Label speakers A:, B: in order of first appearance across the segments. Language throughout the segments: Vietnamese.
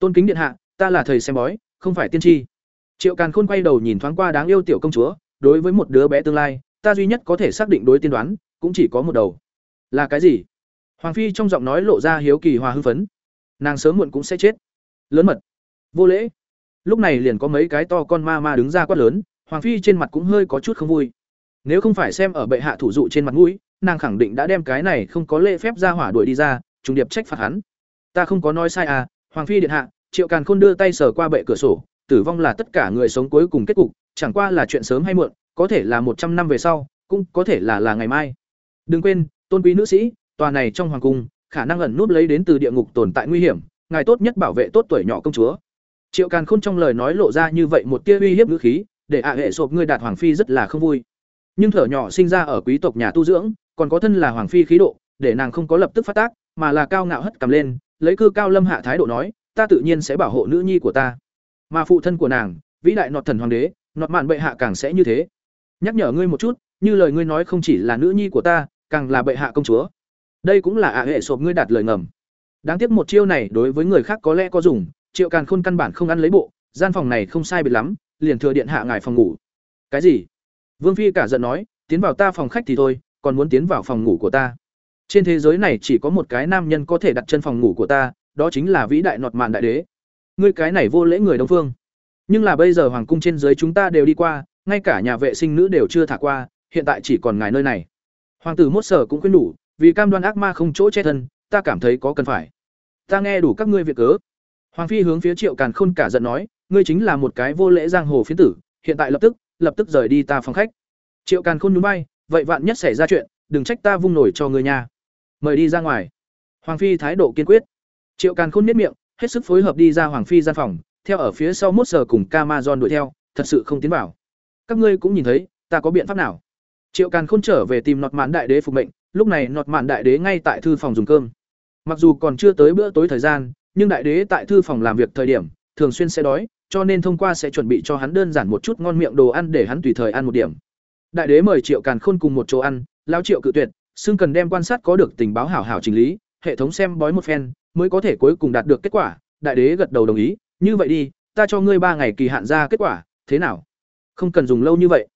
A: tôn kính điện hạ, ta là thầy xem bói, không phải tiên tri. Triệu càn khôn quay đầu nhìn thoáng qua đáng yêu tiểu công chúa, đối với một đứa bé tương lai, ta duy nhất có thể xác định đối tiên đoán, cũng chỉ có một đầu. Là cái gì? Hoàng phi trong giọng nói lộ ra hiếu kỳ hòa hưng phấn. Nàng sớm muộn cũng sẽ chết. Lớn mật. Vô lễ. Lúc này liền có mấy cái to con ma ma đứng ra quát lớn, hoàng phi trên mặt cũng hơi có chút không vui. Nếu không phải xem ở bệ hạ thủ dụ trên mặt mũi, nàng khẳng định đã đem cái này không có lễ phép ra hỏa đuổi đi ra, trùng điệp trách phạt hắn. Ta không có nói sai à hoàng phi điện hạ, triệu càn khôn đưa tay sờ qua bệ cửa sổ, tử vong là tất cả người sống cuối cùng kết cục, chẳng qua là chuyện sớm hay muộn, có thể là một trăm năm về sau, cũng có thể là là ngày mai. Đừng quên, tôn quý nữ sĩ, tòa này trong hoàng cung, khả năng ẩn núp lấy đến từ địa ngục tồn tại nguy hiểm, ngài tốt nhất bảo vệ tốt tuổi nhỏ công chúa. Triệu càn khôn trong lời nói lộ ra như vậy một tia uy hiếp ngữ khí, để ạ hệ sộp ngươi đạt hoàng phi rất là không vui. Nhưng thở nhỏ sinh ra ở quý tộc nhà tu dưỡng, còn có thân là hoàng phi khí độ, để nàng không có lập tức phát tác, mà là cao ngạo hất cầm lên lấy cư cao lâm hạ thái độ nói, ta tự nhiên sẽ bảo hộ nữ nhi của ta. Mà phụ thân của nàng, vĩ đại nọt thần hoàng đế, nọt mạn bệ hạ càng sẽ như thế. Nhắc nhở ngươi một chút, như lời ngươi nói không chỉ là nữ nhi của ta, càng là bệ hạ công chúa. Đây cũng là ạ hệ sộp ngươi đạt lời ngầm. Đáng tiếc một chiêu này đối với người khác có lẽ có dùng, triệu càn khôn căn bản không ăn lấy bộ, gian phòng này không sai biệt lắm, liền thừa điện hạ ngài phòng ngủ. Cái gì? Vương phi cả giận nói, tiến vào ta phòng khách thì thôi, còn muốn tiến vào phòng ngủ của ta trên thế giới này chỉ có một cái nam nhân có thể đặt chân phòng ngủ của ta, đó chính là vĩ đại nọt mạn đại đế. Ngươi cái này vô lễ người đông phương. Nhưng là bây giờ hoàng cung trên dưới chúng ta đều đi qua, ngay cả nhà vệ sinh nữ đều chưa thả qua, hiện tại chỉ còn ngài nơi này. Hoàng tử mốt sở cũng khuyên đủ, vì cam đoan ác ma không chỗ che thân, ta cảm thấy có cần phải. Ta nghe đủ các ngươi việc cớ. Hoàng phi hướng phía triệu càn khôn cả giận nói, ngươi chính là một cái vô lễ giang hồ phiến tử, hiện tại lập tức lập tức rời đi ta phòng khách. Triệu càn khôn núi bay vậy vạn nhất xảy ra chuyện, đừng trách ta vung nổi cho người nhà mời đi ra ngoài. Hoàng phi thái độ kiên quyết. Triệu càn khôn miết miệng, hết sức phối hợp đi ra hoàng phi gian phòng, theo ở phía sau mốt giờ cùng Camazon đuổi theo, thật sự không tiến vào. Các ngươi cũng nhìn thấy, ta có biện pháp nào? Triệu càn khôn trở về tìm nọt mạn đại đế phục mệnh, lúc này nọt mạn đại đế ngay tại thư phòng dùng cơm. Mặc dù còn chưa tới bữa tối thời gian, nhưng đại đế tại thư phòng làm việc thời điểm, thường xuyên sẽ đói, cho nên thông qua sẽ chuẩn bị cho hắn đơn giản một chút ngon miệng đồ ăn để hắn tùy thời ăn một điểm. Đại đế mời triệu càn khôn cùng một chỗ ăn lao triệu cự tuyệt xương cần đem quan sát có được tình báo hảo hảo chỉnh lý, hệ thống xem bói một phen, mới có thể cuối cùng đạt được kết quả. Đại đế gật đầu đồng ý, như vậy đi, ta cho ngươi ba ngày kỳ hạn ra kết quả, thế nào? Không cần dùng lâu như vậy.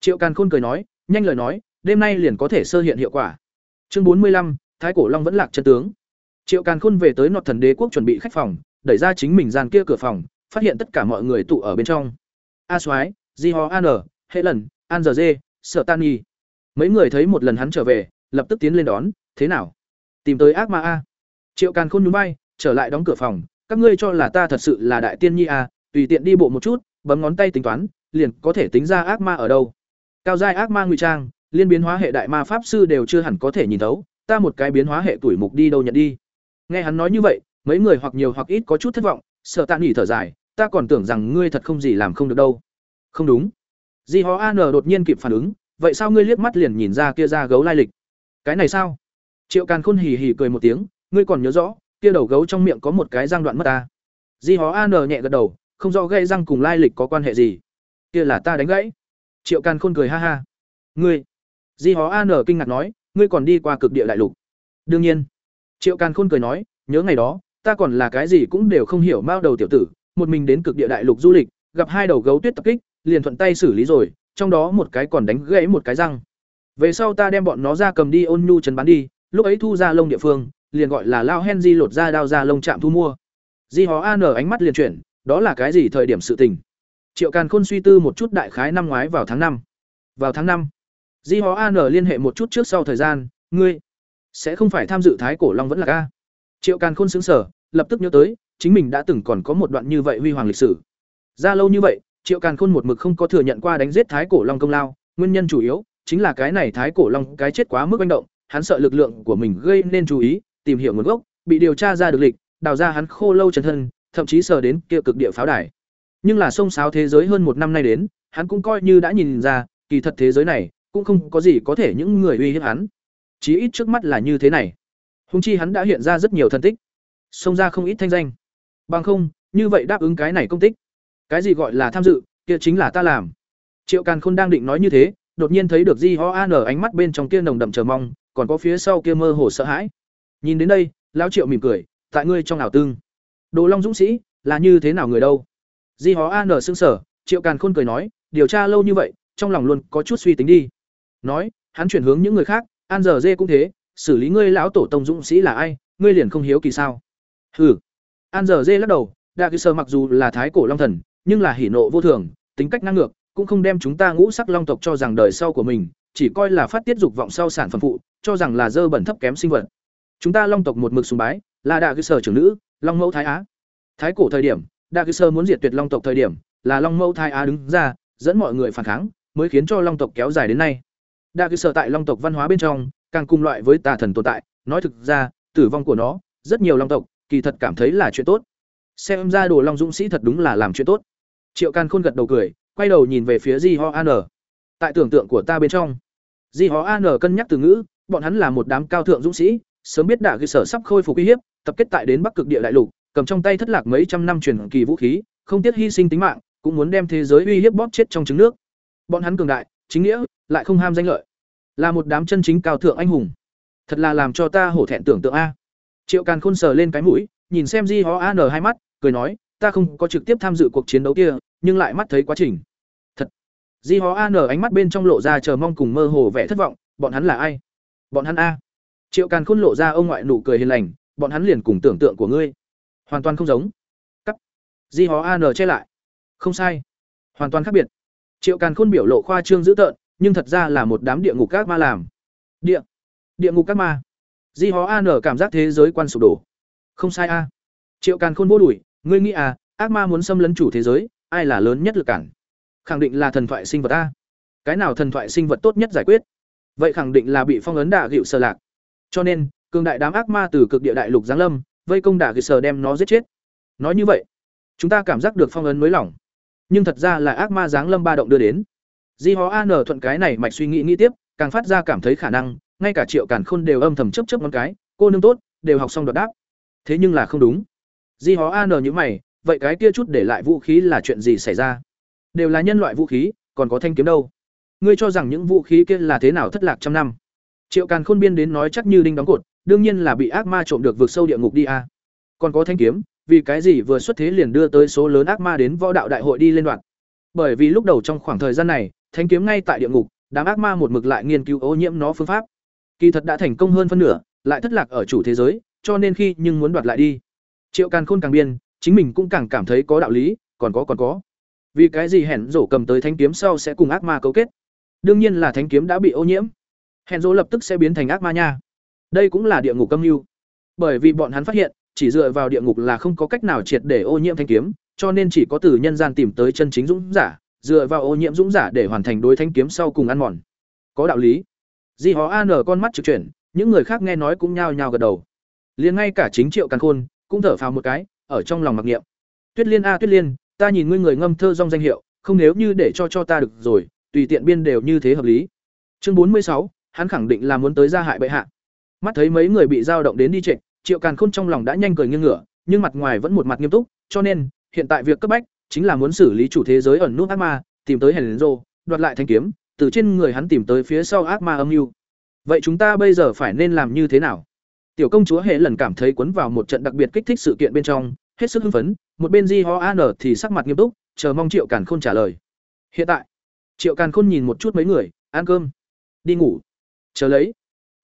A: Triệu càn khôn cười nói, nhanh lời nói, đêm nay liền có thể sơ hiện hiệu quả. Chương bốn mươi lăm, thái cổ long vẫn lạc chân tướng. Triệu càn khôn về tới nọt thần đế quốc chuẩn bị khách phòng, đẩy ra chính mình gian kia cửa phòng, phát hiện tất cả mọi người tụ ở bên trong. A soái di ho an hệ lần, an giờ dê sợ tan nhi. Mấy người thấy một lần hắn trở về lập tức tiến lên đón, thế nào? Tìm tới ác ma a? Triệu càn khôn núi bay trở lại đóng cửa phòng, các ngươi cho là ta thật sự là đại tiên nhi a, tùy tiện đi bộ một chút, bấm ngón tay tính toán, liền có thể tính ra ác ma ở đâu. Cao giai ác ma ngụy trang, liên biến hóa hệ đại ma pháp sư đều chưa hẳn có thể nhìn thấu, ta một cái biến hóa hệ tuổi mục đi đâu nhận đi? Nghe hắn nói như vậy, mấy người hoặc nhiều hoặc ít có chút thất vọng, sợ tạ nghỉ thở dài, ta còn tưởng rằng ngươi thật không gì làm không được đâu. Không đúng. Di hó an đột nhiên kịp phản ứng, vậy sao ngươi liếc mắt liền nhìn ra kia ra gấu lai lịch? Cái này sao? Triệu càn khôn hì hì cười một tiếng, ngươi còn nhớ rõ, kia đầu gấu trong miệng có một cái răng đoạn mất ta. Di hó an nhẹ gật đầu, không rõ gây răng cùng lai lịch có quan hệ gì. Kia là ta đánh gãy. Triệu càn khôn cười ha ha. Ngươi, di hó an kinh ngạc nói, ngươi còn đi qua cực địa đại lục. Đương nhiên. Triệu càn khôn cười nói, nhớ ngày đó, ta còn là cái gì cũng đều không hiểu mao đầu tiểu tử, một mình đến cực địa đại lục du lịch, gặp hai đầu gấu tuyết tập kích, liền thuận tay xử lý rồi, trong đó một cái còn đánh gãy một cái răng về sau ta đem bọn nó ra cầm đi ôn nhu trần bán đi, lúc ấy thu ra lông địa phương, liền gọi là lao hen di lột ra đao ra lông chạm thu mua. Di hó an ánh mắt liền chuyển, đó là cái gì thời điểm sự tình? Triệu càn khôn suy tư một chút đại khái năm ngoái vào tháng năm. Vào tháng năm, di hó an liên hệ một chút trước sau thời gian, ngươi sẽ không phải tham dự thái cổ long vẫn là ca? Triệu càn khôn xứng sở lập tức nhớ tới, chính mình đã từng còn có một đoạn như vậy huy hoàng lịch sử. Ra lâu như vậy, triệu càn khôn một mực không có thừa nhận qua đánh giết thái cổ long công lao, nguyên nhân chủ yếu chính là cái này thái cổ long cái chết quá mức manh động, hắn sợ lực lượng của mình gây nên chú ý, tìm hiểu nguồn gốc, bị điều tra ra được lịch, đào ra hắn khô lâu chân thân, thậm chí sờ đến kia cực địa pháo đài. Nhưng là sông sáo thế giới hơn một năm nay đến, hắn cũng coi như đã nhìn ra, kỳ thật thế giới này, cũng không có gì có thể những người uy hiếp hắn. Chí ít trước mắt là như thế này. Húng chi hắn đã hiện ra rất nhiều thân tích. Xông ra không ít thanh danh. Bằng không, như vậy đáp ứng cái này công tích. Cái gì gọi là tham dự, kia chính là ta làm. Triệu càn khôn đang định nói như thế đột nhiên thấy được di ho an ở ánh mắt bên trong kia nồng đậm chờ mong, còn có phía sau kia mơ hồ sợ hãi. Nhìn đến đây, lão triệu mỉm cười, tại ngươi trong ảo tương, đồ long dũng sĩ, là như thế nào người đâu? Di hó an xưng sở triệu càn khôn cười nói, điều tra lâu như vậy, trong lòng luôn có chút suy tính đi. Nói, hắn chuyển hướng những người khác, an giờ dê cũng thế, xử lý ngươi lão tổ tông dũng sĩ là ai, ngươi liền không hiếu kỳ sao? Hừ. An giờ dê lắc đầu đa cơ sơ mặc dù là thái cổ long thần, nhưng là hỉ nộ vô thường, tính cách ngang ngược cũng không đem chúng ta ngũ sắc long tộc cho rằng đời sau của mình, chỉ coi là phát tiết dục vọng sau sản phẩm phụ, cho rằng là dơ bẩn thấp kém sinh vật. Chúng ta long tộc một mực sùng bái, là đạ cơ sở trưởng nữ, long mẫu thái á. Thái cổ thời điểm đạ cơ sở muốn diệt tuyệt long tộc thời điểm, là long mẫu thái á đứng ra, dẫn mọi người phản kháng, mới khiến cho long tộc kéo dài đến nay. Đại cơ sở tại long tộc văn hóa bên trong, càng cùng loại với tà thần tồn tại, nói thực ra, tử vong của nó, rất nhiều long tộc, kỳ thật cảm thấy là chuyện tốt. Xem ra đồ long dũng sĩ thật đúng là làm chuyện tốt. Triệu can khôn gật đầu cười quay đầu nhìn về phía di ho an tại tưởng tượng của ta bên trong di ho an cân nhắc từ ngữ, bọn hắn là một đám cao thượng dũng sĩ, sớm biết đạ cơ sở sắp khôi phục uy hiếp, tập kết tại đến bắc cực địa đại lục, cầm trong tay thất lạc mấy trăm năm truyền kỳ vũ khí, không tiếc hy sinh tính mạng, cũng muốn đem thế giới uy hiếp bóp chết trong trứng nước. Bọn hắn cường đại, chính nghĩa, lại không ham danh lợi. Là một đám chân chính cao thượng anh hùng. Thật là làm cho ta hổ thẹn tưởng tượng a. Triệu càn khôn sờ lên cái mũi, nhìn xem di ho an hai mắt, cười nói, ta không có trực tiếp tham dự cuộc chiến đấu kia nhưng lại mắt thấy quá trình. Thật. Di hó an ánh mắt bên trong lộ ra chờ mong cùng mơ hồ vẻ thất vọng, bọn hắn là ai? Bọn hắn a. Triệu càn khôn lộ ra ông ngoại nụ cười hiền lành, bọn hắn liền cùng tưởng tượng của ngươi. Hoàn toàn không giống. Cắt. Di hó an che lại. Không sai. Hoàn toàn khác biệt. Triệu càn khôn biểu lộ khoa trương dữ tợn, nhưng thật ra là một đám địa ngục các ma làm. Địa. Địa ngục các ma. Di hó an cảm giác thế giới quan sụp đổ. Không sai a. Triệu càn khôn vô đuổi, ngươi nghĩ à ác ma muốn xâm lấn chủ thế giới ai là lớn nhất lực cản? Khẳng định là thần thoại sinh vật a. Cái nào thần thoại sinh vật tốt nhất giải quyết? Vậy khẳng định là bị phong ấn đạ gịu sơ lạc. Cho nên, cường đại đám ác ma từ cực địa đại lục giáng lâm, vây công đạ gịu sơ đem nó giết chết. Nói như vậy, chúng ta cảm giác được phong ấn mới lỏng. Nhưng thật ra là ác ma giáng lâm ba động đưa đến. Di hó an thuận cái này mạch suy nghĩ nghĩ tiếp, càng phát ra cảm thấy khả năng, ngay cả triệu càn khôn đều âm thầm chấp chấp ngón cái, cô nương tốt, đều học xong đột đáp. Thế nhưng là không đúng. Di hó an như mày vậy cái kia chút để lại vũ khí là chuyện gì xảy ra? Đều là nhân loại vũ khí, còn có thanh kiếm đâu? Ngươi cho rằng những vũ khí kia là thế nào thất lạc trăm năm? Triệu càn khôn biên đến nói chắc như đinh đóng cột, đương nhiên là bị ác ma trộm được vượt sâu địa ngục đi a. Còn có thanh kiếm, vì cái gì vừa xuất thế liền đưa tới số lớn ác ma đến võ đạo đại hội đi lên đoạn? Bởi vì lúc đầu trong khoảng thời gian này, thanh kiếm ngay tại địa ngục, đám ác ma một mực lại nghiên cứu ô nhiễm nó phương pháp. Kỳ thật đã thành công hơn phân nửa, lại thất lạc ở chủ thế giới, cho nên khi nhưng muốn đoạt lại đi. Triệu càn khôn càng biên chính mình cũng càng cảm thấy có đạo lý, còn có còn có. Vì cái gì hẹn rổ cầm tới thanh kiếm sau sẽ cùng ác ma cấu kết? Đương nhiên là thanh kiếm đã bị ô nhiễm. Hẹn rổ lập tức sẽ biến thành ác ma nha. Đây cũng là địa ngục âm mưu. Bởi vì bọn hắn phát hiện, chỉ dựa vào địa ngục là không có cách nào triệt để ô nhiễm thanh kiếm, cho nên chỉ có từ nhân gian tìm tới chân chính dũng giả, dựa vào ô nhiễm dũng giả để hoàn thành đối thanh kiếm sau cùng ăn mòn. Có đạo lý. Di hó an con mắt trực chuyển, những người khác nghe nói cũng nhao nhao gật đầu. Liền ngay cả chính triệu càn khôn cũng thở phào một cái ở trong lòng mặc niệm. Tuyết liên a tuyết liên ta nhìn ngươi người ngâm thơ dong danh hiệu không nếu như để cho cho ta được rồi tùy tiện biên đều như thế hợp lý. Chương bốn mươi sáu hắn khẳng định là muốn tới gia hại bệ hạ. Mắt thấy mấy người bị giao động đến đi trệ, triệu càn khôn trong lòng đã nhanh cười nghiêng ngửa nhưng mặt ngoài vẫn một mặt nghiêm túc cho nên hiện tại việc cấp bách chính là muốn xử lý chủ thế giới ẩn nút ác ma tìm tới hèn rô đoạt lại thanh kiếm từ trên người hắn tìm tới phía sau ác ma âm mưu. Vậy chúng ta bây giờ phải nên làm như thế nào? Tiểu công chúa hệ lần cảm thấy cuốn vào một trận đặc biệt kích thích sự kiện bên trong, hết sức hưng phấn, một bên di ho an thì sắc mặt nghiêm túc, chờ mong triệu càn khôn trả lời. Hiện tại, triệu càn khôn nhìn một chút mấy người, ăn cơm, đi ngủ, chờ lấy.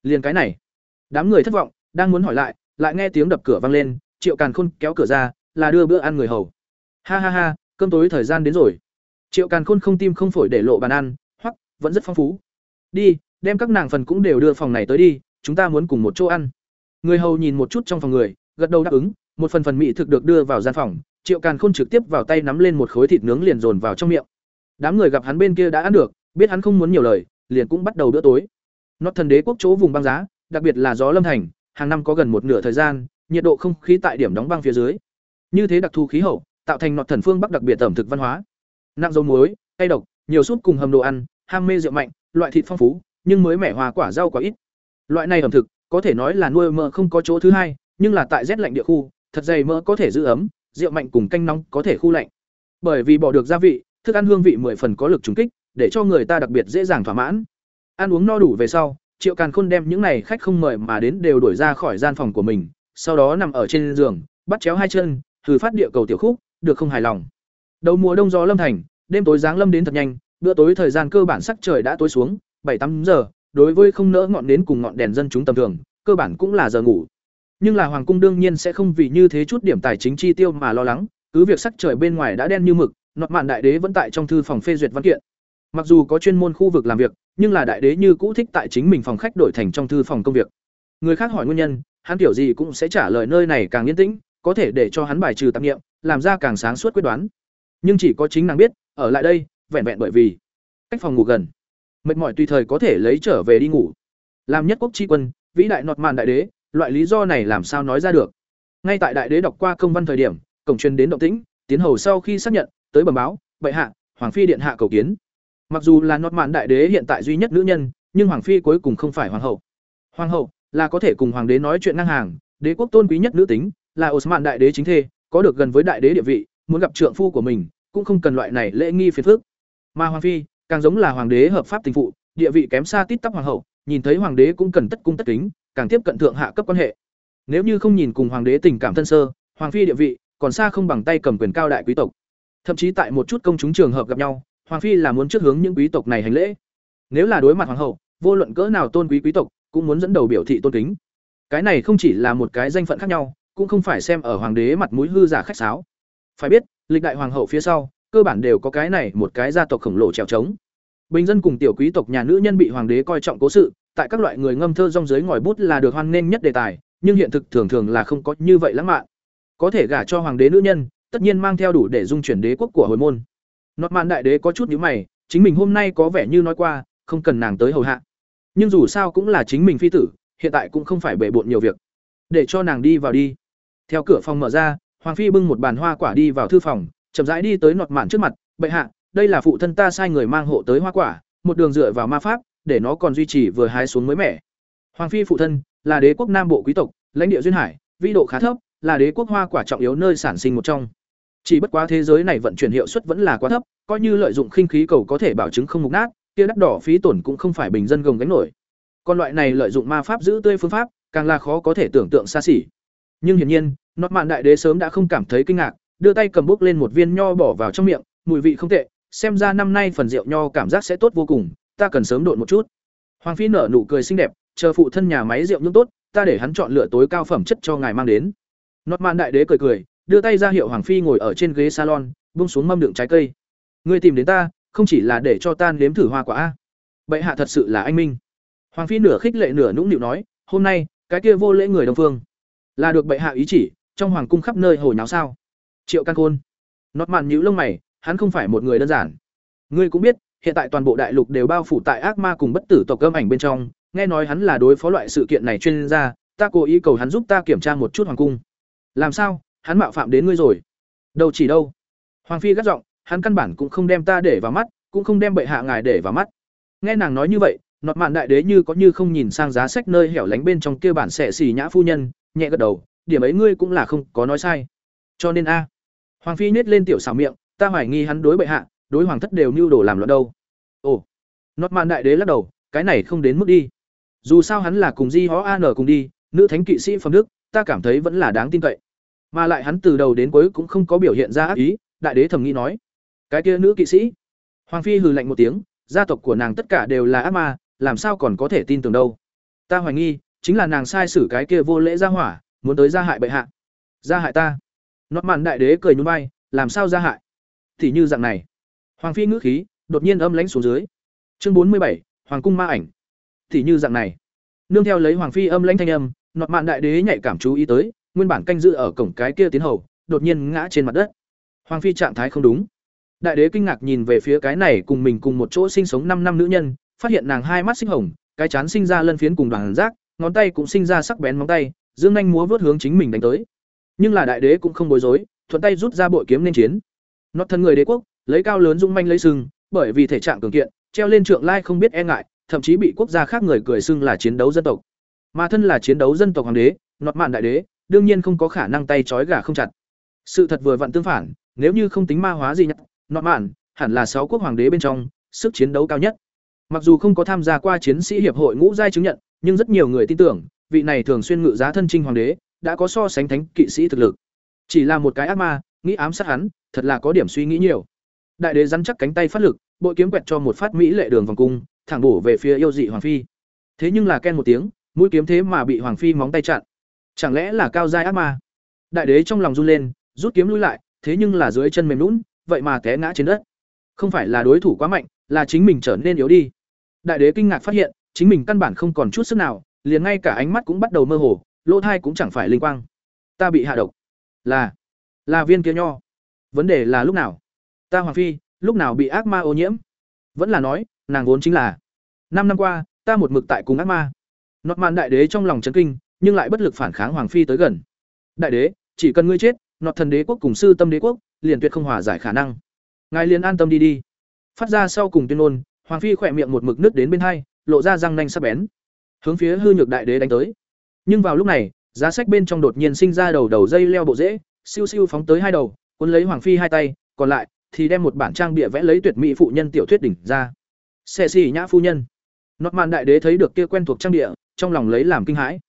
A: Liền cái này. Đám người thất vọng, đang muốn hỏi lại lại nghe tiếng đập cửa vang lên, triệu càn khôn kéo cửa ra, là đưa bữa ăn người hầu. Ha ha ha, cơm tối thời gian đến rồi. Triệu càn khôn không tim không phổi để lộ bàn ăn hoặc vẫn rất phong phú. Đi, đem các nàng phần cũng đều đưa phòng này tới đi, chúng ta muốn cùng một chỗ ăn người hầu nhìn một chút trong phòng người, gật đầu đáp ứng, một phần phần mỹ thực được đưa vào gian phòng, triệu càn khôn trực tiếp vào tay nắm lên một khối thịt nướng liền dồn vào trong miệng. Đám người gặp hắn bên kia đã ăn được, biết hắn không muốn nhiều lời, liền cũng bắt đầu bữa tối. Nó thần đế quốc chỗ vùng băng giá, đặc biệt là gió lâm thành, hàng năm có gần một nửa thời gian, nhiệt độ không khí tại điểm đóng băng phía dưới. Như thế đặc thù khí hậu, tạo thành nọt thần phương bắc đặc biệt ẩm thực văn hóa. Nặng dầu muối, cay độc, nhiều súp cùng hầm đồ ăn, ham mê rượu mạnh, loại thịt phong phú, nhưng mới mẻ hoa quả rau quả ít. Loại này ẩm thực có thể nói là nuôi mỡ không có chỗ thứ hai, nhưng là tại rét lạnh địa khu, thật dày mỡ có thể giữ ấm, rượu mạnh cùng canh nóng có thể khu lạnh. Bởi vì bỏ được gia vị, thức ăn hương vị mười phần có lực trùng kích, để cho người ta đặc biệt dễ dàng thỏa mãn. Ăn uống no đủ về sau, triệu càn khôn đem những này khách không mời mà đến đều đuổi ra khỏi gian phòng của mình, sau đó nằm ở trên giường, bắt chéo hai chân thử phát địa cầu tiểu khúc, được không hài lòng. Đầu mùa đông gió lâm thành, đêm tối giáng lâm đến thật nhanh, bữa tối thời gian cơ bản sắc trời đã tối xuống, bảy tám giờ đối với không nỡ ngọn nến cùng ngọn đèn dân chúng tầm thường, cơ bản cũng là giờ ngủ. Nhưng là hoàng cung đương nhiên sẽ không vì như thế chút điểm tài chính chi tiêu mà lo lắng, cứ việc sắc trời bên ngoài đã đen như mực, nọt mạn đại đế vẫn tại trong thư phòng phê duyệt văn kiện. Mặc dù có chuyên môn khu vực làm việc, nhưng là đại đế như cũ thích tại chính mình phòng khách đổi thành trong thư phòng công việc. Người khác hỏi nguyên nhân, hắn tiểu gì cũng sẽ trả lời nơi này càng yên tĩnh, có thể để cho hắn bài trừ tạp niệm, làm ra càng sáng suốt quyết đoán. Nhưng chỉ có chính nàng biết, ở lại đây, vẹn vẹn bởi vì cách phòng ngủ gần mệt mỏi tùy thời có thể lấy trở về đi ngủ. Làm nhất quốc tri quân, vĩ đại nọt mạn đại đế, loại lý do này làm sao nói ra được? Ngay tại đại đế đọc qua công văn thời điểm, cổng truyền đến động tĩnh, tiến hầu sau khi xác nhận, tới bẩm báo, bệ hạ, hoàng phi điện hạ cầu kiến. Mặc dù là nọt mạn đại đế hiện tại duy nhất nữ nhân, nhưng hoàng phi cuối cùng không phải hoàng hậu. Hoàng hậu là có thể cùng hoàng đế nói chuyện ngang hàng, đế quốc tôn quý nhất nữ tính, là osman đại đế chính thê, có được gần với đại đế địa vị, muốn gặp trượng phu của mình, cũng không cần loại này lễ nghi phiền phức. Mà hoàng phi càng giống là hoàng đế hợp pháp tình phụ, địa vị kém xa tít tắp hoàng hậu, nhìn thấy hoàng đế cũng cần tất cung tất kính, càng tiếp cận thượng hạ cấp quan hệ. Nếu như không nhìn cùng hoàng đế tình cảm thân sơ, hoàng phi địa vị còn xa không bằng tay cầm quyền cao đại quý tộc. Thậm chí tại một chút công chúng trường hợp gặp nhau, hoàng phi là muốn trước hướng những quý tộc này hành lễ. Nếu là đối mặt hoàng hậu, vô luận cỡ nào tôn quý quý tộc cũng muốn dẫn đầu biểu thị tôn kính. Cái này không chỉ là một cái danh phận khác nhau, cũng không phải xem ở hoàng đế mặt mũi hư giả khách sáo. Phải biết, lịch đại hoàng hậu phía sau cơ bản đều có cái này một cái gia tộc khổng lồ trèo trống. Bình dân cùng tiểu quý tộc nhà nữ nhân bị hoàng đế coi trọng cố sự, tại các loại người ngâm thơ rong dưới ngòi bút là được hoan nghênh nhất đề tài, nhưng hiện thực thường thường là không có như vậy lãng mạn. Có thể gả cho hoàng đế nữ nhân, tất nhiên mang theo đủ để dung chuyển đế quốc của hồi môn. Nọt mạn đại đế có chút nhíu mày, chính mình hôm nay có vẻ như nói qua, không cần nàng tới hầu hạ. Nhưng dù sao cũng là chính mình phi tử, hiện tại cũng không phải bể bộn nhiều việc. Để cho nàng đi vào đi. Theo cửa phòng mở ra, hoàng phi bưng một bàn hoa quả đi vào thư phòng chậm rãi đi tới nọt mạn trước mặt, bệ hạ, đây là phụ thân ta sai người mang hộ tới hoa quả, một đường dựa vào ma pháp, để nó còn duy trì vừa hái xuống mới mẻ. Hoàng phi phụ thân là đế quốc nam bộ quý tộc, lãnh địa duyên hải, vĩ độ khá thấp, là đế quốc hoa quả trọng yếu nơi sản sinh một trong. Chỉ bất quá thế giới này vận chuyển hiệu suất vẫn là quá thấp, coi như lợi dụng khinh khí cầu có thể bảo chứng không mục nát, kia đắt đỏ phí tổn cũng không phải bình dân gồng gánh nổi. Còn loại này lợi dụng ma pháp giữ tươi phương pháp, càng là khó có thể tưởng tượng xa xỉ. Nhưng hiển nhiên, nọt mạn đại đế sớm đã không cảm thấy kinh ngạc đưa tay cầm bốc lên một viên nho bỏ vào trong miệng, mùi vị không tệ, xem ra năm nay phần rượu nho cảm giác sẽ tốt vô cùng, ta cần sớm độn một chút. Hoàng phi nở nụ cười xinh đẹp, chờ phụ thân nhà máy rượu nhưỡng tốt, ta để hắn chọn lựa tối cao phẩm chất cho ngài mang đến. Nọt mạn đại đế cười cười, đưa tay ra hiệu hoàng phi ngồi ở trên ghế salon, buông xuống mâm đựng trái cây. Ngươi tìm đến ta, không chỉ là để cho tan nếm thử hoa quả a. Bệ hạ thật sự là anh minh. Hoàng phi nửa khích lệ nửa nũng nịu nói, hôm nay, cái kia vô lễ người đồng phương. Là được bệ hạ ý chỉ, trong hoàng cung khắp nơi hồi náo sao? Triệu căn khôn. Nọt mạn nhữ lông mày, hắn không phải một người đơn giản. Ngươi cũng biết, hiện tại toàn bộ đại lục đều bao phủ tại ác ma cùng bất tử tộc âm ảnh bên trong. Nghe nói hắn là đối phó loại sự kiện này chuyên gia, ta cố ý cầu hắn giúp ta kiểm tra một chút hoàng cung. Làm sao? Hắn mạo phạm đến ngươi rồi. Đâu chỉ đâu. Hoàng phi gắt giọng, hắn căn bản cũng không đem ta để vào mắt, cũng không đem bệ hạ ngài để vào mắt. Nghe nàng nói như vậy nọt mạn đại đế như có như không nhìn sang giá sách nơi hẻo lánh bên trong kia bản xẻ xì nhã phu nhân, nhẹ gật đầu, điểm ấy ngươi cũng là không có nói sai. Cho nên a hoàng phi nết lên tiểu xảo miệng, ta hoài nghi hắn đối bệ hạ, đối hoàng thất đều mưu đồ làm loạn đâu. Ồ. Nọt mạn đại đế lắc đầu, cái này không đến mức đi. Dù sao hắn là cùng di hó an cùng đi, nữ thánh kỵ sĩ phẩm đức, ta cảm thấy vẫn là đáng tin cậy. Mà lại hắn từ đầu đến cuối cũng không có biểu hiện ra ác ý, đại đế thầm nghĩ nói, cái kia nữ kỵ sĩ? Hoàng phi hừ lạnh một tiếng, gia tộc của nàng tất cả đều là ác ma, làm sao còn có thể tin tưởng đâu? Ta hoài nghi, chính là nàng sai sử cái kia vô lễ ra hỏa, muốn tới gia hại bệ hạ. Gia hại ta? Nót mạn đại đế cười nhún vai, làm sao gia hại? Thì như dạng này. Hoàng phi ngữ khí đột nhiên âm lãnh xuống dưới. Chương bốn mươi bảy, hoàng cung ma ảnh. Thì như dạng này. Nương theo lấy hoàng phi âm lãnh thanh âm, nọt mạn đại đế nhạy cảm chú ý tới, nguyên bản canh dự ở cổng cái kia tiến hầu, đột nhiên ngã trên mặt đất. Hoàng phi trạng thái không đúng. Đại đế kinh ngạc nhìn về phía cái này cùng mình cùng một chỗ sinh sống năm năm nữ nhân, phát hiện nàng hai mắt sinh hồng, cái chán sinh ra lân phiến cùng đoàn rác, ngón tay cũng sinh ra sắc bén móng tay, dương nhanh múa vớt hướng chính mình đánh tới nhưng là đại đế cũng không bối rối thuận tay rút ra bội kiếm nên chiến. Nó thân người đế quốc lấy cao lớn dung manh lấy sừng bởi vì thể trạng cường kiện treo lên trượng lai không biết e ngại thậm chí bị quốc gia khác người cười xưng là chiến đấu dân tộc. Mà thân là chiến đấu dân tộc hoàng đế nọt mạn đại đế đương nhiên không có khả năng tay trói gà không chặt. Sự thật vừa vặn tương phản nếu như không tính ma hóa gì nhặt, nọt mạn hẳn là sáu quốc hoàng đế bên trong sức chiến đấu cao nhất. Mặc dù không có tham gia qua chiến sĩ hiệp hội ngũ giai chứng nhận nhưng rất nhiều người tin tưởng vị này thường xuyên ngự giá thân trinh hoàng đế đã có so sánh thánh kỵ sĩ thực lực. Chỉ là một cái ác ma, nghĩ ám sát hắn, thật là có điểm suy nghĩ nhiều. Đại đế rắn chắc cánh tay phát lực, bội kiếm quẹt cho một phát mỹ lệ đường vòng cung, thẳng bổ về phía yêu dị hoàng phi. Thế nhưng là ken một tiếng, mũi kiếm thế mà bị hoàng phi móng tay chặn. Chẳng lẽ là cao giai ác ma? Đại đế trong lòng run lên, rút kiếm lui lại, thế nhưng là dưới chân mềm lún vậy mà té ngã trên đất. Không phải là đối thủ quá mạnh, là chính mình trở nên yếu đi. Đại đế kinh ngạc phát hiện, chính mình căn bản không còn chút sức nào, liền ngay cả ánh mắt cũng bắt đầu mơ hồ lỗ thai cũng chẳng phải linh quang. Ta bị hạ độc. Là là viên kia nho. Vấn đề là lúc nào? Ta hoàng phi, lúc nào bị ác ma ô nhiễm? Vẫn là nói, nàng vốn chính là. Năm năm qua, ta một mực tại cùng ác ma. Nọt mạn đại đế trong lòng chấn kinh, nhưng lại bất lực phản kháng hoàng phi tới gần. Đại đế, chỉ cần ngươi chết, nọt thần đế quốc cùng sư tâm đế quốc, liền tuyệt không hòa giải khả năng. Ngài liền an tâm đi đi. Phát ra sau cùng tuyên ngôn, hoàng phi khỏe miệng một mực nước đến bên hai, lộ ra răng nanh sắc bén. Hướng phía hư nhược đại đế đánh tới nhưng vào lúc này, giá sách bên trong đột nhiên sinh ra đầu đầu dây leo bộ rễ, siêu siêu phóng tới hai đầu, cuốn lấy hoàng phi hai tay, còn lại thì đem một bản trang bịa vẽ lấy tuyệt mỹ phụ nhân tiểu thuyết đỉnh ra. Xe xì nhã phu nhân. Nọt màn đại đế thấy được kia quen thuộc trang địa trong lòng lấy làm kinh hãi.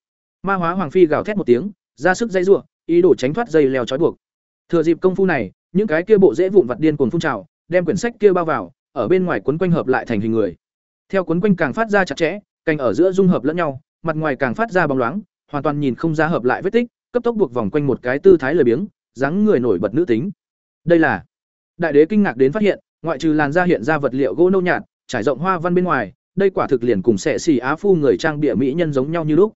A: Ma hóa hoàng phi gào thét một tiếng, ra sức dây giụa ý đồ tránh thoát dây leo trói buộc. Thừa dịp công phu này, những cái kia bộ dễ vụn vặt điên cuồng phun trào, đem quyển sách kia bao vào, ở bên ngoài quấn quanh hợp lại thành hình người. Theo quấn quanh càng phát ra chặt chẽ, cành ở giữa dung hợp lẫn nhau mặt ngoài càng phát ra bóng loáng, hoàn toàn nhìn không ra hợp lại vết tích, cấp tốc buộc vòng quanh một cái tư thái lười biếng, dáng người nổi bật nữ tính. Đây là đại đế kinh ngạc đến phát hiện, ngoại trừ làn da hiện ra vật liệu gỗ nâu nhạt, trải rộng hoa văn bên ngoài, đây quả thực liền cùng sệ xì á phu người trang bịa mỹ nhân giống nhau như lúc.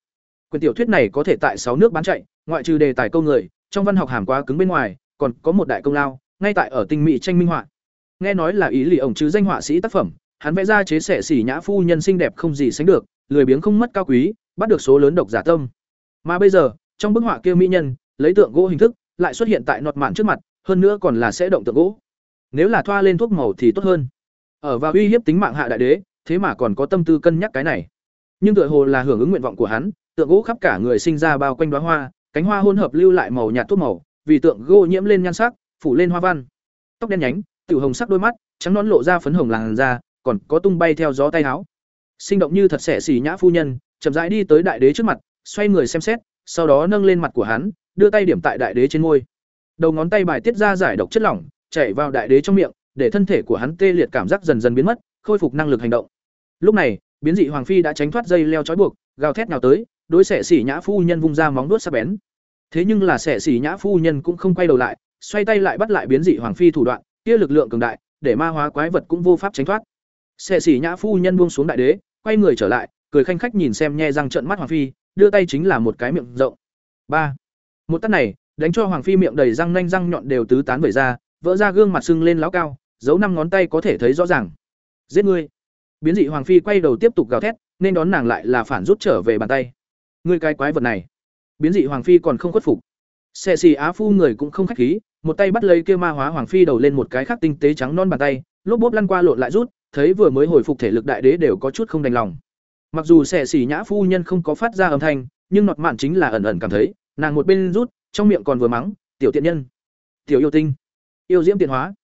A: Quyền tiểu thuyết này có thể tại sáu nước bán chạy, ngoại trừ đề tài câu người, trong văn học hàm quá cứng bên ngoài, còn có một đại công lao, ngay tại ở tinh mỹ tranh minh họa. Nghe nói là ý lì ổng chứ danh họa sĩ tác phẩm, hắn vẽ ra chế sẻ xỉ nhã phu nhân xinh đẹp không gì sánh được lười biếng không mất cao quý, bắt được số lớn độc giả tâm. Mà bây giờ, trong bức họa kia mỹ nhân, lấy tượng gỗ hình thức, lại xuất hiện tại nọt mạn trước mặt, hơn nữa còn là sẽ động tượng gỗ. Nếu là thoa lên thuốc màu thì tốt hơn. Ở và uy hiếp tính mạng hạ đại đế, thế mà còn có tâm tư cân nhắc cái này. Nhưng tựa hồ là hưởng ứng nguyện vọng của hắn, tượng gỗ khắp cả người sinh ra bao quanh đóa hoa, cánh hoa hỗn hợp lưu lại màu nhạt thuốc màu, vì tượng gỗ nhiễm lên nhan sắc, phủ lên hoa văn. Tóc đen nhánh, tiểu hồng sắc đôi mắt, trắng nón lộ ra phấn hồng làn da, còn có tung bay theo gió tay áo sinh động như thật xẻ xỉ nhã phu nhân, chậm rãi đi tới đại đế trước mặt, xoay người xem xét, sau đó nâng lên mặt của hắn, đưa tay điểm tại đại đế trên môi. Đầu ngón tay bài tiết ra giải độc chất lỏng chạy vào đại đế trong miệng, để thân thể của hắn tê liệt cảm giác dần dần biến mất, khôi phục năng lực hành động. Lúc này, biến dị hoàng phi đã tránh thoát dây leo trói buộc, gào thét nào tới, đối xẻ xỉ nhã phu nhân vung ra móng đuốt sắc bén. Thế nhưng là xẻ xỉ nhã phu nhân cũng không quay đầu lại, xoay tay lại bắt lại biến dị hoàng phi thủ đoạn, kia lực lượng cường đại, để ma hóa quái vật cũng vô pháp tránh thoát. Xẻ xỉ nhã phu nhân buông xuống đại đế quay người trở lại, cười khanh khách nhìn xem nhe răng trợn mắt hoàng phi, đưa tay chính là một cái miệng rộng. Ba. Một tát này, đánh cho hoàng phi miệng đầy răng nanh răng nhọn đều tứ tán vẩy ra, vỡ ra gương mặt sưng lên láo cao, giấu năm ngón tay có thể thấy rõ ràng. Giết ngươi. Biến dị hoàng phi quay đầu tiếp tục gào thét, nên đón nàng lại là phản rút trở về bàn tay. Ngươi cái quái vật này. Biến dị hoàng phi còn không khuất phục. Xệ xì á phu người cũng không khách khí, một tay bắt lấy kia ma hóa hoàng phi đầu lên một cái khác tinh tế trắng non bàn tay, lốp bốp lăn qua lộn lại rút thấy vừa mới hồi phục thể lực đại đế đều có chút không đành lòng. Mặc dù xẻ xỉ nhã phu nhân không có phát ra âm thanh, nhưng nọt mạn chính là ẩn ẩn cảm thấy, nàng một bên rút, trong miệng còn vừa mắng, tiểu tiện nhân, tiểu yêu tinh, yêu diễm tiện hóa,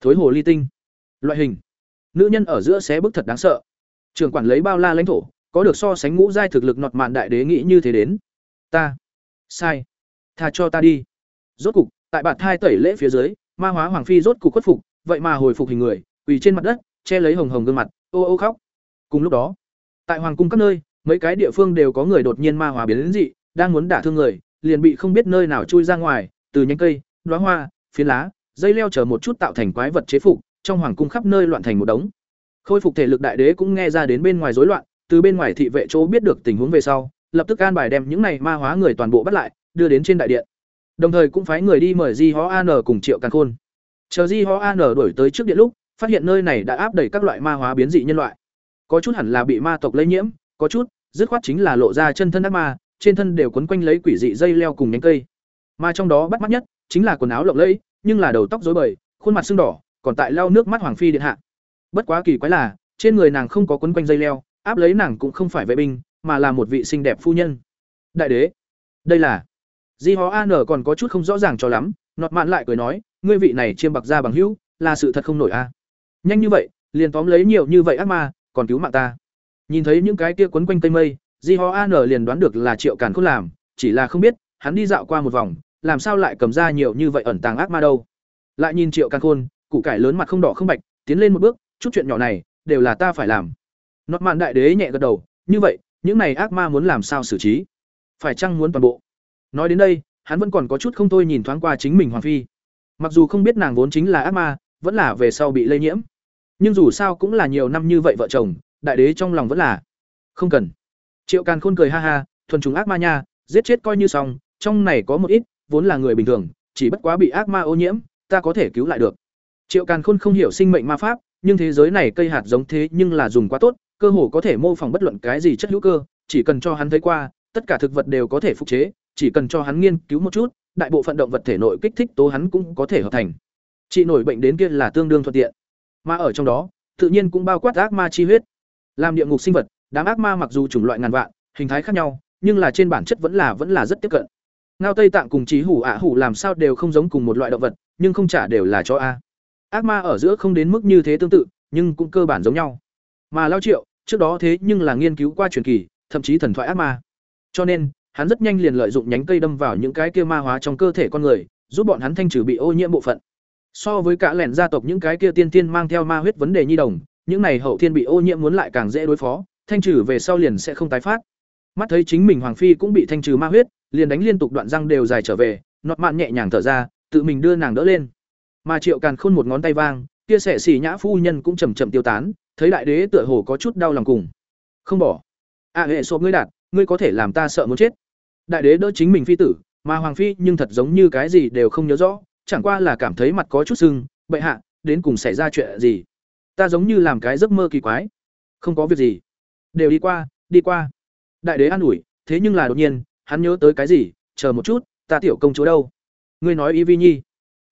A: thối hồ ly tinh. Loại hình. Nữ nhân ở giữa xé bức thật đáng sợ. Trường quản lấy bao la lãnh thổ, có được so sánh ngũ giai thực lực nọt mạn đại đế nghĩ như thế đến. Ta, sai, tha cho ta đi. Rốt cục, tại bạt thai tẩy lễ phía dưới, ma hóa hoàng phi rốt cục khuất phục, vậy mà hồi phục hình người, quỳ trên mặt đất che lấy hồng hồng gương mặt, ô ô khóc. Cùng lúc đó, tại hoàng cung các nơi, mấy cái địa phương đều có người đột nhiên ma hóa biến đến dị, đang muốn đả thương người, liền bị không biết nơi nào chui ra ngoài, từ nhánh cây, đóa hoa, phiến lá, dây leo chờ một chút tạo thành quái vật chế phục, trong hoàng cung khắp nơi loạn thành một đống. Khôi phục thể lực đại đế cũng nghe ra đến bên ngoài rối loạn, từ bên ngoài thị vệ chỗ biết được tình huống về sau, lập tức an bài đem những này ma hóa người toàn bộ bắt lại, đưa đến trên đại điện. Đồng thời cũng phái người đi mời di ho an cùng triệu càn khôn. Chờ di ho an đổi tới trước điện lúc phát hiện nơi này đã áp đầy các loại ma hóa biến dị nhân loại. Có chút hẳn là bị ma tộc lây nhiễm, có chút, dứt khoát chính là lộ ra chân thân ác ma, trên thân đều quấn quanh lấy quỷ dị dây leo cùng nhánh cây. Mà trong đó bắt mắt nhất chính là quần áo lộng lẫy, nhưng là đầu tóc rối bời, khuôn mặt sưng đỏ, còn tại lau nước mắt hoàng phi điện hạ. Bất quá kỳ quái là, trên người nàng không có quấn quanh dây leo, áp lấy nàng cũng không phải vệ binh, mà là một vị xinh đẹp phu nhân. Đại đế, đây là di hó an còn có chút không rõ ràng cho lắm, nọt mạn lại cười nói, ngươi vị này chiêm bạc ra bằng hữu, là sự thật không nổi a nhanh như vậy, liền tóm lấy nhiều như vậy ác ma, còn cứu mạng ta. Nhìn thấy những cái kia quấn quanh cây mây di ho an liền đoán được là triệu càn khôn làm, chỉ là không biết, hắn đi dạo qua một vòng, làm sao lại cầm ra nhiều như vậy ẩn tàng ác ma đâu. Lại nhìn triệu càn khôn, củ cải lớn mặt không đỏ không bạch, tiến lên một bước, chút chuyện nhỏ này, đều là ta phải làm. Nọt mạn đại đế nhẹ gật đầu, như vậy, những này ác ma muốn làm sao xử trí? Phải chăng muốn toàn bộ? Nói đến đây, hắn vẫn còn có chút không thôi nhìn thoáng qua chính mình hoàng phi. Mặc dù không biết nàng vốn chính là ác ma, vẫn là về sau bị lây nhiễm nhưng dù sao cũng là nhiều năm như vậy vợ chồng, đại đế trong lòng vẫn là, không cần. Triệu càn khôn cười ha ha, thuần chúng ác ma nha, giết chết coi như xong, trong này có một ít, vốn là người bình thường, chỉ bất quá bị ác ma ô nhiễm, ta có thể cứu lại được. Triệu càn khôn không hiểu sinh mệnh ma pháp, nhưng thế giới này cây hạt giống thế nhưng là dùng quá tốt, cơ hồ có thể mô phỏng bất luận cái gì chất hữu cơ, chỉ cần cho hắn thấy qua, tất cả thực vật đều có thể phục chế, chỉ cần cho hắn nghiên cứu một chút, đại bộ phận động vật thể nội kích thích tố hắn cũng có thể hợp thành. Trị nổi bệnh đến kia là tương đương thuận tiện mà ở trong đó, tự nhiên cũng bao quát ác ma chi huyết. Làm địa ngục sinh vật, đám ác ma mặc dù chủng loại ngàn vạn, hình thái khác nhau, nhưng là trên bản chất vẫn là vẫn là rất tiếp cận. Ngao tây tạng cùng trí hủ ạ hủ làm sao đều không giống cùng một loại động vật, nhưng không trả đều là cho a. Ác ma ở giữa không đến mức như thế tương tự, nhưng cũng cơ bản giống nhau. Mà lao triệu, trước đó thế nhưng là nghiên cứu qua truyền kỳ, thậm chí thần thoại ác ma. Cho nên, hắn rất nhanh liền lợi dụng nhánh cây đâm vào những cái kia ma hóa trong cơ thể con người, giúp bọn hắn thanh trừ bị ô nhiễm bộ phận so với cả lẻn gia tộc, những cái kia tiên tiên mang theo ma huyết vấn đề nhi đồng, những này hậu thiên bị ô nhiễm muốn lại càng dễ đối phó, thanh trừ về sau liền sẽ không tái phát. Mắt thấy chính mình hoàng phi cũng bị thanh trừ ma huyết, liền đánh liên tục đoạn răng đều dài trở về, nọt mạn nhẹ nhàng thở ra, tự mình đưa nàng đỡ lên. Mà triệu càn khôn một ngón tay vang, kia sẻ xỉ nhã phu nhân cũng chầm chậm tiêu tán, thấy đại đế tựa hồ có chút đau lòng cùng. Không bỏ. À hệ sộp ngươi đạt, ngươi có thể làm ta sợ muốn chết. Đại đế đỡ chính mình phi tử, mà hoàng phi nhưng thật giống như cái gì đều không nhớ rõ chẳng qua là cảm thấy mặt có chút sưng, bệ hạ, đến cùng xảy ra chuyện gì? Ta giống như làm cái giấc mơ kỳ quái. Không có việc gì. Đều đi qua đi qua. Đại đế an ủi, thế nhưng là đột nhiên, hắn nhớ tới cái gì? Chờ một chút, ta tiểu công chúa đâu? Ngươi nói y vi nhi.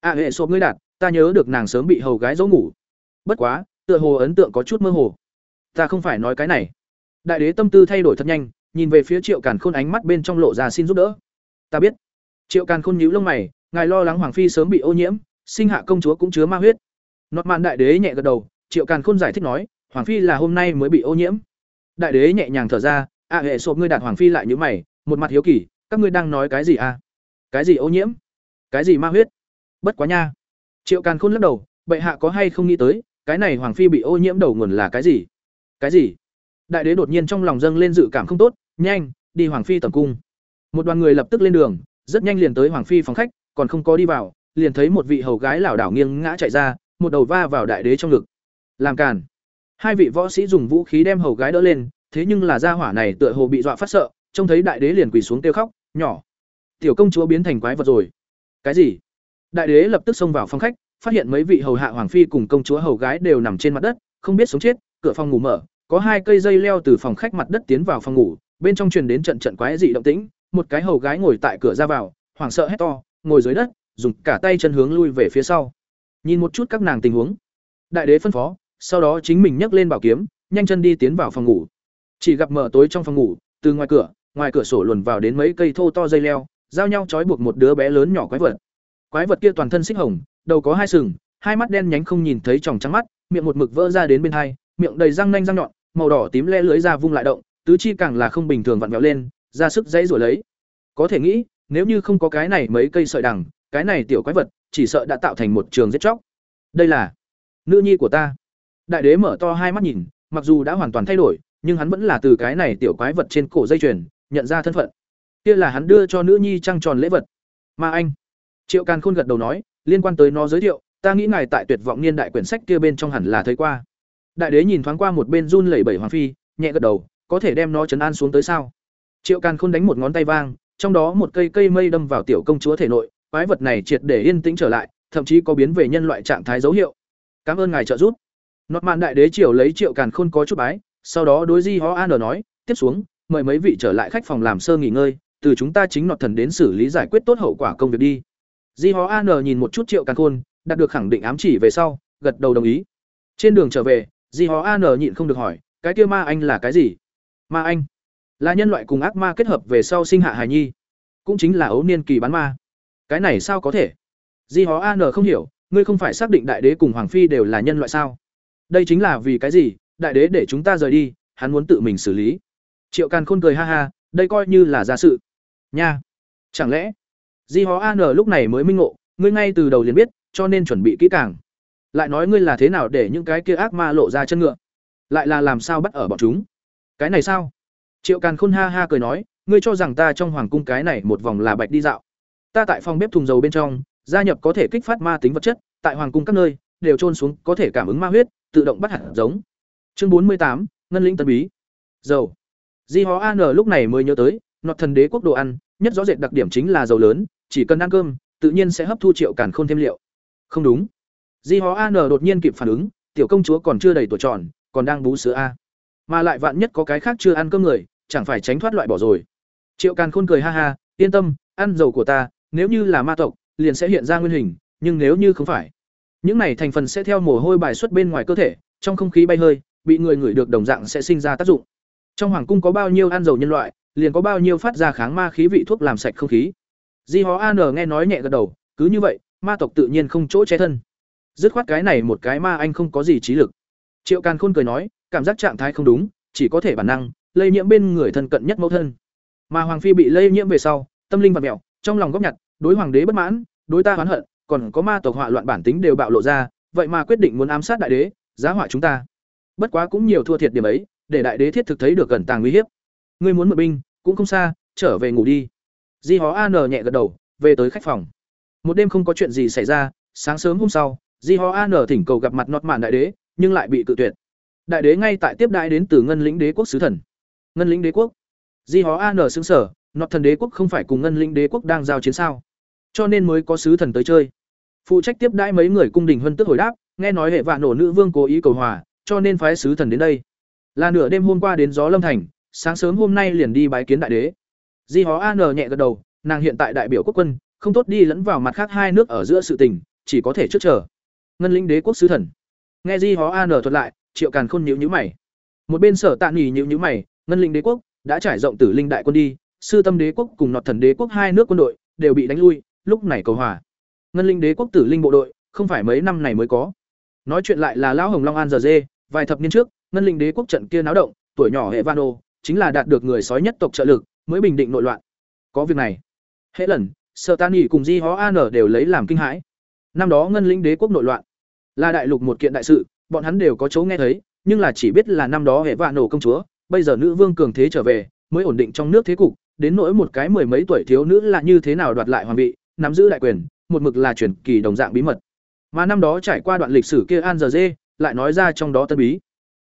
A: À hệ sộp ngươi đạt, ta nhớ được nàng sớm bị hầu gái dỗ ngủ. Bất quá, tựa hồ ấn tượng có chút mơ hồ. Ta không phải nói cái này. Đại đế tâm tư thay đổi thật nhanh, nhìn về phía triệu càn khôn ánh mắt bên trong lộ ra xin giúp đỡ. Ta biết. Triệu càn khôn nhíu lông mày ngài lo lắng hoàng phi sớm bị ô nhiễm, sinh hạ công chúa cũng chứa ma huyết. Nọt mạn đại đế nhẹ gật đầu, triệu càn khôn giải thích nói, hoàng phi là hôm nay mới bị ô nhiễm. Đại đế nhẹ nhàng thở ra à hệ sộp ngươi đạt hoàng phi lại như mày, một mặt hiếu kỳ, các ngươi đang nói cái gì à? cái gì ô nhiễm? Cái gì ma huyết? Bất quá nha. Triệu càn khôn lắc đầu, bệ hạ có hay không nghĩ tới, cái này hoàng phi bị ô nhiễm đầu nguồn là cái gì? Cái gì? Đại đế đột nhiên trong lòng dâng lên dự cảm không tốt, nhanh, đi hoàng phi tầm cung. Một đoàn người lập tức lên đường, rất nhanh liền tới hoàng phi phòng khách còn không có đi vào, liền thấy một vị hầu gái lảo đảo nghiêng ngã chạy ra, một đầu va vào đại đế trong ngực. Làm cản. hai vị võ sĩ dùng vũ khí đem hầu gái đỡ lên, thế nhưng là gia hỏa này tựa hồ bị dọa phát sợ, trông thấy đại đế liền quỳ xuống kêu khóc, nhỏ, tiểu công chúa biến thành quái vật rồi. Cái gì? Đại đế lập tức xông vào phòng khách, phát hiện mấy vị hầu hạ hoàng phi cùng công chúa hầu gái đều nằm trên mặt đất, không biết sống chết, cửa phòng ngủ mở, có hai cây dây leo từ phòng khách mặt đất tiến vào phòng ngủ, bên trong truyền đến trận trận quái dị động tĩnh, một cái hầu gái ngồi tại cửa ra vào, hoảng sợ hét to ngồi dưới đất, dùng cả tay chân hướng lui về phía sau. Nhìn một chút các nàng tình huống. Đại đế phân phó, sau đó chính mình nhấc lên bảo kiếm, nhanh chân đi tiến vào phòng ngủ. Chỉ gặp mở tối trong phòng ngủ, từ ngoài cửa ngoài cửa sổ luồn vào đến mấy cây thô to dây leo, giao nhau trói buộc một đứa bé lớn nhỏ quái vật. Quái vật kia toàn thân xích hồng, đầu có hai sừng, hai mắt đen nhánh không nhìn thấy tròng trắng mắt, miệng một mực vỡ ra đến bên hai, miệng đầy răng nanh răng nhọn, màu đỏ tím le lưới ra vung lại động, tứ chi càng là không bình thường vặn vẹo lên, ra sức dãy rồi lấy. Có thể nghĩ nếu như không có cái này mấy cây sợi đằng, cái này tiểu quái vật, chỉ sợ đã tạo thành một trường giết chóc. Đây là nữ nhi của ta. Đại đế mở to hai mắt nhìn, mặc dù đã hoàn toàn thay đổi, nhưng hắn vẫn là từ cái này tiểu quái vật trên cổ dây chuyền, nhận ra thân phận. Kia là hắn đưa cho nữ nhi trăng tròn lễ vật. Mà anh. Triệu càn khôn gật đầu nói, liên quan tới nó giới thiệu, ta nghĩ ngài tại tuyệt vọng niên đại quyển sách kia bên trong hẳn là thấy qua. Đại đế nhìn thoáng qua một bên run lẩy bẩy hoàng phi, nhẹ gật đầu, có thể đem nó chấn an xuống tới sao? Triệu càn khôn đánh một ngón tay vang trong đó một cây cây mây đâm vào tiểu công chúa thể nội, quái vật này triệt để yên tĩnh trở lại, thậm chí có biến về nhân loại trạng thái dấu hiệu. Cảm ơn ngài trợ giúp. Nọt mạn đại đế triều lấy triệu càn khôn có chút bái, sau đó đối di ho an nói, tiếp xuống, mời mấy vị trở lại khách phòng làm sơ nghỉ ngơi, từ chúng ta chính nọt thần đến xử lý giải quyết tốt hậu quả công việc đi. Di ho an nhìn một chút triệu càn khôn, đạt được khẳng định ám chỉ về sau, gật đầu đồng ý. Trên đường trở về, di ho an nhịn không được hỏi, cái kia ma anh là cái gì? Ma anh? Là nhân loại cùng ác ma kết hợp về sau sinh hạ hài nhi, cũng chính là ấu niên kỳ bán ma. Cái này sao có thể? Di hó an không hiểu, ngươi không phải xác định đại đế cùng hoàng phi đều là nhân loại sao? Đây chính là vì cái gì? Đại đế để chúng ta rời đi, hắn muốn tự mình xử lý. Triệu càn khôn cười ha ha, đây coi như là gia sự. Nha! Chẳng lẽ? Di hó an lúc này mới minh ngộ, ngươi ngay từ đầu liền biết, cho nên chuẩn bị kỹ càng. Lại nói ngươi là thế nào để những cái kia ác ma lộ ra chân ngựa? Lại là làm sao bắt ở bọn chúng? Cái này sao? Triệu càn khôn ha ha cười nói, ngươi cho rằng ta trong hoàng cung cái này một vòng là bạch đi dạo. Ta tại phòng bếp thùng dầu bên trong, gia nhập có thể kích phát ma tính vật chất, tại hoàng cung các nơi, đều trôn xuống có thể cảm ứng ma huyết, tự động bắt hạt giống. Chương bốn mươi tám, ngân lĩnh tân bí. Dầu. Di hó an lúc này mới nhớ tới, nọt thần đế quốc đồ ăn, nhất rõ rệt đặc điểm chính là dầu lớn, chỉ cần ăn cơm, tự nhiên sẽ hấp thu triệu càn khôn thêm liệu. Không đúng. Di hó an đột nhiên kịp phản ứng, tiểu công chúa còn chưa đầy tuổi tròn, còn đang bú sữa a. Mà lại vạn nhất có cái khác chưa ăn cơm người chẳng phải tránh thoát loại bỏ rồi. Triệu càn khôn cười ha ha, yên tâm, ăn dầu của ta, nếu như là ma tộc, liền sẽ hiện ra nguyên hình, nhưng nếu như không phải, những này thành phần sẽ theo mồ hôi bài xuất bên ngoài cơ thể, trong không khí bay hơi, bị người ngửi được đồng dạng sẽ sinh ra tác dụng. Trong hoàng cung có bao nhiêu ăn dầu nhân loại, liền có bao nhiêu phát ra kháng ma khí vị thuốc làm sạch không khí. Di hó an nghe nói nhẹ gật đầu, cứ như vậy, ma tộc tự nhiên không chỗ che thân. Dứt khoát cái này một cái ma anh không có gì trí lực. Triệu càn khôn cười nói, cảm giác trạng thái không đúng, chỉ có thể bản năng lây nhiễm bên người thân cận nhất mẫu thân. Mà hoàng phi bị lây nhiễm về sau, tâm linh và mẹo trong lòng góp nhặt, đối hoàng đế bất mãn, đối ta oán hận, còn có ma tộc họa loạn bản tính đều bạo lộ ra, vậy mà quyết định muốn ám sát đại đế, giá họa chúng ta. Bất quá cũng nhiều thua thiệt điểm ấy, để đại đế thiết thực thấy được gần tàng nguy hiếp. Ngươi muốn mượn binh, cũng không xa, trở về ngủ đi. Di hó an nhẹ gật đầu, về tới khách phòng. Một đêm không có chuyện gì xảy ra, sáng sớm hôm sau, di hó an thỉnh cầu gặp mặt nọt mạn đại đế, nhưng lại bị cự tuyệt. Đại đế ngay tại tiếp đại đến từ ngân lĩnh đế quốc sứ thần ngân lĩnh đế quốc. Di hó an xứng sở, nọt thần đế quốc không phải cùng ngân lĩnh đế quốc đang giao chiến sao? Cho nên mới có sứ thần tới chơi. Phụ trách tiếp đãi mấy người cung đình huân tức hồi đáp, nghe nói hệ vạn nổ nữ vương cố ý cầu hòa, cho nên phái sứ thần đến đây. Là nửa đêm hôm qua đến gió lâm thành, sáng sớm hôm nay liền đi bái kiến đại đế. Di hó an nhẹ gật đầu, nàng hiện tại đại biểu quốc quân, không tốt đi lẫn vào mặt khác hai nước ở giữa sự tình, chỉ có thể trước chờ. Ngân lĩnh đế quốc sứ thần. Nghe di hó an thuật lại, triệu càn khôn nhữ nhữ mày. Một bên sở tạ nghỉ nhữ nhữ mày ngân linh đế quốc đã trải rộng tử linh đại quân đi, sư tâm đế quốc cùng nọt thần đế quốc hai nước quân đội đều bị đánh lui, lúc này cầu hòa. Ngân linh đế quốc tử linh bộ đội không phải mấy năm này mới có. Nói chuyện lại là lão hồng long an giờ dê, vài thập niên trước, ngân linh đế quốc trận kia náo động, tuổi nhỏ hệ vano chính là đạt được người sói nhất tộc trợ lực, mới bình định nội loạn. Có việc này. Hệ lần sợ tan nghỉ cùng di hó an đều lấy làm kinh hãi. Năm đó ngân linh đế quốc nội loạn. Là đại lục một kiện đại sự, bọn hắn đều có chỗ nghe thấy, nhưng là chỉ biết là năm đó hệ vạ nổ công chúa bây giờ nữ vương cường thế trở về, mới ổn định trong nước thế cục, đến nỗi một cái mười mấy tuổi thiếu nữ là như thế nào đoạt lại hoàng vị, nắm giữ đại quyền, một mực là truyền kỳ đồng dạng bí mật. Mà năm đó trải qua đoạn lịch sử kia an giờ dê, lại nói ra trong đó tân bí.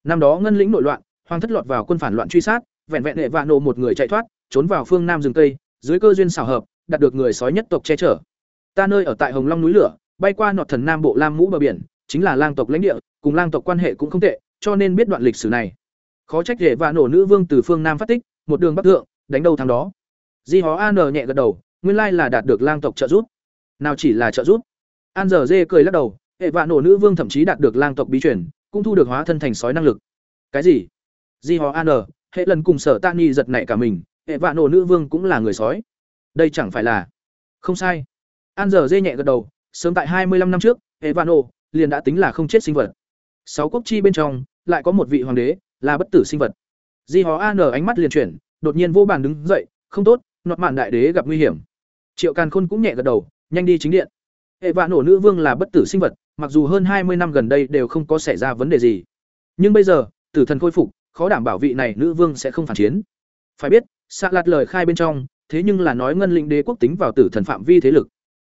A: Năm đó ngân lĩnh nội loạn, hoàng thất lọt vào quân phản loạn truy sát, vẹn vẹn hệ vạn nộ một người chạy thoát, trốn vào phương nam rừng tây dưới cơ duyên xảo hợp, đạt được người sói nhất tộc che chở. Ta nơi ở tại hồng long núi lửa, bay qua nọt thần nam bộ lam mũ bờ biển, chính là lang tộc lãnh địa, cùng lang tộc quan hệ cũng không tệ, cho nên biết đoạn lịch sử này khó trách rể và nổ nữ vương từ phương nam phát tích, một đường bắc thượng, đánh đầu thằng đó. Di hó an nhẹ gật đầu, nguyên lai là đạt được lang tộc trợ giúp. Nào chỉ là trợ giúp. An giờ dê cười lắc đầu hệ vạn nổ nữ vương thậm chí đạt được lang tộc bí truyền, cũng thu được hóa thân thành sói năng lực. Cái gì? Di hó an hệ lần cùng sở tan nhi giật nảy cả mình hệ vạn nổ nữ vương cũng là người sói. Đây chẳng phải là không sai. An giờ dê nhẹ gật đầu, sớm tại hai mươi 25 năm trước hệ vạn nổ liền đã tính là không chết sinh vật. Sáu quốc chi bên trong, lại có một vị hoàng đế là bất tử sinh vật. Di hó an ánh mắt liền chuyển, đột nhiên vô bàn đứng dậy, không tốt, nọt mạn đại đế gặp nguy hiểm. Triệu càn khôn cũng nhẹ gật đầu, nhanh đi chính điện. Hệ vạn nổ nữ vương là bất tử sinh vật, mặc dù hơn hai mươi năm gần đây đều không có xảy ra vấn đề gì. Nhưng bây giờ, tử thần khôi phục, khó đảm bảo vị này nữ vương sẽ không phản chiến. Phải biết xạ lạt lời khai bên trong, thế nhưng là nói ngân lĩnh đế quốc tính vào tử thần phạm vi thế lực.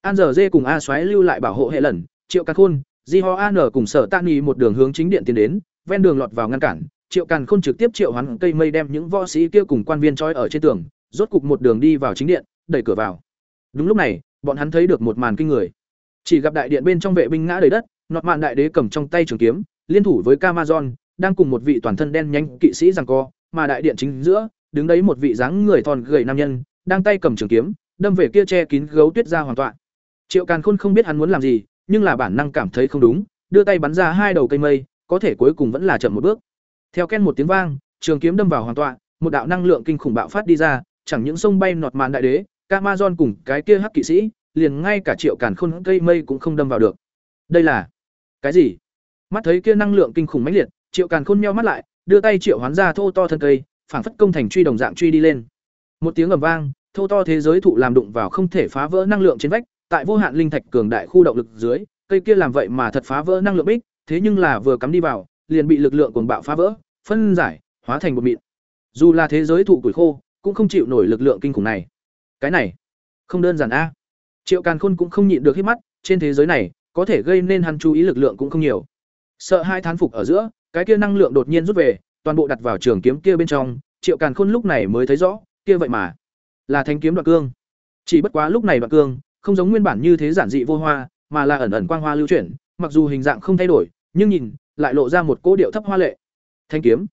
A: An giờ dê cùng a xoáy lưu lại bảo hộ hệ lần, triệu càn khôn, di ho an cùng sở tạ nghi một đường hướng chính điện tiến đến, ven đường lọt vào ngăn cản triệu càn khôn trực tiếp triệu hắn cây mây đem những võ sĩ kia cùng quan viên trói ở trên tường, rốt cục một đường đi vào chính điện, đẩy cửa vào. Đúng lúc này, bọn hắn thấy được một màn kinh người. Chỉ gặp đại điện bên trong vệ binh ngã đầy đất, nọt mạn đại đế cầm trong tay trường kiếm, liên thủ với camazon, đang cùng một vị toàn thân đen nhánh kỵ sĩ giằng co, mà đại điện chính giữa, đứng đấy một vị dáng người thon gầy nam nhân, đang tay cầm trường kiếm, đâm về kia che kín gấu tuyết ra hoàn toàn. Triệu càn khôn không biết hắn muốn làm gì, nhưng là bản năng cảm thấy không đúng, đưa tay bắn ra hai đầu cây mây, có thể cuối cùng vẫn là chậm một bước theo ken một tiếng vang trường kiếm đâm vào hoàn toàn một đạo năng lượng kinh khủng bạo phát đi ra chẳng những sông bay nọt màn đại đế camazon cùng cái kia hắc kỵ sĩ liền ngay cả triệu càn khôn cây mây cũng không đâm vào được. Đây là cái gì? Mắt thấy kia năng lượng kinh khủng mãnh liệt triệu càn khôn meo mắt lại đưa tay triệu hoán ra thô to thân cây phảng phất công thành truy đồng dạng truy đi lên. Một tiếng ầm vang thô to thế giới thụ làm đụng vào không thể phá vỡ năng lượng trên vách, tại vô hạn linh thạch cường đại khu động lực dưới, cây kia làm vậy mà thật phá vỡ năng lượng bích, thế nhưng là vừa cắm đi vào, liền bị lực lượng cuồng bạo phá vỡ, phân giải, hóa thành một mịn. Dù là thế giới thụ củi khô, cũng không chịu nổi lực lượng kinh khủng này. Cái này, không đơn giản a. Triệu Càn Khôn cũng không nhịn được hít mắt, trên thế giới này, có thể gây nên hắn chú ý lực lượng cũng không nhiều. Sợ hai thán phục ở giữa, cái kia năng lượng đột nhiên rút về, toàn bộ đặt vào trường kiếm kia bên trong, Triệu Càn Khôn lúc này mới thấy rõ, kia vậy mà là thanh kiếm đoạn cương. Chỉ bất quá lúc này đoạn cương, không giống nguyên bản như thế giản dị vô hoa, mà là ẩn ẩn quang hoa lưu chuyển, mặc dù hình dạng không thay đổi, nhưng nhìn lại lộ ra một cỗ điệu thấp hoa lệ. Thanh kiếm.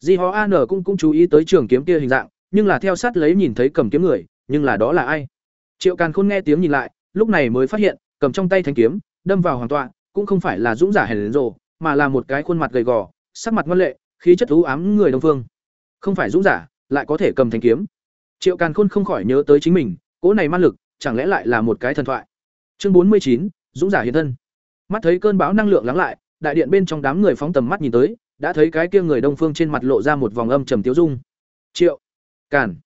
A: Di Ho An cũng cũng chú ý tới trường kiếm kia hình dạng, nhưng là theo sát lấy nhìn thấy cầm kiếm người, nhưng là đó là ai? Triệu Càn Khôn nghe tiếng nhìn lại, lúc này mới phát hiện, cầm trong tay thanh kiếm, đâm vào hoàng tọa, cũng không phải là dũng giả hèn rồ, mà là một cái khuôn mặt gầy gò, sắc mặt ngoan lệ, khí chất u ám người Đông Phương. Không phải dũng giả, lại có thể cầm thanh kiếm. Triệu Càn Khôn không khỏi nhớ tới chính mình, cỗ này man lực, chẳng lẽ lại là một cái thần thoại. Chương bốn mươi chín, dũng giả hiện thân. Mắt thấy cơn bão năng lượng lắng lại, đại điện bên trong đám người phóng tầm mắt nhìn tới, đã thấy cái kia người Đông Phương trên mặt lộ ra một vòng âm trầm tiêu dung. Triệu Càn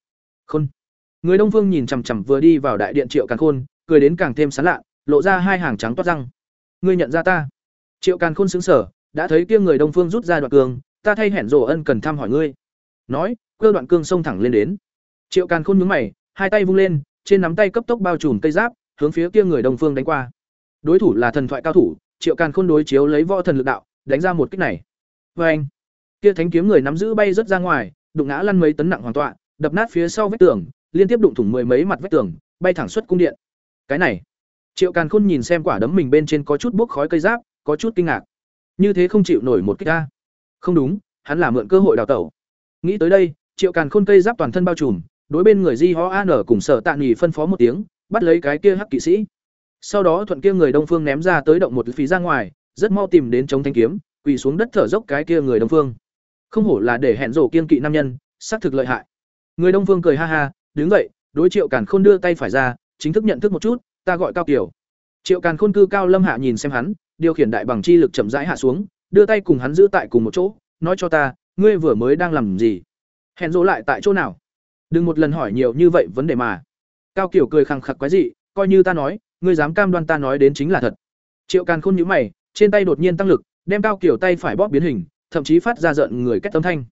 A: Khôn. Người Đông Phương nhìn chằm chằm vừa đi vào đại điện Triệu Càn Khôn, cười đến càng thêm sán lạ, lộ ra hai hàng trắng toát răng. Ngươi nhận ra ta? Triệu Càn Khôn sững sờ, đã thấy kia người Đông Phương rút ra đoạn cương, ta thay hẹn rồ ân cần thăm hỏi ngươi. Nói, cơ đoạn cương xông thẳng lên đến. Triệu Càn Khôn nhướng mày, hai tay vung lên, trên nắm tay cấp tốc bao trùm cây giáp, hướng phía kia người Đông Phương đánh qua. Đối thủ là thần thoại cao thủ, Triệu Càn Khôn đối chiếu lấy võ thần lực đạo, đánh ra một kích này. Oeng! Kia thánh kiếm người nắm giữ bay rất ra ngoài, đụng ngã lăn mấy tấn nặng hoàn tọa, đập nát phía sau vách tường, liên tiếp đụng thủng mười mấy mặt vách tường, bay thẳng xuất cung điện. Cái này, Triệu Càn Khôn nhìn xem quả đấm mình bên trên có chút bốc khói cây giáp, có chút kinh ngạc. Như thế không chịu nổi một kích a. Không đúng, hắn là mượn cơ hội đào tẩu. Nghĩ tới đây, Triệu Càn Khôn cây giáp toàn thân bao trùm, đối bên người Di Ho An cùng Sở Tạ Nghị phân phó một tiếng, bắt lấy cái kia hắc kỵ sĩ. Sau đó thuận kia người Đông Phương ném ra tới động một phí ra ngoài, rất mau tìm đến chống thanh kiếm, quỳ xuống đất thở dốc cái kia người Đông Phương. Không hổ là để hẹn rổ kiên kỵ nam nhân, xác thực lợi hại. Người Đông Phương cười ha ha, đứng dậy, đối Triệu Càn Khôn đưa tay phải ra, chính thức nhận thức một chút, ta gọi Cao Kiều. Triệu Càn Khôn cư cao lâm hạ nhìn xem hắn, điều khiển đại bằng chi lực chậm rãi hạ xuống, đưa tay cùng hắn giữ tại cùng một chỗ, nói cho ta, ngươi vừa mới đang làm gì? Hẹn rổ lại tại chỗ nào? Đừng một lần hỏi nhiều như vậy vấn đề mà. Cao Kiều cười khăng khặc quái dị, coi như ta nói, ngươi dám cam đoan ta nói đến chính là thật. Triệu Càn Khôn nhíu mày, trên tay đột nhiên tăng lực, đem Cao Kiều tay phải bóp biến hình, thậm chí phát ra giận người kết âm thanh.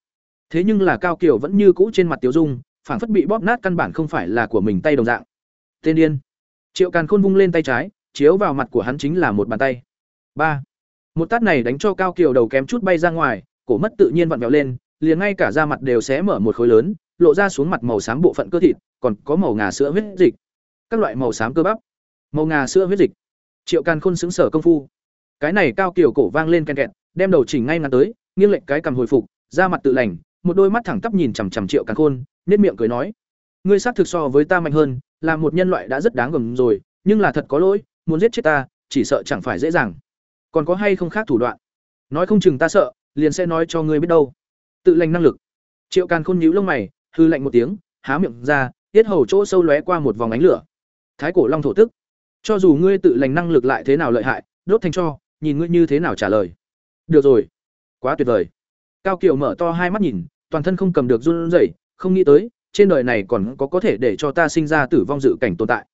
A: Thế nhưng là Cao Kiều vẫn như cũ trên mặt tiểu dung, phảng phất bị bóp nát căn bản không phải là của mình tay đồng dạng. Tên điên. Triệu Càn Khôn vung lên tay trái, chiếu vào mặt của hắn chính là một bàn tay. Ba. Một tát này đánh cho Cao Kiều đầu kém chút bay ra ngoài, cổ mất tự nhiên vặn vẹo lên, liền ngay cả da mặt đều xé mở một khối lớn, lộ ra xuống mặt màu xám bộ phận cơ thịt, còn có màu ngà sữa huyết dịch. Các loại màu xám cơ bắp, màu ngà sữa huyết dịch. Triệu Càn Khôn xứng sở công phu. Cái này Cao Kiều cổ vang lên ken kẹt, đem đầu chỉnh ngay ngắn tới, nghiêng lệch cái cầm hồi phục, da mặt tự lành, một đôi mắt thẳng tắp nhìn chằm chằm Triệu Càn Khôn, nết miệng cười nói: "Ngươi xác thực so với ta mạnh hơn, là một nhân loại đã rất đáng gờm rồi, nhưng là thật có lỗi, muốn giết chết ta, chỉ sợ chẳng phải dễ dàng. Còn có hay không khác thủ đoạn? Nói không chừng ta sợ, liền sẽ nói cho ngươi biết đâu." Tự lành năng lực. Triệu Càn Khôn nhíu lông mày, hư lạnh một tiếng, há miệng ra, tiết hầu chỗ sâu lóe qua một vòng ánh lửa. Thái cổ long thổ tức. Cho dù ngươi tự lành năng lực lại thế nào lợi hại, đốt thành cho, nhìn ngươi như thế nào trả lời. Được rồi, quá tuyệt vời. Cao Kiều mở to hai mắt nhìn, toàn thân không cầm được run rẩy, không nghĩ tới, trên đời này còn có có thể để cho ta sinh ra tử vong dự cảnh tồn tại.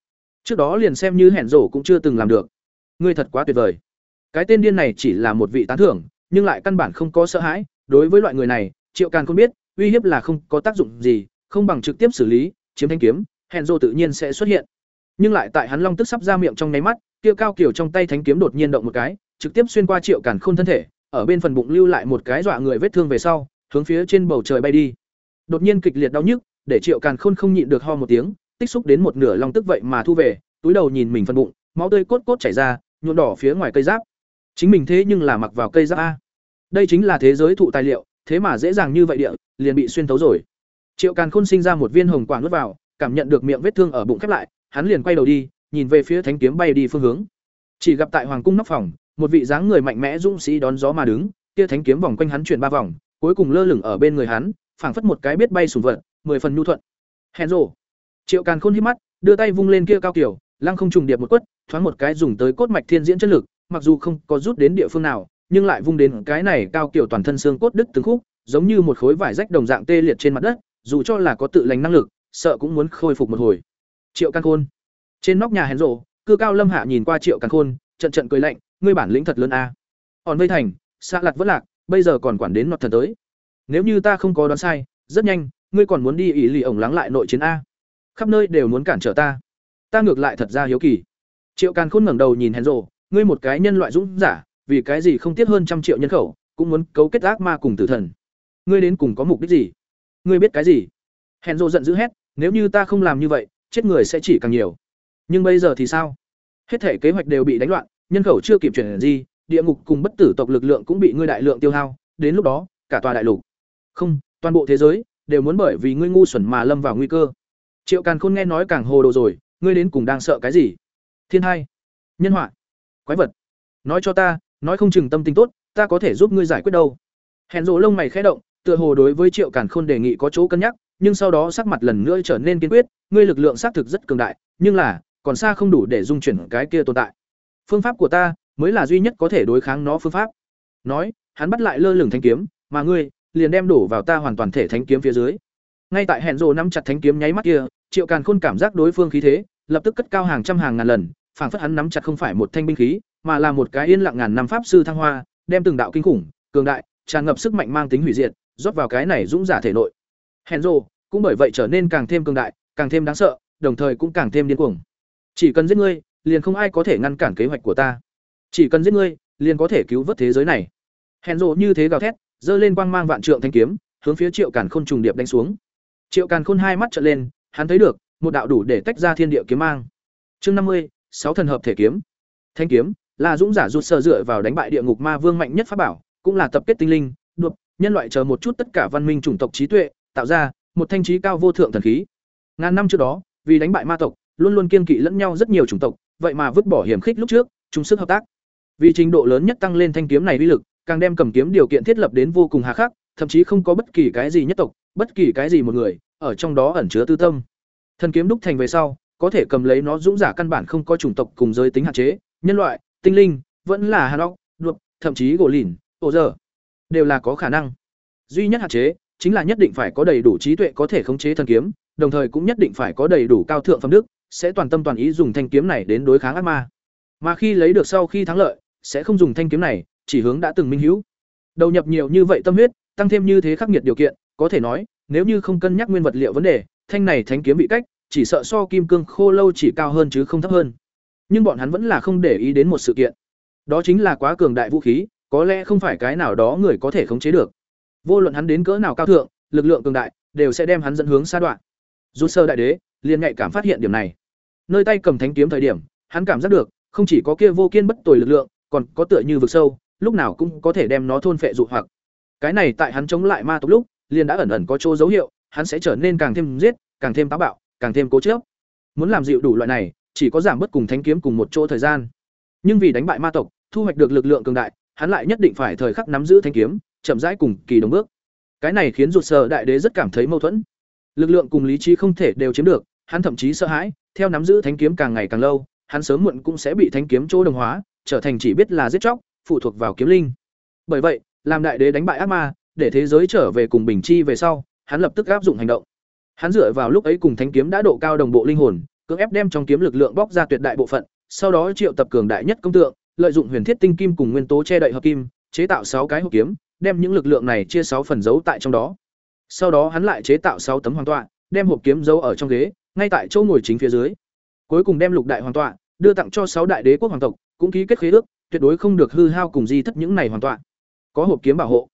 A: Trước đó liền xem như hẹn rổ cũng chưa từng làm được. Ngươi thật quá tuyệt vời. Cái tên điên này chỉ là một vị tán thưởng, nhưng lại căn bản không có sợ hãi, đối với loại người này, Triệu Càn không biết, uy hiếp là không có tác dụng gì, không bằng trực tiếp xử lý, chiếm thanh kiếm, hẹn rổ tự nhiên sẽ xuất hiện. Nhưng lại tại hắn long tức sắp ra miệng trong nháy mắt, kia cao kiểu trong tay thánh kiếm đột nhiên động một cái, trực tiếp xuyên qua Triệu Càn Khôn thân thể, ở bên phần bụng lưu lại một cái dọa người vết thương về sau, hướng phía trên bầu trời bay đi. Đột nhiên kịch liệt đau nhức, để Triệu Càn Khôn không nhịn được ho một tiếng, tích xúc đến một nửa long tức vậy mà thu về, túi đầu nhìn mình phần bụng, máu tươi cốt cốt chảy ra, nhuộm đỏ phía ngoài cây giáp. Chính mình thế nhưng là mặc vào cây giáp a. Đây chính là thế giới thụ tài liệu, thế mà dễ dàng như vậy địa, liền bị xuyên thấu rồi. Triệu Càn Khôn sinh ra một viên hồng quả nuốt vào, cảm nhận được miệng vết thương ở bụng khép lại, hắn liền quay đầu đi, nhìn về phía thánh kiếm bay đi phương hướng. Chỉ gặp tại hoàng cung nóc phòng, một vị dáng người mạnh mẽ dũng sĩ đón gió mà đứng, kia thánh kiếm vòng quanh hắn chuyển ba vòng, cuối cùng lơ lửng ở bên người hắn, phảng phất một cái biết bay sủng vật, mười phần nhu thuận. Hèn rồ. Triệu Càn Khôn híp mắt, đưa tay vung lên kia cao kiểu, lăng không trùng điệp một quất, thoáng một cái dùng tới cốt mạch thiên diễn chất lực, mặc dù không có rút đến địa phương nào, nhưng lại vung đến cái này cao kiểu toàn thân xương cốt đứt từng khúc, giống như một khối vải rách đồng dạng tê liệt trên mặt đất, dù cho là có tự lành năng lực, sợ cũng muốn khôi phục một hồi triệu căn khôn. Trên nóc nhà hèn rộ, cư cao lâm hạ nhìn qua triệu căn khôn, trận trận cười lạnh, ngươi bản lĩnh thật lớn a. À. hòn vây thành xa lặt vất lạc, bây giờ còn quản đến nọt thần tới. Nếu như ta không có đoán sai, rất nhanh, ngươi còn muốn đi ỉ lì ổng lắng lại nội chiến a. Khắp nơi đều muốn cản trở ta. Ta ngược lại thật ra hiếu kỳ. Triệu càn khôn ngẩng đầu nhìn hèn rộ, ngươi một cái nhân loại dũng giả, vì cái gì không tiếc hơn trăm triệu nhân khẩu, cũng muốn cấu kết ác ma cùng tử thần. Ngươi đến cùng có mục đích gì? Ngươi biết cái gì? Hèn rộ giận dữ hét, nếu như ta không làm như vậy chết người sẽ chỉ càng nhiều. Nhưng bây giờ thì sao? Hết thể kế hoạch đều bị đánh loạn, nhân khẩu chưa kịp chuyển gì địa ngục cùng bất tử tộc lực lượng cũng bị ngươi đại lượng tiêu hao, đến lúc đó, cả tòa đại lục. Không, toàn bộ thế giới đều muốn bởi vì ngươi ngu xuẩn mà lâm vào nguy cơ. Triệu càn khôn nghe nói càng hồ đồ rồi, ngươi đến cùng đang sợ cái gì? Thiên hai, nhân họa, quái vật. Nói cho ta, nói không chừng tâm tính tốt, ta có thể giúp ngươi giải quyết đâu. Hẹn rộ lông mày khẽ động, tựa hồ đối với triệu càn khôn đề nghị có chỗ cân nhắc nhưng sau đó sắc mặt lần nữa trở nên kiên quyết, ngươi lực lượng xác thực rất cường đại, nhưng là, còn xa không đủ để dung chuyển cái kia tồn tại. Phương pháp của ta mới là duy nhất có thể đối kháng nó phương pháp. Nói, hắn bắt lại lơ lửng thanh kiếm, mà ngươi liền đem đổ vào ta hoàn toàn thể thánh kiếm phía dưới. Ngay tại hẹn rồ nắm chặt thánh kiếm nháy mắt kia, triệu càn khôn cảm giác đối phương khí thế, lập tức cất cao hàng trăm hàng ngàn lần, phảng phất hắn nắm chặt không phải một thanh binh khí, mà là một cái yên lặng ngàn năm pháp sư thăng hoa, đem từng đạo kinh khủng, cường đại, tràn ngập sức mạnh mang tính hủy diệt, rót vào cái này dũng giả thể nội hèn rồ cũng bởi vậy trở nên càng thêm cường đại, càng thêm đáng sợ, đồng thời cũng càng thêm điên cuồng. Chỉ cần giết ngươi, liền không ai có thể ngăn cản kế hoạch của ta. Chỉ cần giết ngươi, liền có thể cứu vớt thế giới này. Hèn rồ như thế gào thét, giơ lên quang mang vạn trượng thanh kiếm, hướng phía triệu càn khôn trùng điệp đánh xuống. Triệu càn khôn hai mắt trợn lên, hắn thấy được, một đạo đủ để tách ra thiên địa kiếm mang. Chương năm mươi, sáu thần hợp thể kiếm. Thanh kiếm, là dũng giả rụt sờ dựa vào đánh bại địa ngục ma vương mạnh nhất pháp bảo, cũng là tập kết tinh linh, đột, nhân loại chờ một chút tất cả văn minh chủng tộc trí tuệ tạo ra một thanh trí cao vô thượng thần khí. Ngàn năm trước đó, vì đánh bại ma tộc, luôn luôn kiên kỵ lẫn nhau rất nhiều chủng tộc, vậy mà vứt bỏ hiểm khích lúc trước, chung sức hợp tác. Vì trình độ lớn nhất tăng lên thanh kiếm này uy lực, càng đem cầm kiếm điều kiện thiết lập đến vô cùng hà khắc, thậm chí không có bất kỳ cái gì nhất tộc, bất kỳ cái gì một người, ở trong đó ẩn chứa tư tâm. Thần kiếm đúc thành về sau, có thể cầm lấy nó dũng giả căn bản không có chủng tộc cùng giới tính hạn chế, nhân loại, tinh linh, vẫn là hàn óc đuộc, thậm chí gỗ lìn, ổ giờ đều là có khả năng. Duy nhất hạn chế chính là nhất định phải có đầy đủ trí tuệ có thể khống chế thần kiếm, đồng thời cũng nhất định phải có đầy đủ cao thượng phẩm đức, sẽ toàn tâm toàn ý dùng thanh kiếm này đến đối kháng ác ma. Mà khi lấy được sau khi thắng lợi, sẽ không dùng thanh kiếm này, chỉ hướng đã từng minh hữu. Đầu nhập nhiều như vậy tâm huyết, tăng thêm như thế khắc nghiệt điều kiện, có thể nói, nếu như không cân nhắc nguyên vật liệu vấn đề, thanh này thánh kiếm bị cách, chỉ sợ so kim cương khô lâu chỉ cao hơn chứ không thấp hơn. Nhưng bọn hắn vẫn là không để ý đến một sự kiện. Đó chính là quá cường đại vũ khí, có lẽ không phải cái nào đó người có thể khống chế được vô luận hắn đến cỡ nào cao thượng, lực lượng cường đại, đều sẽ đem hắn dẫn hướng xa đoạn. Rút sơ đại đế, liền nhạy cảm phát hiện điểm này. Nơi tay cầm thánh kiếm thời điểm, hắn cảm giác được, không chỉ có kia vô kiên bất tồi lực lượng, còn có tựa như vực sâu, lúc nào cũng có thể đem nó thôn phệ dụ hoặc. Cái này tại hắn chống lại ma tộc lúc, liền đã ẩn ẩn có chỗ dấu hiệu, hắn sẽ trở nên càng thêm giết, càng thêm táo bạo, càng thêm cố chớp muốn làm dịu đủ loại này, chỉ có giảm bớt cùng thánh kiếm cùng một chỗ thời gian. Nhưng vì đánh bại ma tộc, thu hoạch được lực lượng cường đại, hắn lại nhất định phải thời khắc nắm giữ thanh kiếm chậm rãi cùng kỳ đồng bước. Cái này khiến ruột sở đại đế rất cảm thấy mâu thuẫn. Lực lượng cùng lý trí không thể đều chiếm được, hắn thậm chí sợ hãi, theo nắm giữ thánh kiếm càng ngày càng lâu, hắn sớm muộn cũng sẽ bị thánh kiếm chỗ đồng hóa, trở thành chỉ biết là giết chóc, phụ thuộc vào kiếm linh. Bởi vậy, làm đại đế đánh bại ác ma, để thế giới trở về cùng bình chi về sau, hắn lập tức áp dụng hành động. Hắn dựa vào lúc ấy cùng thánh kiếm đã độ cao đồng bộ linh hồn, cưỡng ép đem trong kiếm lực lượng bóc ra tuyệt đại bộ phận, sau đó triệu tập cường đại nhất công tượng, lợi dụng huyền thiết tinh kim cùng nguyên tố che đậy hợp kim, chế tạo sáu cái hộp kiếm đem những lực lượng này chia sáu phần giấu tại trong đó. Sau đó hắn lại chế tạo sáu tấm hoàng tọa, đem hộp kiếm giấu ở trong ghế, ngay tại chỗ ngồi chính phía dưới. Cuối cùng đem lục đại hoàng tọa đưa tặng cho sáu đại đế quốc hoàng tộc, cũng ký kết khế ước, tuyệt đối không được hư hao cùng di thất những này hoàng tọa. Có hộp kiếm bảo hộ.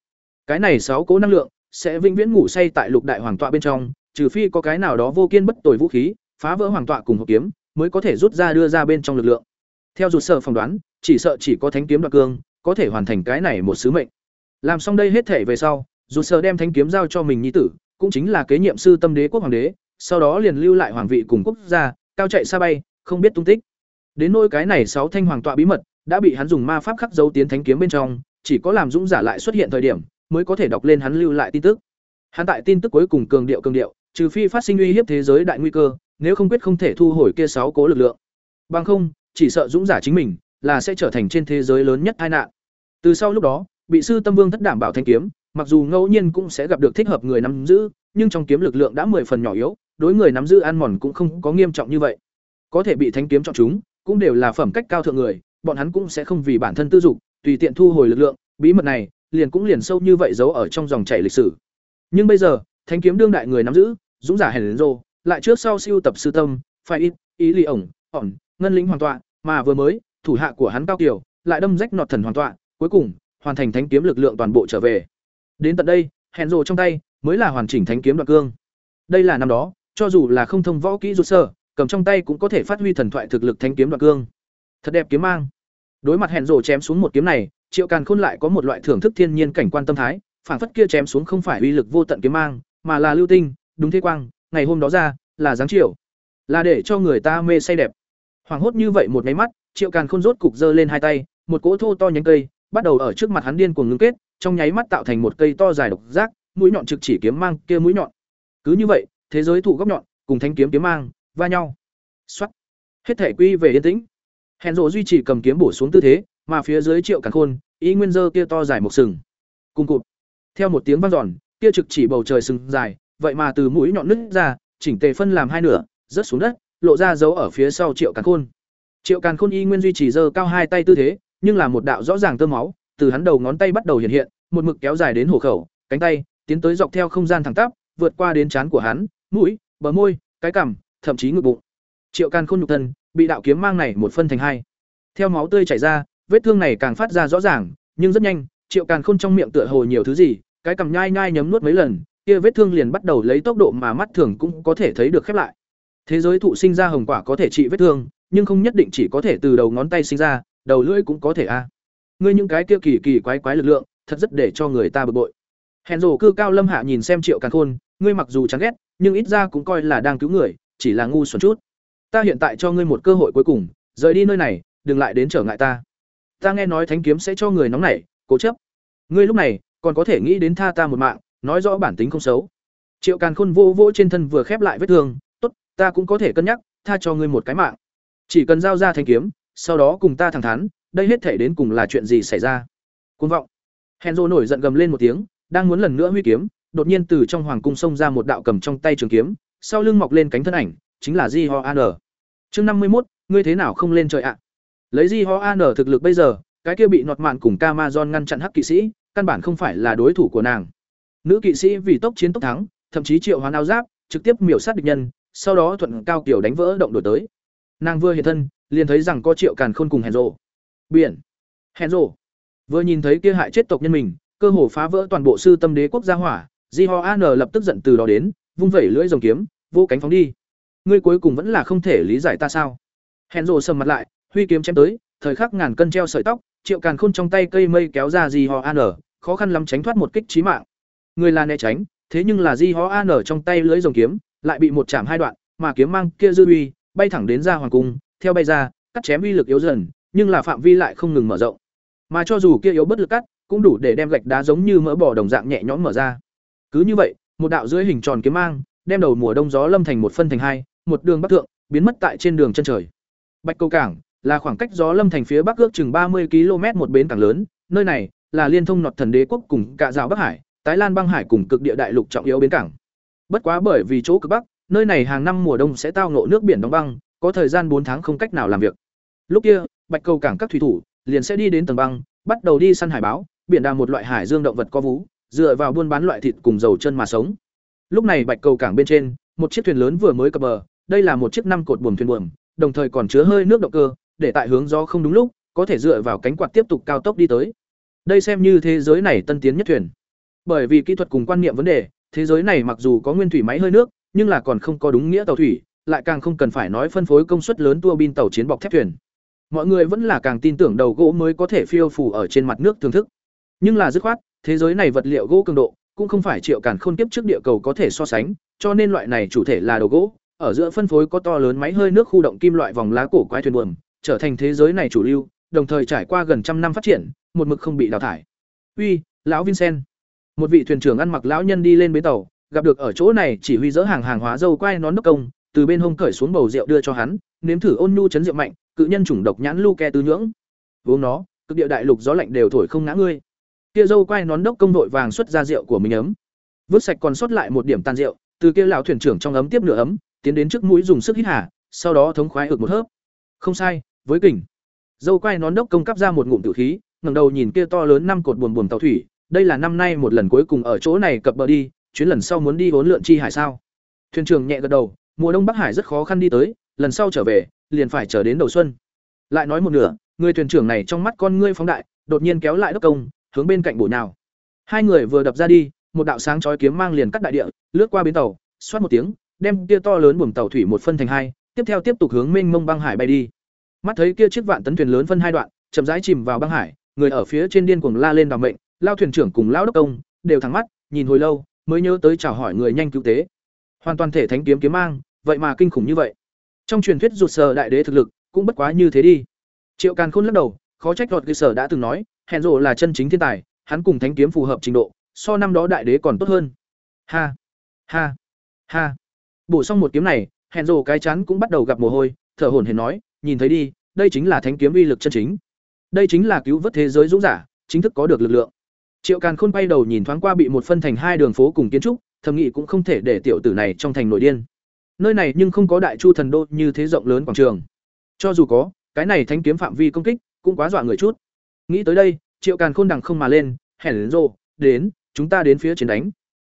A: Cái này sáu cố năng lượng sẽ vĩnh viễn ngủ say tại lục đại hoàng tọa bên trong, trừ phi có cái nào đó vô kiên bất tồi vũ khí, phá vỡ hoàng tọa cùng hộp kiếm, mới có thể rút ra đưa ra bên trong lực lượng. Theo rụt sở phỏng đoán, chỉ sợ chỉ có thánh kiếm đoạt cương, có thể hoàn thành cái này một sứ mệnh làm xong đây hết thể về sau, dù sở đem thánh kiếm giao cho mình nhi tử, cũng chính là kế nhiệm sư tâm đế quốc hoàng đế, sau đó liền lưu lại hoàng vị cùng quốc gia, cao chạy xa bay, không biết tung tích. Đến nỗi cái này sáu thanh hoàng tọa bí mật, đã bị hắn dùng ma pháp khắc dấu tiến thánh kiếm bên trong, chỉ có làm dũng giả lại xuất hiện thời điểm, mới có thể đọc lên hắn lưu lại tin tức. Hắn tại tin tức cuối cùng cường điệu cường điệu, trừ phi phát sinh uy hiếp thế giới đại nguy cơ, nếu không quyết không thể thu hồi kia sáu cố lực lượng. Bằng không, chỉ sợ dũng giả chính mình, là sẽ trở thành trên thế giới lớn nhất tai nạn. Từ sau lúc đó bị sư tâm vương thất đảm bảo thanh kiếm mặc dù ngẫu nhiên cũng sẽ gặp được thích hợp người nắm giữ nhưng trong kiếm lực lượng đã mười phần nhỏ yếu đối người nắm giữ ăn mòn cũng không có nghiêm trọng như vậy. Có thể bị thanh kiếm chọn chúng, cũng đều là phẩm cách cao thượng người, bọn hắn cũng sẽ không vì bản thân tư dục, tùy tiện thu hồi lực lượng, bí mật này liền cũng liền sâu như vậy giấu ở trong dòng chảy lịch sử. Nhưng bây giờ, thanh kiếm đương đại người nắm giữ, dũng giả hèn rô lại trước sau siêu tập sư tâm, phải ít, ý lý ổng, ổn, ngân lĩnh hoàn tọa, mà vừa mới, thủ hạ của hắn cao kiều, lại đâm rách nọt thần hoàn tọa, cuối cùng, hoàn thành thánh kiếm lực lượng toàn bộ trở về. Đến tận đây, hèn rồ trong tay mới là hoàn chỉnh thánh kiếm đoạn cương. Đây là năm đó, cho dù là không thông võ kỹ rụt sơ, cầm trong tay cũng có thể phát huy thần thoại thực lực thánh kiếm đoạn cương. Thật đẹp kiếm mang. Đối mặt hèn rồ chém xuống một kiếm này, Triệu Càn Khôn lại có một loại thưởng thức thiên nhiên cảnh quan tâm thái, phản phất kia chém xuống không phải uy lực vô tận kiếm mang, mà là lưu tinh, đúng thế quang, ngày hôm đó ra, là dáng chiều, là để cho người ta mê say đẹp. Hoàng hốt như vậy một cái mắt, Triệu Càn Khôn rốt cục giơ lên hai tay, một cỗ thô to nhánh cây, bắt đầu ở trước mặt hắn điên cuồng ngưng kết, trong nháy mắt tạo thành một cây to dài độc giác, mũi nhọn trực chỉ kiếm mang kia mũi nhọn. Cứ như vậy, thế giới thụ góc nhọn, cùng thanh kiếm kiếm mang, va nhau. Soát. Hết thể quy về yên tĩnh. Hèn rộ duy trì cầm kiếm bổ xuống tư thế, mà phía dưới Triệu Càn Khôn, ý nguyên dơ kia to dài một sừng. Cùng cụt. Theo một tiếng vang dọn, kia trực chỉ bầu trời sừng dài, vậy mà từ mũi nhọn nứt ra, chỉnh tề phân làm hai nửa, rớt xuống đất, lộ ra dấu ở phía sau Triệu Càn Khôn. Triệu Càn Khôn y nguyên duy trì dơ cao hai tay tư thế, nhưng là một đạo rõ ràng tơ máu, từ hắn đầu ngón tay bắt đầu hiện hiện, một mực kéo dài đến hổ khẩu, cánh tay, tiến tới dọc theo không gian thẳng tắp, vượt qua đến trán của hắn, mũi, bờ môi, cái cằm, thậm chí ngực bụng. Triệu Càn Khôn nhục thân, bị đạo kiếm mang này một phân thành hai. Theo máu tươi chảy ra, vết thương này càng phát ra rõ ràng, nhưng rất nhanh, Triệu Càn Khôn trong miệng tựa hồ nhiều thứ gì, cái cằm nhai nhai nhấm nuốt mấy lần, kia vết thương liền bắt đầu lấy tốc độ mà mắt thường cũng có thể thấy được khép lại. Thế giới thụ sinh ra hồng quả có thể trị vết thương, nhưng không nhất định chỉ có thể từ đầu ngón tay sinh ra, đầu lưỡi cũng có thể a. Ngươi những cái kia kỳ kỳ quái quái lực lượng, thật rất để cho người ta bực bội. Hèn rồ cư cao lâm hạ nhìn xem Triệu Càn Khôn, ngươi mặc dù chán ghét, nhưng ít ra cũng coi là đang cứu người, chỉ là ngu xuẩn chút. Ta hiện tại cho ngươi một cơ hội cuối cùng, rời đi nơi này, đừng lại đến trở ngại ta. Ta nghe nói thánh kiếm sẽ cho người nóng nảy, cố chấp. Ngươi lúc này còn có thể nghĩ đến tha ta một mạng, nói rõ bản tính không xấu. Triệu Càn Khôn vô vô trên thân vừa khép lại vết thương, "Tốt, ta cũng có thể cân nhắc, tha cho ngươi một cái mạng. Chỉ cần giao ra thanh kiếm, sau đó cùng ta thẳng thắn, đây hết thể đến cùng là chuyện gì xảy ra?" côn vọng. Henzo nổi giận gầm lên một tiếng, đang muốn lần nữa huy kiếm, đột nhiên từ trong hoàng cung xông ra một đạo cầm trong tay trường kiếm, sau lưng mọc lên cánh thân ảnh, chính là Di Ho An. Chương năm mươi một, ngươi thế nào không lên trời ạ? Lấy Di Ho An thực lực bây giờ, cái kia bị nọt mạn cùng Camazon ngăn chặn hắc kỵ sĩ, căn bản không phải là đối thủ của nàng. Nữ kỵ sĩ vì tốc chiến tốc thắng, thậm chí triệu hoán áo giáp, trực tiếp miểu sát địch nhân, sau đó thuận cao kiểu đánh vỡ động đổi tới. Nàng vừa hiện thân, liền thấy rằng có Triệu Càn Khôn cùng Hèn Rồ. Biển. Hèn Rồ. Vừa nhìn thấy kia hại chết tộc nhân mình, cơ hồ phá vỡ toàn bộ sư tâm đế quốc gia hỏa, Di Ho An lập tức giận từ đó đến, vung vẩy lưỡi rồng kiếm, vô cánh phóng đi. Ngươi cuối cùng vẫn là không thể lý giải ta sao? Hèn Rồ sầm mặt lại, huy kiếm chém tới, thời khắc ngàn cân treo sợi tóc, Triệu Càn Khôn trong tay cây mây kéo ra Di Ho An, khó khăn lắm tránh thoát một kích chí mạng. Người là né tránh, thế nhưng là Di Ho An trong tay lưỡi rồng kiếm, lại bị một chạm hai đoạn, mà kiếm mang kia dư uy, bay thẳng đến ra hoàng cung, theo bay ra, cắt chém uy lực yếu dần, nhưng là phạm vi lại không ngừng mở rộng. Mà cho dù kia yếu bất lực cắt, cũng đủ để đem gạch đá giống như mỡ bò đồng dạng nhẹ nhõm mở ra. Cứ như vậy, một đạo dưới hình tròn kiếm mang, đem đầu mùa đông gió lâm thành một phân thành hai, một đường bắc thượng, biến mất tại trên đường chân trời. Bạch Câu Cảng là khoảng cách gió lâm thành phía bắc ước chừng ba mươi km một bến cảng lớn, nơi này là liên thông nọt thần đế quốc cùng cả rào Bắc Hải, Tái Lan băng hải cùng cực địa đại lục trọng yếu bến cảng. Bất quá bởi vì chỗ cực bắc, nơi này hàng năm mùa đông sẽ tao ngộ nước biển đóng băng, có thời gian bốn tháng không cách nào làm việc. Lúc kia, Bạch Cầu cảng các thủy thủ liền sẽ đi đến tầng băng, bắt đầu đi săn hải báo, biển đà một loại hải dương động vật có vú, dựa vào buôn bán loại thịt cùng dầu chân mà sống. Lúc này Bạch Cầu cảng bên trên, một chiếc thuyền lớn vừa mới cập bờ, đây là một chiếc năm cột buồm thuyền buồm, đồng thời còn chứa hơi nước động cơ, để tại hướng gió không đúng lúc, có thể dựa vào cánh quạt tiếp tục cao tốc đi tới. Đây xem như thế giới này tân tiến nhất thuyền. Bởi vì kỹ thuật cùng quan niệm vấn đề, thế giới này mặc dù có nguyên thủy máy hơi nước, nhưng là còn không có đúng nghĩa tàu thủy, lại càng không cần phải nói phân phối công suất lớn tua bin tàu chiến bọc thép thuyền. Mọi người vẫn là càng tin tưởng đầu gỗ mới có thể phiêu phù ở trên mặt nước thưởng thức. Nhưng là dứt khoát, thế giới này vật liệu gỗ cường độ cũng không phải triệu cản khôn tiếp trước địa cầu có thể so sánh, cho nên loại này chủ thể là đầu gỗ, ở giữa phân phối có to lớn máy hơi nước khu động kim loại vòng lá cổ quái thuyền buồm, trở thành thế giới này chủ lưu, đồng thời trải qua gần trăm năm phát triển, một mực không bị đào thải. Uy, lão Vincent. Một vị thuyền trưởng ăn mặc lão nhân đi lên bến tàu, gặp được ở chỗ này chỉ huy dỡ hàng hàng hóa dâu quay nón đốc công, từ bên hông cởi xuống bầu rượu đưa cho hắn, nếm thử ôn nhu chấn rượu mạnh, cự nhân chủng độc nhãn lu ke tứ nhưỡng. Uống nó, cực địa đại lục gió lạnh đều thổi không ngã ngươi. Kia dâu quay nón đốc công đội vàng xuất ra rượu của mình ấm. Vứt sạch còn sót lại một điểm tàn rượu, từ kia lão thuyền trưởng trong ấm tiếp nửa ấm tiến đến trước mũi dùng sức hít hà sau đó thống khoái ực một hớp không sai với kình dâu quay nón đốc công cắp ra một ngụm tử khí ngẩng đầu nhìn kia to lớn năm cột buồm buồm tàu thủy đây là năm nay một lần cuối cùng ở chỗ này cập bờ đi chuyến lần sau muốn đi vốn lượn chi hải sao thuyền trưởng nhẹ gật đầu mùa đông bắc hải rất khó khăn đi tới, lần sau trở về, liền phải chờ đến đầu xuân. Lại nói một nửa, người thuyền trưởng này trong mắt con ngươi phóng đại, đột nhiên kéo lại đốc công, hướng bên cạnh bổ nào hai người vừa đập ra đi, một đạo sáng chói kiếm mang liền cắt đại địa, lướt qua bến tàu, xoát một tiếng, đem kia to lớn buồm tàu thủy một phân thành hai, tiếp theo tiếp tục hướng mênh mông băng hải bay đi. Mắt thấy kia chiếc vạn tấn thuyền lớn phân hai đoạn, chậm rãi chìm vào băng hải, người ở phía trên điên cuồng la lên đòn mệnh, lao thuyền trưởng cùng lão đốc công, đều thắng mắt, nhìn hồi lâu, mới nhớ tới chào hỏi người nhanh cứu tế. Hoàn toàn thể thánh kiếm kiếm mang vậy mà kinh khủng như vậy. Trong truyền thuyết rụt sở đại đế thực lực cũng bất quá như thế đi. Triệu càn khôn lắc đầu, khó trách đọt cơ sở đã từng nói hẹn rộ là chân chính thiên tài, hắn cùng thánh kiếm phù hợp trình độ, so năm đó đại đế còn tốt hơn. Ha ha ha. Bổ xong một kiếm này hẹn rộ cái chán cũng bắt đầu gặp mồ hôi, thở hổn hển nói, nhìn thấy đi, đây chính là thánh kiếm uy lực chân chính. Đây chính là cứu vớt thế giới dũng giả, chính thức có được lực lượng. Triệu càn khôn bay đầu nhìn thoáng qua bị một phân thành hai đường phố cùng kiến trúc, thầm nghị cũng không thể để tiểu tử này trong thành nội điên nơi này nhưng không có đại chu thần đô như thế rộng lớn quảng trường. Cho dù có, cái này thánh kiếm phạm vi công kích cũng quá dọa người chút. Nghĩ tới đây, triệu càn khôn đằng không mà lên hẻn rô đến, chúng ta đến phía chiến đánh.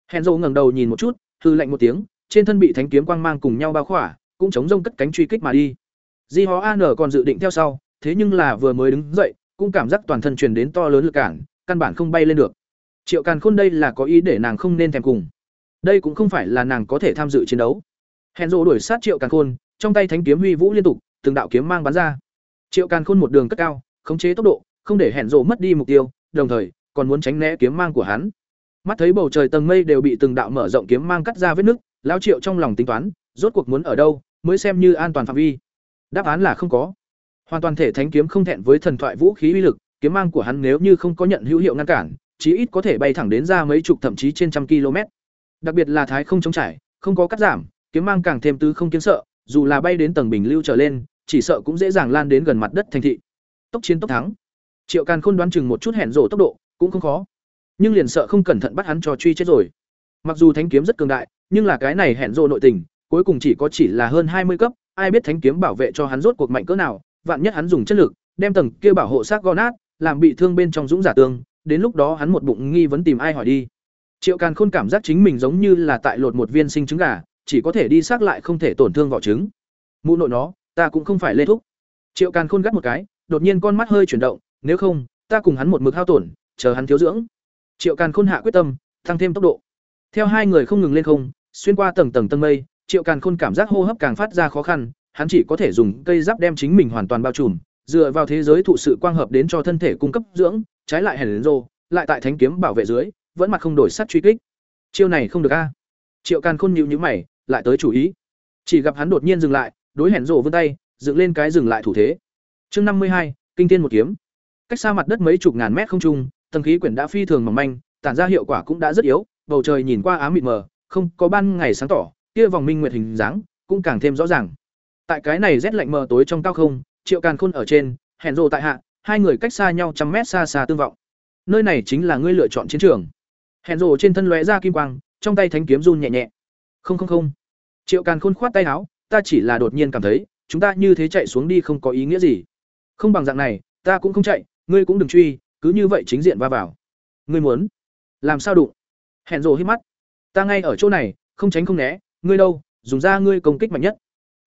A: Hẻn rô ngẩng đầu nhìn một chút, hư lạnh một tiếng, trên thân bị thánh kiếm quang mang cùng nhau bao khỏa, cũng chống rông cất cánh truy kích mà đi. Di hó an còn dự định theo sau, thế nhưng là vừa mới đứng dậy, cũng cảm giác toàn thân truyền đến to lớn lực cản, căn bản không bay lên được. Triệu càn khôn đây là có ý để nàng không nên thèm cùng. Đây cũng không phải là nàng có thể tham dự chiến đấu hèn rồ đuổi sát triệu càn khôn, trong tay thánh kiếm huy vũ liên tục, từng đạo kiếm mang bắn ra. Triệu càn khôn một đường cất cao, khống chế tốc độ, không để hẹn rộ mất đi mục tiêu, đồng thời, còn muốn tránh né kiếm mang của hắn. Mắt thấy bầu trời tầng mây đều bị từng đạo mở rộng kiếm mang cắt ra vết nứt, lão triệu trong lòng tính toán, rốt cuộc muốn ở đâu, mới xem như an toàn phạm vi. Đáp án là không có. Hoàn toàn thể thánh kiếm không thẹn với thần thoại vũ khí uy lực, kiếm mang của hắn nếu như không có nhận hữu hiệu ngăn cản, chí ít có thể bay thẳng đến ra mấy chục thậm chí trên trăm km. Đặc biệt là thái không chống trải, không có cắt giảm kiếm mang càng thêm tứ không kiếm sợ, dù là bay đến tầng bình lưu trở lên, chỉ sợ cũng dễ dàng lan đến gần mặt đất thành thị. Tốc chiến tốc thắng. Triệu càn khôn đoán chừng một chút hẹn rổ tốc độ, cũng không khó. Nhưng liền sợ không cẩn thận bắt hắn cho truy chết rồi. Mặc dù thánh kiếm rất cường đại, nhưng là cái này hẹn rổ nội tình, cuối cùng chỉ có chỉ là hơn hai mươi cấp, ai biết thánh kiếm bảo vệ cho hắn rốt cuộc mạnh cỡ nào, vạn nhất hắn dùng chất lực, đem tầng kia bảo hộ xác gò nát, làm bị thương bên trong dũng giả tương, đến lúc đó hắn một bụng nghi vấn tìm ai hỏi đi. Triệu càn khôn cảm giác chính mình giống như là tại lột một viên sinh trứng gà chỉ có thể đi xác lại không thể tổn thương vỏ trứng. Mụ nội nó, ta cũng không phải lê thúc. Triệu càn khôn gắt một cái, đột nhiên con mắt hơi chuyển động, nếu không, ta cùng hắn một mực hao tổn, chờ hắn thiếu dưỡng. Triệu càn khôn hạ quyết tâm, tăng thêm tốc độ. Theo hai người không ngừng lên không, xuyên qua tầng tầng tầng mây, triệu càn khôn cảm giác hô hấp càng phát ra khó khăn, hắn chỉ có thể dùng cây giáp đem chính mình hoàn toàn bao trùm, dựa vào thế giới thụ sự quang hợp đến cho thân thể cung cấp dưỡng, trái lại hèn đến rô, lại tại thánh kiếm bảo vệ dưới, vẫn mặt không đổi sắt truy kích. Chiêu này không được a. Triệu càn khôn nhịu nhữ mày lại tới chủ ý. Chỉ gặp hắn đột nhiên dừng lại, đối hẹn rộ vươn tay, dựng lên cái dừng lại thủ thế. Chương năm mươi hai, kinh thiên một kiếm. Cách xa mặt đất mấy chục ngàn mét không trung, tầng khí quyển đã phi thường mỏng manh, tản ra hiệu quả cũng đã rất yếu, bầu trời nhìn qua ám mịt mờ, không có ban ngày sáng tỏ, kia vòng minh nguyệt hình dáng cũng càng thêm rõ ràng. Tại cái này rét lạnh mờ tối trong cao không, triệu càn khôn ở trên hẹn rộ tại hạ, hai người cách xa nhau trăm mét xa xa tương vọng. Nơi này chính là ngươi lựa chọn chiến trường. Hẹn rộ trên thân lóe ra kim quang, trong tay thánh kiếm run nhẹ nhẹ. Không không không triệu càn khôn khoát tay áo, ta chỉ là đột nhiên cảm thấy, chúng ta như thế chạy xuống đi không có ý nghĩa gì. Không bằng dạng này, ta cũng không chạy, ngươi cũng đừng truy, cứ như vậy chính diện va vào. Ngươi muốn làm sao đụng? Hẹn rồ hít mắt. Ta ngay ở chỗ này, không tránh không né, ngươi đâu, dùng ra ngươi công kích mạnh nhất.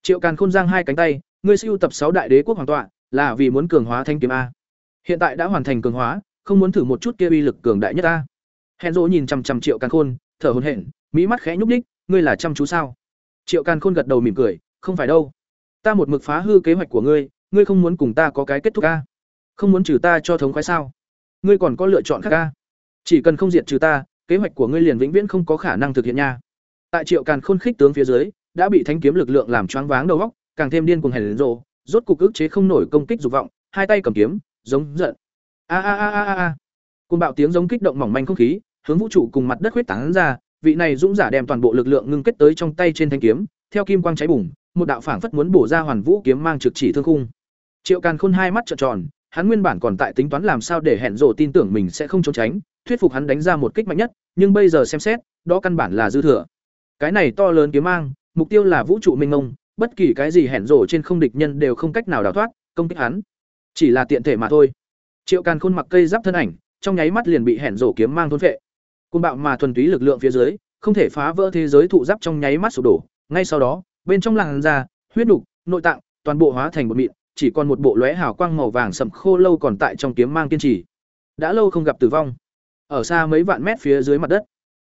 A: Triệu càn khôn giang hai cánh tay, ngươi siêu tập sáu đại đế quốc hoàng tọa, là vì muốn cường hóa thanh kiếm a. Hiện tại đã hoàn thành cường hóa, không muốn thử một chút kia uy lực cường đại nhất a. Hẹn rồ nhìn chằm chằm triệu càn khôn, thở hổn hển, mỹ mắt khẽ nhúc ních ngươi là chăm chú sao? Triệu càn khôn gật đầu mỉm cười không phải đâu. Ta một mực phá hư kế hoạch của ngươi ngươi không muốn cùng ta có cái kết thúc a? Không muốn trừ ta cho thống khoái sao? Ngươi còn có lựa chọn khác a? Chỉ cần không diệt trừ ta kế hoạch của ngươi liền vĩnh viễn không có khả năng thực hiện nha. Tại triệu càn khôn khích tướng phía dưới đã bị Thánh kiếm lực lượng làm choáng váng đầu óc càng thêm điên cuồng hèn rồ, rốt cục ức chế không nổi công kích dục vọng hai tay cầm kiếm giống giận. A a a a a Cùng bạo tiếng giống kích động mỏng manh không khí hướng vũ trụ cùng mặt đất huyết tán ra vị này dũng giả đem toàn bộ lực lượng ngưng kết tới trong tay trên thanh kiếm, theo kim quang cháy bùng, một đạo phảng phất muốn bổ ra hoàn vũ kiếm mang trực chỉ thương khung. Triệu càn khôn hai mắt trợn tròn, hắn nguyên bản còn tại tính toán làm sao để hẹn rộ tin tưởng mình sẽ không trốn tránh, thuyết phục hắn đánh ra một kích mạnh nhất, nhưng bây giờ xem xét, đó căn bản là dư thừa. Cái này to lớn kiếm mang, mục tiêu là vũ trụ minh ngông bất kỳ cái gì hẹn rổ trên không địch nhân đều không cách nào đào thoát, công kích hắn. Chỉ là tiện thể mà thôi. Triệu càn khôn mặc cây giáp thân ảnh, trong nháy mắt liền bị hẹn rổ kiếm mang thôn phệ côn bạo mà thuần túy lực lượng phía dưới, không thể phá vỡ thế giới thụ giáp trong nháy mắt sụp đổ. Ngay sau đó, bên trong làn da, huyết đục nội tạng, toàn bộ hóa thành một mịn, chỉ còn một bộ lóe hào quang màu vàng sậm khô lâu còn tại trong kiếm mang kiên trì. Đã lâu không gặp tử vong. Ở xa mấy vạn mét phía dưới mặt đất.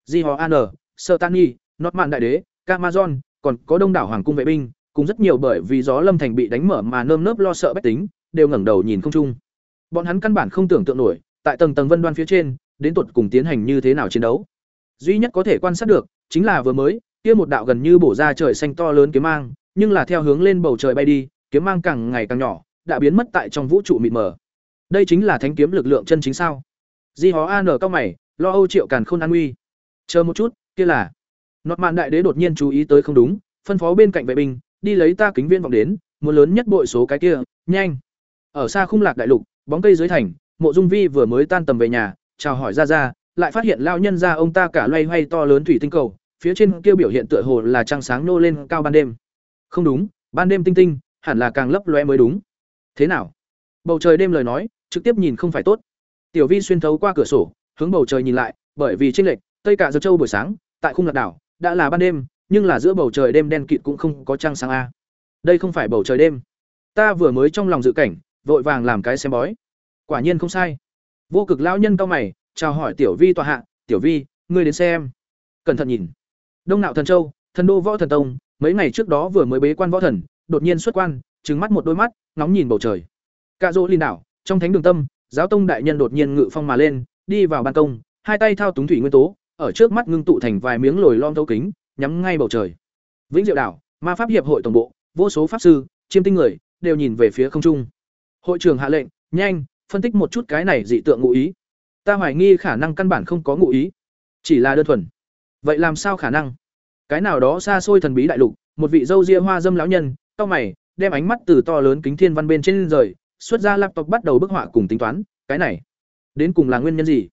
A: Di hò an sơ tan nhi nót mạn đại đế camazon còn có đông đảo hoàng cung vệ binh, cùng rất nhiều bởi vì gió lâm thành bị đánh mở mà nơm nớp lo sợ bách tính, đều ngẩng đầu nhìn không trung. Bọn hắn căn bản không tưởng tượng nổi, tại tầng tầng vân đoan phía trên đến tuột cùng tiến hành như thế nào chiến đấu. Duy nhất có thể quan sát được, chính là vừa mới, kia một đạo gần như bổ ra trời xanh to lớn kiếm mang, nhưng là theo hướng lên bầu trời bay đi, kiếm mang càng ngày càng nhỏ, đã biến mất tại trong vũ trụ mịt mờ. Đây chính là thánh kiếm lực lượng chân chính sao? Di hó an cao mày, lo âu triệu càn khôn an nguy. Chờ một chút, kia là. Nọt mạn đại đế đột nhiên chú ý tới không đúng, phân phó bên cạnh vệ binh, đi lấy ta kính viên vọng đến, muốn lớn nhất bội số cái kia, nhanh. Ở xa khung lạc đại lục, bóng cây dưới thành, mộ dung vi vừa mới tan tầm về nhà chào hỏi ra ra, lại phát hiện lao nhân ra ông ta cả loay hoay to lớn thủy tinh cầu, phía trên kia biểu hiện tựa hồ là trăng sáng nô lên cao ban đêm. Không đúng, ban đêm tinh tinh, hẳn là càng lấp loe mới đúng. Thế nào? Bầu trời đêm lời nói, trực tiếp nhìn không phải tốt. Tiểu vi xuyên thấu qua cửa sổ, hướng bầu trời nhìn lại, bởi vì tranh lệch, tây cả dược châu buổi sáng, tại khung lạc đảo, đã là ban đêm, nhưng là giữa bầu trời đêm đen kịt cũng không có trăng sáng a. Đây không phải bầu trời đêm. Ta vừa mới trong lòng dự cảnh, vội vàng làm cái xem bói. Quả nhiên không sai vô cực lão nhân cao mày, chào hỏi tiểu vi tọa hạ, tiểu vi, ngươi đến xem. Cẩn thận nhìn. Đông nạo thần châu, thần đô võ thần tông, mấy ngày trước đó vừa mới bế quan võ thần, đột nhiên xuất quan, trừng mắt một đôi mắt nóng nhìn bầu trời. Cạ dỗ linh đảo, trong thánh đường tâm, giáo tông đại nhân đột nhiên ngự phong mà lên, đi vào ban công, hai tay thao túng thủy nguyên tố, ở trước mắt ngưng tụ thành vài miếng lồi lom thấu kính, nhắm ngay bầu trời. Vĩnh diệu đảo, ma pháp hiệp hội tổng bộ, vô số pháp sư, chiêm tinh người, đều nhìn về phía không trung. Hội trưởng hạ lệnh, nhanh phân tích một chút cái này dị tượng ngụ ý. Ta hoài nghi khả năng căn bản không có ngụ ý. Chỉ là đơn thuần. Vậy làm sao khả năng? Cái nào đó xa xôi thần bí đại lục, một vị dâu ria hoa dâm lão nhân tao mày, đem ánh mắt từ to lớn kính thiên văn bên trên rời, xuất ra laptop bắt đầu bức họa cùng tính toán. Cái này, đến cùng là nguyên nhân gì?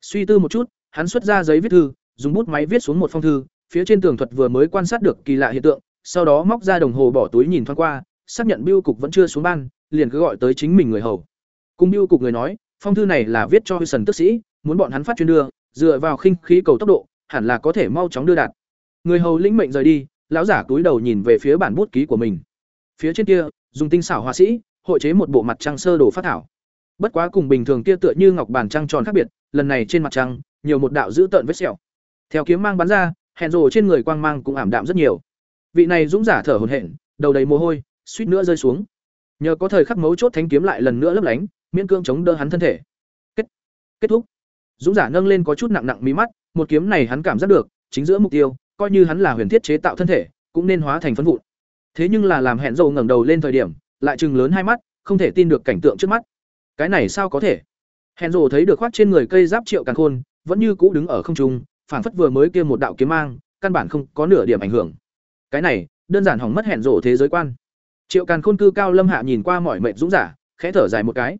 A: Suy tư một chút, hắn xuất ra giấy viết thư, dùng bút máy viết xuống một phong thư, phía trên tường thuật vừa mới quan sát được kỳ lạ hiện tượng, sau đó móc ra đồng hồ bỏ túi nhìn thoáng qua, xác nhận biêu cục vẫn chưa xuống ban, liền cứ gọi tới chính mình người hầu cùng biêu cục người nói, phong thư này là viết cho sần tức sĩ, muốn bọn hắn phát chuyên đưa, dựa vào khinh khí cầu tốc độ, hẳn là có thể mau chóng đưa đạt. Người hầu lĩnh mệnh rời đi, lão giả túi đầu nhìn về phía bản bút ký của mình. Phía trên kia, dùng tinh xảo họa sĩ, hội chế một bộ mặt trăng sơ đồ phát thảo. Bất quá cùng bình thường kia tựa như ngọc bản trăng tròn khác biệt, lần này trên mặt trăng, nhiều một đạo dữ tợn vết sẹo. Theo kiếm mang bắn ra, hẹn rồ trên người quang mang cũng ảm đạm rất nhiều. Vị này dũng giả thở hổn hển, đầu đầy mồ hôi, suýt nữa rơi xuống. Nhờ có thời khắc mấu chốt thánh kiếm lại lần nữa lấp lánh miễn cương chống đỡ hắn thân thể. Kết kết thúc. Dũng giả nâng lên có chút nặng nặng mí mắt, một kiếm này hắn cảm giác được, chính giữa mục tiêu, coi như hắn là huyền thiết chế tạo thân thể, cũng nên hóa thành phân vụn. Thế nhưng là làm hẹn dầu ngẩng đầu lên thời điểm, lại chừng lớn hai mắt, không thể tin được cảnh tượng trước mắt. Cái này sao có thể? Hẹn dầu thấy được khoác trên người cây giáp triệu càng khôn, vẫn như cũ đứng ở không trung, phảng phất vừa mới kia một đạo kiếm mang, căn bản không có nửa điểm ảnh hưởng. Cái này, đơn giản hỏng mất hẹn rổ thế giới quan. Triệu càn khôn cư cao lâm hạ nhìn qua mọi mệnh dũng giả, khẽ thở dài một cái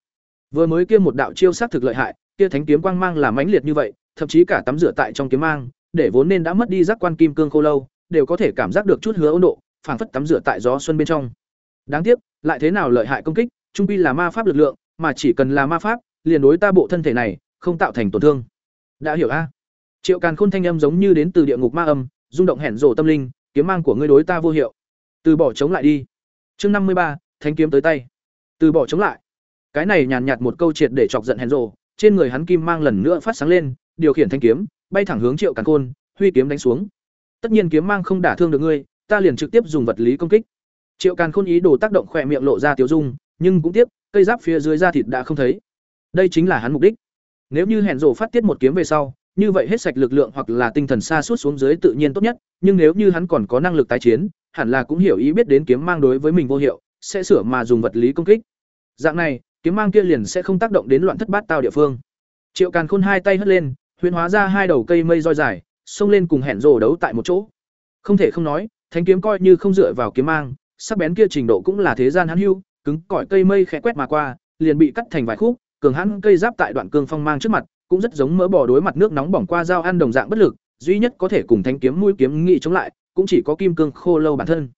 A: vừa mới kia một đạo chiêu sát thực lợi hại, kia thánh kiếm quang mang là mãnh liệt như vậy, thậm chí cả tắm rửa tại trong kiếm mang, để vốn nên đã mất đi giác quan kim cương khô lâu, đều có thể cảm giác được chút hứa ôn độ, phảng phất tắm rửa tại gió xuân bên trong. Đáng tiếc, lại thế nào lợi hại công kích, trung quy là ma pháp lực lượng, mà chỉ cần là ma pháp, liền đối ta bộ thân thể này, không tạo thành tổn thương. Đã hiểu a? Triệu càn khôn thanh âm giống như đến từ địa ngục ma âm, rung động hẻn rổ tâm linh, kiếm mang của ngươi đối ta vô hiệu. Từ bỏ chống lại đi. Chương năm mươi ba, thánh kiếm tới tay. Từ bỏ chống lại cái này nhàn nhạt một câu triệt để chọc giận hèn rồ, trên người hắn kim mang lần nữa phát sáng lên điều khiển thanh kiếm bay thẳng hướng triệu càn khôn huy kiếm đánh xuống. Tất nhiên kiếm mang không đả thương được ngươi ta liền trực tiếp dùng vật lý công kích. Triệu càn khôn ý đồ tác động khỏe miệng lộ ra tiêu dung nhưng cũng tiếc cây giáp phía dưới da thịt đã không thấy. Đây chính là hắn mục đích. Nếu như hẹn rổ phát tiết một kiếm về sau như vậy hết sạch lực lượng hoặc là tinh thần xa suốt xuống dưới tự nhiên tốt nhất nhưng nếu như hắn còn có năng lực tái chiến hẳn là cũng hiểu ý biết đến kiếm mang đối với mình vô hiệu sẽ sửa mà dùng vật lý công kích. Dạng này kiếm mang kia liền sẽ không tác động đến loạn thất bát tao địa phương triệu càn khôn hai tay hất lên huyễn hóa ra hai đầu cây mây roi dài xông lên cùng hẹn rồ đấu tại một chỗ không thể không nói Thánh kiếm coi như không dựa vào kiếm mang sắc bén kia trình độ cũng là thế gian hắn hưu cứng cỏi cây mây khẽ quét mà qua liền bị cắt thành vài khúc cường hãn cây giáp tại đoạn cương phong mang trước mặt cũng rất giống mỡ bò đối mặt nước nóng bỏng qua dao ăn đồng dạng bất lực duy nhất có thể cùng Thánh kiếm mũi kiếm nghị chống lại, cũng chỉ có kim cương khô lâu bản thân.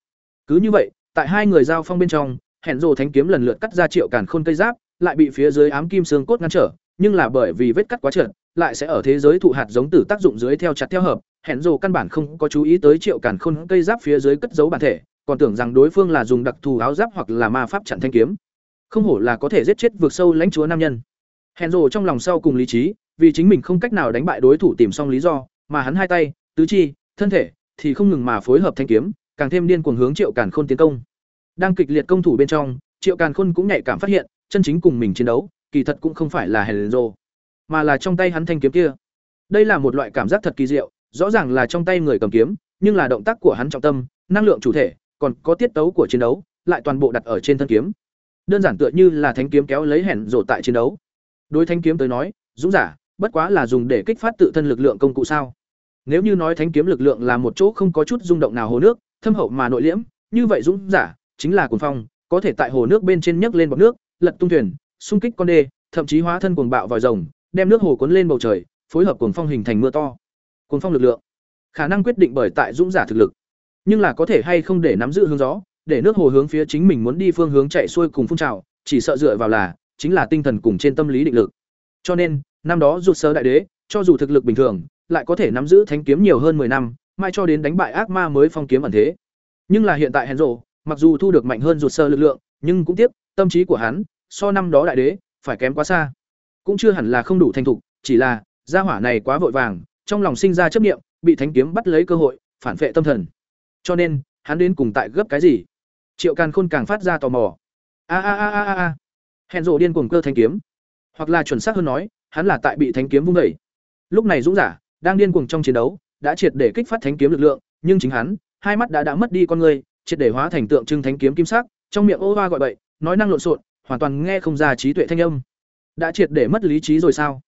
A: Cứ như vậy, tại hai người giao phong bên trong, hẹn rồ thánh kiếm lần lượt cắt ra triệu càn khôn cây giáp, lại bị phía dưới ám kim xương cốt ngăn trở, nhưng là bởi vì vết cắt quá trượt, lại sẽ ở thế giới thụ hạt giống tử tác dụng dưới theo chặt theo hợp, hẹn rồ căn bản không có chú ý tới triệu càn khôn cây giáp phía dưới cất giấu bản thể, còn tưởng rằng đối phương là dùng đặc thù áo giáp hoặc là ma pháp chặn thanh kiếm. Không hổ là có thể giết chết vượt sâu lãnh chúa nam nhân. Hẹn rồ trong lòng sau cùng lý trí, vì chính mình không cách nào đánh bại đối thủ tìm xong lý do, mà hắn hai tay, tứ chi, thân thể thì không ngừng mà phối hợp thanh kiếm, càng thêm điên cuồng hướng Triệu Càn Khôn tiến công. Đang kịch liệt công thủ bên trong, Triệu Càn Khôn cũng nhạy cảm phát hiện, chân chính cùng mình chiến đấu, kỳ thật cũng không phải là hèn rồ, mà là trong tay hắn thanh kiếm kia. Đây là một loại cảm giác thật kỳ diệu, rõ ràng là trong tay người cầm kiếm, nhưng là động tác của hắn trọng tâm, năng lượng chủ thể, còn có tiết tấu của chiến đấu, lại toàn bộ đặt ở trên thân kiếm. Đơn giản tựa như là thanh kiếm kéo lấy hèn rồ tại chiến đấu. Đối thanh kiếm tới nói, dũng giả, bất quá là dùng để kích phát tự thân lực lượng công cụ sao? Nếu như nói thánh kiếm lực lượng là một chỗ không có chút rung động nào hồ nước, thâm hậu mà nội liễm, như vậy dũng giả chính là cuồng phong, có thể tại hồ nước bên trên nhấc lên bọt nước, lật tung thuyền, xung kích con đê, thậm chí hóa thân cuồng bạo vòi rồng, đem nước hồ cuốn lên bầu trời, phối hợp cuồng phong hình thành mưa to. Cuồng phong lực lượng, khả năng quyết định bởi tại dũng giả thực lực, nhưng là có thể hay không để nắm giữ hướng gió, để nước hồ hướng phía chính mình muốn đi phương hướng chạy xuôi cùng phun trào, chỉ sợ dựa vào là chính là tinh thần cùng trên tâm lý định lực. Cho nên, năm đó rụt sơ đại đế, cho dù thực lực bình thường, lại có thể nắm giữ thánh kiếm nhiều hơn 10 năm, mai cho đến đánh bại ác ma mới phong kiếm ẩn thế. Nhưng là hiện tại Henzo, mặc dù thu được mạnh hơn rụt sơ lực lượng, nhưng cũng tiếc, tâm trí của hắn so năm đó đại đế phải kém quá xa. Cũng chưa hẳn là không đủ thành thục, chỉ là gia hỏa này quá vội vàng, trong lòng sinh ra chấp niệm, bị thánh kiếm bắt lấy cơ hội, phản vệ tâm thần. Cho nên, hắn đến cùng tại gấp cái gì? Triệu Càn Khôn càng phát ra tò mò. A a a a a a. Henzo điên cuồng cơ thánh kiếm, hoặc là chuẩn xác hơn nói, hắn là tại bị thánh kiếm vung đẩy. Lúc này dũng giả đang điên cuồng trong chiến đấu, đã triệt để kích phát thánh kiếm lực lượng, nhưng chính hắn, hai mắt đã đã mất đi con người, triệt để hóa thành tượng trưng thánh kiếm kim sắc, trong miệng ô oa gọi bậy, nói năng lộn xộn, hoàn toàn nghe không ra trí tuệ thanh âm. Đã triệt để mất lý trí rồi sao?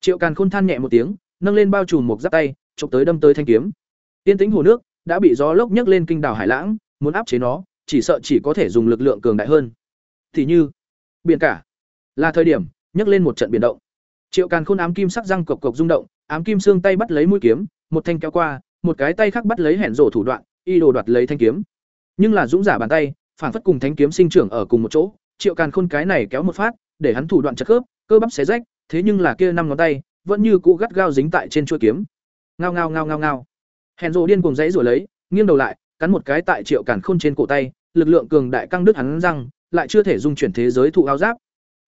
A: Triệu Càn Khôn than nhẹ một tiếng, nâng lên bao trùm một giáp tay, chụp tới đâm tới thanh kiếm. Tiên tĩnh hồ nước đã bị gió lốc nhấc lên kinh đảo hải lãng, muốn áp chế nó, chỉ sợ chỉ có thể dùng lực lượng cường đại hơn. Thì như biển cả, là thời điểm nhấc lên một trận biển động. Triệu Càn Khôn ám kim sắc răng cộc cộc rung động, ám kim xương tay bắt lấy mũi kiếm, một thanh kéo qua, một cái tay khác bắt lấy hẻn rổ thủ đoạn, y đồ đoạt lấy thanh kiếm. Nhưng là dũng giả bàn tay, phản phất cùng thánh kiếm sinh trưởng ở cùng một chỗ, Triệu Càn Khôn cái này kéo một phát, để hắn thủ đoạn chặt khớp, cơ bắp xé rách, thế nhưng là kia năm ngón tay, vẫn như cũ gắt gao dính tại trên chuôi kiếm. Ngao ngao ngao ngao ngao. Hèn rộ điên cuồng dãy rồi lấy, nghiêng đầu lại, cắn một cái tại Triệu Càn Khôn trên cổ tay, lực lượng cường đại căng đứt hắn răng, lại chưa thể dung chuyển thế giới thụ áo giáp.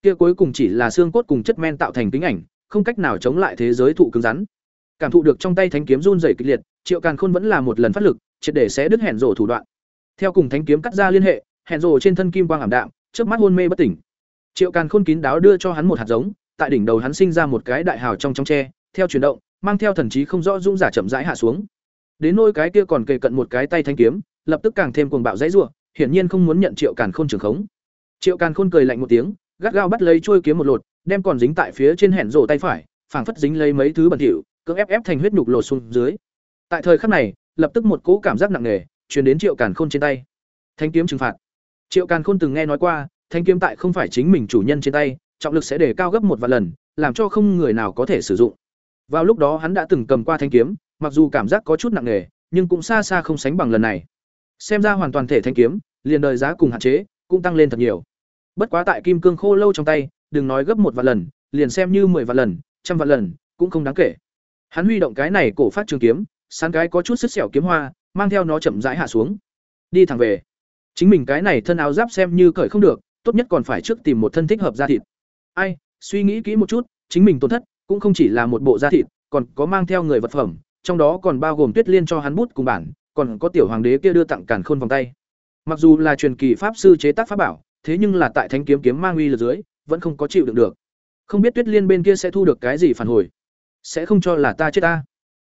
A: Kia cuối cùng chỉ là xương cốt cùng chất men tạo thành kính ảnh, không cách nào chống lại thế giới thụ cứng rắn. Cảm thụ được trong tay thánh kiếm run rẩy kịch liệt, Triệu Càn Khôn vẫn là một lần phát lực, triệt để sẽ đứt hẹn rổ thủ đoạn. Theo cùng thánh kiếm cắt ra liên hệ, hẹn rổ trên thân kim quang ảm đạm, trước mắt hôn mê bất tỉnh. Triệu Càn Khôn kín đáo đưa cho hắn một hạt giống, tại đỉnh đầu hắn sinh ra một cái đại hào trong trong tre, theo chuyển động, mang theo thần trí không rõ dung giả chậm rãi hạ xuống. Đến nôi cái kia còn kề cận một cái tay thanh kiếm, lập tức càng thêm cuồng bạo dãy rủa, hiển nhiên không muốn nhận Triệu Càn Khôn trường khống. Triệu Càn Khôn cười lạnh một tiếng, gắt gao bắt lấy chuôi kiếm một lột, đem còn dính tại phía trên hẻn rổ tay phải, phảng phất dính lấy mấy thứ bẩn thỉu, cưỡng ép ép thành huyết nhục lột xuống dưới. Tại thời khắc này, lập tức một cỗ cảm giác nặng nề truyền đến Triệu Càn Khôn trên tay. Thanh kiếm trừng phạt. Triệu Càn Khôn từng nghe nói qua, thanh kiếm tại không phải chính mình chủ nhân trên tay, trọng lực sẽ để cao gấp một vài lần, làm cho không người nào có thể sử dụng. Vào lúc đó hắn đã từng cầm qua thanh kiếm, mặc dù cảm giác có chút nặng nề, nhưng cũng xa xa không sánh bằng lần này. Xem ra hoàn toàn thể thanh kiếm, liền đời giá cùng hạn chế, cũng tăng lên thật nhiều. Bất quá tại kim cương khô lâu trong tay, đừng nói gấp một vạn lần, liền xem như mười vạn lần, trăm vạn lần, cũng không đáng kể. Hắn huy động cái này cổ phát trường kiếm, sán cái có chút sức sẹo kiếm hoa, mang theo nó chậm rãi hạ xuống. Đi thẳng về. Chính mình cái này thân áo giáp xem như cởi không được, tốt nhất còn phải trước tìm một thân thích hợp da thịt. Ai, suy nghĩ kỹ một chút, chính mình tổn thất cũng không chỉ là một bộ da thịt, còn có mang theo người vật phẩm, trong đó còn bao gồm Tuyết Liên cho hắn bút cùng bản, còn có tiểu hoàng đế kia đưa tặng càn khôn vòng tay. Mặc dù là truyền kỳ pháp sư chế tác pháp bảo, thế nhưng là tại Thánh kiếm kiếm mang uy lực dưới, vẫn không có chịu đựng được. Không biết Tuyết Liên bên kia sẽ thu được cái gì phản hồi. Sẽ không cho là ta chết ta.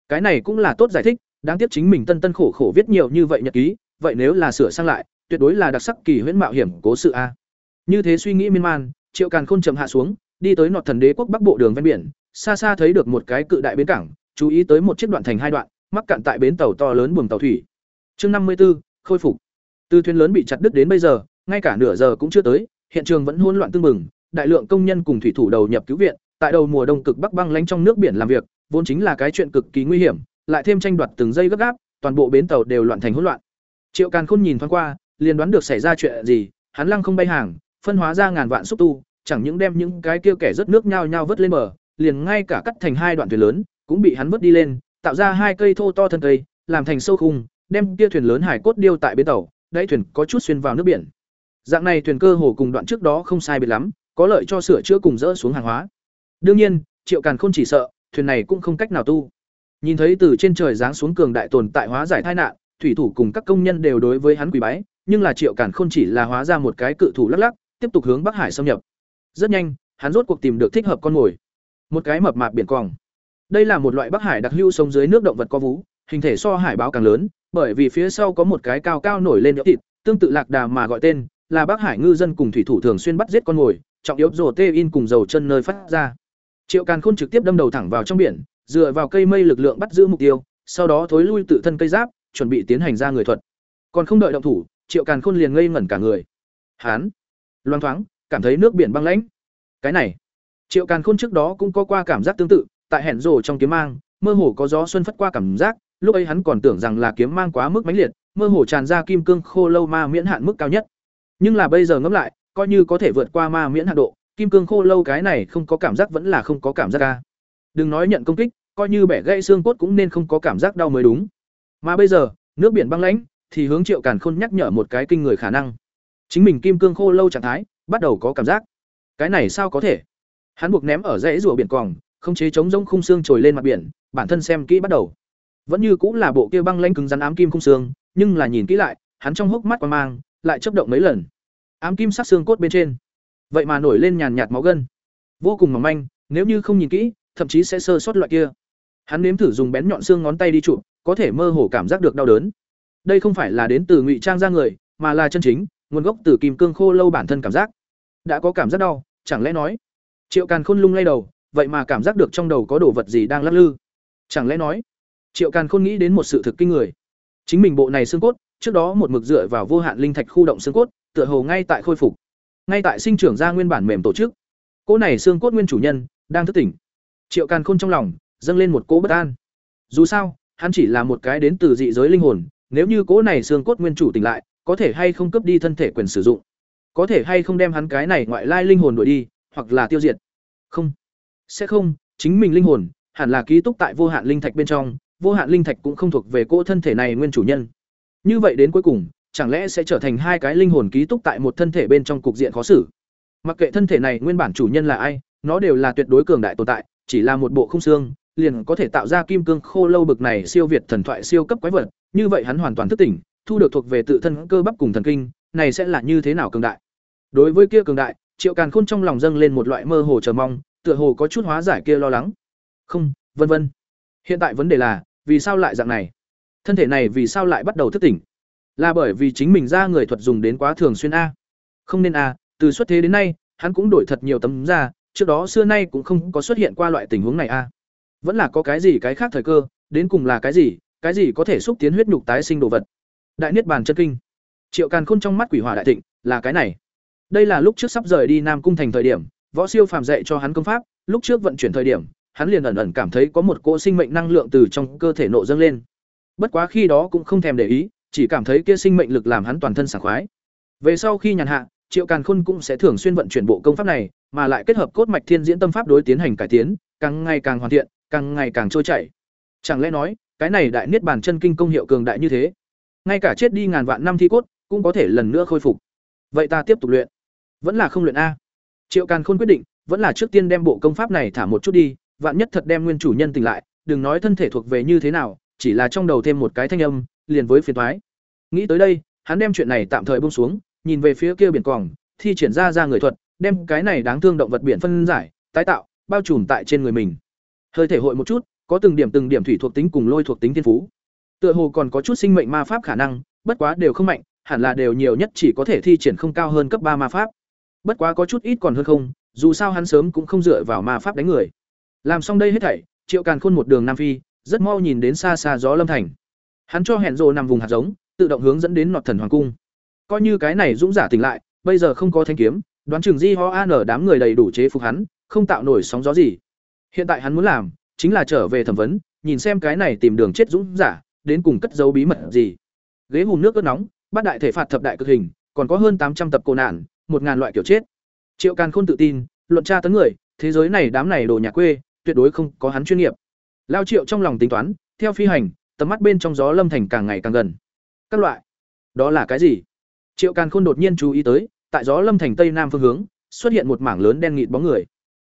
A: Cái này cũng là tốt giải thích, đáng tiếc chính mình tân tân khổ khổ viết nhiều như vậy nhật ký, vậy nếu là sửa sang lại, tuyệt đối là đặc sắc kỳ huyễn mạo hiểm cố sự a. Như thế suy nghĩ miên man, Triệu Càn Khôn chậm hạ xuống, đi tới nọt thần đế quốc bắc bộ đường ven biển, xa xa thấy được một cái cự đại bến cảng, chú ý tới một chiếc đoạn thành hai đoạn, mắc cạn tại bến tàu to lớn buồng tàu thủy. Chương năm mươi 54, khôi phục. Từ thuyền lớn bị chặt đứt đến bây giờ, ngay cả nửa giờ cũng chưa tới, hiện trường vẫn hỗn loạn tương bừng đại lượng công nhân cùng thủy thủ đầu nhập cứu viện, tại đầu mùa đông cực bắc băng lánh trong nước biển làm việc, vốn chính là cái chuyện cực kỳ nguy hiểm, lại thêm tranh đoạt từng giây gấp gáp, toàn bộ bến tàu đều loạn thành hỗn loạn. Triệu Càn Khôn nhìn thoáng qua, liền đoán được xảy ra chuyện gì, hắn lăng không bay hàng, phân hóa ra ngàn vạn xúc tu, chẳng những đem những cái kia kẻ rất nước nhao nhao vớt lên bờ, liền ngay cả cắt thành hai đoạn thuyền lớn, cũng bị hắn vớt đi lên, tạo ra hai cây thô to thân cây, làm thành sâu khung, đem kia thuyền lớn hải cốt điêu tại bến tàu, đáy thuyền có chút xuyên vào nước biển. Dạng này thuyền cơ hồ cùng đoạn trước đó không sai biệt lắm, có lợi cho sửa chữa cùng dỡ xuống hàng hóa. Đương nhiên, Triệu Càn Khôn chỉ sợ, thuyền này cũng không cách nào tu. Nhìn thấy từ trên trời giáng xuống cường đại tồn tại hóa giải tai nạn, thủy thủ cùng các công nhân đều đối với hắn quỳ bái, nhưng là Triệu Càn Khôn chỉ là hóa ra một cái cự thủ lắc lắc, tiếp tục hướng Bắc Hải xâm nhập. Rất nhanh, hắn rốt cuộc tìm được thích hợp con mồi. Một cái mập mạp biển quòng. Đây là một loại Bắc Hải đặc hữu sống dưới nước động vật có vú, hình thể so hải báo càng lớn, bởi vì phía sau có một cái cao cao nổi lên nhỡ thịt, tương tự lạc đà mà gọi tên, là Bắc Hải ngư dân cùng thủy thủ thường xuyên bắt giết con mồi, trọng yếu rồ tê in cùng dầu chân nơi phát ra. Triệu Càn Khôn trực tiếp đâm đầu thẳng vào trong biển, dựa vào cây mây lực lượng bắt giữ mục tiêu, sau đó thối lui tự thân cây giáp, chuẩn bị tiến hành ra người thuật. Còn không đợi động thủ, Triệu Càn Khôn liền ngây ngẩn cả người. Hán, loang thoáng, cảm thấy nước biển băng lãnh. Cái này, Triệu Càn Khôn trước đó cũng có qua cảm giác tương tự, tại hẻn rồ trong kiếm mang, mơ hồ có gió xuân phất qua cảm giác, lúc ấy hắn còn tưởng rằng là kiếm mang quá mức mãnh liệt, mơ hồ tràn ra kim cương khô lâu ma miễn hạn mức cao nhất. Nhưng là bây giờ ngẫm lại, coi như có thể vượt qua ma miễn hạn độ, kim cương khô lâu cái này không có cảm giác vẫn là không có cảm giác ca. Đừng nói nhận công kích, coi như bẻ gãy xương cốt cũng nên không có cảm giác đau mới đúng. Mà bây giờ, nước biển băng lãnh, thì hướng Triệu Càn Khôn nhắc nhở một cái kinh người khả năng. Chính mình kim cương khô lâu trạng thái, bắt đầu có cảm giác. Cái này sao có thể? Hắn buộc ném ở dãy rùa biển quòng, không chế chống rỗng khung xương trồi lên mặt biển, bản thân xem kỹ bắt đầu. Vẫn như cũng là bộ kia băng lãnh cứng rắn ám kim khung xương, nhưng là nhìn kỹ lại, hắn trong hốc mắt qua mang, lại chớp động mấy lần. Ám kim sát xương cốt bên trên, vậy mà nổi lên nhàn nhạt máu gân. Vô cùng mỏng manh, nếu như không nhìn kỹ, thậm chí sẽ sơ sót loại kia. Hắn nếm thử dùng bén nhọn xương ngón tay đi chụp, có thể mơ hồ cảm giác được đau đớn. Đây không phải là đến từ ngụy trang ra người, mà là chân chính, nguồn gốc từ kim cương khô lâu bản thân cảm giác. Đã có cảm giác đau, chẳng lẽ nói? Triệu Càn Khôn lung lay đầu, vậy mà cảm giác được trong đầu có đồ vật gì đang lắc lư. Chẳng lẽ nói? Triệu Càn Khôn nghĩ đến một sự thực kinh người. Chính mình bộ này xương cốt, trước đó một mực dựa vào vô hạn linh thạch khu động xương cốt, tựa hồ ngay tại khôi phục, ngay tại sinh trưởng ra nguyên bản mềm tổ chức. Cỗ này xương cốt nguyên chủ nhân đang thức tỉnh. Triệu Càn Khôn trong lòng dâng lên một cỗ bất an. Dù sao, hắn chỉ là một cái đến từ dị giới linh hồn, nếu như cỗ này xương cốt nguyên chủ tỉnh lại, có thể hay không cướp đi thân thể quyền sử dụng? Có thể hay không đem hắn cái này ngoại lai linh hồn đuổi đi, hoặc là tiêu diệt? Không, sẽ không, chính mình linh hồn hẳn là ký túc tại vô hạn linh thạch bên trong, vô hạn linh thạch cũng không thuộc về cỗ thân thể này nguyên chủ nhân. Như vậy đến cuối cùng, chẳng lẽ sẽ trở thành hai cái linh hồn ký túc tại một thân thể bên trong cục diện khó xử? Mặc kệ thân thể này nguyên bản chủ nhân là ai, nó đều là tuyệt đối cường đại tồn tại, chỉ là một bộ không xương, liền có thể tạo ra kim cương khô lâu bực này siêu việt thần thoại siêu cấp quái vật, như vậy hắn hoàn toàn thức tỉnh, thu được thuộc về tự thân cơ bắp cùng thần kinh, này sẽ là như thế nào cường đại. Đối với kia cường đại, Triệu Càn Khôn trong lòng dâng lên một loại mơ hồ chờ mong, tựa hồ có chút hóa giải kia lo lắng. Không, vân vân. Hiện tại vấn đề là, vì sao lại dạng này? Thân thể này vì sao lại bắt đầu thức tỉnh? Là bởi vì chính mình ra người thuật dùng đến quá thường xuyên a. Không nên a, từ xuất thế đến nay, hắn cũng đổi thật nhiều tấm ra, trước đó xưa nay cũng không có xuất hiện qua loại tình huống này a. Vẫn là có cái gì cái khác thời cơ, đến cùng là cái gì, cái gì có thể xúc tiến huyết nhục tái sinh đồ vật. Đại niết bàn chân kinh. Triệu Càn Khôn trong mắt quỷ hỏa đại thịnh, là cái này. Đây là lúc trước sắp rời đi Nam cung thành thời điểm, võ siêu phàm dạy cho hắn công pháp, lúc trước vận chuyển thời điểm, hắn liền ẩn ẩn cảm thấy có một cỗ sinh mệnh năng lượng từ trong cơ thể nộ dâng lên. Bất quá khi đó cũng không thèm để ý, chỉ cảm thấy kia sinh mệnh lực làm hắn toàn thân sảng khoái. Về sau khi nhàn hạ, Triệu Càn Khôn cũng sẽ thường xuyên vận chuyển bộ công pháp này, mà lại kết hợp cốt mạch thiên diễn tâm pháp đối tiến hành cải tiến, càng ngày càng hoàn thiện, càng ngày càng trôi chảy. Chẳng lẽ nói, cái này đại niết bàn chân kinh công hiệu cường đại như thế, ngay cả chết đi ngàn vạn năm thi cốt cũng có thể lần nữa khôi phục. Vậy ta tiếp tục luyện, vẫn là không luyện a. Triệu Càn Khôn quyết định, vẫn là trước tiên đem bộ công pháp này thả một chút đi, vạn nhất thật đem nguyên chủ nhân tỉnh lại, đừng nói thân thể thuộc về như thế nào, chỉ là trong đầu thêm một cái thanh âm, liền với phiền toái. Nghĩ tới đây, hắn đem chuyện này tạm thời buông xuống, nhìn về phía kia biển quòng, thi triển ra ra người thuật, đem cái này đáng thương động vật biển phân giải, tái tạo, bao trùm tại trên người mình. Hơi thể hội một chút, có từng điểm từng điểm thủy thuộc tính cùng lôi thuộc tính thiên phú. Tựa hồ còn có chút sinh mệnh ma pháp khả năng, bất quá đều không mạnh, hẳn là đều nhiều nhất chỉ có thể thi triển không cao hơn cấp ba ma pháp. Bất quá có chút ít còn hơn không, dù sao hắn sớm cũng không dựa vào ma pháp đánh người. Làm xong đây hết thảy, Triệu Càn Khôn một đường Nam Phi, rất mau nhìn đến xa xa gió lâm thành. Hắn cho hẹn rồ nằm vùng hạt giống, tự động hướng dẫn đến nọt thần hoàng cung. Coi như cái này dũng giả tỉnh lại, bây giờ không có thanh kiếm, đoán chừng Di Ho An đám người đầy đủ chế phục hắn, không tạo nổi sóng gió gì. Hiện tại hắn muốn làm, chính là trở về thẩm vấn, nhìn xem cái này tìm đường chết dũng giả đến cùng cất giấu bí mật gì. Ghế hùm nước ướt nóng bát đại thể phạt thập đại cực hình còn có hơn tám trăm tập cổ nạn một ngàn loại kiểu chết. Triệu càn khôn tự tin luận tra tấn người thế giới này đám này đồ nhà quê tuyệt đối không có hắn chuyên nghiệp. Lao triệu trong lòng tính toán theo phi hành tầm mắt bên trong gió lâm thành càng ngày càng gần. Các loại đó là cái gì? Triệu càn khôn đột nhiên chú ý tới tại gió lâm thành tây nam phương hướng, xuất hiện một mảng lớn đen nghịt bóng người.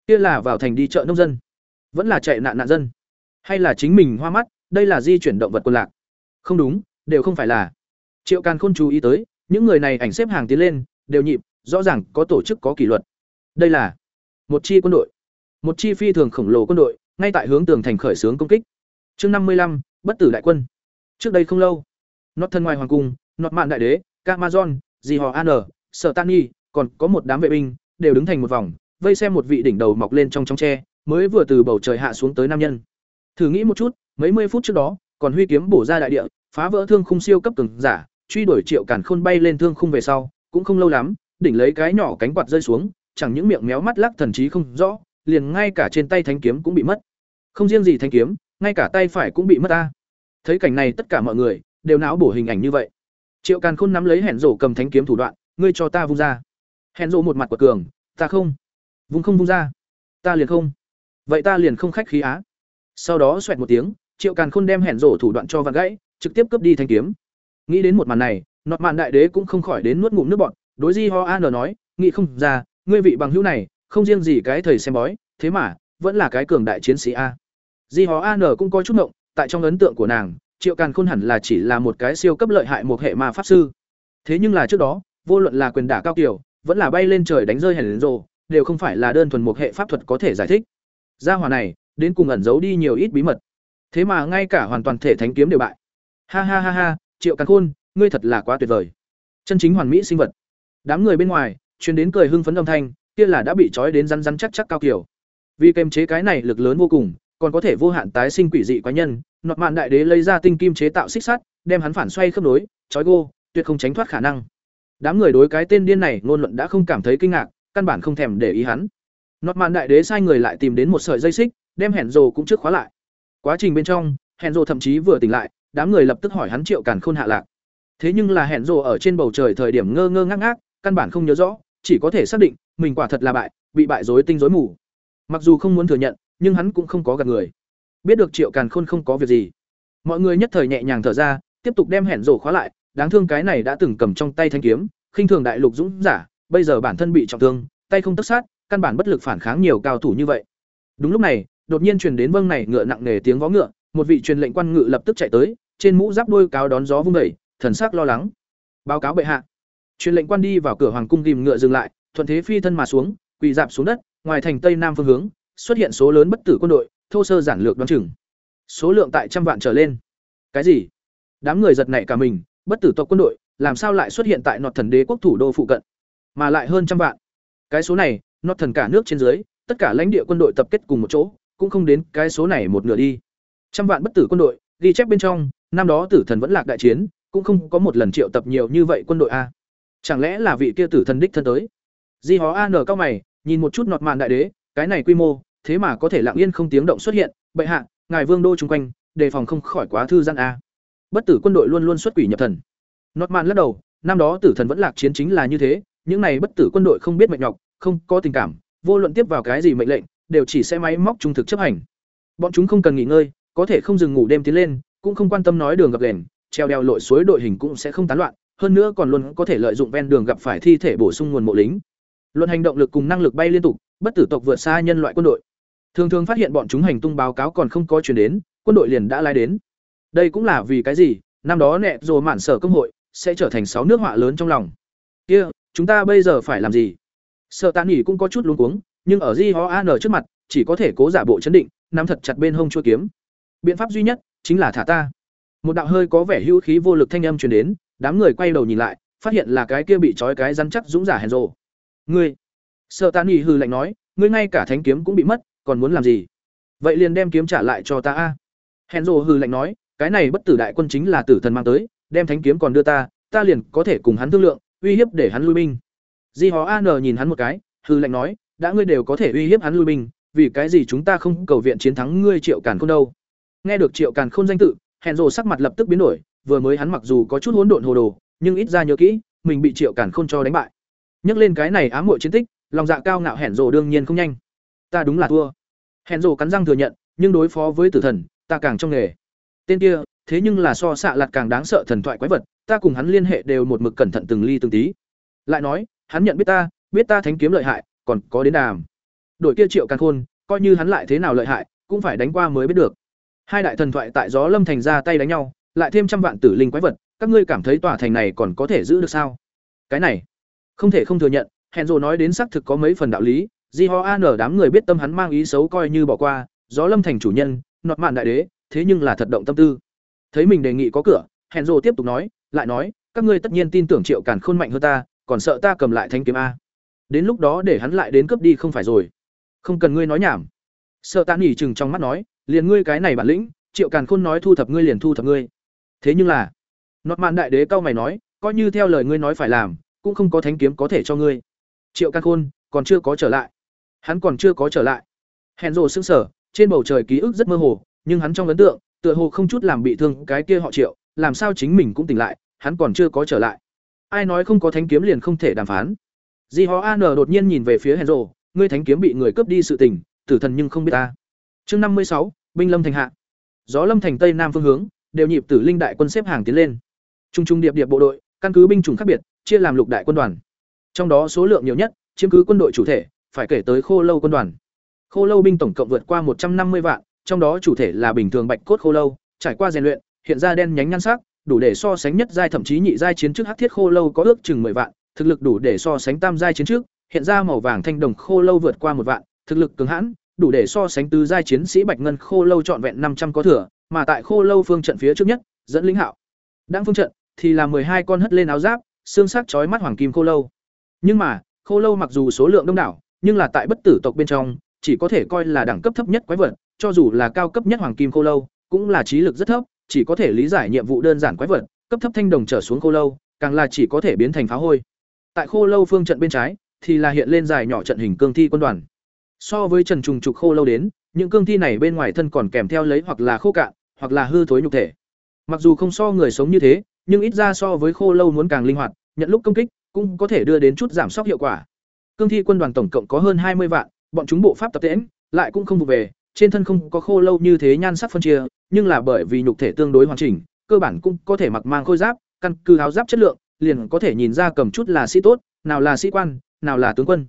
A: Kia là vào thành đi chợ nông dân. Vẫn là chạy nạn nạn dân. Hay là chính mình hoa mắt, đây là di chuyển động vật quân lạc. Không đúng, đều không phải là. Triệu càn khôn chú ý tới, những người này ảnh xếp hàng tiến lên, đều nhịp, rõ ràng có tổ chức, có kỷ luật. Đây là một chi quân đội. Một chi phi thường khổng lồ quân đội, ngay tại hướng tường thành khởi xướng công kích. Chương năm mươi lăm, bất tử đại quân. Trước đây không lâu, nọt thân ngoài hoàng cung, nọt mạn đại đế camazon dì họ an sở tan nhi, còn có một đám vệ binh, đều đứng thành một vòng, vây xem một vị đỉnh đầu mọc lên trong trong tre, mới vừa từ bầu trời hạ xuống tới nam nhân. Thử nghĩ một chút, mấy mươi phút trước đó, còn huy kiếm bổ ra đại địa, phá vỡ thương khung siêu cấp cường giả, truy đuổi triệu cản khôn bay lên thương khung về sau, cũng không lâu lắm, đỉnh lấy cái nhỏ cánh quạt rơi xuống, chẳng những miệng méo mắt lắc thần trí không rõ, liền ngay cả trên tay thanh kiếm cũng bị mất. Không riêng gì thanh kiếm, ngay cả tay phải cũng bị mất ta. Thấy cảnh này tất cả mọi người, đều não bổ hình ảnh như vậy. Triệu càn khôn nắm lấy hẹn rổ cầm thanh kiếm thủ đoạn ngươi cho ta vung ra. Hẹn rộ một mặt của cường, ta không. Vung không vung ra. Ta liền không. Vậy ta liền không khách khí á. Sau đó xoẹt một tiếng, triệu càn khôn đem hẹn rộ thủ đoạn cho vặn gãy, trực tiếp cướp đi thanh kiếm. Nghĩ đến một màn này, nọt mạn đại đế cũng không khỏi đến nuốt ngụm nước bọt, đối di ho an nói, nghĩ không ra, ngươi vị bằng hữu này, không riêng gì cái thầy xem bói, thế mà, vẫn là cái cường đại chiến sĩ a. Di ho an cũng có chút ngộng, tại trong ấn tượng của nàng, triệu càn khôn hẳn là chỉ là một cái siêu cấp lợi hại một hệ ma pháp sư. Thế nhưng là trước đó vô luận là quyền đả cao kiểu vẫn là bay lên trời đánh rơi hèn rồ, đều không phải là đơn thuần một hệ pháp thuật có thể giải thích. Gia hỏa này, đến cùng ẩn giấu đi nhiều ít bí mật. Thế mà ngay cả hoàn toàn thể thánh kiếm đều bại. Ha ha ha ha, triệu càn khôn, ngươi thật là quá tuyệt vời. Chân chính hoàn mỹ sinh vật. Đám người bên ngoài, truyền đến cười hưng phấn âm thanh, kia là đã bị trói đến rắn rắn chắc chắc cao kiểu vì kềm chế cái này lực lớn vô cùng, còn có thể vô hạn tái sinh quỷ dị quái nhân, nọt mạn đại đế lấy ra tinh kim chế tạo xích sắt, đem hắn phản xoay khớp nối, trói gô, tuyệt không tránh thoát khả năng đám người đối cái tên điên này, ngôn luận đã không cảm thấy kinh ngạc, căn bản không thèm để ý hắn. Nọt mạn đại đế sai người lại tìm đến một sợi dây xích, đem hẹn rồ cũng trước khóa lại. Quá trình bên trong, hẹn rồ thậm chí vừa tỉnh lại, đám người lập tức hỏi hắn triệu càn khôn hạ lạc. Thế nhưng là hẹn rồ ở trên bầu trời thời điểm ngơ ngơ ngác ngác, căn bản không nhớ rõ, chỉ có thể xác định, mình quả thật là bại, bị bại rối tinh rối mù. Mặc dù không muốn thừa nhận, nhưng hắn cũng không có gạt người. Biết được triệu càn khôn không có việc gì. Mọi người nhất thời nhẹ nhàng thở ra, tiếp tục đem hẹn rổ khóa lại đáng thương cái này đã từng cầm trong tay thanh kiếm, khinh thường đại lục dũng giả, bây giờ bản thân bị trọng thương, tay không tất sát, căn bản bất lực phản kháng nhiều cao thủ như vậy. Đúng lúc này, đột nhiên truyền đến vâng này ngựa nặng nề tiếng vó ngựa, một vị truyền lệnh quan ngự lập tức chạy tới, trên mũ giáp đuôi cáo đón gió vung đẩy thần sắc lo lắng. Báo cáo bệ hạ. Truyền lệnh quan đi vào cửa hoàng cung tìm ngựa dừng lại, thuận thế phi thân mà xuống, quỳ dạp xuống đất, ngoài thành tây nam phương hướng, xuất hiện số lớn bất tử quân đội, thô sơ giản lược đoán chừng. Số lượng tại trăm vạn trở lên. Cái gì? Đám người giật nảy cả mình bất tử tộc quân đội, làm sao lại xuất hiện tại nọt thần đế quốc thủ đô phụ cận? Mà lại hơn trăm vạn. Cái số này, nọt thần cả nước trên dưới, tất cả lãnh địa quân đội tập kết cùng một chỗ, cũng không đến cái số này một nửa đi. Trăm vạn bất tử quân đội, ghi chép bên trong, năm đó tử thần vẫn lạc đại chiến, cũng không có một lần triệu tập nhiều như vậy quân đội a. Chẳng lẽ là vị kia tử thần đích thân tới? Di hó an cao mày, nhìn một chút nọt mạn đại đế, cái này quy mô, thế mà có thể lặng yên không tiếng động xuất hiện. Bệ hạ, ngài vương đô chung quanh, đề phòng không khỏi quá thư gian a bất tử quân đội luôn luôn xuất quỷ nhập thần. Nọt mạn lắc đầu, năm đó tử thần vẫn lạc chiến chính là như thế, những này bất tử quân đội không biết mệnh nhọc, không có tình cảm, vô luận tiếp vào cái gì mệnh lệnh, đều chỉ sẽ máy móc trung thực chấp hành. Bọn chúng không cần nghỉ ngơi, có thể không dừng ngủ đêm tiến lên, cũng không quan tâm nói đường gặp đèn treo đèo lội suối đội hình cũng sẽ không tán loạn, hơn nữa còn luôn có thể lợi dụng ven đường gặp phải thi thể bổ sung nguồn mộ lính. Luận hành động lực cùng năng lực bay liên tục, bất tử tộc vượt xa nhân loại quân đội. Thường thường phát hiện bọn chúng hành tung báo cáo còn không có chuyển đến, quân đội liền đã lai đến đây cũng là vì cái gì? Năm đó nẹ rồi mạn sở công hội sẽ trở thành sáu nước họa lớn trong lòng. Kia, chúng ta bây giờ phải làm gì? Sợ tạ nghỉ cũng có chút luống cuống, nhưng ở di ho an trước mặt, chỉ có thể cố giả bộ chấn định, nắm thật chặt bên hông chua kiếm. Biện pháp duy nhất chính là thả ta. Một đạo hơi có vẻ hữu khí vô lực thanh âm truyền đến, đám người quay đầu nhìn lại, phát hiện là cái kia bị trói cái rắn chắc dũng giả hèn rồ. Ngươi sợ tạ nghỉ hừ lạnh nói, ngươi ngay cả thánh kiếm cũng bị mất, còn muốn làm gì? Vậy liền đem kiếm trả lại cho ta a. Hèn rồ hừ lạnh nói cái này bất tử đại quân chính là tử thần mang tới đem thánh kiếm còn đưa ta ta liền có thể cùng hắn thương lượng uy hiếp để hắn lui binh di hó an nhìn hắn một cái hừ lạnh nói đã ngươi đều có thể uy hiếp hắn lui binh vì cái gì chúng ta không cầu viện chiến thắng ngươi triệu cản không đâu Nghe được Triệu Càn Khôn danh tự, hẹn rồ sắc mặt lập tức biến đổi, vừa mới hắn mặc dù có chút hỗn độn hồ đồ, nhưng ít ra nhớ kỹ, mình bị Triệu Càn Khôn cho đánh bại. Nhắc lên cái này ám muội chiến tích, lòng dạ cao ngạo hẹn rồ đương nhiên không nhanh. Ta đúng là thua. Hẹn rồ cắn răng thừa nhận, nhưng đối phó với tử thần, ta càng trong nghề. Tên kia, thế nhưng là so xạ lạt càng đáng sợ thần thoại quái vật, ta cùng hắn liên hệ đều một mực cẩn thận từng ly từng tí. Lại nói, hắn nhận biết ta, biết ta thánh kiếm lợi hại, còn có đến đàm. Đội kia Triệu càng Khôn, coi như hắn lại thế nào lợi hại, cũng phải đánh qua mới biết được. Hai đại thần thoại tại gió lâm thành ra tay đánh nhau, lại thêm trăm vạn tử linh quái vật, các ngươi cảm thấy tòa thành này còn có thể giữ được sao? Cái này, không thể không thừa nhận, hẹn rồ nói đến xác thực có mấy phần đạo lý, Di Ho An đám người biết tâm hắn mang ý xấu coi như bỏ qua, gió lâm thành chủ nhân, nọt mạn đại đế, thế nhưng là thật động tâm tư. Thấy mình đề nghị có cửa, hẹn rồi tiếp tục nói, lại nói, các ngươi tất nhiên tin tưởng Triệu Càn Khôn mạnh hơn ta, còn sợ ta cầm lại thanh kiếm a. Đến lúc đó để hắn lại đến cướp đi không phải rồi. Không cần ngươi nói nhảm. Sợ ta nhỉ chừng trong mắt nói, liền ngươi cái này bản lĩnh, Triệu Càn Khôn nói thu thập ngươi liền thu thập ngươi. Thế nhưng là, Nọt Mạn đại đế cao mày nói, coi như theo lời ngươi nói phải làm, cũng không có thánh kiếm có thể cho ngươi. Triệu Càn Khôn còn chưa có trở lại. Hắn còn chưa có trở lại. Hèn rồ sững sờ, trên bầu trời ký ức rất mơ hồ, nhưng hắn trong ấn tượng, tựa hồ không chút làm bị thương cái kia họ Triệu, làm sao chính mình cũng tỉnh lại, hắn còn chưa có trở lại. Ai nói không có thánh kiếm liền không thể đàm phán? Di Ho An đột nhiên nhìn về phía Hèn ngươi thánh kiếm bị người cướp đi sự tình, tử thần nhưng không biết ta. Chương năm mươi sáu, binh lâm thành hạ. Gió lâm thành tây nam phương hướng, đều nhịp tử linh đại quân xếp hàng tiến lên. Trung trung điệp điệp bộ đội, căn cứ binh chủng khác biệt, chia làm lục đại quân đoàn. Trong đó số lượng nhiều nhất, chiếm cứ quân đội chủ thể, phải kể tới Khô Lâu quân đoàn. Khô Lâu binh tổng cộng vượt qua một trăm năm mươi vạn, trong đó chủ thể là bình thường bạch cốt Khô Lâu, trải qua rèn luyện, hiện ra đen nhánh nhan sắc, đủ để so sánh nhất giai thậm chí nhị giai chiến trước hắc thiết Khô Lâu có ước chừng 10 vạn, thực lực đủ để so sánh tam giai chiến trước, hiện ra màu vàng thanh đồng Khô Lâu vượt qua một vạn, thực lực cường hãn, đủ để so sánh tứ giai chiến sĩ bạch ngân Khô Lâu trọn vẹn năm trăm có thừa, mà tại Khô Lâu phương trận phía trước nhất, dẫn lĩnh hạo. Đang phương trận thì là hai con hất lên áo giáp, xương sắc chói mắt hoàng kim Khô Lâu. Nhưng mà, Khô Lâu mặc dù số lượng đông đảo, nhưng là tại bất tử tộc bên trong, chỉ có thể coi là đẳng cấp thấp nhất quái vật, cho dù là cao cấp nhất hoàng kim khô lâu, cũng là trí lực rất thấp, chỉ có thể lý giải nhiệm vụ đơn giản quái vật, cấp thấp thanh đồng trở xuống khô lâu, càng là chỉ có thể biến thành phá hôi. Tại khô lâu phương trận bên trái, thì là hiện lên dài nhỏ trận hình cương thi quân đoàn. So với Trần Trùng trục khô lâu đến, những cương thi này bên ngoài thân còn kèm theo lấy hoặc là khô cạn, hoặc là hư thối nhục thể. Mặc dù không so người sống như thế, nhưng ít ra so với khô lâu muốn càng linh hoạt, nhận lúc công kích cũng có thể đưa đến chút giảm sóc hiệu quả. Cương thi quân đoàn tổng cộng có hơn hai mươi vạn, bọn chúng bộ pháp tập tễnh, lại cũng không vụ về, trên thân không có khô lâu như thế nhan sắc phân chia, nhưng là bởi vì nhục thể tương đối hoàn chỉnh, cơ bản cũng có thể mặc mang khôi giáp, căn cứ áo giáp chất lượng, liền có thể nhìn ra cầm chút là sĩ tốt, nào là sĩ quan, nào là tướng quân.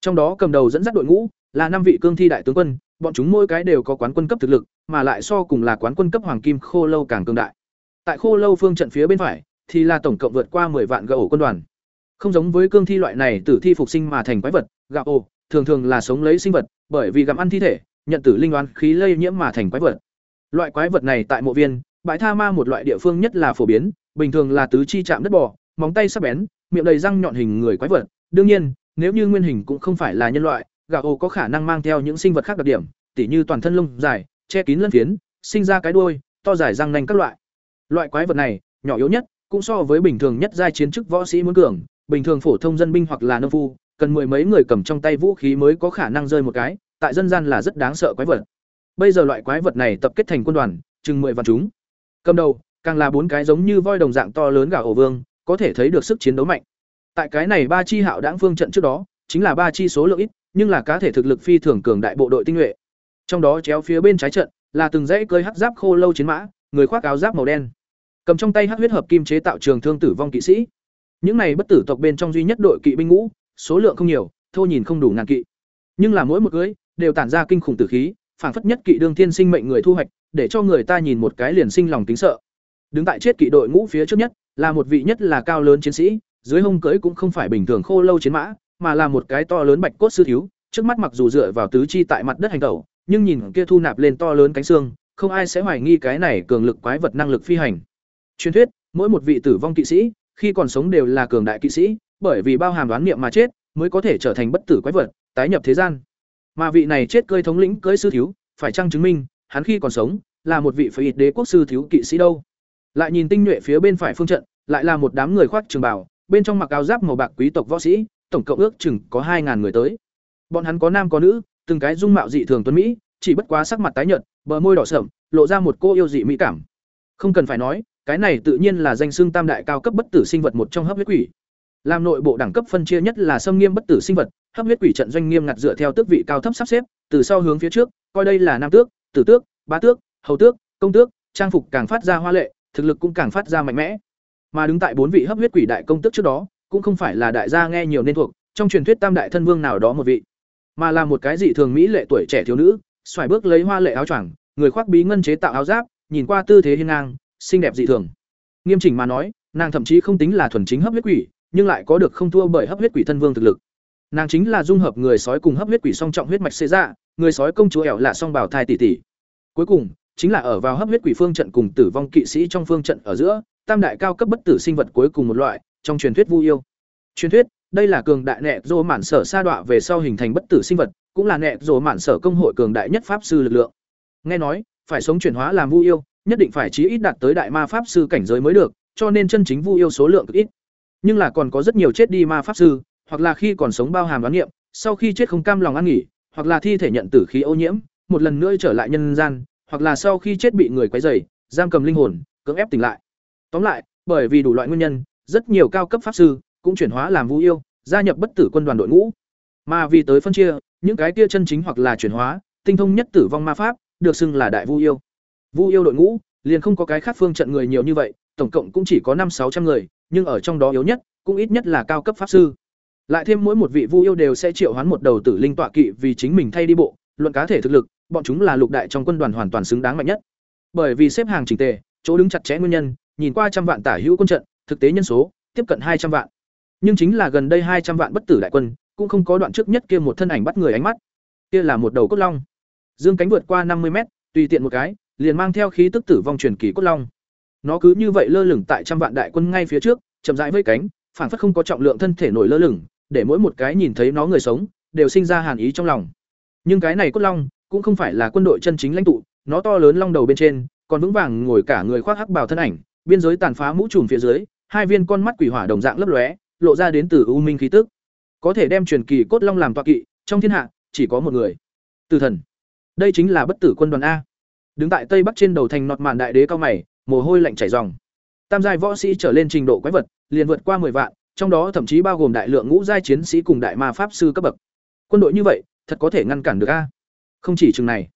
A: Trong đó cầm đầu dẫn dắt đội ngũ là năm vị cương thi đại tướng quân, bọn chúng mỗi cái đều có quán quân cấp thực lực, mà lại so cùng là quán quân cấp hoàng kim khô lâu càng cường đại. Tại khô lâu phương trận phía bên phải thì là tổng cộng vượt qua 10 vạn gạo quân đoàn. Không giống với cương thi loại này tử thi phục sinh mà thành quái vật, gạo ồ, thường thường là sống lấy sinh vật, bởi vì gặm ăn thi thể, nhận tử linh oán khí lây nhiễm mà thành quái vật. Loại quái vật này tại mộ viên, bãi tha ma một loại địa phương nhất là phổ biến, bình thường là tứ chi chạm đất bò, móng tay sắc bén, miệng đầy răng nhọn hình người quái vật. Đương nhiên, nếu như nguyên hình cũng không phải là nhân loại, gạo có khả năng mang theo những sinh vật khác đặc điểm, tỉ như toàn thân lông dài, che kín lân phiến, sinh ra cái đuôi, to dài răng nanh các loại. Loại quái vật này, nhỏ yếu nhất, cũng so với bình thường nhất giai chiến chức võ sĩ muốn cường, bình thường phổ thông dân binh hoặc là nông phu, cần mười mấy người cầm trong tay vũ khí mới có khả năng rơi một cái, tại dân gian là rất đáng sợ quái vật. Bây giờ loại quái vật này tập kết thành quân đoàn, chừng mười vạn chúng. Cầm đầu, càng là bốn cái giống như voi đồng dạng to lớn gà ổ vương, có thể thấy được sức chiến đấu mạnh. Tại cái này ba chi hạo đãng phương trận trước đó, chính là ba chi số lượng ít, nhưng là cá thể thực lực phi thường cường đại bộ đội tinh nhuệ. Trong đó chéo phía bên trái trận là từng dãy cơi hắc giáp khô lâu chiến mã, người khoác áo giáp màu đen, cầm trong tay hắc huyết hợp kim chế tạo trường thương tử vong kỵ sĩ. Những này bất tử tộc bên trong duy nhất đội kỵ binh ngũ, số lượng không nhiều, thô nhìn không đủ ngàn kỵ. Nhưng là mỗi một cưới đều tản ra kinh khủng tử khí, phảng phất nhất kỵ đương thiên sinh mệnh người thu hoạch, để cho người ta nhìn một cái liền sinh lòng kính sợ. Đứng tại chết kỵ đội ngũ phía trước nhất, là một vị nhất là cao lớn chiến sĩ, dưới hông cưỡi cũng không phải bình thường khô lâu chiến mã, mà là một cái to lớn bạch cốt sư thiếu, trước mắt mặc dù dựa vào tứ chi tại mặt đất hành tẩu, nhưng nhìn kia thu nạp lên to lớn cánh xương, không ai sẽ hoài nghi cái này cường lực quái vật năng lực phi hành. Truyền thuyết, mỗi một vị tử vong kỵ sĩ, khi còn sống đều là cường đại kỵ sĩ, bởi vì bao hàm đoán niệm mà chết, mới có thể trở thành bất tử quái vật, tái nhập thế gian. Mà vị này chết cơi thống lĩnh cưới sư thiếu, phải chăng chứng minh, hắn khi còn sống, là một vị phải ít đế quốc sư thiếu kỵ sĩ đâu. Lại nhìn tinh nhuệ phía bên phải phương trận, lại là một đám người khoác trường bào, bên trong mặc áo giáp màu bạc quý tộc võ sĩ, tổng cộng ước chừng có hai ngàn người tới. Bọn hắn có nam có nữ, từng cái dung mạo dị thường tuấn mỹ, chỉ bất quá sắc mặt tái nhợt, bờ môi đỏ sẫm, lộ ra một cô yêu dị mỹ cảm. Không cần phải nói, cái này tự nhiên là danh xưng tam đại cao cấp bất tử sinh vật một trong hấp huyết quỷ. Làm nội bộ đẳng cấp phân chia nhất là xâm nghiêm bất tử sinh vật, hấp huyết quỷ trận doanh nghiêm ngặt dựa theo tước vị cao thấp sắp xếp, từ sau hướng phía trước, coi đây là nam tước, tử tước, bá tước, hầu tước, công tước, trang phục càng phát ra hoa lệ, thực lực cũng càng phát ra mạnh mẽ. Mà đứng tại bốn vị hấp huyết quỷ đại công tước trước đó, cũng không phải là đại gia nghe nhiều nên thuộc, trong truyền thuyết tam đại thân vương nào đó một vị, mà là một cái dị thường mỹ lệ tuổi trẻ thiếu nữ, xoài bước lấy hoa lệ áo choàng, người khoác bí ngân chế tạo áo giáp, nhìn qua tư thế hiên ngang, xinh đẹp dị thường. Nghiêm chỉnh mà nói, nàng thậm chí không tính là thuần chính hấp huyết quỷ, nhưng lại có được không thua bởi hấp huyết quỷ thân vương thực lực. Nàng chính là dung hợp người sói cùng hấp huyết quỷ song trọng huyết mạch xê ra, người sói công chúa ẻo là song bảo thai tỷ tỷ. Cuối cùng, chính là ở vào hấp huyết quỷ phương trận cùng tử vong kỵ sĩ trong phương trận ở giữa, tam đại cao cấp bất tử sinh vật cuối cùng một loại, trong truyền thuyết vu yêu. Truyền thuyết, đây là cường đại nệ rồ mạn sở sa đọa về sau hình thành bất tử sinh vật, cũng là nệ rồ mạn sở công hội cường đại nhất pháp sư lực lượng. Nghe nói, phải sống chuyển hóa làm vu yêu, nhất định phải chí ít đạt tới đại ma pháp sư cảnh giới mới được, cho nên chân chính vu yêu số lượng cực ít. Nhưng là còn có rất nhiều chết đi ma pháp sư, hoặc là khi còn sống bao hàm đoán niệm, sau khi chết không cam lòng ăn nghỉ, hoặc là thi thể nhận tử khí ô nhiễm, một lần nữa trở lại nhân gian, hoặc là sau khi chết bị người quấy rầy, giam cầm linh hồn, cưỡng ép tỉnh lại. Tóm lại, bởi vì đủ loại nguyên nhân, rất nhiều cao cấp pháp sư cũng chuyển hóa làm vũ yêu, gia nhập bất tử quân đoàn đội ngũ. Mà vì tới phân chia, những cái kia chân chính hoặc là chuyển hóa, tinh thông nhất tử vong ma pháp, được xưng là đại vu yêu. Vu yêu đội ngũ, liền không có cái khác phương trận người nhiều như vậy, tổng cộng cũng chỉ có năm sáu trăm người, nhưng ở trong đó yếu nhất, cũng ít nhất là cao cấp pháp sư. Lại thêm mỗi một vị vu yêu đều sẽ triệu hoán một đầu tử linh tọa kỵ vì chính mình thay đi bộ, luận cá thể thực lực, bọn chúng là lục đại trong quân đoàn hoàn toàn xứng đáng mạnh nhất. Bởi vì xếp hàng chỉnh tề, chỗ đứng chặt chẽ nguyên nhân, nhìn qua trăm vạn tả hữu quân trận, thực tế nhân số tiếp cận hai trăm vạn. Nhưng chính là gần đây hai trăm vạn bất tử đại quân, cũng không có đoạn trước nhất kia một thân ảnh bắt người ánh mắt. Kia là một đầu cốt long. Dương cánh vượt qua năm mươi mét, tùy tiện một cái, liền mang theo khí tức tử vong truyền kỳ cốt long. Nó cứ như vậy lơ lửng tại trăm vạn đại quân ngay phía trước, chậm rãi vây cánh, phản phất không có trọng lượng thân thể nổi lơ lửng, để mỗi một cái nhìn thấy nó người sống, đều sinh ra hàn ý trong lòng. Nhưng cái này cốt long cũng không phải là quân đội chân chính lãnh tụ, nó to lớn long đầu bên trên, còn vững vàng ngồi cả người khoác hắc bào thân ảnh, biên giới tàn phá mũ trùm phía dưới, hai viên con mắt quỷ hỏa đồng dạng lấp lóe, lộ ra đến từ u minh khí tức. Có thể đem truyền kỳ cốt long làm toa kỵ, trong thiên hạ chỉ có một người. từ thần. Đây chính là bất tử quân đoàn a. Đứng tại tây bắc trên đầu thành nọt mạn đại đế cao mày, mồ hôi lạnh chảy ròng. Tam giai võ sĩ trở lên trình độ quái vật, liền vượt qua 10 vạn, trong đó thậm chí bao gồm đại lượng ngũ giai chiến sĩ cùng đại ma pháp sư cấp bậc. Quân đội như vậy, thật có thể ngăn cản được a? Không chỉ chừng này.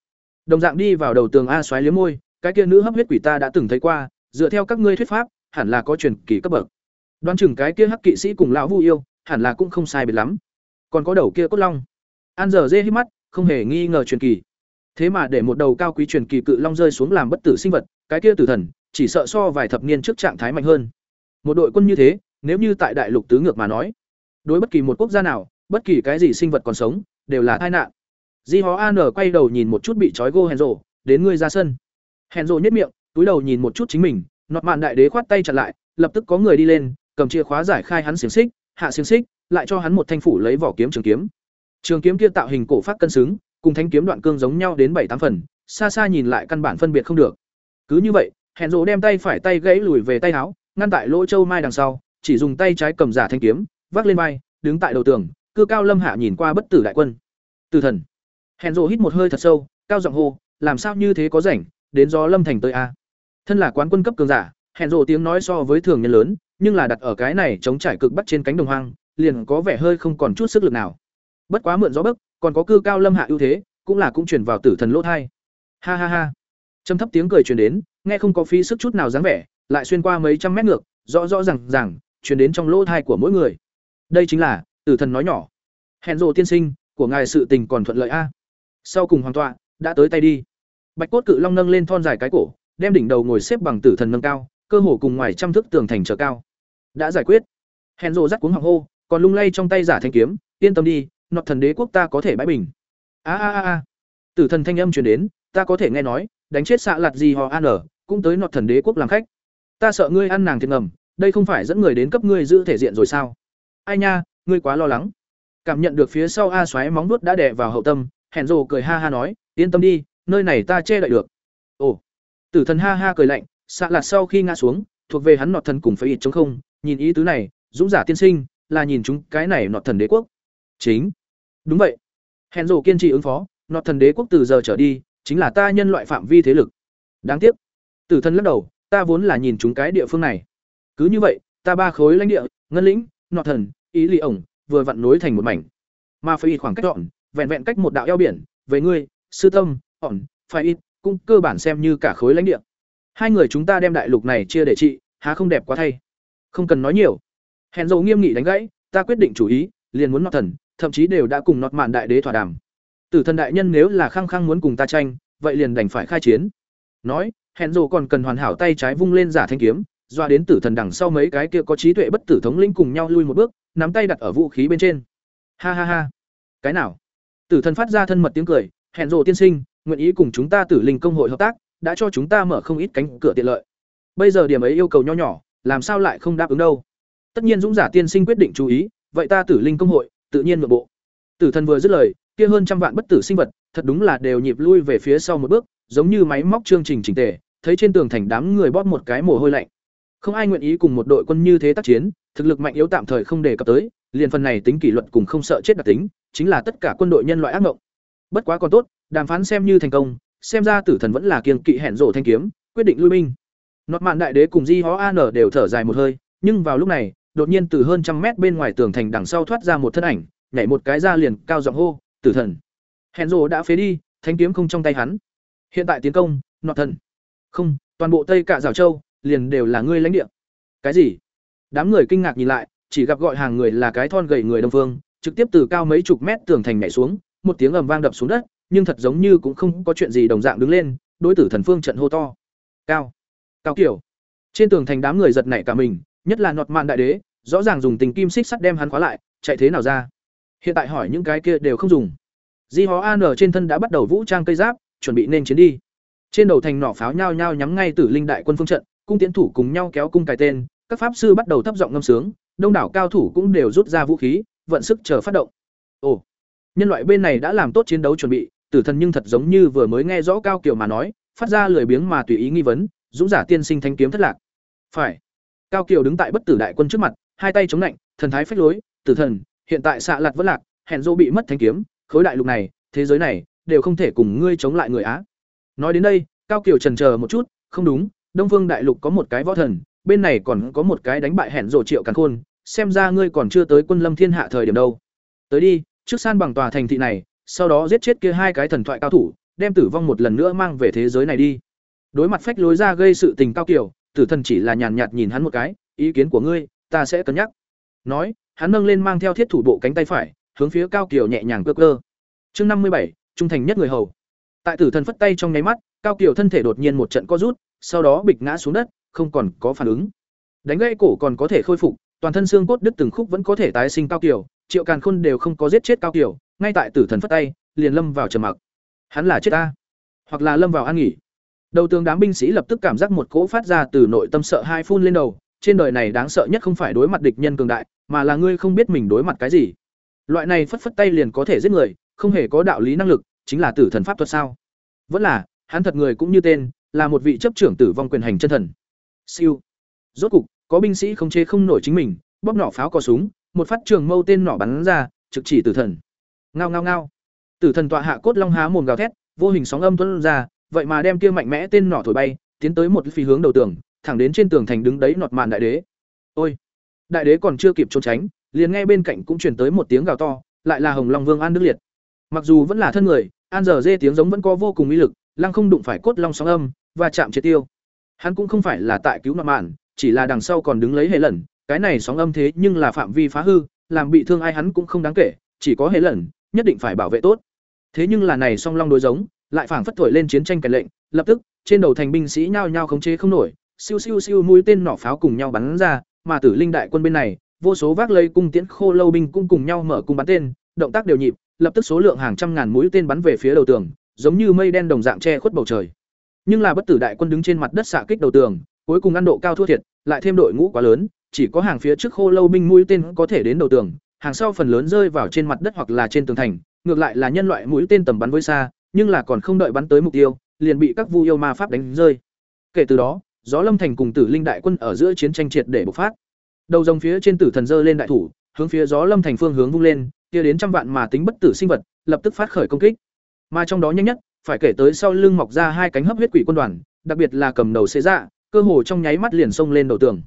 A: Đồng dạng đi vào đầu tường a xoáy liếm môi, cái kia nữ hấp huyết quỷ ta đã từng thấy qua, dựa theo các ngươi thuyết pháp, hẳn là có truyền kỳ cấp bậc. Đoán chừng cái kia hắc kỵ sĩ cùng lão Vu yêu, hẳn là cũng không sai biệt lắm. Còn có đầu kia cốt long. An giờ dê hít mắt, không hề nghi ngờ truyền kỳ. Thế mà để một đầu cao quý truyền kỳ cự long rơi xuống làm bất tử sinh vật, cái kia tử thần, chỉ sợ so vài thập niên trước trạng thái mạnh hơn. Một đội quân như thế, nếu như tại đại lục tứ ngược mà nói, đối bất kỳ một quốc gia nào, bất kỳ cái gì sinh vật còn sống, đều là tai nạn. Di Hó An quay đầu nhìn một chút bị trói Go rộ đến ngươi ra sân. hèn rộ nhếch miệng, túi đầu nhìn một chút chính mình, nọt mạn đại đế khoát tay chặn lại, lập tức có người đi lên, cầm chìa khóa giải khai hắn xiềng xích, hạ xiềng xích, lại cho hắn một thanh phủ lấy vỏ kiếm trường kiếm. Trường kiếm kia tạo hình cổ phát cân xứng, cùng thanh kiếm đoạn cương giống nhau đến bảy tám phần, xa xa nhìn lại căn bản phân biệt không được. Cứ như vậy, hẹn rộ đem tay phải tay gãy lùi về tay áo, ngăn tại lỗ châu mai đằng sau, chỉ dùng tay trái cầm giả thanh kiếm, vác lên vai, đứng tại đầu tường, cư cao lâm hạ nhìn qua bất tử đại quân. Tử thần. Hẹn rộ hít một hơi thật sâu, cao giọng hô, làm sao như thế có rảnh, đến gió lâm thành tới a. Thân là quán quân cấp cường giả, hẹn rộ tiếng nói so với thường nhân lớn, nhưng là đặt ở cái này chống trải cực bắt trên cánh đồng hoang, liền có vẻ hơi không còn chút sức lực nào. Bất quá mượn gió bấc, còn có cư cao lâm hạ ưu thế, cũng là cũng truyền vào tử thần lỗ thai. Ha ha ha. Trầm thấp tiếng cười truyền đến, nghe không có phí sức chút nào dáng vẻ, lại xuyên qua mấy trăm mét ngược, rõ rõ ràng ràng truyền đến trong lỗ thai của mỗi người. Đây chính là tử thần nói nhỏ. Hẹn rộ tiên sinh, của ngài sự tình còn thuận lợi a. Sau cùng hoàng tọa, đã tới tay đi. Bạch cốt cự long nâng lên thon dài cái cổ, đem đỉnh đầu ngồi xếp bằng tử thần nâng cao, cơ hồ cùng ngoài trăm thước tường thành trở cao. Đã giải quyết. hẹn rộ rắc cuống hoàng hô, còn lung lay trong tay giả thanh kiếm, yên tâm đi, nọt thần đế quốc ta có thể bãi bình. A a a a. Tử thần thanh âm truyền đến, ta có thể nghe nói, đánh chết xạ lạt gì họ an ở, cũng tới nọt thần đế quốc làm khách. Ta sợ ngươi ăn nàng thiệt ngầm, đây không phải dẫn người đến cấp ngươi giữ thể diện rồi sao? Ai nha, ngươi quá lo lắng. Cảm nhận được phía sau a xoáy móng vuốt đã đè vào hậu tâm, hẹn rồ cười ha ha nói, yên tâm đi, nơi này ta che đậy được. Ồ. Tử thần ha ha cười lạnh, xạ lạt sau khi ngã xuống, thuộc về hắn nọt thần cùng phải ít chống không, nhìn ý tứ này, dũng giả tiên sinh, là nhìn chúng cái này nọt thần đế quốc. Chính. Đúng vậy. Hèn rồ kiên trì ứng phó, nọt thần đế quốc từ giờ trở đi chính là ta nhân loại phạm vi thế lực. Đáng tiếc. Tử thần lắc đầu ta vốn là nhìn chúng cái địa phương này. Cứ như vậy ta ba khối lãnh địa ngân lĩnh nọt thần ý lì ổng vừa vặn nối thành một mảnh. Mà phải ít khoảng cách chọn vẹn vẹn cách một đạo eo biển về ngươi sư tâm ỏn phải ít cũng cơ bản xem như cả khối lãnh địa. Hai người chúng ta đem đại lục này chia để trị há không đẹp quá thay. Không cần nói nhiều. Hẹn dầu nghiêm nghị đánh gãy ta quyết định chủ ý liền muốn nọt thần thậm chí đều đã cùng nọt mạn đại đế thỏa đàm. Tử thần đại nhân nếu là khăng khăng muốn cùng ta tranh, vậy liền đành phải khai chiến. Nói, hẹn rồ còn cần hoàn hảo tay trái vung lên giả thanh kiếm doa đến tử thần đằng sau mấy cái kia có trí tuệ bất tử thống linh cùng nhau lui một bước, nắm tay đặt ở vũ khí bên trên. Ha ha ha. Cái nào? Tử thần phát ra thân mật tiếng cười, hẹn rồ tiên sinh, nguyện ý cùng chúng ta tử linh công hội hợp tác, đã cho chúng ta mở không ít cánh cửa tiện lợi. Bây giờ điểm ấy yêu cầu nho nhỏ, làm sao lại không đáp ứng đâu? Tất nhiên dũng giả tiên sinh quyết định chú ý, vậy ta tử linh công hội tự nhiên nội bộ. Tử thần vừa dứt lời, kia hơn trăm vạn bất tử sinh vật, thật đúng là đều nhịp lui về phía sau một bước, giống như máy móc chương trình chỉnh tề, thấy trên tường thành đám người bóp một cái mồ hôi lạnh. Không ai nguyện ý cùng một đội quân như thế tác chiến, thực lực mạnh yếu tạm thời không đề cập tới, liền phần này tính kỷ luật cùng không sợ chết đặc tính, chính là tất cả quân đội nhân loại ác mộng. Bất quá còn tốt, đàm phán xem như thành công, xem ra tử thần vẫn là kiêng kỵ hẹn rổ thanh kiếm, quyết định lui binh. Nọt mạn đại đế cùng di hó an đều thở dài một hơi, nhưng vào lúc này đột nhiên từ hơn trăm mét bên ngoài tường thành đằng sau thoát ra một thân ảnh, nhảy một cái ra liền cao giọng hô, tử thần. Hẹn rồ đã phế đi, thanh kiếm không trong tay hắn. Hiện tại tiến công, nọ thần. Không, toàn bộ tây cả rào châu liền đều là ngươi lãnh địa. Cái gì? Đám người kinh ngạc nhìn lại, chỉ gặp gọi hàng người là cái thon gầy người đông phương, trực tiếp từ cao mấy chục mét tường thành nhảy xuống, một tiếng ầm vang đập xuống đất, nhưng thật giống như cũng không có chuyện gì đồng dạng đứng lên, đối tử thần phương trận hô to. Cao. Cao kiểu. Trên tường thành đám người giật nảy cả mình nhất là nọt mạn đại đế, rõ ràng dùng tình kim xích sắt đem hắn khóa lại, chạy thế nào ra? Hiện tại hỏi những cái kia đều không dùng. Di hó an trên thân đã bắt đầu vũ trang cây giáp, chuẩn bị nên chiến đi. Trên đầu thành nỏ pháo nhao nhao nhắm ngay tử linh đại quân phương trận, cung tiến thủ cùng nhau kéo cung cài tên, các pháp sư bắt đầu thấp giọng ngâm sướng, đông đảo cao thủ cũng đều rút ra vũ khí, vận sức chờ phát động. Ồ, nhân loại bên này đã làm tốt chiến đấu chuẩn bị, tử thần nhưng thật giống như vừa mới nghe rõ cao kiều mà nói, phát ra lười biếng mà tùy ý nghi vấn, dũng giả tiên sinh thanh kiếm thất lạc. Phải cao kiều đứng tại bất tử đại quân trước mặt, hai tay chống lạnh thần thái phách lối, tử thần, hiện tại xạ lạt vẫn lạc hẹn dô bị mất thanh kiếm, khối đại lục này, thế giới này, đều không thể cùng ngươi chống lại người á. Nói đến đây, cao kiều trần chờ một chút, không đúng, đông phương đại lục có một cái võ thần, bên này còn có một cái đánh bại hẹn rộ triệu càn khôn, xem ra ngươi còn chưa tới quân lâm thiên hạ thời điểm đâu. Tới đi, trước san bằng tòa thành thị này, sau đó giết chết kia hai cái thần thoại cao thủ, đem tử vong một lần nữa mang về thế giới này đi. Đối mặt phách lối ra gây sự tình cao kiểu tử thần chỉ là nhàn nhạt nhìn hắn một cái ý kiến của ngươi ta sẽ cân nhắc. Nói hắn nâng lên mang theo thiết thủ bộ cánh tay phải hướng phía cao Kiều nhẹ nhàng cơ cơ. Chương năm mươi bảy trung thành nhất người hầu. Tại tử thần phất tay trong nháy mắt cao Kiều thân thể đột nhiên một trận co rút sau đó bịch ngã xuống đất không còn có phản ứng. Đánh gãy cổ còn có thể khôi phục toàn thân xương cốt đứt từng khúc vẫn có thể tái sinh cao Kiều, triệu càn khôn đều không có giết chết cao Kiều. ngay tại tử thần phất tay liền lâm vào trầm mặc. Hắn là chết ta hoặc là lâm vào an nghỉ đầu tướng đám binh sĩ lập tức cảm giác một cỗ phát ra từ nội tâm sợ hai phun lên đầu, trên đời này đáng sợ nhất không phải đối mặt địch nhân cường đại, mà là ngươi không biết mình đối mặt cái gì. Loại này phất phất tay liền có thể giết người, không hề có đạo lý năng lực, chính là tử thần pháp thuật sao? Vẫn là, hắn thật người cũng như tên, là một vị chấp trưởng tử vong quyền hành chân thần. Siêu. Rốt cục, có binh sĩ không chế không nổi chính mình, bóp nỏ pháo cò súng, một phát trường mâu tên nỏ bắn ra, trực chỉ tử thần. Ngao ngao ngao. Tử thần tọa hạ cốt long há mồm gào thét, vô hình sóng âm tuôn ra vậy mà đem kia mạnh mẽ tên nỏ thổi bay, tiến tới một phi hướng đầu tường, thẳng đến trên tường thành đứng đấy nọt màn đại đế. Ôi! Đại đế còn chưa kịp trốn tránh, liền nghe bên cạnh cũng truyền tới một tiếng gào to, lại là hồng long vương an đức liệt. Mặc dù vẫn là thân người, an giờ dê tiếng giống vẫn có vô cùng uy lực, lăng không đụng phải cốt long sóng âm, và chạm triệt tiêu. Hắn cũng không phải là tại cứu nọt màn chỉ là đằng sau còn đứng lấy hệ lần cái này sóng âm thế nhưng là phạm vi phá hư, làm bị thương ai hắn cũng không đáng kể, chỉ có hệ lần nhất định phải bảo vệ tốt. Thế nhưng là này song long đối giống lại phảng phất thổi lên chiến tranh kèn lệnh, lập tức, trên đầu thành binh sĩ nhao nhao khống chế không nổi, siêu siêu siêu mũi tên nỏ pháo cùng nhau bắn ra, mà tử linh đại quân bên này, vô số vác lây cung tiễn khô lâu binh cũng cùng nhau mở cung bắn tên, động tác đều nhịp, lập tức số lượng hàng trăm ngàn mũi tên bắn về phía đầu tường, giống như mây đen đồng dạng che khuất bầu trời. Nhưng là bất tử đại quân đứng trên mặt đất xạ kích đầu tường, cuối cùng ăn độ cao thua thiệt, lại thêm đội ngũ quá lớn, chỉ có hàng phía trước khô lâu binh mũi tên có thể đến đầu tường, hàng sau phần lớn rơi vào trên mặt đất hoặc là trên tường thành, ngược lại là nhân loại mũi tên tầm bắn với xa nhưng là còn không đợi bắn tới mục tiêu liền bị các vu yêu ma pháp đánh rơi kể từ đó gió lâm thành cùng tử linh đại quân ở giữa chiến tranh triệt để bộc phát đầu rồng phía trên tử thần giơ lên đại thủ hướng phía gió lâm thành phương hướng vung lên kia đến trăm vạn mà tính bất tử sinh vật lập tức phát khởi công kích Mà trong đó nhanh nhất, phải kể tới sau lưng mọc ra hai cánh hấp huyết quỷ quân đoàn, đặc biệt là cầm đầu xế dạ, cơ hồ trong nháy mắt liền xông lên đầu tường.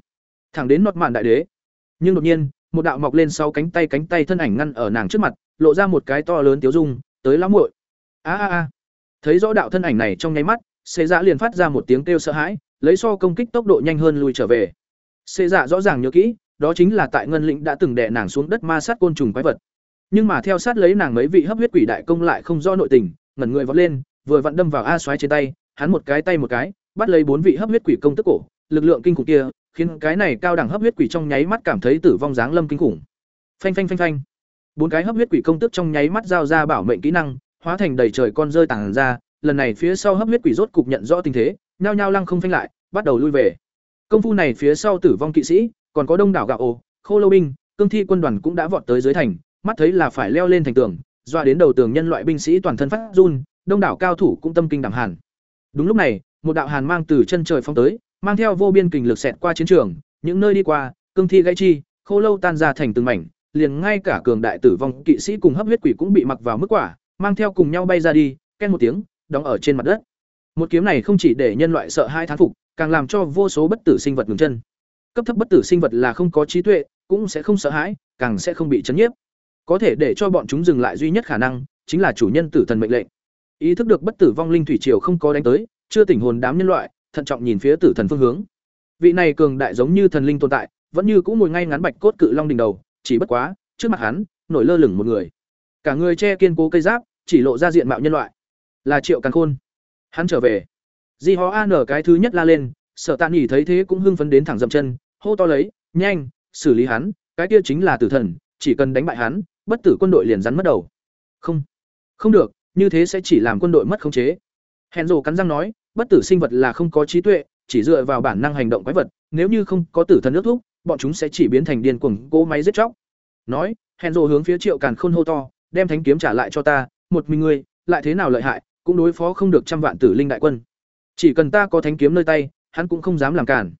A: Thẳng đến nọt mạn đại đế. Nhưng đột nhiên, một đạo mọc lên sau cánh tay cánh tay thân ảnh ngăn ở nàng trước mặt, lộ ra một cái to lớn tiếu dung, tới lão muội. A a a. Thấy rõ đạo thân ảnh này trong nháy mắt, xê dạ liền phát ra một tiếng kêu sợ hãi, lấy so công kích tốc độ nhanh hơn lùi trở về. xê dạ rõ ràng nhớ kỹ, đó chính là tại ngân lĩnh đã từng đè nàng xuống đất ma sát côn trùng quái vật. Nhưng mà theo sát lấy nàng mấy vị hấp huyết quỷ đại công lại không do nội tình, ngẩn người vọt lên, vừa vặn đâm vào a xoáy trên tay, hắn một cái tay một cái, bắt lấy bốn vị hấp huyết quỷ công tức cổ, lực lượng kinh khủng kia, khiến cái này cao đẳng hấp huyết quỷ trong nháy mắt cảm thấy tử vong dáng lâm kinh khủng. Phanh phanh phanh phanh. Bốn cái hấp huyết quỷ công tức trong nháy mắt giao ra bảo mệnh kỹ năng, hóa thành đầy trời con rơi tàng ra, lần này phía sau hấp huyết quỷ rốt cục nhận rõ tình thế, nhao nhao lăng không phanh lại, bắt đầu lui về. Công phu này phía sau tử vong kỵ sĩ, còn có đông đảo gạo ồ, khô lâu binh, cương thi quân đoàn cũng đã vọt tới dưới thành, mắt thấy là phải leo lên thành tường, doa đến đầu tường nhân loại binh sĩ toàn thân phát run, đông đảo cao thủ cũng tâm kinh đảm hàn. Đúng lúc này, một đạo hàn mang từ chân trời phong tới, mang theo vô biên kình lực xẹt qua chiến trường, những nơi đi qua, cương thi gãy chi, khô lâu tan ra thành từng mảnh, liền ngay cả cường đại tử vong kỵ sĩ cùng hấp huyết quỷ cũng bị mặc vào mức quả, mang theo cùng nhau bay ra đi, ken một tiếng, đóng ở trên mặt đất. Một kiếm này không chỉ để nhân loại sợ hai thán phục, càng làm cho vô số bất tử sinh vật ngừng chân. Cấp thấp bất tử sinh vật là không có trí tuệ, cũng sẽ không sợ hãi, càng sẽ không bị chấn nhiếp. Có thể để cho bọn chúng dừng lại duy nhất khả năng, chính là chủ nhân tử thần mệnh lệnh. Ý thức được bất tử vong linh thủy triều không có đánh tới, chưa tỉnh hồn đám nhân loại, thận trọng nhìn phía tử thần phương hướng. Vị này cường đại giống như thần linh tồn tại, vẫn như cũ ngồi ngay ngắn bạch cốt cự long đỉnh đầu, chỉ bất quá, trước mặt hắn, nổi lơ lửng một người. Cả người che kiên cố cây giáp, chỉ lộ ra diện mạo nhân loại. Là Triệu Càn Khôn. Hắn trở về. Di Ho An cái thứ nhất la lên, Sở Tạ nghỉ thấy thế cũng hưng phấn đến thẳng dậm chân, hô to lấy, "Nhanh, xử lý hắn, cái kia chính là tử thần, chỉ cần đánh bại hắn, bất tử quân đội liền rắn mất đầu." "Không, không được, như thế sẽ chỉ làm quân đội mất khống chế." hẹn rồ cắn răng nói, bất tử sinh vật là không có trí tuệ, chỉ dựa vào bản năng hành động quái vật, nếu như không có tử thần nước thúc, bọn chúng sẽ chỉ biến thành điên cuồng cỗ máy giết chóc. Nói, hẹn rồ hướng phía Triệu Càn Khôn hô to, đem thánh kiếm trả lại cho ta, một mình ngươi, lại thế nào lợi hại, cũng đối phó không được trăm vạn tử linh đại quân. Chỉ cần ta có thánh kiếm nơi tay, hắn cũng không dám làm cản.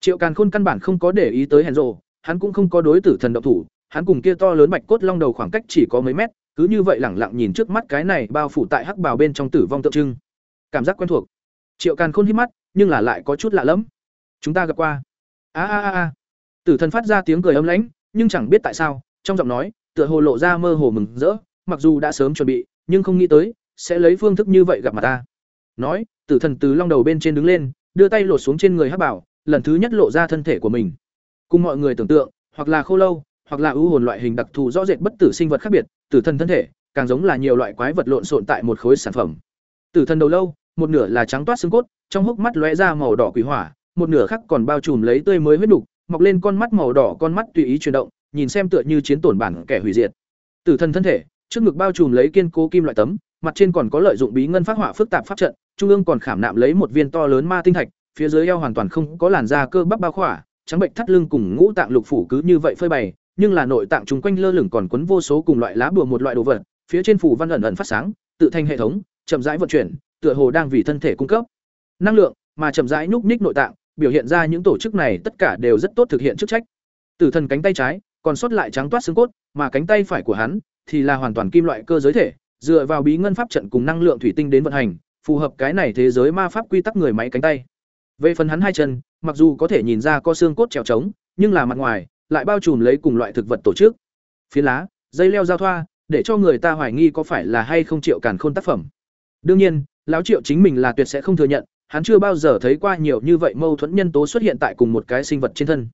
A: Triệu Càn Khôn căn bản không có để ý tới hèn rồ, hắn cũng không có đối tử thần động thủ, hắn cùng kia to lớn bạch cốt long đầu khoảng cách chỉ có mấy mét, cứ như vậy lẳng lặng nhìn trước mắt cái này bao phủ tại hắc bào bên trong tử vong tượng trưng. Cảm giác quen thuộc. Triệu Càn Khôn hít mắt, nhưng là lại có chút lạ lẫm. Chúng ta gặp qua. A a a a. Tử thần phát ra tiếng cười ấm lãnh, nhưng chẳng biết tại sao, trong giọng nói, tựa hồ lộ ra mơ hồ mừng rỡ, mặc dù đã sớm chuẩn bị, nhưng không nghĩ tới sẽ lấy phương thức như vậy gặp mặt ta. Nói, Tử thần từ long đầu bên trên đứng lên, đưa tay lột xuống trên người hắc bảo, lần thứ nhất lộ ra thân thể của mình. Cùng mọi người tưởng tượng, hoặc là khô lâu, hoặc là ưu hồn loại hình đặc thù rõ rệt bất tử sinh vật khác biệt, tử thần thân thể càng giống là nhiều loại quái vật lộn xộn tại một khối sản phẩm. Tử thần đầu lâu, một nửa là trắng toát xương cốt, trong hốc mắt lóe ra màu đỏ quỷ hỏa, một nửa khác còn bao trùm lấy tươi mới huyết nục, mọc lên con mắt màu đỏ, con mắt tùy ý chuyển động, nhìn xem tựa như chiến tổn bản kẻ hủy diệt. Tử thần thân thể, trước ngực bao trùm lấy kiên cố kim loại tấm, mặt trên còn có lợi dụng bí ngân phát họa phức tạp pháp trận, trung ương còn khảm nạm lấy một viên to lớn ma tinh thạch, phía dưới eo hoàn toàn không có làn da cơ bắp bao khỏa, trắng bệnh thắt lưng cùng ngũ tạng lục phủ cứ như vậy phơi bày, nhưng là nội tạng chúng quanh lơ lửng còn quấn vô số cùng loại lá bùa một loại đồ vật, phía trên phủ văn ẩn ẩn phát sáng, tự thành hệ thống, chậm rãi vận chuyển, tựa hồ đang vì thân thể cung cấp năng lượng, mà chậm rãi nhúc nhích nội tạng, biểu hiện ra những tổ chức này tất cả đều rất tốt thực hiện chức trách. Tử thần cánh tay trái, còn sót lại trắng toát xương cốt, mà cánh tay phải của hắn thì là hoàn toàn kim loại cơ giới thể, dựa vào bí ngân pháp trận cùng năng lượng thủy tinh đến vận hành, phù hợp cái này thế giới ma pháp quy tắc người máy cánh tay. Về phần hắn hai chân, mặc dù có thể nhìn ra có xương cốt trèo trống, nhưng là mặt ngoài lại bao trùm lấy cùng loại thực vật tổ chức. Phiến lá, dây leo giao thoa, để cho người ta hoài nghi có phải là hay không Triệu Càn Khôn tác phẩm. Đương nhiên, lão Triệu chính mình là tuyệt sẽ không thừa nhận, hắn chưa bao giờ thấy qua nhiều như vậy mâu thuẫn nhân tố xuất hiện tại cùng một cái sinh vật trên thân.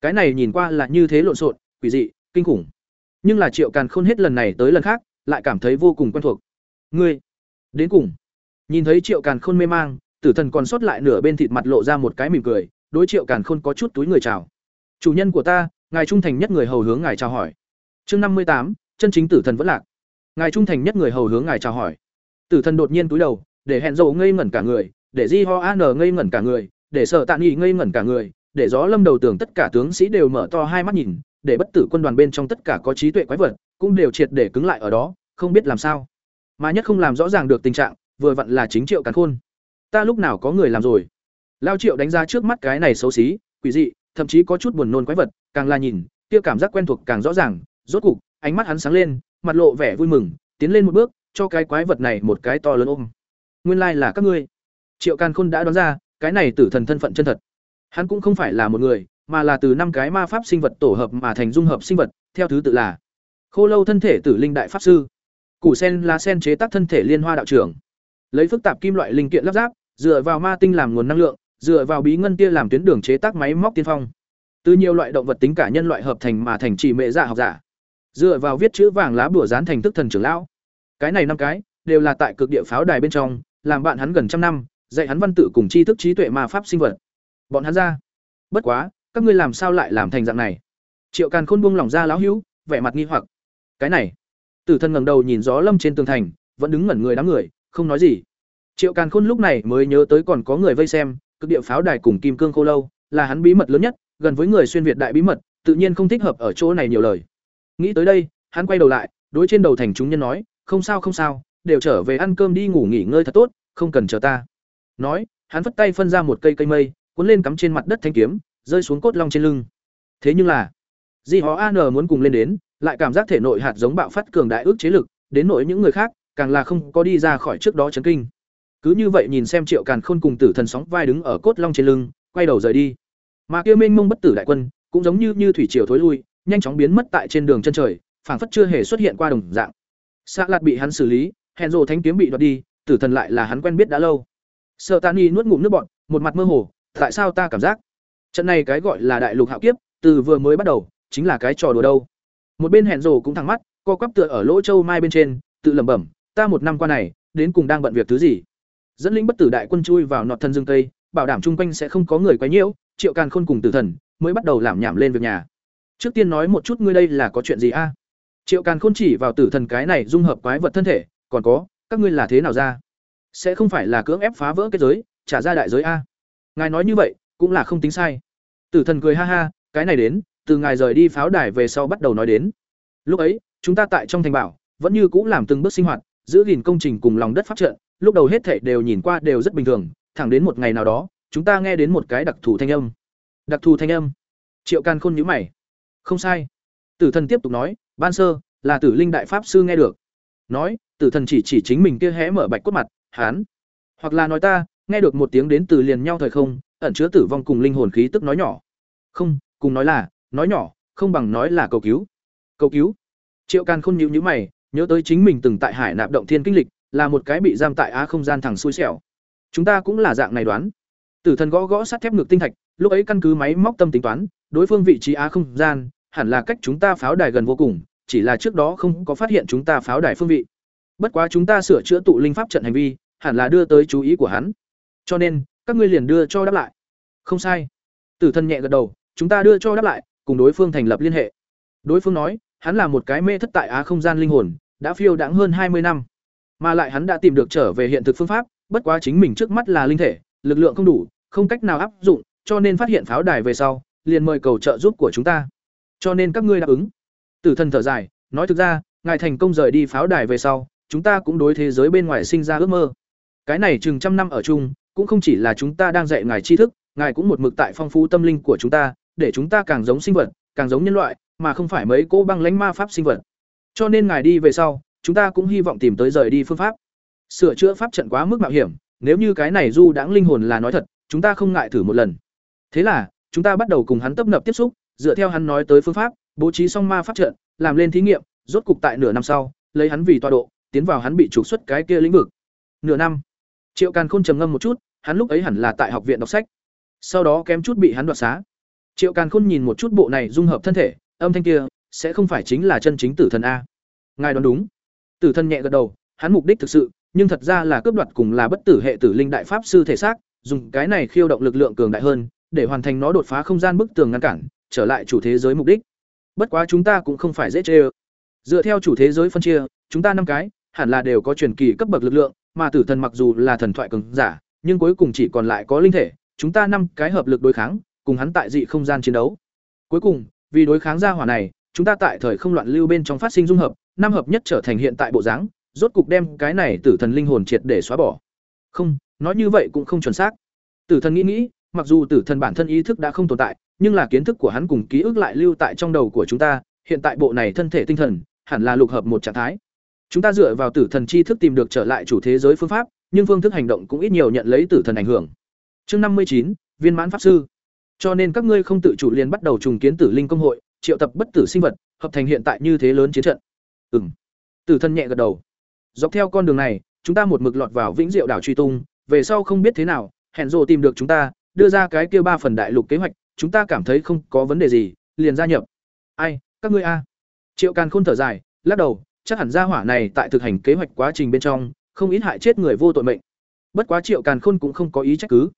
A: Cái này nhìn qua là như thế lộn xộn, quỷ dị, kinh khủng. Nhưng là Triệu Càn Khôn hết lần này tới lần khác, lại cảm thấy vô cùng quen thuộc. Ngươi, đến cùng. Nhìn thấy Triệu Càn Khôn mê mang, Tử Thần còn sót lại nửa bên thịt mặt lộ ra một cái mỉm cười, đối Triệu Càn Khôn có chút túi người chào. "Chủ nhân của ta, ngài trung thành nhất người hầu hướng ngài chào hỏi." Chương năm mươi tám, chân chính Tử Thần vẫn lạc. Ngài trung thành nhất người hầu hướng ngài chào hỏi. Tử Thần đột nhiên túi đầu, để hẹn dầu ngây ngẩn cả người, để Di Ho An ngây ngẩn cả người, để Sở Tạ Nghị ngây ngẩn cả người, để gió lâm đầu tưởng tất cả tướng sĩ đều mở to hai mắt nhìn, để bất tử quân đoàn bên trong tất cả có trí tuệ quái vật, cũng đều triệt để cứng lại ở đó, không biết làm sao. Mà nhất không làm rõ ràng được tình trạng, vừa vặn là chính Triệu Càn Khôn. Ta lúc nào có người làm rồi? Lao Triệu đánh ra trước mắt cái này xấu xí, quỷ dị, thậm chí có chút buồn nôn quái vật, càng là nhìn, kia cảm giác quen thuộc càng rõ ràng, rốt cục, ánh mắt hắn sáng lên, mặt lộ vẻ vui mừng, tiến lên một bước, cho cái quái vật này một cái to lớn ôm. Nguyên lai là các ngươi. Triệu Càn Khôn đã đoán ra, cái này tử thần thân phận chân thật. Hắn cũng không phải là một người, mà là từ năm cái ma pháp sinh vật tổ hợp mà thành dung hợp sinh vật, theo thứ tự là Khô Lâu thân thể tử linh đại pháp sư, Củ sen lá sen chế tác thân thể liên hoa đạo trưởng, lấy phức tạp kim loại linh kiện lắp ráp, dựa vào ma tinh làm nguồn năng lượng, dựa vào bí ngân tia làm tuyến đường chế tác máy móc tiên phong. Từ nhiều loại động vật tính cả nhân loại hợp thành mà thành chỉ mẹ dạ học giả. Dựa vào viết chữ vàng lá bùa dán thành tức thần trưởng lão. Cái này năm cái đều là tại cực địa pháo đài bên trong, làm bạn hắn gần trăm năm, dạy hắn văn tự cùng tri thức trí tuệ ma pháp sinh vật. Bọn hắn ra. Bất quá, các ngươi làm sao lại làm thành dạng này? Triệu Càn Khôn buông lỏng ra lão hữu, vẻ mặt nghi hoặc. Cái này, Tử thân ngẩng đầu nhìn gió lâm trên tường thành, vẫn đứng ngẩn người đám người, không nói gì. Triệu Càn Khôn lúc này mới nhớ tới còn có người vây xem, cực địa pháo đài cùng kim cương khô lâu, là hắn bí mật lớn nhất, gần với người xuyên việt đại bí mật, tự nhiên không thích hợp ở chỗ này nhiều lời. Nghĩ tới đây, hắn quay đầu lại, đối trên đầu thành chúng nhân nói, "Không sao không sao, đều trở về ăn cơm đi ngủ nghỉ ngơi thật tốt, không cần chờ ta." Nói, hắn vất tay phân ra một cây cây mây, cuốn lên cắm trên mặt đất thanh kiếm, rơi xuống cốt long trên lưng. Thế nhưng là, Di Hó An muốn cùng lên đến, lại cảm giác thể nội hạt giống bạo phát cường đại ước chế lực, đến nội những người khác, càng là không có đi ra khỏi trước đó chấn kinh. Cứ như vậy nhìn xem Triệu Càn Khôn cùng Tử Thần sóng vai đứng ở cốt long trên lưng, quay đầu rời đi. Mà kia Minh Mông bất tử đại quân, cũng giống như như thủy triều thối lui, nhanh chóng biến mất tại trên đường chân trời, phảng phất chưa hề xuất hiện qua đồng dạng. Sa Lạt bị hắn xử lý, hẹn rồ thánh kiếm bị đoạt đi, Tử Thần lại là hắn quen biết đã lâu. Sợ Tani nuốt ngụm nước bọt, một mặt mơ hồ, tại sao ta cảm giác trận này cái gọi là đại lục hạo kiếp, từ vừa mới bắt đầu, chính là cái trò đùa đâu. Một bên hẹn rồ cũng thẳng mắt, co quắp tựa ở lỗ châu mai bên trên, tự lẩm bẩm, ta một năm qua này, đến cùng đang bận việc thứ gì? Dẫn lĩnh bất tử đại quân chui vào nọt thân dương tây, bảo đảm chung quanh sẽ không có người quấy nhiễu, Triệu Càn Khôn cùng Tử Thần mới bắt đầu làm nhảm lên việc nhà. Trước tiên nói một chút ngươi đây là có chuyện gì a? Triệu Càn Khôn chỉ vào Tử Thần cái này dung hợp quái vật thân thể, còn có, các ngươi là thế nào ra? Sẽ không phải là cưỡng ép phá vỡ cái giới, trả ra đại giới a? Ngài nói như vậy, cũng là không tính sai. Tử Thần cười ha ha, cái này đến, từ ngài rời đi pháo đài về sau bắt đầu nói đến. Lúc ấy, chúng ta tại trong thành bảo, vẫn như cũ làm từng bước sinh hoạt, giữ gìn công trình cùng lòng đất phát trận, lúc đầu hết thảy đều nhìn qua đều rất bình thường, thẳng đến một ngày nào đó, chúng ta nghe đến một cái đặc thù thanh âm. Đặc thù thanh âm? Triệu Can Khôn nhíu mày. Không sai. Tử thần tiếp tục nói, ban sơ, là Tử Linh đại pháp sư nghe được. Nói, Tử thần chỉ chỉ chính mình kia hé mở bạch cốt mặt, hán. Hoặc là nói ta, nghe được một tiếng đến từ liền nhau thời không, ẩn chứa tử vong cùng linh hồn khí tức nói nhỏ. Không, cùng nói là, nói nhỏ, không bằng nói là cầu cứu. Cầu cứu? Triệu Can Khôn nhíu nhíu mày, nhớ tới chính mình từng tại Hải Nạp động thiên kinh lịch, là một cái bị giam tại á không gian thẳng xui xẻo. Chúng ta cũng là dạng này đoán. Tử thần gõ gõ sắt thép ngực tinh thạch, lúc ấy căn cứ máy móc tâm tính toán, đối phương vị trí á không gian, hẳn là cách chúng ta pháo đài gần vô cùng, chỉ là trước đó không có phát hiện chúng ta pháo đài phương vị. Bất quá chúng ta sửa chữa tụ linh pháp trận hành vi, hẳn là đưa tới chú ý của hắn. Cho nên, các ngươi liền đưa cho đáp lại. Không sai. Tử thần nhẹ gật đầu, chúng ta đưa cho đáp lại, cùng đối phương thành lập liên hệ. Đối phương nói, hắn là một cái mê thất tại á không gian linh hồn, đã phiêu đãng hơn hai mươi năm, mà lại hắn đã tìm được trở về hiện thực phương pháp, bất quá chính mình trước mắt là linh thể, lực lượng không đủ, không cách nào áp dụng, cho nên phát hiện pháo đài về sau, liền mời cầu trợ giúp của chúng ta. Cho nên các ngươi đáp ứng. Tử thần thở dài, nói thực ra, ngài thành công rời đi pháo đài về sau, chúng ta cũng đối thế giới bên ngoài sinh ra ước mơ. Cái này chừng trăm năm ở chung, cũng không chỉ là chúng ta đang dạy ngài tri thức, ngài cũng một mực tại phong phú tâm linh của chúng ta, để chúng ta càng giống sinh vật, càng giống nhân loại, mà không phải mấy cô băng lãnh ma pháp sinh vật. Cho nên ngài đi về sau, chúng ta cũng hy vọng tìm tới rời đi phương pháp. Sửa chữa pháp trận quá mức mạo hiểm, nếu như cái này du đãng linh hồn là nói thật, chúng ta không ngại thử một lần. Thế là, chúng ta bắt đầu cùng hắn tấp nập tiếp xúc, dựa theo hắn nói tới phương pháp, bố trí xong ma pháp trận, làm lên thí nghiệm, rốt cục tại nửa năm sau, lấy hắn vì tọa độ, tiến vào hắn bị trục xuất cái kia lĩnh vực. Nửa năm. Triệu Càn Khôn trầm ngâm một chút, hắn lúc ấy hẳn là tại học viện đọc sách. Sau đó kém chút bị hắn đoạt xá. Triệu Càn Khôn nhìn một chút bộ này dung hợp thân thể, âm thanh kia sẽ không phải chính là chân chính tử thần a. Ngài đoán đúng. Tử thần nhẹ gật đầu, hắn mục đích thực sự, nhưng thật ra là cướp đoạt cùng là bất tử hệ tử linh đại pháp sư thể xác, dùng cái này khiêu động lực lượng cường đại hơn, để hoàn thành nó đột phá không gian bức tường ngăn cản, trở lại chủ thế giới mục đích. Bất quá chúng ta cũng không phải dễ chơi. Dựa theo chủ thế giới phân chia, chúng ta năm cái, hẳn là đều có truyền kỳ cấp bậc lực lượng, mà tử thần mặc dù là thần thoại cường giả, nhưng cuối cùng chỉ còn lại có linh thể, chúng ta năm cái hợp lực đối kháng, cùng hắn tại dị không gian chiến đấu. Cuối cùng, vì đối kháng ra hỏa này, chúng ta tại thời không loạn lưu bên trong phát sinh dung hợp, năm hợp nhất trở thành hiện tại bộ dáng, rốt cục đem cái này tử thần linh hồn triệt để xóa bỏ. Không, nói như vậy cũng không chuẩn xác. Tử thần nghĩ nghĩ, mặc dù tử thần bản thân ý thức đã không tồn tại, nhưng là kiến thức của hắn cùng ký ức lại lưu tại trong đầu của chúng ta, hiện tại bộ này thân thể tinh thần hẳn là lục hợp một trạng thái. chúng ta dựa vào tử thần chi thức tìm được trở lại chủ thế giới phương pháp nhưng phương thức hành động cũng ít nhiều nhận lấy tử thần ảnh hưởng. Chương năm mươi chín, viên mãn pháp sư. Cho nên các ngươi không tự chủ liền bắt đầu trùng kiến tử linh công hội, triệu tập bất tử sinh vật, hợp thành hiện tại như thế lớn chiến trận. Ừm. Tử thần nhẹ gật đầu. Dọc theo con đường này, chúng ta một mực lọt vào vĩnh diệu đảo truy tung, về sau không biết thế nào, hẹn rồ tìm được chúng ta, đưa ra cái kia ba phần đại lục kế hoạch, chúng ta cảm thấy không có vấn đề gì, liền gia nhập. Ai, các ngươi a? Triệu càn khôn thở dài, lắc đầu, chắc hẳn gia hỏa này tại thực hành kế hoạch quá trình bên trong không ít hại chết người vô tội mệnh. Bất quá triệu càn khôn cũng không có ý trách cứ.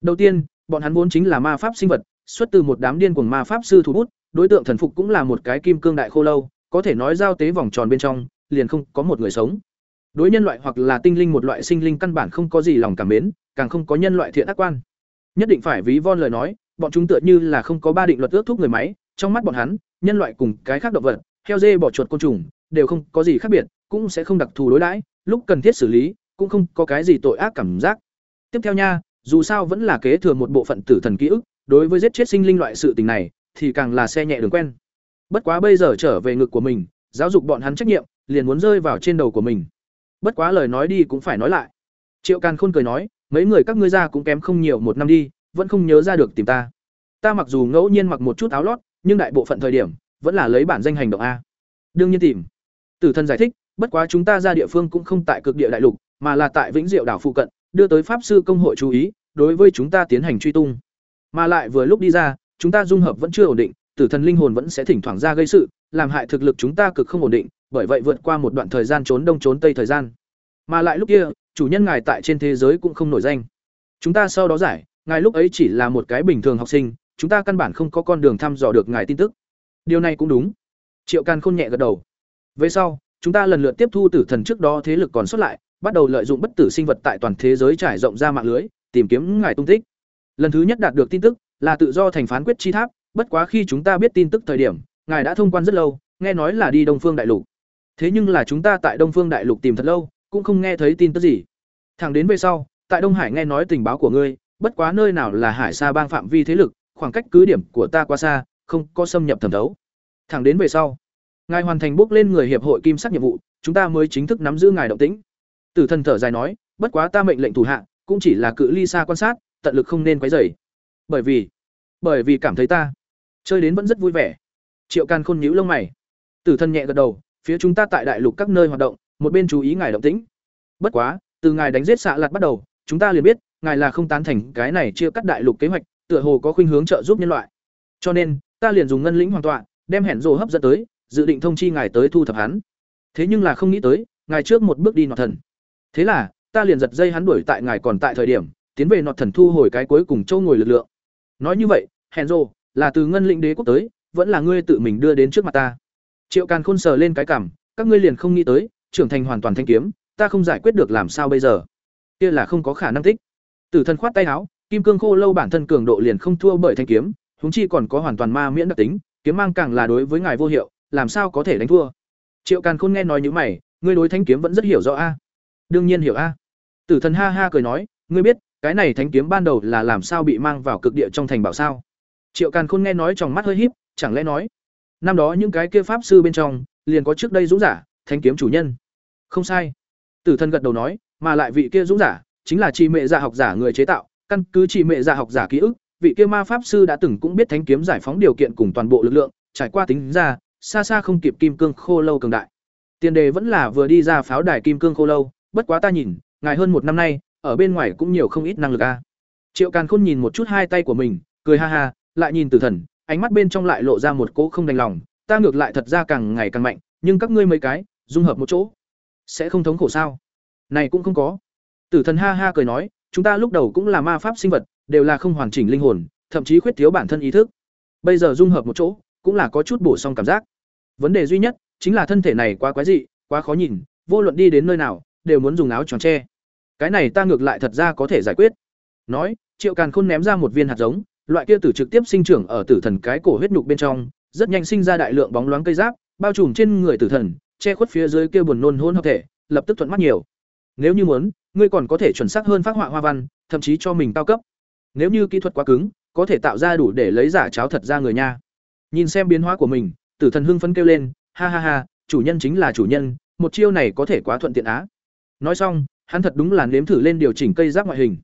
A: Đầu tiên, bọn hắn vốn chính là ma pháp sinh vật, xuất từ một đám điên cuồng ma pháp sư thủ bút, đối tượng thần phục cũng là một cái kim cương đại khô lâu, có thể nói giao tế vòng tròn bên trong, liền không có một người sống. Đối nhân loại hoặc là tinh linh một loại sinh linh căn bản không có gì lòng cảm mến, càng không có nhân loại thiện ác quan. Nhất định phải ví von lời nói, bọn chúng tựa như là không có ba định luật ước thúc người máy, trong mắt bọn hắn, nhân loại cùng cái khác động vật, heo dê bỏ chuột côn trùng, đều không có gì khác biệt, cũng sẽ không đặc thù đối đãi lúc cần thiết xử lý, cũng không có cái gì tội ác cảm giác. Tiếp theo nha, dù sao vẫn là kế thừa một bộ phận tử thần ký ức, đối với giết chết sinh linh loại sự tình này, thì càng là xe nhẹ đường quen. Bất quá bây giờ trở về ngực của mình, giáo dục bọn hắn trách nhiệm, liền muốn rơi vào trên đầu của mình. Bất quá lời nói đi cũng phải nói lại. Triệu càn khôn cười nói, mấy người các ngươi ra cũng kém không nhiều một năm đi, vẫn không nhớ ra được tìm ta. Ta mặc dù ngẫu nhiên mặc một chút áo lót, nhưng đại bộ phận thời điểm, vẫn là lấy bản danh hành động a. Đương nhiên tìm. Tử thần giải thích bất quá chúng ta ra địa phương cũng không tại cực địa đại lục, mà là tại vĩnh diệu đảo phụ cận, đưa tới pháp sư công hội chú ý, đối với chúng ta tiến hành truy tung. Mà lại vừa lúc đi ra, chúng ta dung hợp vẫn chưa ổn định, tử thần linh hồn vẫn sẽ thỉnh thoảng ra gây sự, làm hại thực lực chúng ta cực không ổn định, bởi vậy vượt qua một đoạn thời gian trốn đông trốn tây thời gian. Mà lại lúc kia, chủ nhân ngài tại trên thế giới cũng không nổi danh. Chúng ta sau đó giải, ngài lúc ấy chỉ là một cái bình thường học sinh, chúng ta căn bản không có con đường thăm dò được ngài tin tức. Điều này cũng đúng. Triệu càn khôn nhẹ gật đầu. Về sau chúng ta lần lượt tiếp thu tử thần trước đó thế lực còn sót lại, bắt đầu lợi dụng bất tử sinh vật tại toàn thế giới trải rộng ra mạng lưới, tìm kiếm ngài tung tích. Lần thứ nhất đạt được tin tức là tự do thành phán quyết chi tháp, bất quá khi chúng ta biết tin tức thời điểm, ngài đã thông quan rất lâu, nghe nói là đi đông phương đại lục. Thế nhưng là chúng ta tại đông phương đại lục tìm thật lâu, cũng không nghe thấy tin tức gì. Thẳng đến về sau, tại đông hải nghe nói tình báo của ngươi, bất quá nơi nào là hải xa bang phạm vi thế lực, khoảng cách cứ điểm của ta quá xa, không có xâm nhập thẩm thấu. Thẳng đến về sau ngài hoàn thành bước lên người hiệp hội kim sắc nhiệm vụ, chúng ta mới chính thức nắm giữ ngài động tĩnh. Tử thần thở dài nói, bất quá ta mệnh lệnh thủ hạ, cũng chỉ là cự ly xa quan sát, tận lực không nên quấy rầy. Bởi vì bởi vì cảm thấy ta chơi đến vẫn rất vui vẻ. Triệu can khôn nhíu lông mày. Tử thần nhẹ gật đầu, phía chúng ta tại đại lục các nơi hoạt động, một bên chú ý ngài động tĩnh. Bất quá, từ ngài đánh giết xạ lạt bắt đầu, chúng ta liền biết, ngài là không tán thành cái này chia cắt đại lục kế hoạch, tựa hồ có khuynh hướng trợ giúp nhân loại. Cho nên, ta liền dùng ngân lĩnh hoàn toàn đem hẹn rồ hấp dẫn tới dự định thông chi ngài tới thu thập hắn. Thế nhưng là không nghĩ tới, ngài trước một bước đi nọt thần. Thế là, ta liền giật dây hắn đuổi tại ngài còn tại thời điểm, tiến về nọt thần thu hồi cái cuối cùng châu ngồi lực lượng. Nói như vậy hẹn rô là từ ngân lĩnh đế quốc tới, vẫn là ngươi tự mình đưa đến trước mặt ta. Triệu càn khôn sờ lên cái cảm, các ngươi liền không nghĩ tới, trưởng thành hoàn toàn thanh kiếm, ta không giải quyết được làm sao bây giờ. Kia là không có khả năng tích tử thần khoát tay áo, kim cương khô lâu bản thân cường độ liền không thua bởi thanh kiếm, huống chi còn có hoàn toàn ma miễn đặc tính, kiếm mang càng là đối với ngài vô hiệu làm sao có thể đánh thua? Triệu càn khôn nghe nói như mày, ngươi đối thanh kiếm vẫn rất hiểu rõ a. Đương nhiên hiểu a. Tử thần ha ha cười nói, ngươi biết, cái này thanh kiếm ban đầu là làm sao bị mang vào cực địa trong thành bảo sao? Triệu càn khôn nghe nói trong mắt hơi híp, chẳng lẽ nói, năm đó những cái kia pháp sư bên trong, liền có trước đây dũng giả thanh kiếm chủ nhân? Không sai. Tử thần gật đầu nói, mà lại vị kia dũng giả, chính là chị mẹ dạ học giả người chế tạo, căn cứ chị mẹ dạ học giả ký ức, vị kia ma pháp sư đã từng cũng biết thánh kiếm giải phóng điều kiện cùng toàn bộ lực lượng, trải qua tính ra xa xa không kịp kim cương khô lâu cường đại. Tiền đề vẫn là vừa đi ra pháo đài kim cương khô lâu, bất quá ta nhìn, ngài hơn một năm nay, ở bên ngoài cũng nhiều không ít năng lực a. Triệu càn khôn nhìn một chút hai tay của mình, cười ha ha, lại nhìn tử thần, ánh mắt bên trong lại lộ ra một cỗ không đành lòng, ta ngược lại thật ra càng ngày càng mạnh, nhưng các ngươi mấy cái, dung hợp một chỗ, sẽ không thống khổ sao? Này cũng không có. Tử thần ha ha cười nói, chúng ta lúc đầu cũng là ma pháp sinh vật, đều là không hoàn chỉnh linh hồn, thậm chí khuyết thiếu bản thân ý thức. Bây giờ dung hợp một chỗ, cũng là có chút bổ sung cảm giác vấn đề duy nhất chính là thân thể này quá quái dị, quá khó nhìn, vô luận đi đến nơi nào, đều muốn dùng áo tròn tre cái này ta ngược lại thật ra có thể giải quyết. Nói, triệu càn khôn ném ra một viên hạt giống, loại kia tử trực tiếp sinh trưởng ở tử thần cái cổ huyết nhục bên trong, rất nhanh sinh ra đại lượng bóng loáng cây giáp, bao trùm trên người tử thần, che khuất phía dưới kia buồn nôn hôn hợp thể, lập tức thuận mắt nhiều. Nếu như muốn, ngươi còn có thể chuẩn xác hơn phát họa hoa văn, thậm chí cho mình cao cấp. Nếu như kỹ thuật quá cứng, có thể tạo ra đủ để lấy giả cháo thật ra người nha. Nhìn xem biến hóa của mình tử thần hưng phấn kêu lên, ha ha ha, chủ nhân chính là chủ nhân, một chiêu này có thể quá thuận tiện á. Nói xong, hắn thật đúng là nếm thử lên điều chỉnh cây giáp ngoại hình.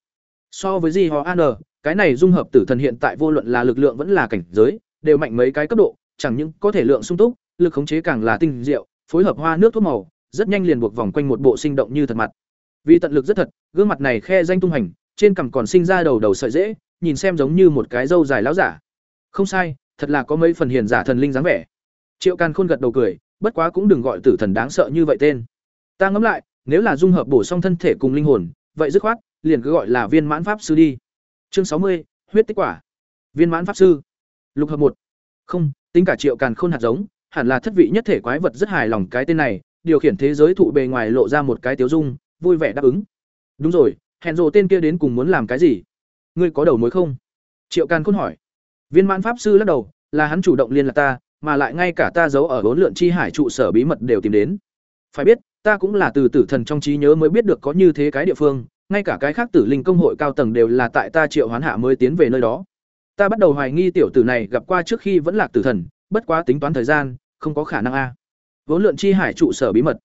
A: So với di họ an cái này dung hợp tử thần hiện tại vô luận là lực lượng vẫn là cảnh giới, đều mạnh mấy cái cấp độ, chẳng những có thể lượng sung túc, lực khống chế càng là tinh diệu, phối hợp hoa nước thuốc màu, rất nhanh liền buộc vòng quanh một bộ sinh động như thật mặt. Vì tận lực rất thật, gương mặt này khe danh tung hành, trên cằm còn sinh ra đầu đầu sợi dễ, nhìn xem giống như một cái râu dài láo giả. Không sai, thật là có mấy phần hiền giả thần linh dáng vẻ triệu càn khôn gật đầu cười, bất quá cũng đừng gọi tử thần đáng sợ như vậy tên. Ta ngẫm lại, nếu là dung hợp bổ sung thân thể cùng linh hồn, vậy dứt khoát, liền cứ gọi là viên mãn pháp sư đi. Chương sáu mươi, huyết tích quả. Viên mãn pháp sư. Lục hợp một. Không, tính cả triệu càn khôn hạt giống, hẳn là thất vị nhất thể quái vật rất hài lòng cái tên này, điều khiển thế giới thụ bề ngoài lộ ra một cái tiếu dung, vui vẻ đáp ứng. Đúng rồi, hẹn rồ tên kia đến cùng muốn làm cái gì? Ngươi có đầu mối không? Triệu càn khôn hỏi. Viên mãn pháp sư lắc đầu, là hắn chủ động liên lạc ta mà lại ngay cả ta giấu ở bốn lượn chi hải trụ sở bí mật đều tìm đến. Phải biết, ta cũng là từ tử thần trong trí nhớ mới biết được có như thế cái địa phương, ngay cả cái khác tử linh công hội cao tầng đều là tại ta triệu hoán hạ mới tiến về nơi đó. Ta bắt đầu hoài nghi tiểu tử này gặp qua trước khi vẫn là tử thần, bất quá tính toán thời gian, không có khả năng a. Vốn lượn chi hải trụ sở bí mật.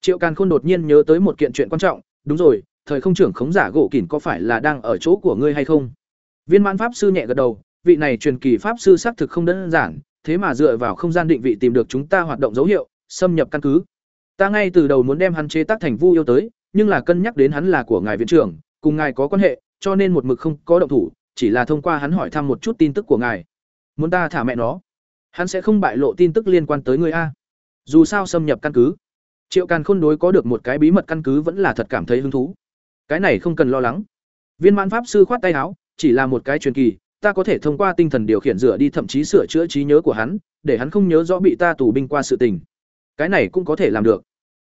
A: Triệu càn khôn đột nhiên nhớ tới một kiện chuyện quan trọng, đúng rồi, thời không trưởng khống giả gỗ kỉn có phải là đang ở chỗ của ngươi hay không? Viên mãn pháp sư nhẹ gật đầu, vị này truyền kỳ pháp sư xác thực không đơn giản thế mà dựa vào không gian định vị tìm được chúng ta hoạt động dấu hiệu, xâm nhập căn cứ. Ta ngay từ đầu muốn đem hắn chế tác thành vu yêu tới, nhưng là cân nhắc đến hắn là của ngài viện trưởng, cùng ngài có quan hệ, cho nên một mực không có động thủ, chỉ là thông qua hắn hỏi thăm một chút tin tức của ngài. Muốn ta thả mẹ nó? Hắn sẽ không bại lộ tin tức liên quan tới ngươi a. Dù sao xâm nhập căn cứ. Triệu càn khôn đối có được một cái bí mật căn cứ vẫn là thật cảm thấy hứng thú. Cái này không cần lo lắng. Viên mãn pháp sư khoát tay áo, chỉ là một cái truyền kỳ ta có thể thông qua tinh thần điều khiển rửa đi thậm chí sửa chữa trí nhớ của hắn, để hắn không nhớ rõ bị ta tù binh qua sự tình. Cái này cũng có thể làm được.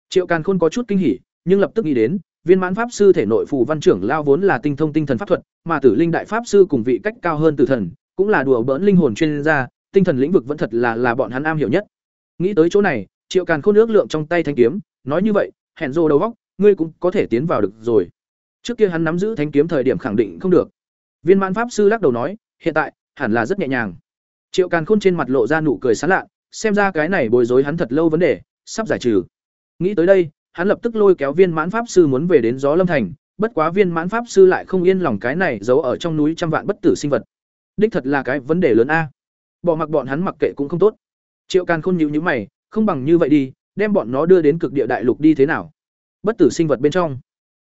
A: Triệu càn khôn có chút kinh hỉ, nhưng lập tức nghĩ đến, viên mãn pháp sư thể nội phù văn trưởng lao vốn là tinh thông tinh thần pháp thuật, mà tử linh đại pháp sư cùng vị cách cao hơn tử thần, cũng là đùa bỡn linh hồn chuyên gia, tinh thần lĩnh vực vẫn thật là là bọn hắn am hiểu nhất. Nghĩ tới chỗ này, triệu càn khôn ước lượng trong tay thanh kiếm, nói như vậy, hẹn rồ đầu góc, ngươi cũng có thể tiến vào được rồi. Trước kia hắn nắm giữ thanh kiếm thời điểm khẳng định không được. Viên mãn pháp sư lắc đầu nói hiện tại, hẳn là rất nhẹ nhàng. Triệu càn khôn trên mặt lộ ra nụ cười sán lạ xem ra cái này bối rối hắn thật lâu vấn đề, sắp giải trừ. Nghĩ tới đây, hắn lập tức lôi kéo viên mãn pháp sư muốn về đến gió lâm thành, bất quá viên mãn pháp sư lại không yên lòng cái này giấu ở trong núi trăm vạn bất tử sinh vật. Đích thật là cái vấn đề lớn a. Bỏ mặc bọn hắn mặc kệ cũng không tốt. Triệu càn khôn nhíu nhíu mày, không bằng như vậy đi, đem bọn nó đưa đến cực địa đại lục đi thế nào? Bất tử sinh vật bên trong.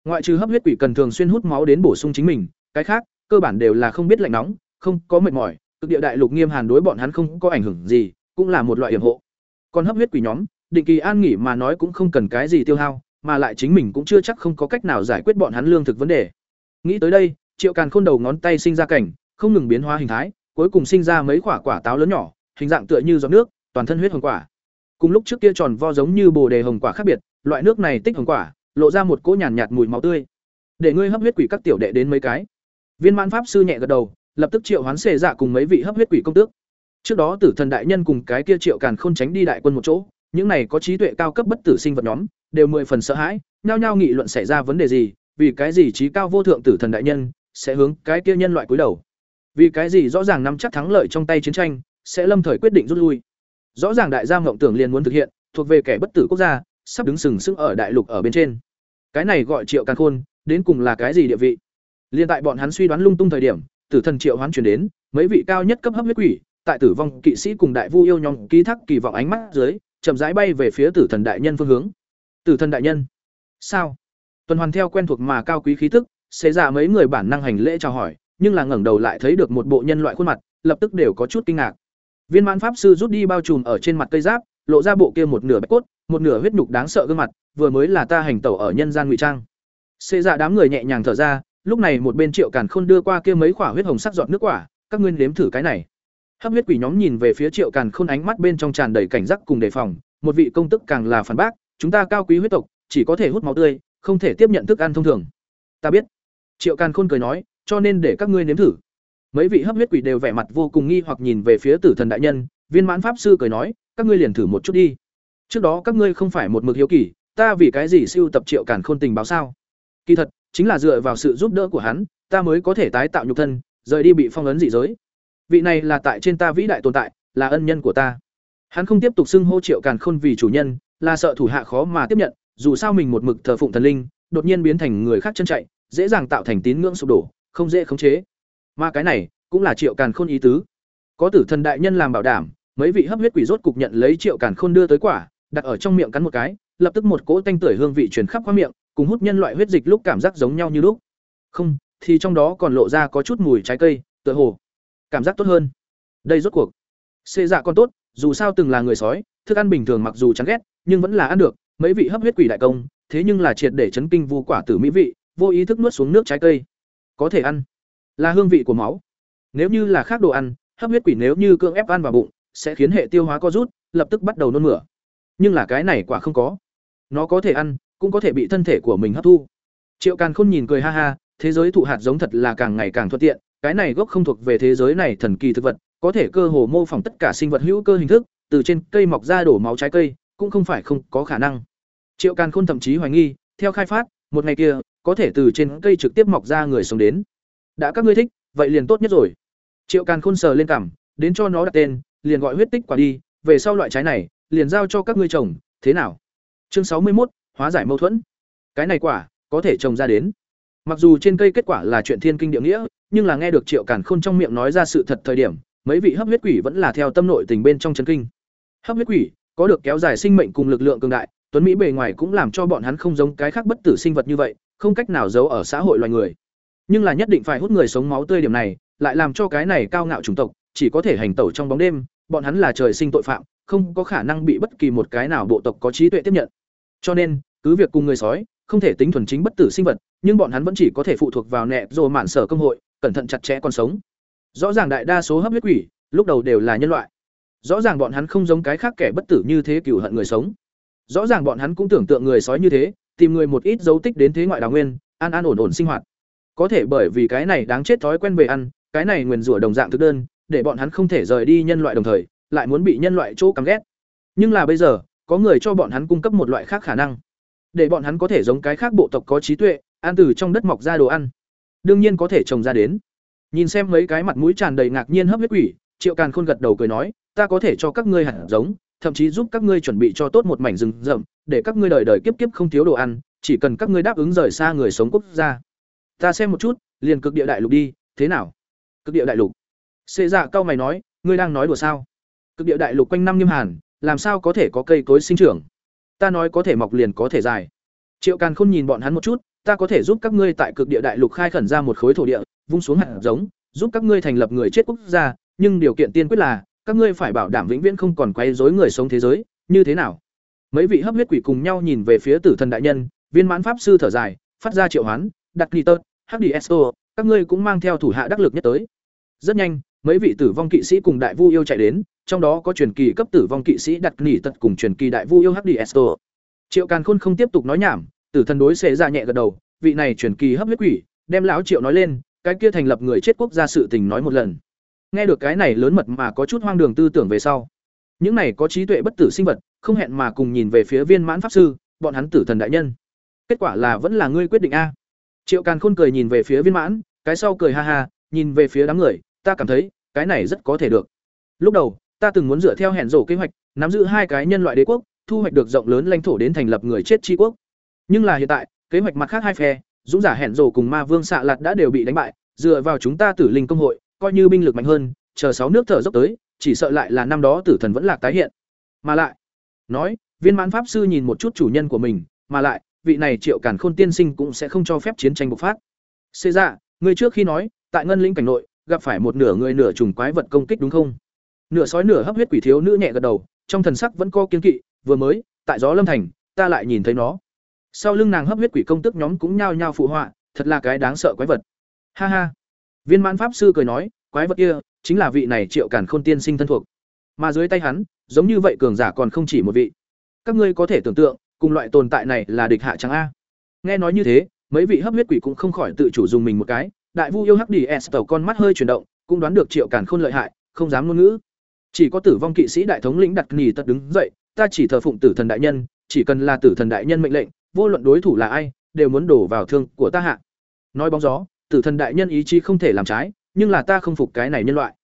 A: Ngoại trừ hấp huyết quỷ cần thường xuyên hút máu đến bổ sung chính mình, cái khác, cơ bản đều là không biết lạnh nóng không có mệt mỏi cực địa đại lục nghiêm hàn đối bọn hắn không có ảnh hưởng gì cũng là một loại hiểm hộ. Còn hấp huyết quỷ nhóm định kỳ an nghỉ mà nói cũng không cần cái gì tiêu hao mà lại chính mình cũng chưa chắc không có cách nào giải quyết bọn hắn lương thực vấn đề. Nghĩ tới đây triệu càn khôn đầu ngón tay sinh ra cảnh không ngừng biến hóa hình thái cuối cùng sinh ra mấy quả quả táo lớn nhỏ hình dạng tựa như giọt nước toàn thân huyết hồng quả. Cùng lúc trước kia tròn vo giống như bồ đề hồng quả khác biệt loại nước này tích hồng quả lộ ra một cỗ nhàn nhạt, nhạt mùi máu tươi. Để ngươi hấp huyết quỷ các tiểu đệ đến mấy cái. Viên mãn pháp sư nhẹ gật đầu lập tức triệu hoán xề dạ cùng mấy vị hấp huyết quỷ công tước. Trước đó tử thần đại nhân cùng cái kia triệu càn khôn tránh đi đại quân một chỗ, những này có trí tuệ cao cấp bất tử sinh vật nhóm, đều mười phần sợ hãi, nhao nhao nghị luận xảy ra vấn đề gì, vì cái gì trí cao vô thượng tử thần đại nhân sẽ hướng cái kia nhân loại cúi đầu? Vì cái gì rõ ràng nắm chắc thắng lợi trong tay chiến tranh sẽ lâm thời quyết định rút lui? Rõ ràng đại gia mộng tưởng liền muốn thực hiện, thuộc về kẻ bất tử quốc gia, sắp đứng sừng sững ở đại lục ở bên trên. Cái này gọi triệu càn khôn, đến cùng là cái gì địa vị? Liền tại bọn hắn suy đoán lung tung thời điểm tử thần triệu hoán chuyển đến, mấy vị cao nhất cấp hấp huyết quỷ, tại tử vong kỵ sĩ cùng đại vu yêu nhóm ký thác kỳ vọng ánh mắt dưới, chậm rãi bay về phía tử thần đại nhân phương hướng. Tử thần đại nhân, sao? Tuần hoàn theo quen thuộc mà cao quý khí tức, xế ra mấy người bản năng hành lễ chào hỏi, nhưng là ngẩng đầu lại thấy được một bộ nhân loại khuôn mặt, lập tức đều có chút kinh ngạc. Viên mãn pháp sư rút đi bao trùm ở trên mặt cây giáp, lộ ra bộ kia một nửa bạch cốt, một nửa huyết nhục đáng sợ gương mặt, vừa mới là ta hành tẩu ở nhân gian ngụy trang. Xế ra đám người nhẹ nhàng thở ra lúc này một bên triệu càn khôn đưa qua kia mấy quả huyết hồng sắc giọt nước quả, các ngươi nếm thử cái này. Hấp huyết quỷ nhóm nhìn về phía triệu càn khôn ánh mắt bên trong tràn đầy cảnh giác cùng đề phòng, một vị công tức càng là phản bác, chúng ta cao quý huyết tộc, chỉ có thể hút máu tươi, không thể tiếp nhận thức ăn thông thường. Ta biết. Triệu càn khôn cười nói, cho nên để các ngươi nếm thử. Mấy vị hấp huyết quỷ đều vẻ mặt vô cùng nghi hoặc nhìn về phía tử thần đại nhân, viên mãn pháp sư cười nói, các ngươi liền thử một chút đi. Trước đó các ngươi không phải một mực hiếu kỳ, ta vì cái gì siêu tập triệu càn khôn tình báo sao? Kỳ thật chính là dựa vào sự giúp đỡ của hắn ta mới có thể tái tạo nhục thân rời đi bị phong ấn dị giới vị này là tại trên ta vĩ đại tồn tại là ân nhân của ta hắn không tiếp tục xưng hô triệu càn khôn vì chủ nhân là sợ thủ hạ khó mà tiếp nhận, dù sao mình một mực thờ phụng thần linh, đột nhiên biến thành người khác chân chạy, dễ dàng tạo thành tín ngưỡng sụp đổ, không dễ khống chế. Mà cái này cũng là Triệu Càn Khôn ý tứ. Có Tử Thần đại nhân làm bảo đảm, mấy vị hấp huyết quỷ rốt cục nhận lấy Triệu Càn Khôn đưa tới quả, đặt ở trong miệng cắn một cái, lập tức một cỗ tanh tưởi hương vị truyền khắp qua miệng, cùng hút nhân loại huyết dịch lúc cảm giác giống nhau như lúc. Không, thì trong đó còn lộ ra có chút mùi trái cây, tựa hồ cảm giác tốt hơn. Đây rốt cuộc, xê dạ còn tốt, dù sao từng là người sói, thức ăn bình thường mặc dù chán ghét, nhưng vẫn là ăn được, mấy vị hấp huyết quỷ đại công, thế nhưng là triệt để chấn kinh vu quả tử mỹ vị, vô ý thức nuốt xuống nước trái cây. Có thể ăn, là hương vị của máu. Nếu như là khác đồ ăn, hấp huyết quỷ nếu như cưỡng ép ăn vào bụng, sẽ khiến hệ tiêu hóa co rút, lập tức bắt đầu nôn mửa. Nhưng là cái này quả không có. Nó có thể ăn, cũng có thể bị thân thể của mình hấp thu. Triệu Càn Khôn nhìn cười ha ha, thế giới thụ hạt giống thật là càng ngày càng thuận tiện, cái này gốc không thuộc về thế giới này thần kỳ thực vật, có thể cơ hồ mô phỏng tất cả sinh vật hữu cơ hình thức, từ trên cây mọc ra đổ máu trái cây, cũng không phải không có khả năng. Triệu Càn Khôn thậm chí hoài nghi, theo khai phát, một ngày kia, có thể từ trên cây trực tiếp mọc ra người sống đến. Đã các ngươi thích, vậy liền tốt nhất rồi. Triệu Càn Khôn sờ lên cằm, đến cho nó đặt tên, liền gọi huyết tích quả đi, về sau loại trái này, liền giao cho các ngươi trồng, thế nào? Chương sáu mươi một, hóa giải mâu thuẫn. Cái này quả, có thể trồng ra đến. Mặc dù trên cây kết quả là chuyện thiên kinh địa nghĩa, nhưng là nghe được Triệu Càn Khôn trong miệng nói ra sự thật thời điểm, mấy vị hấp huyết quỷ vẫn là theo tâm nội tình bên trong chấn kinh. Hấp huyết quỷ, có được kéo dài sinh mệnh cùng lực lượng cường đại, tuấn mỹ bề ngoài cũng làm cho bọn hắn không giống cái khác bất tử sinh vật như vậy, không cách nào giấu ở xã hội loài người. Nhưng là nhất định phải hút người sống máu tươi điểm này, lại làm cho cái này cao ngạo chủng tộc, chỉ có thể hành tẩu trong bóng đêm, bọn hắn là trời sinh tội phạm, không có khả năng bị bất kỳ một cái nào bộ tộc có trí tuệ tiếp nhận. Cho nên, cứ việc cùng người sói, không thể tính thuần chính bất tử sinh vật, nhưng bọn hắn vẫn chỉ có thể phụ thuộc vào nẹ rồi mạn sở công hội, cẩn thận chặt chẽ còn sống. Rõ ràng đại đa số hấp huyết quỷ, lúc đầu đều là nhân loại. Rõ ràng bọn hắn không giống cái khác kẻ bất tử như thế cừu hận người sống. Rõ ràng bọn hắn cũng tưởng tượng người sói như thế, tìm người một ít dấu tích đến thế ngoại đào nguyên, an an ổn ổn sinh hoạt. Có thể bởi vì cái này đáng chết thói quen về ăn, cái này nguyền rủa đồng dạng thực đơn, để bọn hắn không thể rời đi nhân loại đồng thời, lại muốn bị nhân loại chỗ căm ghét. Nhưng là bây giờ, có người cho bọn hắn cung cấp một loại khác khả năng, để bọn hắn có thể giống cái khác bộ tộc có trí tuệ, ăn từ trong đất mọc ra đồ ăn. Đương nhiên có thể trồng ra đến. Nhìn xem mấy cái mặt mũi tràn đầy ngạc nhiên hấp huyết quỷ, Triệu Càn Khôn gật đầu cười nói, ta có thể cho các ngươi hạt giống, thậm chí giúp các ngươi chuẩn bị cho tốt một mảnh rừng rậm, để các ngươi đời đời kiếp kiếp không thiếu đồ ăn, chỉ cần các ngươi đáp ứng rời xa người sống quốc gia. Ta xem một chút, liền cực địa đại lục đi, thế nào? Cực địa đại lục. Xê Dạ cao mày nói, ngươi đang nói đùa sao? Cực địa đại lục quanh năm nghiêm hàn, làm sao có thể có cây cối sinh trưởng? Ta nói có thể mọc liền có thể dài. Triệu Càn Khôn nhìn bọn hắn một chút, ta có thể giúp các ngươi tại cực địa đại lục khai khẩn ra một khối thổ địa, vung xuống hạt giống, giúp các ngươi thành lập người chết quốc gia, nhưng điều kiện tiên quyết là các ngươi phải bảo đảm vĩnh viễn không còn quấy rối người sống thế giới, như thế nào? Mấy vị hấp huyết quỷ cùng nhau nhìn về phía Tử Thần đại nhân, Viên Mãn pháp sư thở dài, phát ra triệu hoán, đặt Clitter, Hades các ngươi cũng mang theo thủ hạ đắc lực nhất tới. Rất nhanh, mấy vị tử vong kỵ sĩ cùng đại vu yêu chạy đến, trong đó có truyền kỳ cấp tử vong kỵ sĩ đặt nỉ tật cùng truyền kỳ đại vu yêu Hades Triệu Càn Khôn không tiếp tục nói nhảm, Tử Thần đối xệ ra nhẹ gật đầu, vị này truyền kỳ hấp huyết quỷ, đem lão Triệu nói lên, cái kia thành lập người chết quốc gia sự tình nói một lần. Nghe được cái này lớn mật mà có chút hoang đường tư tưởng về sau. Những này có trí tuệ bất tử sinh vật, không hẹn mà cùng nhìn về phía Viên Mãn pháp sư, bọn hắn tử thần đại nhân. Kết quả là vẫn là ngươi quyết định a. Triệu Càn Khôn cười nhìn về phía Viên Mãn, cái sau cười ha ha, nhìn về phía đám người, ta cảm thấy, cái này rất có thể được. Lúc đầu, ta từng muốn dựa theo hẹn rổ kế hoạch, nắm giữ hai cái nhân loại đế quốc, thu hoạch được rộng lớn lãnh thổ đến thành lập người chết tri quốc. Nhưng là hiện tại, kế hoạch mặt khác hai phe, dũng giả hẹn rổ cùng ma vương xạ lạt đã đều bị đánh bại, dựa vào chúng ta tử linh công hội, coi như binh lực mạnh hơn, chờ sáu nước thở dốc tới, chỉ sợ lại là năm đó tử thần vẫn lạc tái hiện. Mà lại, nói, viên mãn pháp sư nhìn một chút chủ nhân của mình, mà lại, vị này Triệu Càn Khôn tiên sinh cũng sẽ không cho phép chiến tranh bộc phát. Xê ra, người trước khi nói, tại ngân lĩnh cảnh nội, gặp phải một nửa người nửa trùng quái vật công kích đúng không? Nửa sói nửa hấp huyết quỷ thiếu nữ nhẹ gật đầu, trong thần sắc vẫn có kiên kỵ, vừa mới, tại gió lâm thành, ta lại nhìn thấy nó. Sau lưng nàng hấp huyết quỷ công tức nhóm cũng nhao nhao phụ họa, thật là cái đáng sợ quái vật. Ha ha. Viên Mãn pháp sư cười nói, quái vật kia chính là vị này Triệu cản Khôn tiên sinh thân thuộc. Mà dưới tay hắn, giống như vậy cường giả còn không chỉ một vị. Các ngươi có thể tưởng tượng, cùng loại tồn tại này là địch hạ chẳng a. Nghe nói như thế, mấy vị hấp huyết quỷ cũng không khỏi tự chủ dùng mình một cái, đại vu yêu hắc đi Estel con mắt hơi chuyển động, cũng đoán được Triệu Càn Khôn lợi hại, không dám ngôn ngữ. Chỉ có Tử vong kỵ sĩ đại thống lĩnh đặt nghỉ tật đứng dậy, ta chỉ thờ phụng Tử thần đại nhân, chỉ cần là Tử thần đại nhân mệnh lệnh, vô luận đối thủ là ai, đều muốn đổ vào thương của ta hạ. Nói bóng gió, Tử thần đại nhân ý chí không thể làm trái, nhưng là ta không phục cái này nhân loại.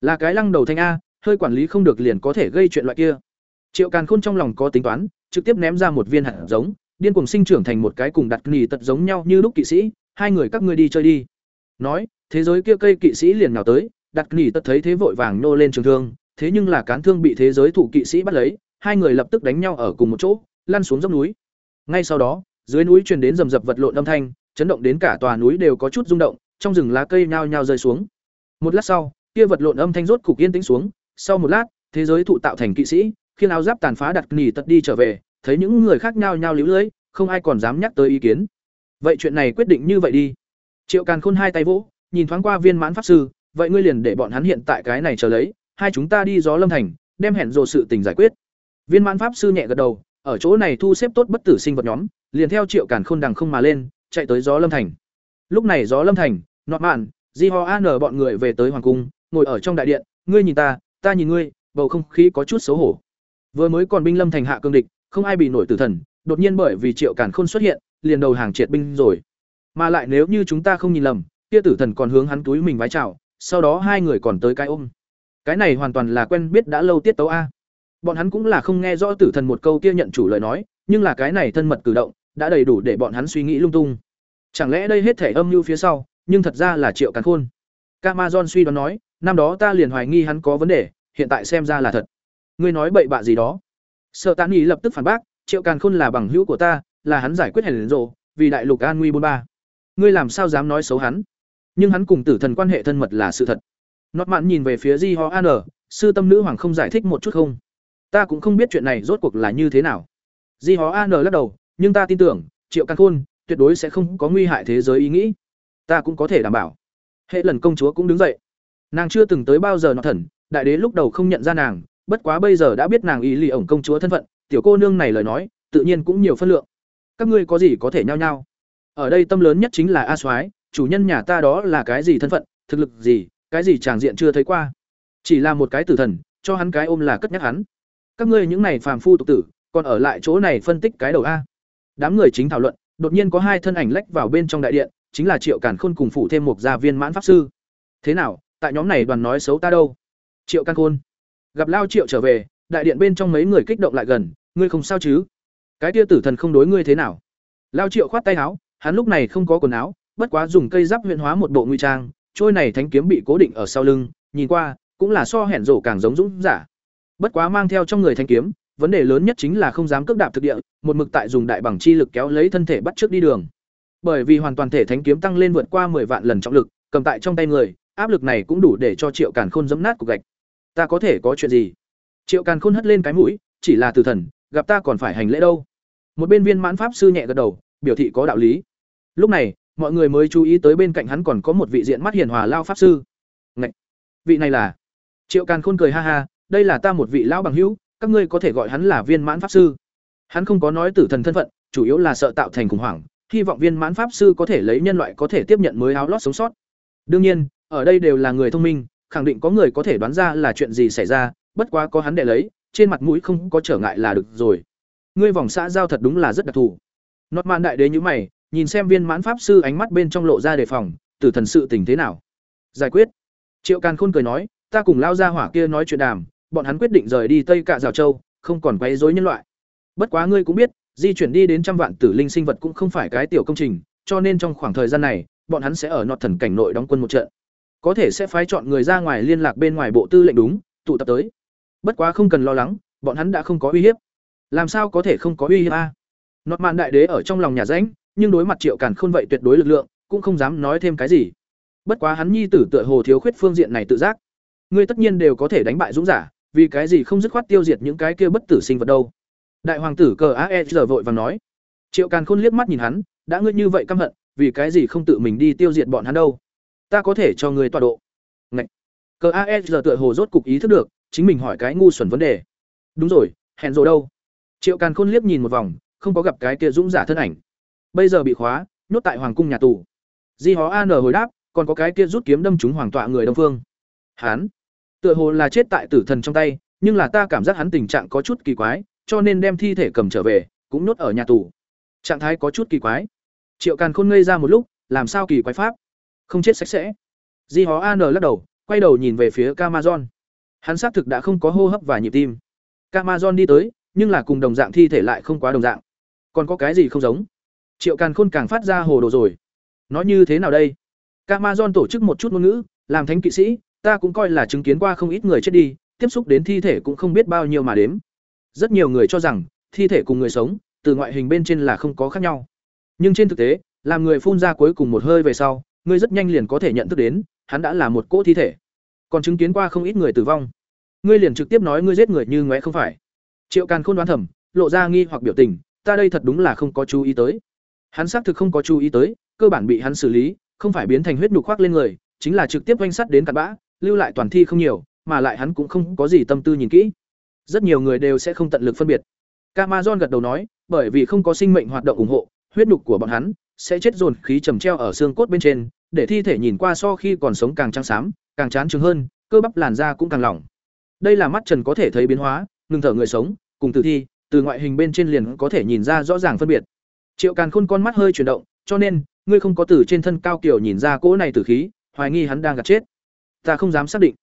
A: Là cái lăng đầu thanh a, hơi quản lý không được liền có thể gây chuyện loại kia. Triệu Càn Khôn trong lòng có tính toán, trực tiếp ném ra một viên hạt giống, điên cuồng sinh trưởng thành một cái cùng đặt nghỉ tật giống nhau như lúc kỵ sĩ, hai người các ngươi đi chơi đi. Nói, thế giới kia cây kỵ sĩ liền nào tới, đặt nghỉ tật thấy thế vội vàng nô lên trường thương, thế nhưng là cán thương bị thế giới thủ kỵ sĩ bắt lấy, hai người lập tức đánh nhau ở cùng một chỗ, lăn xuống dốc núi. Ngay sau đó, dưới núi truyền đến rầm rập vật lộn âm thanh, chấn động đến cả tòa núi đều có chút rung động, trong rừng lá cây nhao nhao rơi xuống. Một lát sau, kia vật lộn âm thanh rốt cục yên tĩnh xuống, sau một lát, thế giới thụ tạo thành kỵ sĩ, khiến áo giáp tàn phá đặt nghỉ tật đi trở về, thấy những người khác nhao nhao líu lưỡi, không ai còn dám nhắc tới ý kiến. Vậy chuyện này quyết định như vậy đi. Triệu Càn Khôn hai tay vỗ, nhìn thoáng qua Viên Mãn pháp sư, vậy ngươi liền để bọn hắn hiện tại cái này chờ lấy, hai chúng ta đi gió lâm thành, đem hẹn rồ sự tình giải quyết. Viên Mãn pháp sư nhẹ gật đầu, ở chỗ này thu xếp tốt bất tử sinh vật nhóm, liền theo Triệu Càn Khôn đằng không mà lên, chạy tới gió lâm thành. Lúc này gió lâm thành, nọt mạn, Di Ho An bọn người về tới hoàng cung, ngồi ở trong đại điện, ngươi nhìn ta, ta nhìn ngươi, bầu không khí có chút xấu hổ. Vừa mới còn binh lâm thành hạ cương địch, không ai bị nổi tử thần, đột nhiên bởi vì Triệu Càn Khôn xuất hiện, liền đầu hàng triệt binh rồi. Mà lại nếu như chúng ta không nhìn lầm, kia tử thần còn hướng hắn túi mình vái chào, sau đó hai người còn tới cái ôm. Cái này hoàn toàn là quen biết đã lâu tiết tấu a. Bọn hắn cũng là không nghe rõ tử thần một câu kia nhận chủ lời nói, nhưng là cái này thân mật cử động, đã đầy đủ để bọn hắn suy nghĩ lung tung. Chẳng lẽ đây hết thể âm mưu phía sau, nhưng thật ra là Triệu Càn Khôn. Camazon suy đoán nói, năm đó ta liền hoài nghi hắn có vấn đề, hiện tại xem ra là thật. Ngươi nói bậy bạ gì đó? Sở Tán Nghị lập tức phản bác, Triệu Càn Khôn là bằng hữu của ta, là hắn giải quyết hèn rồ, vì đại lục an nguy bốn ba. Ngươi làm sao dám nói xấu hắn? Nhưng hắn cùng tử thần quan hệ thân mật là sự thật. Nọt mạn nhìn về phía Di Ho An, sư tâm nữ hoàng không giải thích một chút không? Ta cũng không biết chuyện này rốt cuộc là như thế nào. Di Ho An lắc đầu, nhưng ta tin tưởng, Triệu căn Khôn tuyệt đối sẽ không có nguy hại thế giới ý nghĩ. Ta cũng có thể đảm bảo. Hệ lần công chúa cũng đứng dậy. Nàng chưa từng tới bao giờ nọ thần, đại đế lúc đầu không nhận ra nàng, bất quá bây giờ đã biết nàng ý lì ổng công chúa thân phận, tiểu cô nương này lời nói, tự nhiên cũng nhiều phân lượng. Các ngươi có gì có thể nhao nhao? Ở đây tâm lớn nhất chính là A Soái, chủ nhân nhà ta đó là cái gì thân phận, thực lực gì, cái gì tràng diện chưa thấy qua. Chỉ là một cái tử thần, cho hắn cái ôm là cất nhắc hắn. Các ngươi những này phàm phu tục tử, còn ở lại chỗ này phân tích cái đầu a. Đám người chính thảo luận, đột nhiên có hai thân ảnh lách vào bên trong đại điện, chính là Triệu Càn Khôn cùng phụ thêm một gia viên mãn pháp sư. Thế nào, tại nhóm này đoàn nói xấu ta đâu? Triệu Càn Khôn. Gặp Lao Triệu trở về, đại điện bên trong mấy người kích động lại gần, ngươi không sao chứ? Cái kia tử thần không đối ngươi thế nào? Lao Triệu khoát tay áo, hắn lúc này không có quần áo, bất quá dùng cây giáp huyện hóa một bộ nguy trang, trôi này thánh kiếm bị cố định ở sau lưng, nhìn qua, cũng là so hẻn rổ càng giống dũng giả. Bất quá mang theo trong người thanh kiếm, vấn đề lớn nhất chính là không dám cước đạp thực địa, một mực tại dùng đại bằng chi lực kéo lấy thân thể bắt trước đi đường. Bởi vì hoàn toàn thể thánh kiếm tăng lên vượt qua 10 vạn lần trọng lực, cầm tại trong tay người, áp lực này cũng đủ để cho Triệu Càn Khôn giẫm nát cục gạch. Ta có thể có chuyện gì? Triệu Càn Khôn hất lên cái mũi, chỉ là tử thần, gặp ta còn phải hành lễ đâu. Một bên viên mãn pháp sư nhẹ gật đầu, biểu thị có đạo lý. Lúc này, mọi người mới chú ý tới bên cạnh hắn còn có một vị diện mắt hiền hòa lao pháp sư. Ngậy! Vị này là? Triệu Càn Khôn cười ha ha, đây là ta một vị lão bằng hữu, các ngươi có thể gọi hắn là viên mãn pháp sư. Hắn không có nói tử thần thân phận, chủ yếu là sợ tạo thành khủng hoảng, hy vọng viên mãn pháp sư có thể lấy nhân loại có thể tiếp nhận mới áo lót sống sót. Đương nhiên, ở đây đều là người thông minh, khẳng định có người có thể đoán ra là chuyện gì xảy ra, bất quá có hắn để lấy, trên mặt mũi không có trở ngại là được rồi. Ngươi vòng xã giao thật đúng là rất đặc thù. nọt man đại đế như mày, nhìn xem viên mãn pháp sư ánh mắt bên trong lộ ra đề phòng, tử thần sự tình thế nào? Giải quyết. Triệu Càn Khôn cười nói, ta cùng lao ra hỏa kia nói chuyện đàm, bọn hắn quyết định rời đi Tây Cạ rào Châu, không còn quấy rối nhân loại. Bất quá ngươi cũng biết, di chuyển đi đến trăm vạn tử linh sinh vật cũng không phải cái tiểu công trình, cho nên trong khoảng thời gian này, bọn hắn sẽ ở nọt thần cảnh nội đóng quân một trận. Có thể sẽ phái chọn người ra ngoài liên lạc bên ngoài bộ tư lệnh đúng, tụ tập tới. Bất quá không cần lo lắng, bọn hắn đã không có uy hiếp. Làm sao có thể không có uy hiếp a? Nọt mạn đại đế ở trong lòng nhà rãnh, nhưng đối mặt Triệu Càn Khôn vậy tuyệt đối lực lượng, cũng không dám nói thêm cái gì. Bất quá hắn nhi tử tựa hồ thiếu khuyết phương diện này tự giác. Ngươi tất nhiên đều có thể đánh bại dũng giả, vì cái gì không dứt khoát tiêu diệt những cái kia bất tử sinh vật đâu? Đại hoàng tử cờ AE giờ vội vàng nói. Triệu Càn Khôn liếc mắt nhìn hắn, đã ngươi như vậy căm hận, vì cái gì không tự mình đi tiêu diệt bọn hắn đâu? Ta có thể cho ngươi tọa độ. Ngậy. Cờ AE giờ tựa hồ rốt cục ý thức được, chính mình hỏi cái ngu xuẩn vấn đề. Đúng rồi, hẹn rồi đâu? Triệu Càn Khôn liếc nhìn một vòng, không có gặp cái kia dũng giả thân ảnh. Bây giờ bị khóa, nhốt tại hoàng cung nhà tù. Di Hó An hồi đáp, còn có cái kia rút kiếm đâm trúng hoàng tọa người Đông Phương. Hán, tựa hồ là chết tại tử thần trong tay, nhưng là ta cảm giác hắn tình trạng có chút kỳ quái, cho nên đem thi thể cầm trở về, cũng nhốt ở nhà tù. Trạng thái có chút kỳ quái. Triệu Càn Khôn ngây ra một lúc, làm sao kỳ quái pháp? Không chết sạch sẽ. Di Hó An lắc đầu, quay đầu nhìn về phía Camazon. Hắn xác thực đã không có hô hấp và nhịp tim. Camazon đi tới, nhưng là cùng đồng dạng thi thể lại không quá đồng dạng còn có cái gì không giống triệu càn khôn càng phát ra hồ đồ rồi. Nó như thế nào đây? Camazon tổ chức một chút ngôn ngữ, làm thánh kỵ sĩ, ta cũng coi là chứng kiến qua không ít người chết đi, tiếp xúc đến thi thể cũng không biết bao nhiêu mà đếm. Rất nhiều người cho rằng, thi thể cùng người sống, từ ngoại hình bên trên là không có khác nhau. Nhưng trên thực tế, làm người phun ra cuối cùng một hơi về sau ngươi rất nhanh liền có thể nhận thức đến, hắn đã là một cỗ thi thể. Còn chứng kiến qua không ít người tử vong. Ngươi liền trực tiếp nói ngươi giết người như ngoé không phải. Triệu càn khôn đoán thẩm lộ ra nghi hoặc biểu tình, ta đây thật đúng là không có chú ý tới hắn xác thực không có chú ý tới, cơ bản bị hắn xử lý, không phải biến thành huyết nhục khoác lên người, chính là trực tiếp oanh sắt đến cặn bã, lưu lại toàn thi không nhiều, mà lại hắn cũng không có gì tâm tư nhìn kỹ. Rất nhiều người đều sẽ không tận lực phân biệt. Camazon gật đầu nói, bởi vì không có sinh mệnh hoạt động ủng hộ, huyết nhục của bọn hắn sẽ chết dồn khí trầm treo ở xương cốt bên trên, để thi thể nhìn qua so khi còn sống càng trắng xám, càng chán chường hơn, cơ bắp làn da cũng càng lỏng. Đây là mắt trần có thể thấy biến hóa, ngừng thở người sống, cùng tử thi, từ ngoại hình bên trên liền có thể nhìn ra rõ ràng phân biệt triệu càn khôn con mắt hơi chuyển động, cho nên, ngươi không có từ trên thân cao kiểu nhìn ra cỗ này tử khí, hoài nghi hắn đang gạt chết. Ta không dám xác định.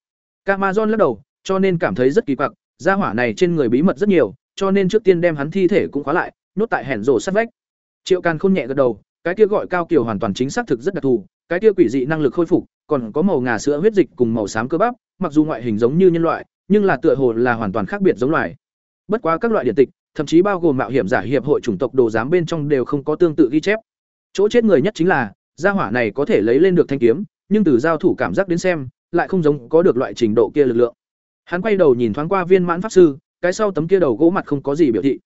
A: Camazon lắc đầu, cho nên cảm thấy rất kỳ quặc, gia hỏa này trên người bí mật rất nhiều, cho nên trước tiên đem hắn thi thể cũng khóa lại, nhốt tại hẻn rổ sát vách. Triệu càn khôn nhẹ gật đầu, cái kia gọi cao kiểu hoàn toàn chính xác thực rất đặc thù, cái kia quỷ dị năng lực khôi phục, còn có màu ngà sữa huyết dịch cùng màu xám cơ bắp, mặc dù ngoại hình giống như nhân loại, nhưng là tựa hồ là hoàn toàn khác biệt giống loài. Bất quá các loại điện tịch thậm chí bao gồm mạo hiểm giả hiệp hội chủng tộc đồ giám bên trong đều không có tương tự ghi chép. Chỗ chết người nhất chính là, gia hỏa này có thể lấy lên được thanh kiếm, nhưng từ giao thủ cảm giác đến xem, lại không giống có được loại trình độ kia lực lượng. Hắn quay đầu nhìn thoáng qua viên mãn pháp sư, cái sau tấm kia đầu gỗ mặt không có gì biểu thị.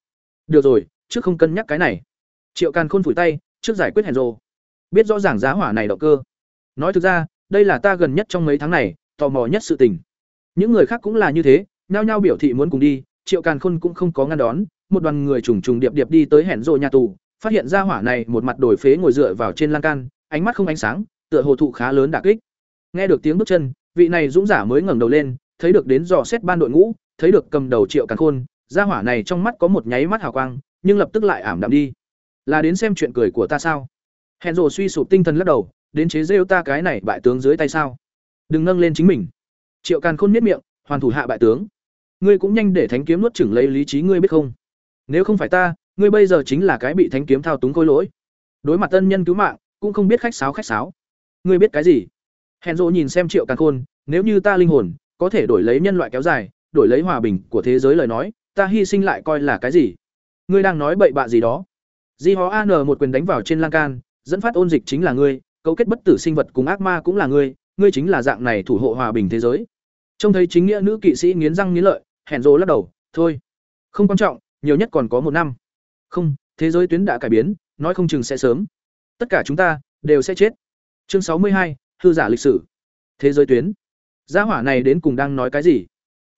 A: Được rồi, trước không cân nhắc cái này. Triệu càn khôn phủi tay, trước giải quyết hèn rồ biết rõ ràng giá hỏa này động cơ. Nói thực ra, đây là ta gần nhất trong mấy tháng này, tò mò nhất sự tình. Những người khác cũng là như thế, nhao nhao biểu thị muốn cùng đi, triệu càn khôn cũng không có ngăn đón một đoàn người trùng trùng điệp điệp đi tới hẻn rộ nhà tù, phát hiện ra hỏa này một mặt đổi phế ngồi dựa vào trên lan can, ánh mắt không ánh sáng, tựa hồ thụ khá lớn đả kích. Nghe được tiếng bước chân, vị này dũng giả mới ngẩng đầu lên, thấy được đến dò xét ban đội ngũ, thấy được cầm đầu triệu càn khôn, ra hỏa này trong mắt có một nháy mắt hào quang, nhưng lập tức lại ảm đạm đi. Là đến xem chuyện cười của ta sao? Hẹn rồ suy sụp tinh thần lắc đầu, đến chế rêu ta cái này bại tướng dưới tay sao? Đừng nâng lên chính mình. Triệu càn khôn miết miệng, hoàn thủ hạ bại tướng. Ngươi cũng nhanh để thánh kiếm nuốt chửng lấy lý trí ngươi biết không? Nếu không phải ta, ngươi bây giờ chính là cái bị thánh kiếm thao túng khôi lỗi. Đối mặt tân nhân cứu mạng, cũng không biết khách sáo khách sáo. Ngươi biết cái gì? Hẹn rộ nhìn xem triệu càng khôn, nếu như ta linh hồn, có thể đổi lấy nhân loại kéo dài, đổi lấy hòa bình của thế giới lời nói, ta hy sinh lại coi là cái gì? Ngươi đang nói bậy bạ gì đó? Di hó an một quyền đánh vào trên lan can, dẫn phát ôn dịch chính là ngươi, cấu kết bất tử sinh vật cùng ác ma cũng là ngươi ngươi chính là dạng này thủ hộ hòa bình thế giới. Trông thấy chính nghĩa nữ kỵ sĩ nghiến răng nghiến lợi hẹn rộ lắc đầu, thôi, không quan trọng nhiều nhất còn có một năm. Không, thế giới tuyến đã cải biến, nói không chừng sẽ sớm. Tất cả chúng ta đều sẽ chết. Chương sáu mươi hai, hư giả lịch sử. Thế giới tuyến. Gia hỏa này đến cùng đang nói cái gì?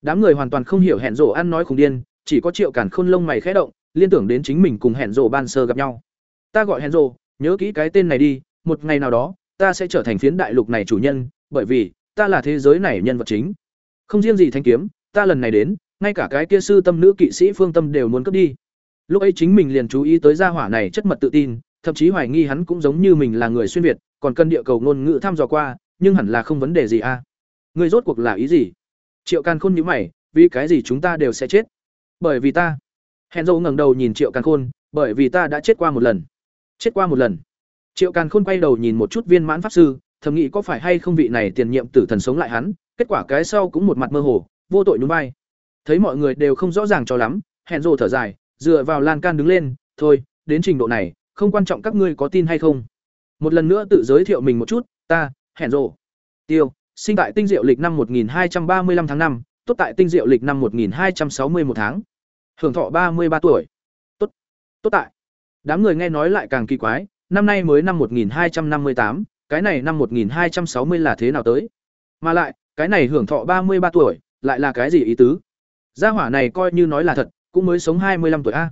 A: Đám người hoàn toàn không hiểu hẹn rổ ăn nói khùng điên, chỉ có triệu cản khôn lông mày khẽ động, liên tưởng đến chính mình cùng hẹn rổ ban sơ gặp nhau. Ta gọi hẹn rổ nhớ kỹ cái tên này đi, một ngày nào đó, ta sẽ trở thành phiến đại lục này chủ nhân, bởi vì, ta là thế giới này nhân vật chính. Không riêng gì thanh kiếm, ta lần này đến ngay cả cái kia sư tâm nữ kỵ sĩ phương tâm đều muốn cướp đi. Lúc ấy chính mình liền chú ý tới gia hỏa này chất mật tự tin, thậm chí hoài nghi hắn cũng giống như mình là người xuyên việt, còn cần địa cầu ngôn ngữ thăm dò qua, nhưng hẳn là không vấn đề gì a à? người rốt cuộc là ý gì? Triệu càn khôn nhữ mày, vì cái gì chúng ta đều sẽ chết? Bởi vì ta. Hẹn dâu ngẩng đầu nhìn triệu càn khôn, bởi vì ta đã chết qua một lần. Chết qua một lần. Triệu càn khôn quay đầu nhìn một chút viên mãn pháp sư, thầm nghĩ có phải hay không vị này tiền nhiệm tử thần sống lại hắn, kết quả cái sau cũng một mặt mơ hồ, vô tội núi bay thấy mọi người đều không rõ ràng cho lắm hẹn rồ thở dài dựa vào lan can đứng lên thôi đến trình độ này không quan trọng các ngươi có tin hay không. Một lần nữa tự giới thiệu mình một chút ta hẹn rồ tiêu sinh tại tinh diệu lịch năm 1235 tháng 5, tốt tại tinh diệu lịch năm 1260 một tháng. Hưởng thọ ba mươi ba tuổi. Tốt tốt tại. Đám người nghe nói lại càng kỳ quái năm nay mới năm 1258, cái này năm 1260 là thế nào tới? Mà lại cái này hưởng thọ ba mươi ba tuổi lại là cái gì ý tứ? Gia hỏa này coi như nói là thật, cũng mới sống hai mươi năm tuổi a.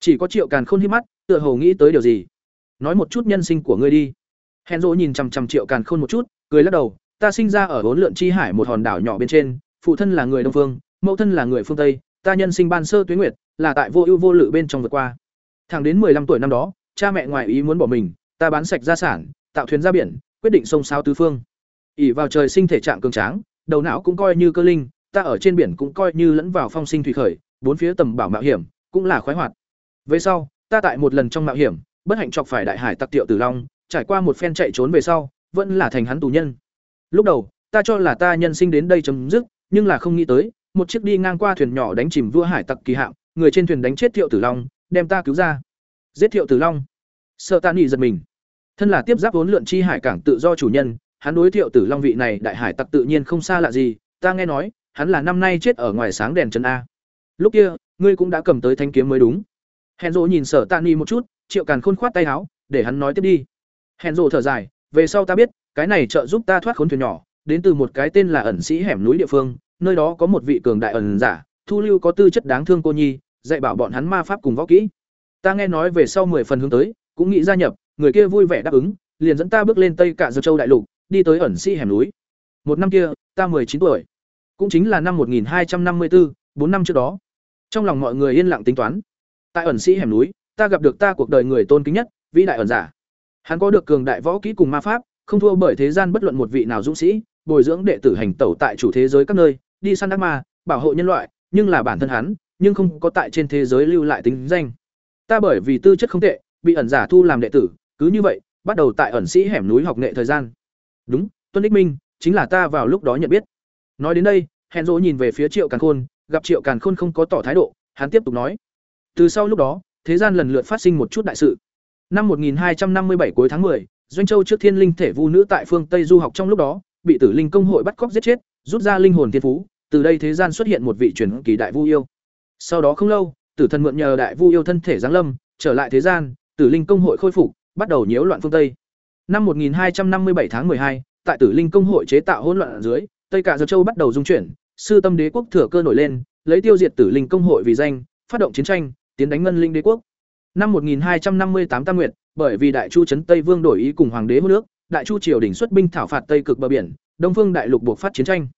A: Chỉ có triệu càn khôn hít mắt, tựa hồ nghĩ tới điều gì. Nói một chút nhân sinh của ngươi đi. Hèn rỗ nhìn chằm chằm triệu càn khôn một chút, cười lắc đầu, ta sinh ra ở bốn lượn chi hải một hòn đảo nhỏ bên trên, phụ thân là người đông phương, mẫu thân là người phương tây, ta nhân sinh ban sơ tuyến nguyệt, là tại vô ưu vô lự bên trong vượt qua. Thẳng đến mười lăm tuổi năm đó, cha mẹ ngoại ý muốn bỏ mình, ta bán sạch gia sản, tạo thuyền ra biển, quyết định sông sao tứ phương. Ỉ vào trời sinh thể trạng cường tráng, đầu não cũng coi như cơ linh ta ở trên biển cũng coi như lẫn vào phong sinh thủy khởi bốn phía tầm bảo mạo hiểm, cũng là khoái hoạt. Về sau, ta tại một lần trong mạo hiểm, bất hạnh chọc phải đại hải tặc tiệu tử long, trải qua một phen chạy trốn về sau, vẫn là thành hắn tù nhân. Lúc đầu, ta cho là ta nhân sinh đến đây chấm dứt, nhưng là không nghĩ tới, một chiếc đi ngang qua thuyền nhỏ đánh chìm vua hải tặc kỳ hạm, người trên thuyền đánh chết Tiệu Tử Long, đem ta cứu ra. Giết Tiệu Tử Long. Sợ Tạ Nghị giật mình. Thân là tiếp giáp vốn lượn chi hải cảng tự do chủ nhân, hắn đối Tiệu Tử Long vị này đại hải tặc tự nhiên không xa lạ gì, ta nghe nói, hắn là năm nay chết ở ngoài sáng đèn chân a. Lúc kia, ngươi cũng đã cầm tới thanh kiếm mới đúng. Hèn Dỗ nhìn Sở Tạ ni một chút, Triệu Càn khôn khoát tay áo, để hắn nói tiếp đi. Hèn Dỗ thở dài, về sau ta biết, cái này trợ giúp ta thoát khốn thuyền nhỏ, đến từ một cái tên là ẩn sĩ hẻm núi địa phương, nơi đó có một vị cường đại ẩn giả, thu lưu có tư chất đáng thương cô nhi, dạy bảo bọn hắn ma pháp cùng võ kỹ. Ta nghe nói về sau mười phần hướng tới, cũng nghĩ gia nhập, người kia vui vẻ đáp ứng, liền dẫn ta bước lên Tây Cả Dược Châu đại lục, đi tới ẩn sĩ hẻm núi. Một năm kia, ta chín tuổi, cũng chính là năm 1254, bốn năm trước đó. Trong lòng mọi người yên lặng tính toán. Tại ẩn sĩ hẻm núi, ta gặp được ta cuộc đời người tôn kính nhất, vĩ đại ẩn giả. Hắn có được cường đại võ kỹ cùng ma pháp, không thua bởi thế gian bất luận một vị nào dũng sĩ, bồi dưỡng đệ tử hành tẩu tại chủ thế giới các nơi, đi săn ác ma, bảo hộ nhân loại, nhưng là bản thân hắn, nhưng không có tại trên thế giới lưu lại tính danh. Ta bởi vì tư chất không tệ, bị ẩn giả thu làm đệ tử, cứ như vậy, bắt đầu tại ẩn sĩ hẻm núi học nghệ thời gian. Đúng, Tuân Ích Minh, chính là ta vào lúc đó nhận biết. Nói đến đây, hẹn Dỗ nhìn về phía Triệu Càn Khôn, gặp Triệu Càn Khôn không có tỏ thái độ, hắn tiếp tục nói: "Từ sau lúc đó, thế gian lần lượt phát sinh một chút đại sự. Năm 1257 cuối tháng 10, Doanh Châu trước Thiên Linh thể vu nữ tại phương Tây du học trong lúc đó, bị Tử Linh công hội bắt cóc giết chết, rút ra linh hồn thiên phú, từ đây thế gian xuất hiện một vị truyền kỳ đại vu yêu. Sau đó không lâu, Tử thần mượn nhờ đại vu yêu thân thể giáng lâm, trở lại thế gian, Tử Linh công hội khôi phục, bắt đầu nhiễu loạn phương Tây. Năm 1257 tháng 12, tại Tử Linh công hội chế tạo hỗn loạn ở dưới, Tây cả Dược Châu bắt đầu dung chuyển, sư tâm đế quốc thừa cơ nổi lên, lấy tiêu diệt Tử Linh công hội vì danh, phát động chiến tranh, tiến đánh ngân linh đế quốc. Năm 1258 Tam Nguyệt, bởi vì Đại Chu trấn Tây Vương đổi ý cùng hoàng đế hô nước, Đại Chu triều đình xuất binh thảo phạt Tây cực bờ biển, Đông Phương đại lục buộc phát chiến tranh.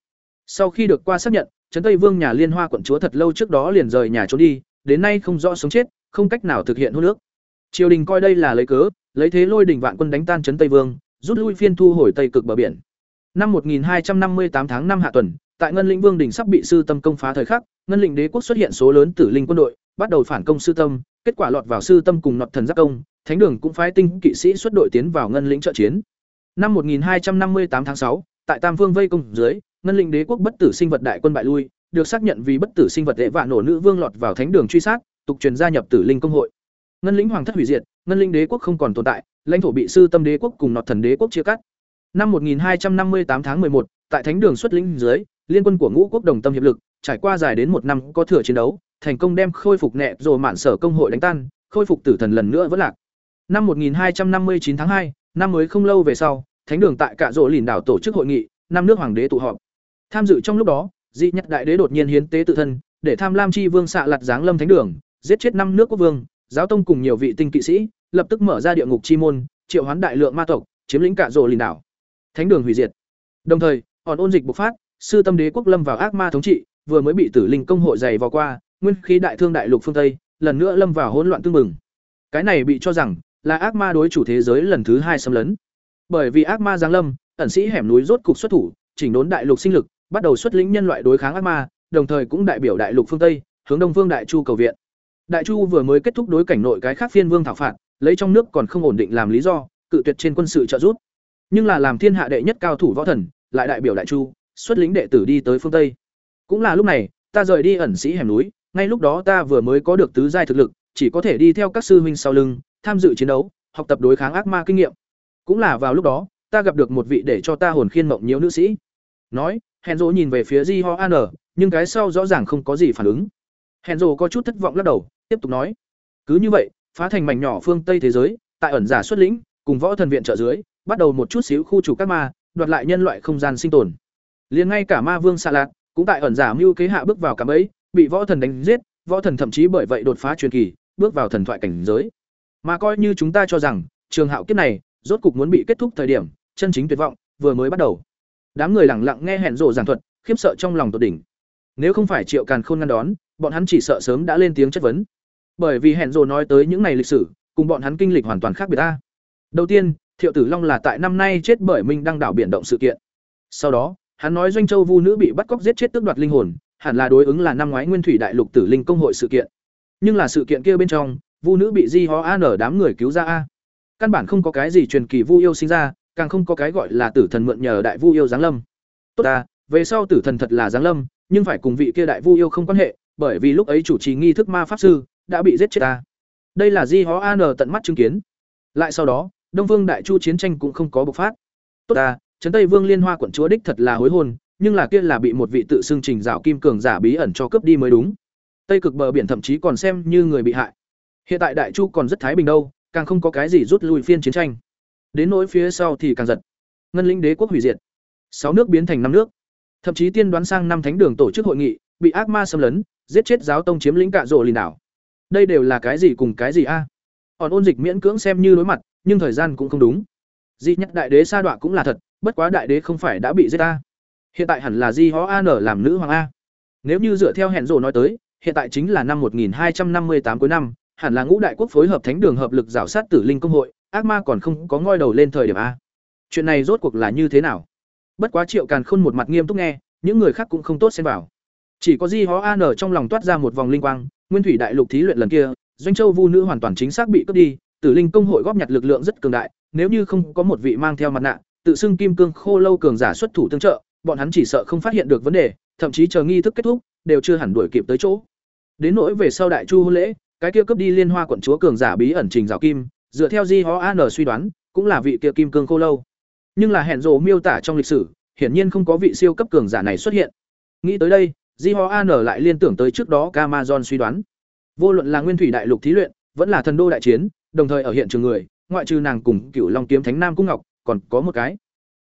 A: Sau khi được qua xác nhận, trấn Tây Vương nhà Liên Hoa quận chúa thật lâu trước đó liền rời nhà trốn đi, đến nay không rõ sống chết, không cách nào thực hiện hô nước. Triều đình coi đây là lấy cớ, lấy thế lôi đỉnh vạn quân đánh tan trấn Tây Vương, rút lui phiên thu hồi Tây cực bờ biển. Năm 1258 tháng 5 hạ tuần, tại Ngân Linh Vương đỉnh sắp bị sư tâm công phá thời khắc, Ngân Linh Đế quốc xuất hiện số lớn tử linh quân đội, bắt đầu phản công sư tâm, kết quả lọt vào sư tâm cùng nọt thần giáp công, Thánh đường cũng phái tinh kỵ sĩ xuất đội tiến vào Ngân Lĩnh trợ chiến. Năm 1258 tháng 6, tại Tam Vương vây công dưới, Ngân Lĩnh Đế quốc bất tử sinh vật đại quân bại lui, được xác nhận vì bất tử sinh vật đệ vạn nổ nữ vương lọt vào Thánh đường truy sát, tục truyền gia nhập Tử Linh công hội. Ngân Lĩnh hoàng thất hủy diệt, Ngân Lĩnh Đế quốc không còn tồn tại, lãnh thổ bị sư tâm đế quốc cùng nọt thần đế quốc chia cắt. Năm 1258 tháng 11, tại Thánh đường xuất lĩnh dưới, liên quân của ngũ quốc đồng tâm hiệp lực, trải qua dài đến một năm có thừa chiến đấu, thành công đem khôi phục nệ rồi mạn sở công hội đánh tan, khôi phục tử thần lần nữa vẫn lạc. Năm 1259 tháng 2, năm mới không lâu về sau, Thánh đường tại Cạ rỗ Lìn đảo tổ chức hội nghị, năm nước hoàng đế tụ họp. Tham dự trong lúc đó, Dị nhất đại đế đột nhiên hiến tế tự thân, để Tham Lam chi vương xạ lật giáng lâm thánh đường, giết chết năm nước quốc vương, giáo tông cùng nhiều vị tinh kỵ sĩ, lập tức mở ra địa ngục chi môn, triệu hoán đại lượng ma tộc, chiếm lĩnh Cạ rỗ Lìn đảo. Thánh đường hủy diệt. Đồng thời, còn ôn dịch bộc phát, sư tâm đế quốc lâm vào ác ma thống trị, vừa mới bị tử linh công hội dày vào qua, nguyên khí đại thương đại lục phương tây, lần nữa lâm vào hỗn loạn tương mừng. Cái này bị cho rằng là ác ma đối chủ thế giới lần thứ hai xâm lấn. Bởi vì ác ma giáng lâm, ẩn sĩ hẻm núi rốt cục xuất thủ, chỉnh đốn đại lục sinh lực, bắt đầu xuất lĩnh nhân loại đối kháng ác ma, đồng thời cũng đại biểu đại lục phương Tây, hướng Đông Phương Đại Chu cầu viện. Đại Chu vừa mới kết thúc đối cảnh nội cái khác phiên vương thảo phạt, lấy trong nước còn không ổn định làm lý do, cự tuyệt trên quân sự trợ giúp. Nhưng là làm thiên hạ đệ nhất cao thủ võ thần, lại đại biểu Đại Chu, xuất lính đệ tử đi tới phương Tây. Cũng là lúc này, ta rời đi ẩn sĩ hẻm núi, ngay lúc đó ta vừa mới có được tứ giai thực lực, chỉ có thể đi theo các sư huynh sau lưng, tham dự chiến đấu, học tập đối kháng ác ma kinh nghiệm. Cũng là vào lúc đó, ta gặp được một vị để cho ta hồn khiên mộng nhiều nữ sĩ. Nói, Henzo nhìn về phía di Ho An, nhưng cái sau rõ ràng không có gì phản ứng. Henzo có chút thất vọng lắc đầu, tiếp tục nói: "Cứ như vậy, phá thành mảnh nhỏ phương Tây thế giới, tại ẩn giả xuất lĩnh, cùng võ thần viện trợ dưới, bắt đầu một chút xíu khu chủ các ma, đoạt lại nhân loại không gian sinh tồn. Liền ngay cả ma vương xạ lạc, cũng tại ẩn giả mưu kế hạ bước vào cả ấy, bị võ thần đánh giết, võ thần thậm chí bởi vậy đột phá truyền kỳ, bước vào thần thoại cảnh giới. Mà coi như chúng ta cho rằng, trường hạo kiếp này rốt cục muốn bị kết thúc thời điểm, chân chính tuyệt vọng vừa mới bắt đầu. Đám người lặng lặng nghe hẹn rộ giảng thuật, khiếp sợ trong lòng tột đỉnh. Nếu không phải Triệu Càn Khôn ngăn đón, bọn hắn chỉ sợ sớm đã lên tiếng chất vấn. Bởi vì hẹn rộ nói tới những này lịch sử, cùng bọn hắn kinh lịch hoàn toàn khác biệt ta. Đầu tiên, Thiệu Tử Long là tại năm nay chết bởi Minh đăng đảo biển động sự kiện. Sau đó, hắn nói Doanh Châu Vu nữ bị bắt cóc giết chết tước đoạt linh hồn, hẳn là đối ứng là năm ngoái Nguyên Thủy Đại Lục Tử Linh công hội sự kiện. Nhưng là sự kiện kia bên trong, Vu nữ bị Di Ho An đám người cứu ra a. Căn bản không có cái gì truyền kỳ Vu yêu sinh ra, càng không có cái gọi là tử thần mượn nhờ đại Vu yêu giáng lâm. Tốt ta, về sau tử thần thật là giáng lâm, nhưng phải cùng vị kia đại Vu yêu không quan hệ, bởi vì lúc ấy chủ trì nghi thức ma pháp sư đã bị giết chết ta. Đây là Di Ho An tận mắt chứng kiến. Lại sau đó, Đông Vương Đại Chu chiến tranh cũng không có bộc phát. Tốt ta, Trấn Tây Vương Liên Hoa quận chúa đích thật là hối hôn, nhưng là kia là bị một vị tự xưng trình dạo kim cường giả bí ẩn cho cướp đi mới đúng. Tây cực bờ biển thậm chí còn xem như người bị hại. Hiện tại Đại Chu còn rất thái bình đâu, càng không có cái gì rút lui phiên chiến tranh. Đến nỗi phía sau thì càng giật. Ngân lĩnh đế quốc hủy diệt. Sáu nước biến thành năm nước. Thậm chí tiên đoán sang năm thánh đường tổ chức hội nghị, bị ác ma xâm lấn, giết chết giáo tông chiếm lĩnh cả rộ lìn đảo. Đây đều là cái gì cùng cái gì a? À? Hòn ôn dịch miễn cưỡng xem như đối mặt, nhưng thời gian cũng không đúng. Di nhắc đại đế sa đọa cũng là thật, bất quá đại đế không phải đã bị giết ta. Hiện tại hẳn là Di Ho An làm nữ hoàng a. Nếu như dựa theo hẹn rồ nói tới, hiện tại chính là năm 1258 cuối năm, hẳn là ngũ đại quốc phối hợp thánh đường hợp lực rào sát tử linh công hội, ác ma còn không có ngoi đầu lên thời điểm a. Chuyện này rốt cuộc là như thế nào? Bất quá Triệu Càn Khôn một mặt nghiêm túc nghe, những người khác cũng không tốt xen vào. Chỉ có Di Ho An trong lòng toát ra một vòng linh quang, Nguyên Thủy Đại Lục thí luyện lần kia, Doanh Châu Vu nữ hoàn toàn chính xác bị cướp đi, Tử Linh công hội góp nhặt lực lượng rất cường đại, nếu như không có một vị mang theo mặt nạ, tự xưng kim cương khô lâu cường giả xuất thủ tương trợ, bọn hắn chỉ sợ không phát hiện được vấn đề, thậm chí chờ nghi thức kết thúc, đều chưa hẳn đuổi kịp tới chỗ. Đến nỗi về sau đại chu hôn lễ, cái kia cướp đi liên hoa quận chúa cường giả bí ẩn trình rào kim, dựa theo Di Ho An suy đoán, cũng là vị kia kim cương khô lâu. Nhưng là hẹn rộ miêu tả trong lịch sử, hiển nhiên không có vị siêu cấp cường giả này xuất hiện. Nghĩ tới đây, Di Ho An lại liên tưởng tới trước đó Camazon suy đoán. Vô luận là nguyên thủy đại lục thí luyện, vẫn là thần đô đại chiến, đồng thời ở hiện trường người, ngoại trừ nàng cùng Cửu Long kiếm thánh Nam Cung Ngọc, còn có một cái.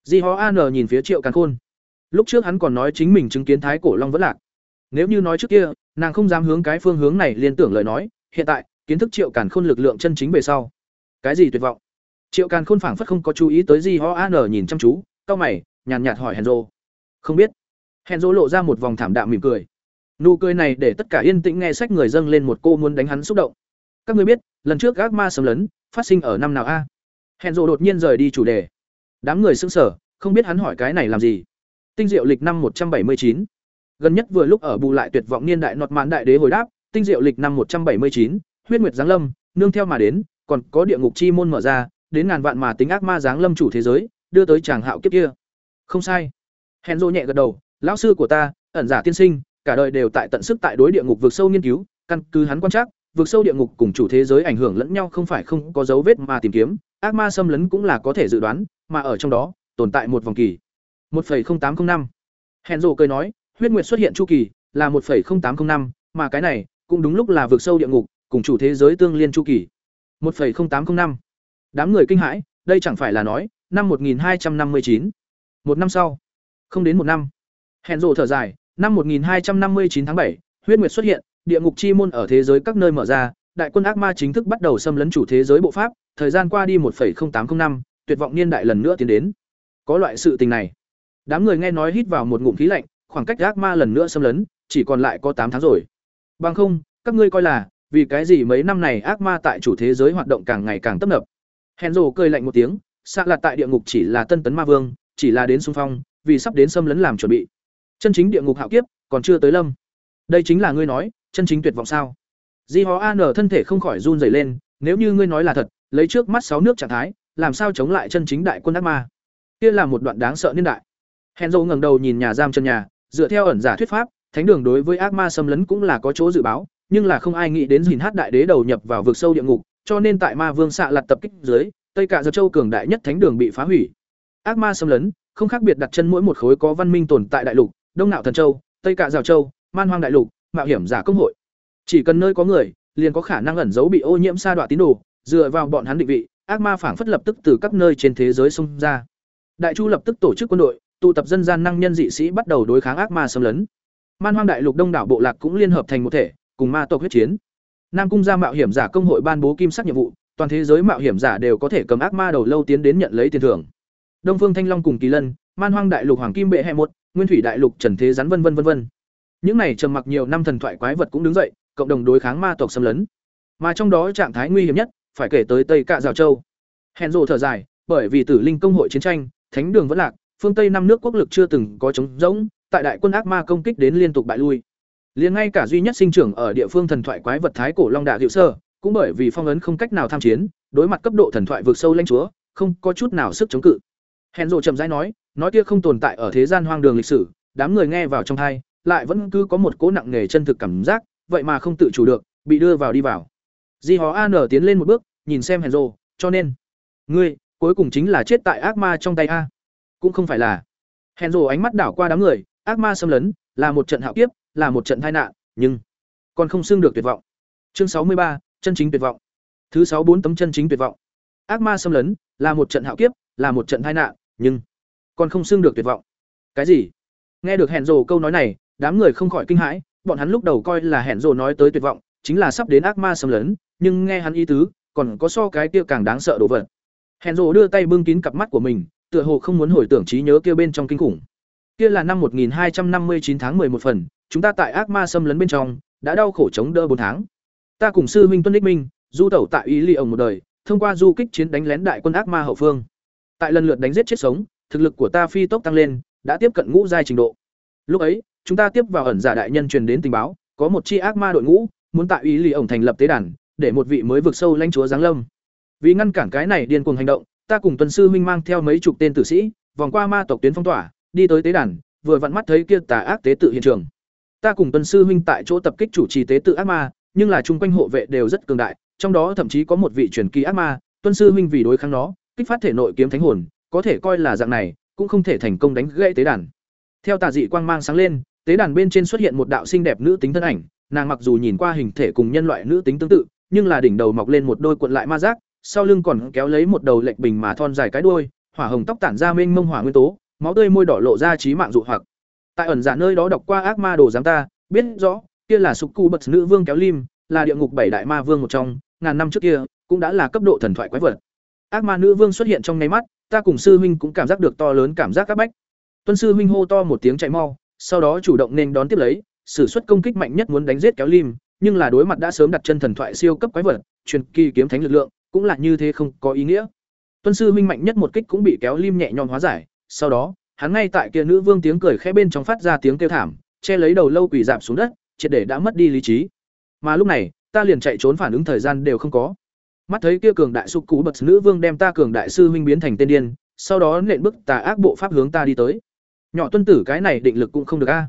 A: Di Hó An nhìn phía Triệu Càn Khôn. Lúc trước hắn còn nói chính mình chứng kiến Thái Cổ Long vẫn lạc. Nếu như nói trước kia, nàng không dám hướng cái phương hướng này liên tưởng lời nói, hiện tại, kiến thức Triệu Càn Khôn lực lượng chân chính về sau. Cái gì tuyệt vọng? Triệu Càn Khôn phảng phất không có chú ý tới Di Hó An nhìn chăm chú, cau mày, nhàn nhạt hỏi Henzo. Không biết. Henzo lộ ra một vòng thảm đạm mỉm cười. Nụ cười này để tất cả yên tĩnh nghe sách người dâng lên một cô muốn đánh hắn xúc động. Các ngươi biết, lần trước gác ma sấm lấn, phát sinh ở năm nào a? Henzo đột nhiên rời đi chủ đề. Đám người sững sờ, không biết hắn hỏi cái này làm gì. Tinh diệu lịch năm một trăm bảy mươi chín Gần nhất vừa lúc ở bù lại tuyệt vọng niên đại nọt mạn đại đế hồi đáp, tinh diệu lịch năm một trăm bảy mươi chín huyết nguyệt giáng lâm, nương theo mà đến, còn có địa ngục chi môn mở ra, đến ngàn vạn mà tính ác ma giáng lâm chủ thế giới, đưa tới chàng hạo kiếp kia. Không sai. Henzo nhẹ gật đầu, lão sư của ta, ẩn giả tiên sinh, cả đời đều tại tận sức tại đối địa ngục vực sâu nghiên cứu, căn cứ hắn quan trắc, vực sâu địa ngục cùng chủ thế giới ảnh hưởng lẫn nhau không phải không có dấu vết mà tìm kiếm, ác ma xâm lấn cũng là có thể dự đoán, mà ở trong đó tồn tại một vòng kỳ. 1.0805. Henzo cười nói, huyết nguyệt xuất hiện chu kỳ là 1.0805, mà cái này cũng đúng lúc là vực sâu địa ngục cùng chủ thế giới tương liên chu kỳ. 1.0805. Đám người kinh hãi, đây chẳng phải là nói, năm 1259. Một năm sau, không đến một năm. Henzo thở dài, năm 1259 tháng 7, huyết nguyệt xuất hiện, địa ngục chi môn ở thế giới các nơi mở ra, đại quân ác ma chính thức bắt đầu xâm lấn chủ thế giới bộ pháp, thời gian qua đi 1.0805, tuyệt vọng niên đại lần nữa tiến đến. Có loại sự tình này. Đám người nghe nói hít vào một ngụm khí lạnh, khoảng cách ác ma lần nữa xâm lấn, chỉ còn lại có tám tháng rồi. Bằng không, các ngươi coi là, vì cái gì mấy năm này ác ma tại chủ thế giới hoạt động càng ngày càng tấp nập. Henzo cười lạnh một tiếng, xạ lạt tại địa ngục chỉ là tân tấn ma vương, chỉ là đến xung phong, vì sắp đến xâm lấn làm chuẩn bị. Chân chính địa ngục hạo kiếp, còn chưa tới lâm. Đây chính là ngươi nói, chân chính tuyệt vọng sao? Di Hó An thân thể không khỏi run rẩy lên, nếu như ngươi nói là thật, lấy trước mắt sáu nước trạng thái, làm sao chống lại chân chính đại quân ác ma? Kia là một đoạn đáng sợ niên đại. Henzo ngẩng đầu nhìn nhà giam chân nhà, dựa theo ẩn giả thuyết pháp, thánh đường đối với ác ma xâm lấn cũng là có chỗ dự báo, nhưng là không ai nghĩ đến Dìn Hát đại đế đầu nhập vào vực sâu địa ngục, cho nên tại Ma Vương xạ lặt tập kích dưới, Tây Cả Giật Châu cường đại nhất thánh đường bị phá hủy. Ác ma xâm lấn, không khác biệt đặt chân mỗi một khối có văn minh tồn tại đại lục, Đông Nạo Thần Châu, Tây cạ rào Châu, Man Hoang đại lục, mạo hiểm giả công hội. Chỉ cần nơi có người, liền có khả năng ẩn giấu bị ô nhiễm sa đoạn tín đồ, dựa vào bọn hắn định vị, ác ma phảng phất lập tức từ các nơi trên thế giới xông ra. Đại Chu lập tức tổ chức quân đội, tụ tập dân gian năng nhân dị sĩ bắt đầu đối kháng ác ma xâm lấn. Man Hoang đại lục đông đảo bộ lạc cũng liên hợp thành một thể, cùng ma tộc huyết chiến. Nam cung gia mạo hiểm giả công hội ban bố kim sắc nhiệm vụ, toàn thế giới mạo hiểm giả đều có thể cầm ác ma đầu lâu tiến đến nhận lấy tiền thưởng. Đông Phương Thanh Long cùng Kỳ Lân, Man Hoang đại lục Hoàng Kim Bệ Hệ một, Nguyên Thủy đại lục Trần Thế Rắn vân vân vân vân. Những này trầm mặc nhiều năm thần thoại quái vật cũng đứng dậy, cộng đồng đối kháng ma tộc xâm lấn. Mà trong đó trạng thái nguy hiểm nhất, phải kể tới Tây Cạ Giảo Châu. Hèn rồ thở dài, bởi vì Tử Linh công hội chiến tranh, thánh đường vẫn lạc, phương Tây năm nước quốc lực chưa từng có chống rỗng, tại đại quân ác ma công kích đến liên tục bại lui. liền ngay cả duy nhất sinh trưởng ở địa phương thần thoại quái vật thái cổ long đạ diệu sơ cũng bởi vì phong ấn không cách nào tham chiến đối mặt cấp độ thần thoại vượt sâu lãnh chúa không có chút nào sức chống cự hèn rộ chậm rãi nói nói kia không tồn tại ở thế gian hoang đường lịch sử, đám người nghe vào trong thai lại vẫn cứ có một cố nặng nề chân thực cảm giác, vậy mà không tự chủ được, bị đưa vào đi vào. Di hó an tiến lên một bước, nhìn xem hèn rộ cho nên, ngươi, cuối cùng chính là chết tại ác ma trong tay a. Cũng không phải là. Hèn rộ ánh mắt đảo qua đám người, ác ma xâm lấn, là một trận hạo kiếp, là một trận tai nạn, nhưng còn không xưng được tuyệt vọng. Chương sáu mươi ba, chân chính tuyệt vọng. Thứ sáu bốn tấm chân chính tuyệt vọng. Ác ma xâm lấn, là một trận hạo kiếp, là một trận tai nạn, nhưng còn không xưng được tuyệt vọng. Cái gì? Nghe được hẹn rồ câu nói này, đám người không khỏi kinh hãi, bọn hắn lúc đầu coi là hẹn rồ nói tới tuyệt vọng, chính là sắp đến ác ma xâm lấn, nhưng nghe hắn ý tứ, còn có so cái kia càng đáng sợ đồ vật. Hẹn rồ đưa tay bưng kín cặp mắt của mình, tựa hồ không muốn hồi tưởng trí nhớ kia bên trong kinh khủng. Kia là năm 1259 tháng 11 phần, chúng ta tại ác ma xâm lấn bên trong, đã đau khổ chống đỡ bốn tháng. Ta cùng sư huynh tuân đích minh, du tẩu tại ý ly ổng một đời, thông qua du kích chiến đánh lén đại quân ác ma hậu phương. Tại lần lượt đánh giết chết sống thực lực của ta phi tốc tăng lên, đã tiếp cận ngũ giai trình độ. Lúc ấy, chúng ta tiếp vào ẩn giả đại nhân truyền đến tình báo, có một chi ác ma đội ngũ, muốn tại ý lì ổng thành lập tế đàn, để một vị mới vượt sâu lãnh chúa giáng lâm. Vì ngăn cản cái này điên cuồng hành động, ta cùng tuần sư huynh mang theo mấy chục tên tử sĩ, vòng qua ma tộc tuyến phong tỏa, đi tới tế đàn, vừa vặn mắt thấy kia tà ác tế tự hiện trường. Ta cùng tuần sư huynh tại chỗ tập kích chủ trì tế tự ác ma, nhưng là chung quanh hộ vệ đều rất cường đại, trong đó thậm chí có một vị truyền kỳ ác ma tuân sư huynh vì đối kháng nó, kích phát thể nội kiếm thánh hồn có thể coi là dạng này, cũng không thể thành công đánh gãy tế đàn. Theo tà dị quang mang sáng lên, tế đàn bên trên xuất hiện một đạo xinh đẹp nữ tính thân ảnh, nàng mặc dù nhìn qua hình thể cùng nhân loại nữ tính tương tự, nhưng là đỉnh đầu mọc lên một đôi cuộn lại ma giác, sau lưng còn kéo lấy một đầu lệch bình mà thon dài cái đuôi, hỏa hồng tóc tản ra mênh mông hỏa nguyên tố, máu tươi môi đỏ lộ ra trí mạng dụ hoặc. Tại ẩn giả nơi đó đọc qua ác ma đồ giám ta, biết rõ, kia là sục cu bật nữ vương kéo lim, là địa ngục bảy đại ma vương một trong, ngàn năm trước kia, cũng đã là cấp độ thần thoại quái vật. Ác ma nữ vương xuất hiện trong nháy mắt ta cùng sư huynh cũng cảm giác được to lớn cảm giác các bách. Tuân sư huynh hô to một tiếng chạy mau, sau đó chủ động nên đón tiếp lấy, sử xuất công kích mạnh nhất muốn đánh giết kéo lim, nhưng là đối mặt đã sớm đặt chân thần thoại siêu cấp quái vật, truyền kỳ kiếm thánh lực lượng, cũng là như thế không có ý nghĩa. Tuân sư huynh mạnh nhất một kích cũng bị kéo lim nhẹ nhõm hóa giải, sau đó, hắn ngay tại kia nữ vương tiếng cười khẽ bên trong phát ra tiếng kêu thảm, che lấy đầu lâu quỳ giảm xuống đất, triệt để đã mất đi lý trí. Mà lúc này, ta liền chạy trốn phản ứng thời gian đều không có mắt thấy kia cường đại sục cú bật nữ vương đem ta cường đại sư huynh biến thành tên điên sau đó nện bức tà ác bộ pháp hướng ta đi tới. Nhỏ tuân tử cái này định lực cũng không được a.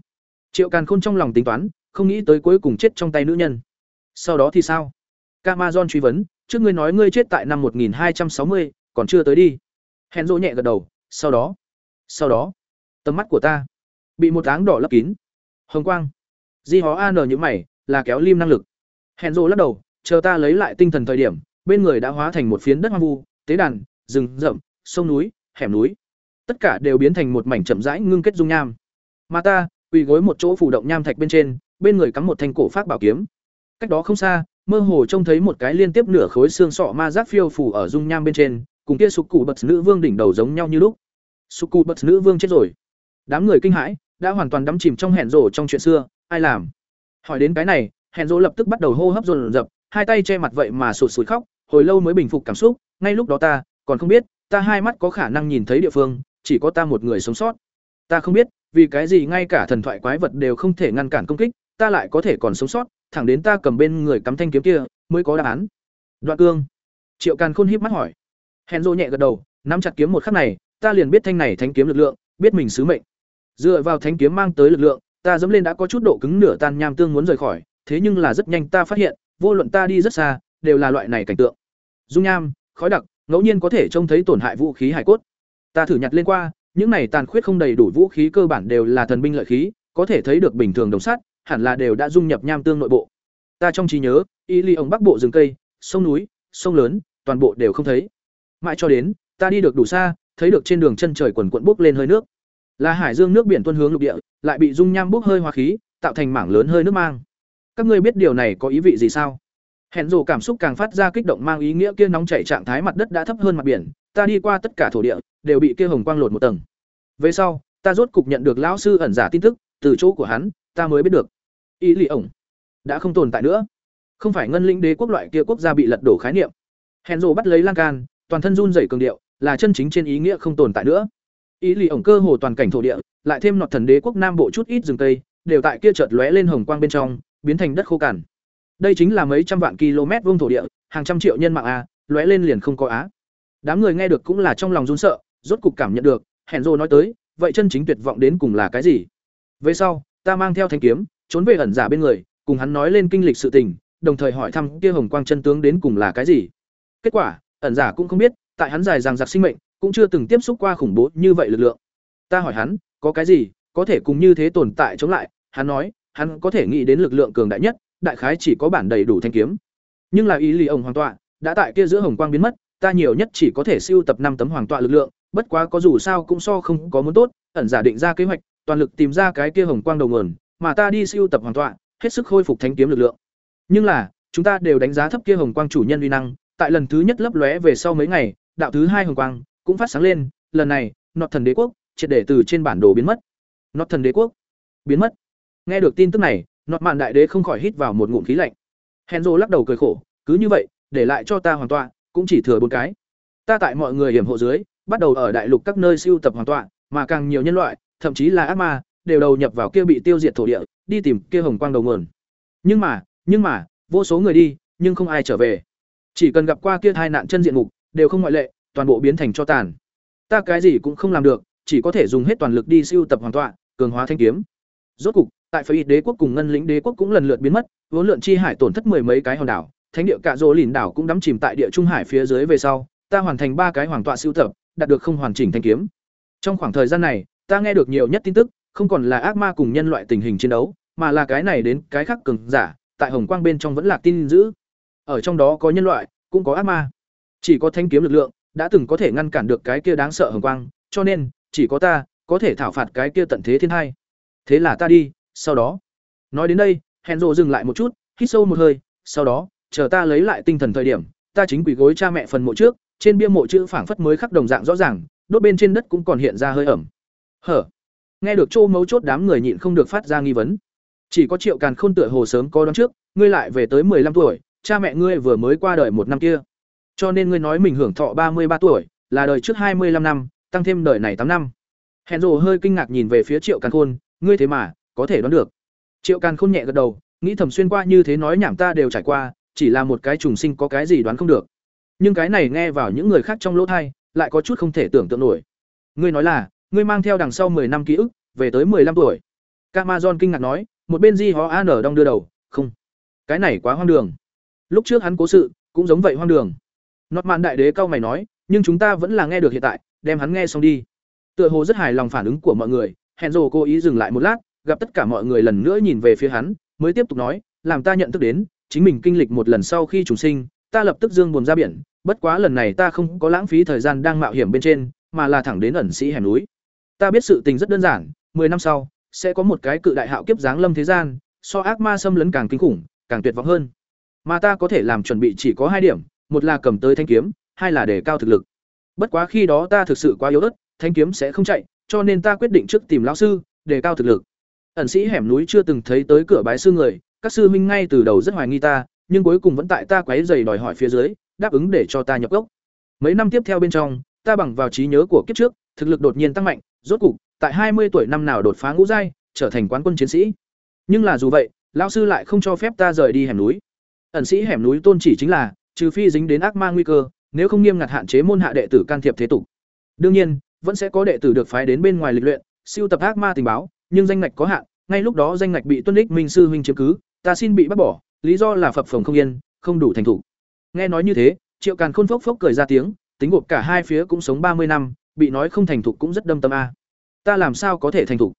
A: Triệu càn khôn trong lòng tính toán không nghĩ tới cuối cùng chết trong tay nữ nhân. Sau đó thì sao? Camason truy vấn trước ngươi nói ngươi chết tại năm 1260, còn chưa tới đi. Hẹn rỗ nhẹ gật đầu sau đó. Sau đó tầm mắt của ta bị một áng đỏ lấp kín. Hồng quang. Di hó an như mày là kéo lim năng lực. Hẹn rỗ lắc đầu chờ ta lấy lại tinh thần thời điểm bên người đã hóa thành một phiến đất hoang vu, tế đàn, rừng rậm, sông núi, hẻm núi. Tất cả đều biến thành một mảnh chậm rãi ngưng kết dung nham. Mà ta, quỳ gối một chỗ phủ động nham thạch bên trên, bên người cắm một thanh cổ phát bảo kiếm. Cách đó không xa, mơ hồ trông thấy một cái liên tiếp nửa khối xương sọ ma giác phiêu phủ ở dung nham bên trên, cùng kia sục cụ bật nữ vương đỉnh đầu giống nhau như lúc. Sục cụ bật nữ vương chết rồi. Đám người kinh hãi, đã hoàn toàn đắm chìm trong hẹn rổ trong chuyện xưa, ai làm? Hỏi đến cái này, hẹn rổ lập tức bắt đầu hô hấp dồn dập, hai tay che mặt vậy mà sụt sùi khóc hồi lâu mới bình phục cảm xúc, ngay lúc đó ta, còn không biết, ta hai mắt có khả năng nhìn thấy địa phương, chỉ có ta một người sống sót. Ta không biết, vì cái gì ngay cả thần thoại quái vật đều không thể ngăn cản công kích, ta lại có thể còn sống sót, thẳng đến ta cầm bên người cắm thanh kiếm kia, mới có đáp án. Đoạn cương. Triệu càn khôn híp mắt hỏi. Hèn rô nhẹ gật đầu, nắm chặt kiếm một khắc này, ta liền biết thanh này thánh kiếm lực lượng, biết mình sứ mệnh. Dựa vào thánh kiếm mang tới lực lượng, ta dẫm lên đã có chút độ cứng nửa tan nham tương muốn rời khỏi, thế nhưng là rất nhanh ta phát hiện, vô luận ta đi rất xa đều là loại này cảnh tượng. Dung nham, khói đặc, ngẫu nhiên có thể trông thấy tổn hại vũ khí hải cốt. Ta thử nhặt lên qua, những này tàn khuyết không đầy đủ vũ khí cơ bản đều là thần binh lợi khí, có thể thấy được bình thường đồng sắt, hẳn là đều đã dung nhập nham tương nội bộ. Ta trong trí nhớ, y ly ông bắc bộ rừng cây, sông núi, sông lớn, toàn bộ đều không thấy. Mãi cho đến, ta đi được đủ xa, thấy được trên đường chân trời quần quận bốc lên hơi nước. Là hải dương nước biển tuân hướng lục địa, lại bị dung nham bốc hơi hóa khí, tạo thành mảng lớn hơi nước mang. Các ngươi biết điều này có ý vị gì sao? Hẹn rồ cảm xúc càng phát ra kích động mang ý nghĩa kia nóng chảy trạng thái mặt đất đã thấp hơn mặt biển ta đi qua tất cả thổ địa đều bị kia hồng quang lột một tầng. Về sau ta rốt cục nhận được lão sư ẩn giả tin tức từ chỗ của hắn ta mới biết được. Ý lì ổng đã không tồn tại nữa. Không phải ngân linh đế quốc loại kia quốc gia bị lật đổ khái niệm. Hẹn rồ bắt lấy lan can toàn thân run rẩy cường điệu là chân chính trên ý nghĩa không tồn tại nữa. Ý lì ổng cơ hồ toàn cảnh thổ địa lại thêm nọt thần đế quốc nam bộ chút ít rừng tây đều tại kia chợt lóe lên hồng quang bên trong, biến thành đất khô cằn. Đây chính là mấy trăm vạn km vuông thổ địa, hàng trăm triệu nhân mạng a, lóe lên liền không có á. Đám người nghe được cũng là trong lòng run sợ, rốt cục cảm nhận được, hẹn rồ nói tới, vậy chân chính tuyệt vọng đến cùng là cái gì? Về sau, ta mang theo thanh kiếm, trốn về ẩn giả bên người, cùng hắn nói lên kinh lịch sự tình, đồng thời hỏi thăm kia hồng quang chân tướng đến cùng là cái gì. Kết quả, ẩn giả cũng không biết, tại hắn dài dằng dặc sinh mệnh, cũng chưa từng tiếp xúc qua khủng bố như vậy lực lượng. Ta hỏi hắn, có cái gì có thể cùng như thế tồn tại chống lại, hắn nói, hắn có thể nghĩ đến lực lượng cường đại nhất, đại khái chỉ có bản đầy đủ thanh kiếm. Nhưng là ý lý ông hoàng tọa, đã tại kia giữa hồng quang biến mất, ta nhiều nhất chỉ có thể siêu tập năm tấm hoàng tọa lực lượng, bất quá có dù sao cũng so không có muốn tốt, ẩn giả định ra kế hoạch, toàn lực tìm ra cái kia hồng quang đầu nguồn, mà ta đi siêu tập hoàng tọa, hết sức khôi phục thanh kiếm lực lượng. Nhưng là, chúng ta đều đánh giá thấp kia hồng quang chủ nhân uy năng, tại lần thứ nhất lấp lóe về sau mấy ngày, đạo thứ hai hồng quang cũng phát sáng lên, lần này, nọt thần đế quốc triệt để từ trên bản đồ biến mất. Nọt thần đế quốc biến mất. Nghe được tin tức này, nọt mạn đại đế không khỏi hít vào một ngụm khí lạnh. Henzo lắc đầu cười khổ, cứ như vậy, để lại cho ta hoàn toàn, cũng chỉ thừa bốn cái. Ta tại mọi người hiểm hộ dưới, bắt đầu ở đại lục các nơi siêu tập hoàn toàn, mà càng nhiều nhân loại, thậm chí là ác ma, đều đầu nhập vào kia bị tiêu diệt thổ địa, đi tìm kia hồng quang đầu nguồn. Nhưng mà, nhưng mà, vô số người đi, nhưng không ai trở về. Chỉ cần gặp qua kia hai nạn chân diện mục, đều không ngoại lệ, toàn bộ biến thành cho tàn. Ta cái gì cũng không làm được, chỉ có thể dùng hết toàn lực đi siêu tập hoàn toàn, cường hóa thanh kiếm. Rốt cục, tại Phái đế quốc cùng ngân lĩnh đế quốc cũng lần lượt biến mất, vốn lượn chi hải tổn thất mười mấy cái hòn đảo, thánh địa cạ rỗ lìn đảo cũng đắm chìm tại địa trung hải phía dưới về sau, ta hoàn thành ba cái hoàng tọa siêu tập, đạt được không hoàn chỉnh thanh kiếm. Trong khoảng thời gian này, ta nghe được nhiều nhất tin tức, không còn là ác ma cùng nhân loại tình hình chiến đấu, mà là cái này đến cái khác cường giả, tại hồng quang bên trong vẫn là tin giữ. Ở trong đó có nhân loại, cũng có ác ma. Chỉ có thanh kiếm lực lượng, đã từng có thể ngăn cản được cái kia đáng sợ hồng quang, cho nên, chỉ có ta có thể thảo phạt cái kia tận thế thiên hai. Thế là ta đi, sau đó. Nói đến đây, Henzo dừng lại một chút, hít sâu một hơi, sau đó, chờ ta lấy lại tinh thần thời điểm, ta chính quỳ gối cha mẹ phần mộ trước, trên bia mộ chữ phảng phất mới khắc đồng dạng rõ ràng, đốt bên trên đất cũng còn hiện ra hơi ẩm. Hở. Nghe được chỗ Mấu chốt đám người nhịn không được phát ra nghi vấn. Chỉ có Triệu Càn Khôn tựa hồ sớm có đón trước, ngươi lại về tới mười lăm tuổi, cha mẹ ngươi vừa mới qua đời một năm kia. Cho nên ngươi nói mình hưởng thọ ba mươi ba tuổi, là đời trước hai mươi 25 năm, tăng thêm đời này tám năm. hẹn rộ hơi kinh ngạc nhìn về phía Triệu Càn Khôn, ngươi thế mà, có thể đoán được. Triệu Càn Khôn nhẹ gật đầu, nghĩ thầm xuyên qua như thế nói nhảm ta đều trải qua, chỉ là một cái trùng sinh có cái gì đoán không được. Nhưng cái này nghe vào những người khác trong lỗ thai, lại có chút không thể tưởng tượng nổi. Ngươi nói là, ngươi mang theo đằng sau 10 năm ký ức, về tới 15 tuổi. Camazon kinh ngạc nói, một bên Di Ho An ở đông đưa đầu, không. Cái này quá hoang đường. Lúc trước hắn cố sự, cũng giống vậy hoang đường. Nọt mạn đại đế cao mày nói, nhưng chúng ta vẫn là nghe được hiện tại, đem hắn nghe xong đi. Tựa hồ rất hài lòng phản ứng của mọi người, hẹn rồ cố ý dừng lại một lát, gặp tất cả mọi người lần nữa nhìn về phía hắn, mới tiếp tục nói, làm ta nhận thức đến, chính mình kinh lịch một lần sau khi trùng sinh, ta lập tức dương buồn ra biển, bất quá lần này ta không có lãng phí thời gian đang mạo hiểm bên trên, mà là thẳng đến ẩn sĩ hẻm núi. Ta biết sự tình rất đơn giản, 10 năm sau sẽ có một cái cự đại hạo kiếp giáng lâm thế gian, so ác ma xâm lấn càng kinh khủng, càng tuyệt vọng hơn. Mà ta có thể làm chuẩn bị chỉ có hai điểm, một là cầm tới thanh kiếm, hai là để cao thực lực. Bất quá khi đó ta thực sự quá yếu ớt, thanh kiếm sẽ không chạy, cho nên ta quyết định trước tìm lão sư, để cao thực lực. Ẩn sĩ hẻm núi chưa từng thấy tới cửa bái sư người, các sư huynh ngay từ đầu rất hoài nghi ta, nhưng cuối cùng vẫn tại ta quấy dày đòi hỏi phía dưới, đáp ứng để cho ta nhập gốc. Mấy năm tiếp theo bên trong, ta bằng vào trí nhớ của kiếp trước, thực lực đột nhiên tăng mạnh, rốt cục, tại hai mươi tuổi năm nào đột phá ngũ giai, trở thành quán quân chiến sĩ. Nhưng là dù vậy, lão sư lại không cho phép ta rời đi hẻm núi. Ẩn sĩ hẻm núi tôn chỉ chính là, trừ phi dính đến ác ma nguy cơ, nếu không nghiêm ngặt hạn chế môn hạ đệ tử can thiệp thế tục. Đương nhiên, vẫn sẽ có đệ tử được phái đến bên ngoài lịch luyện, siêu tập ác ma tình báo, nhưng danh ngạch có hạn, ngay lúc đó danh ngạch bị Tuân Ích Minh sư huynh chiếm cứ, ta xin bị bác bỏ, lý do là phập phồng không yên, không đủ thành thủ. Nghe nói như thế, Triệu Càn Khôn phốc phốc cười ra tiếng, tính gộp cả hai phía cũng sống ba mươi năm, bị nói không thành thục cũng rất đâm tâm a. Ta làm sao có thể thành thục?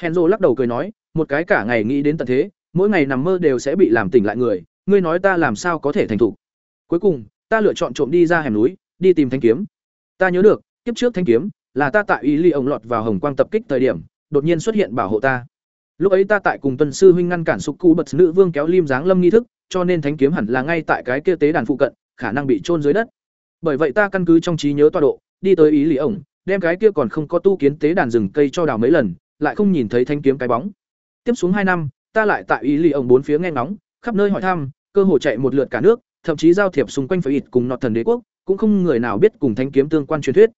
A: Henzo lắc đầu cười nói, một cái cả ngày nghĩ đến tận thế, mỗi ngày nằm mơ đều sẽ bị làm tỉnh lại người, ngươi nói ta làm sao có thể thành thục? Cuối cùng, ta lựa chọn trộm đi ra hẻm núi, đi tìm thanh kiếm. Ta nhớ được, kiếp trước thanh kiếm là ta tại ý ly ông lọt vào hồng quang tập kích thời điểm, đột nhiên xuất hiện bảo hộ ta. Lúc ấy ta tại cùng Tuân sư huynh ngăn cản sục cụ bật nữ vương kéo lim dáng lâm nghi thức, cho nên thánh kiếm hẳn là ngay tại cái kia tế đàn phụ cận, khả năng bị chôn dưới đất. Bởi vậy ta căn cứ trong trí nhớ tọa độ, đi tới ý lý ổng, đem cái kia còn không có tu kiến tế đàn rừng cây cho đào mấy lần, lại không nhìn thấy thanh kiếm cái bóng. Tiếp xuống hai năm, ta lại tại ý lý ổng bốn phía nghe ngóng, khắp nơi hỏi thăm, cơ hồ chạy một lượt cả nước, thậm chí giao thiệp xung quanh phải ít cùng nọt thần đế quốc, cũng không người nào biết cùng thanh kiếm tương quan truyền thuyết.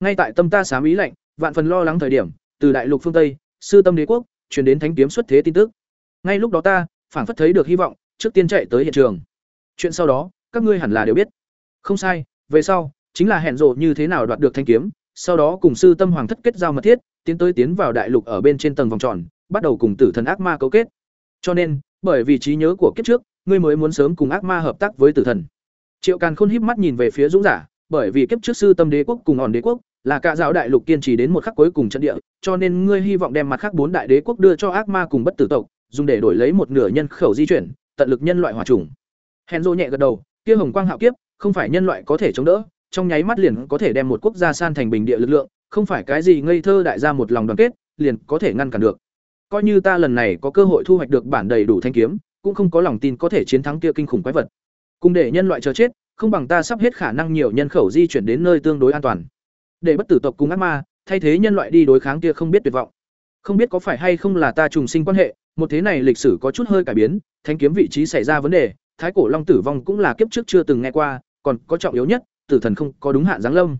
A: Ngay tại tâm ta xám ý lạnh, vạn phần lo lắng thời điểm, từ đại lục phương Tây, sư tâm đế quốc, truyền đến thánh kiếm xuất thế tin tức. Ngay lúc đó ta, phảng phất thấy được hy vọng, trước tiên chạy tới hiện trường. Chuyện sau đó, các ngươi hẳn là đều biết. Không sai, về sau, chính là hẹn rộ như thế nào đoạt được thanh kiếm, sau đó cùng sư tâm hoàng thất kết giao mật thiết, tiến tới tiến vào đại lục ở bên trên tầng vòng tròn, bắt đầu cùng tử thần ác ma cấu kết. Cho nên, bởi vì trí nhớ của kiếp trước, ngươi mới muốn sớm cùng ác ma hợp tác với tử thần. Triệu Càn Khôn híp mắt nhìn về phía Dũng Giả, bởi vì kiếp trước sư tâm đế quốc cùng hòn đế quốc là cả giáo đại lục kiên trì đến một khắc cuối cùng trận địa, cho nên ngươi hy vọng đem mặt khác bốn đại đế quốc đưa cho ác ma cùng bất tử tộc, dùng để đổi lấy một nửa nhân khẩu di chuyển, tận lực nhân loại hòa chủng. Henzo nhẹ gật đầu, kia hồng quang hạo kiếp, không phải nhân loại có thể chống đỡ, trong nháy mắt liền có thể đem một quốc gia san thành bình địa lực lượng, không phải cái gì ngây thơ đại gia một lòng đoàn kết, liền có thể ngăn cản được. Coi như ta lần này có cơ hội thu hoạch được bản đầy đủ thanh kiếm, cũng không có lòng tin có thể chiến thắng kia kinh khủng quái vật. Cùng để nhân loại chờ chết, không bằng ta sắp hết khả năng nhiều nhân khẩu di chuyển đến nơi tương đối an toàn. Để bất tử tộc cùng ác ma, thay thế nhân loại đi đối kháng kia không biết tuyệt vọng. Không biết có phải hay không là ta trùng sinh quan hệ, một thế này lịch sử có chút hơi cải biến, thanh kiếm vị trí xảy ra vấn đề, thái cổ long tử vong cũng là kiếp trước chưa từng nghe qua, còn có trọng yếu nhất, tử thần không có đúng hạn giáng lâm.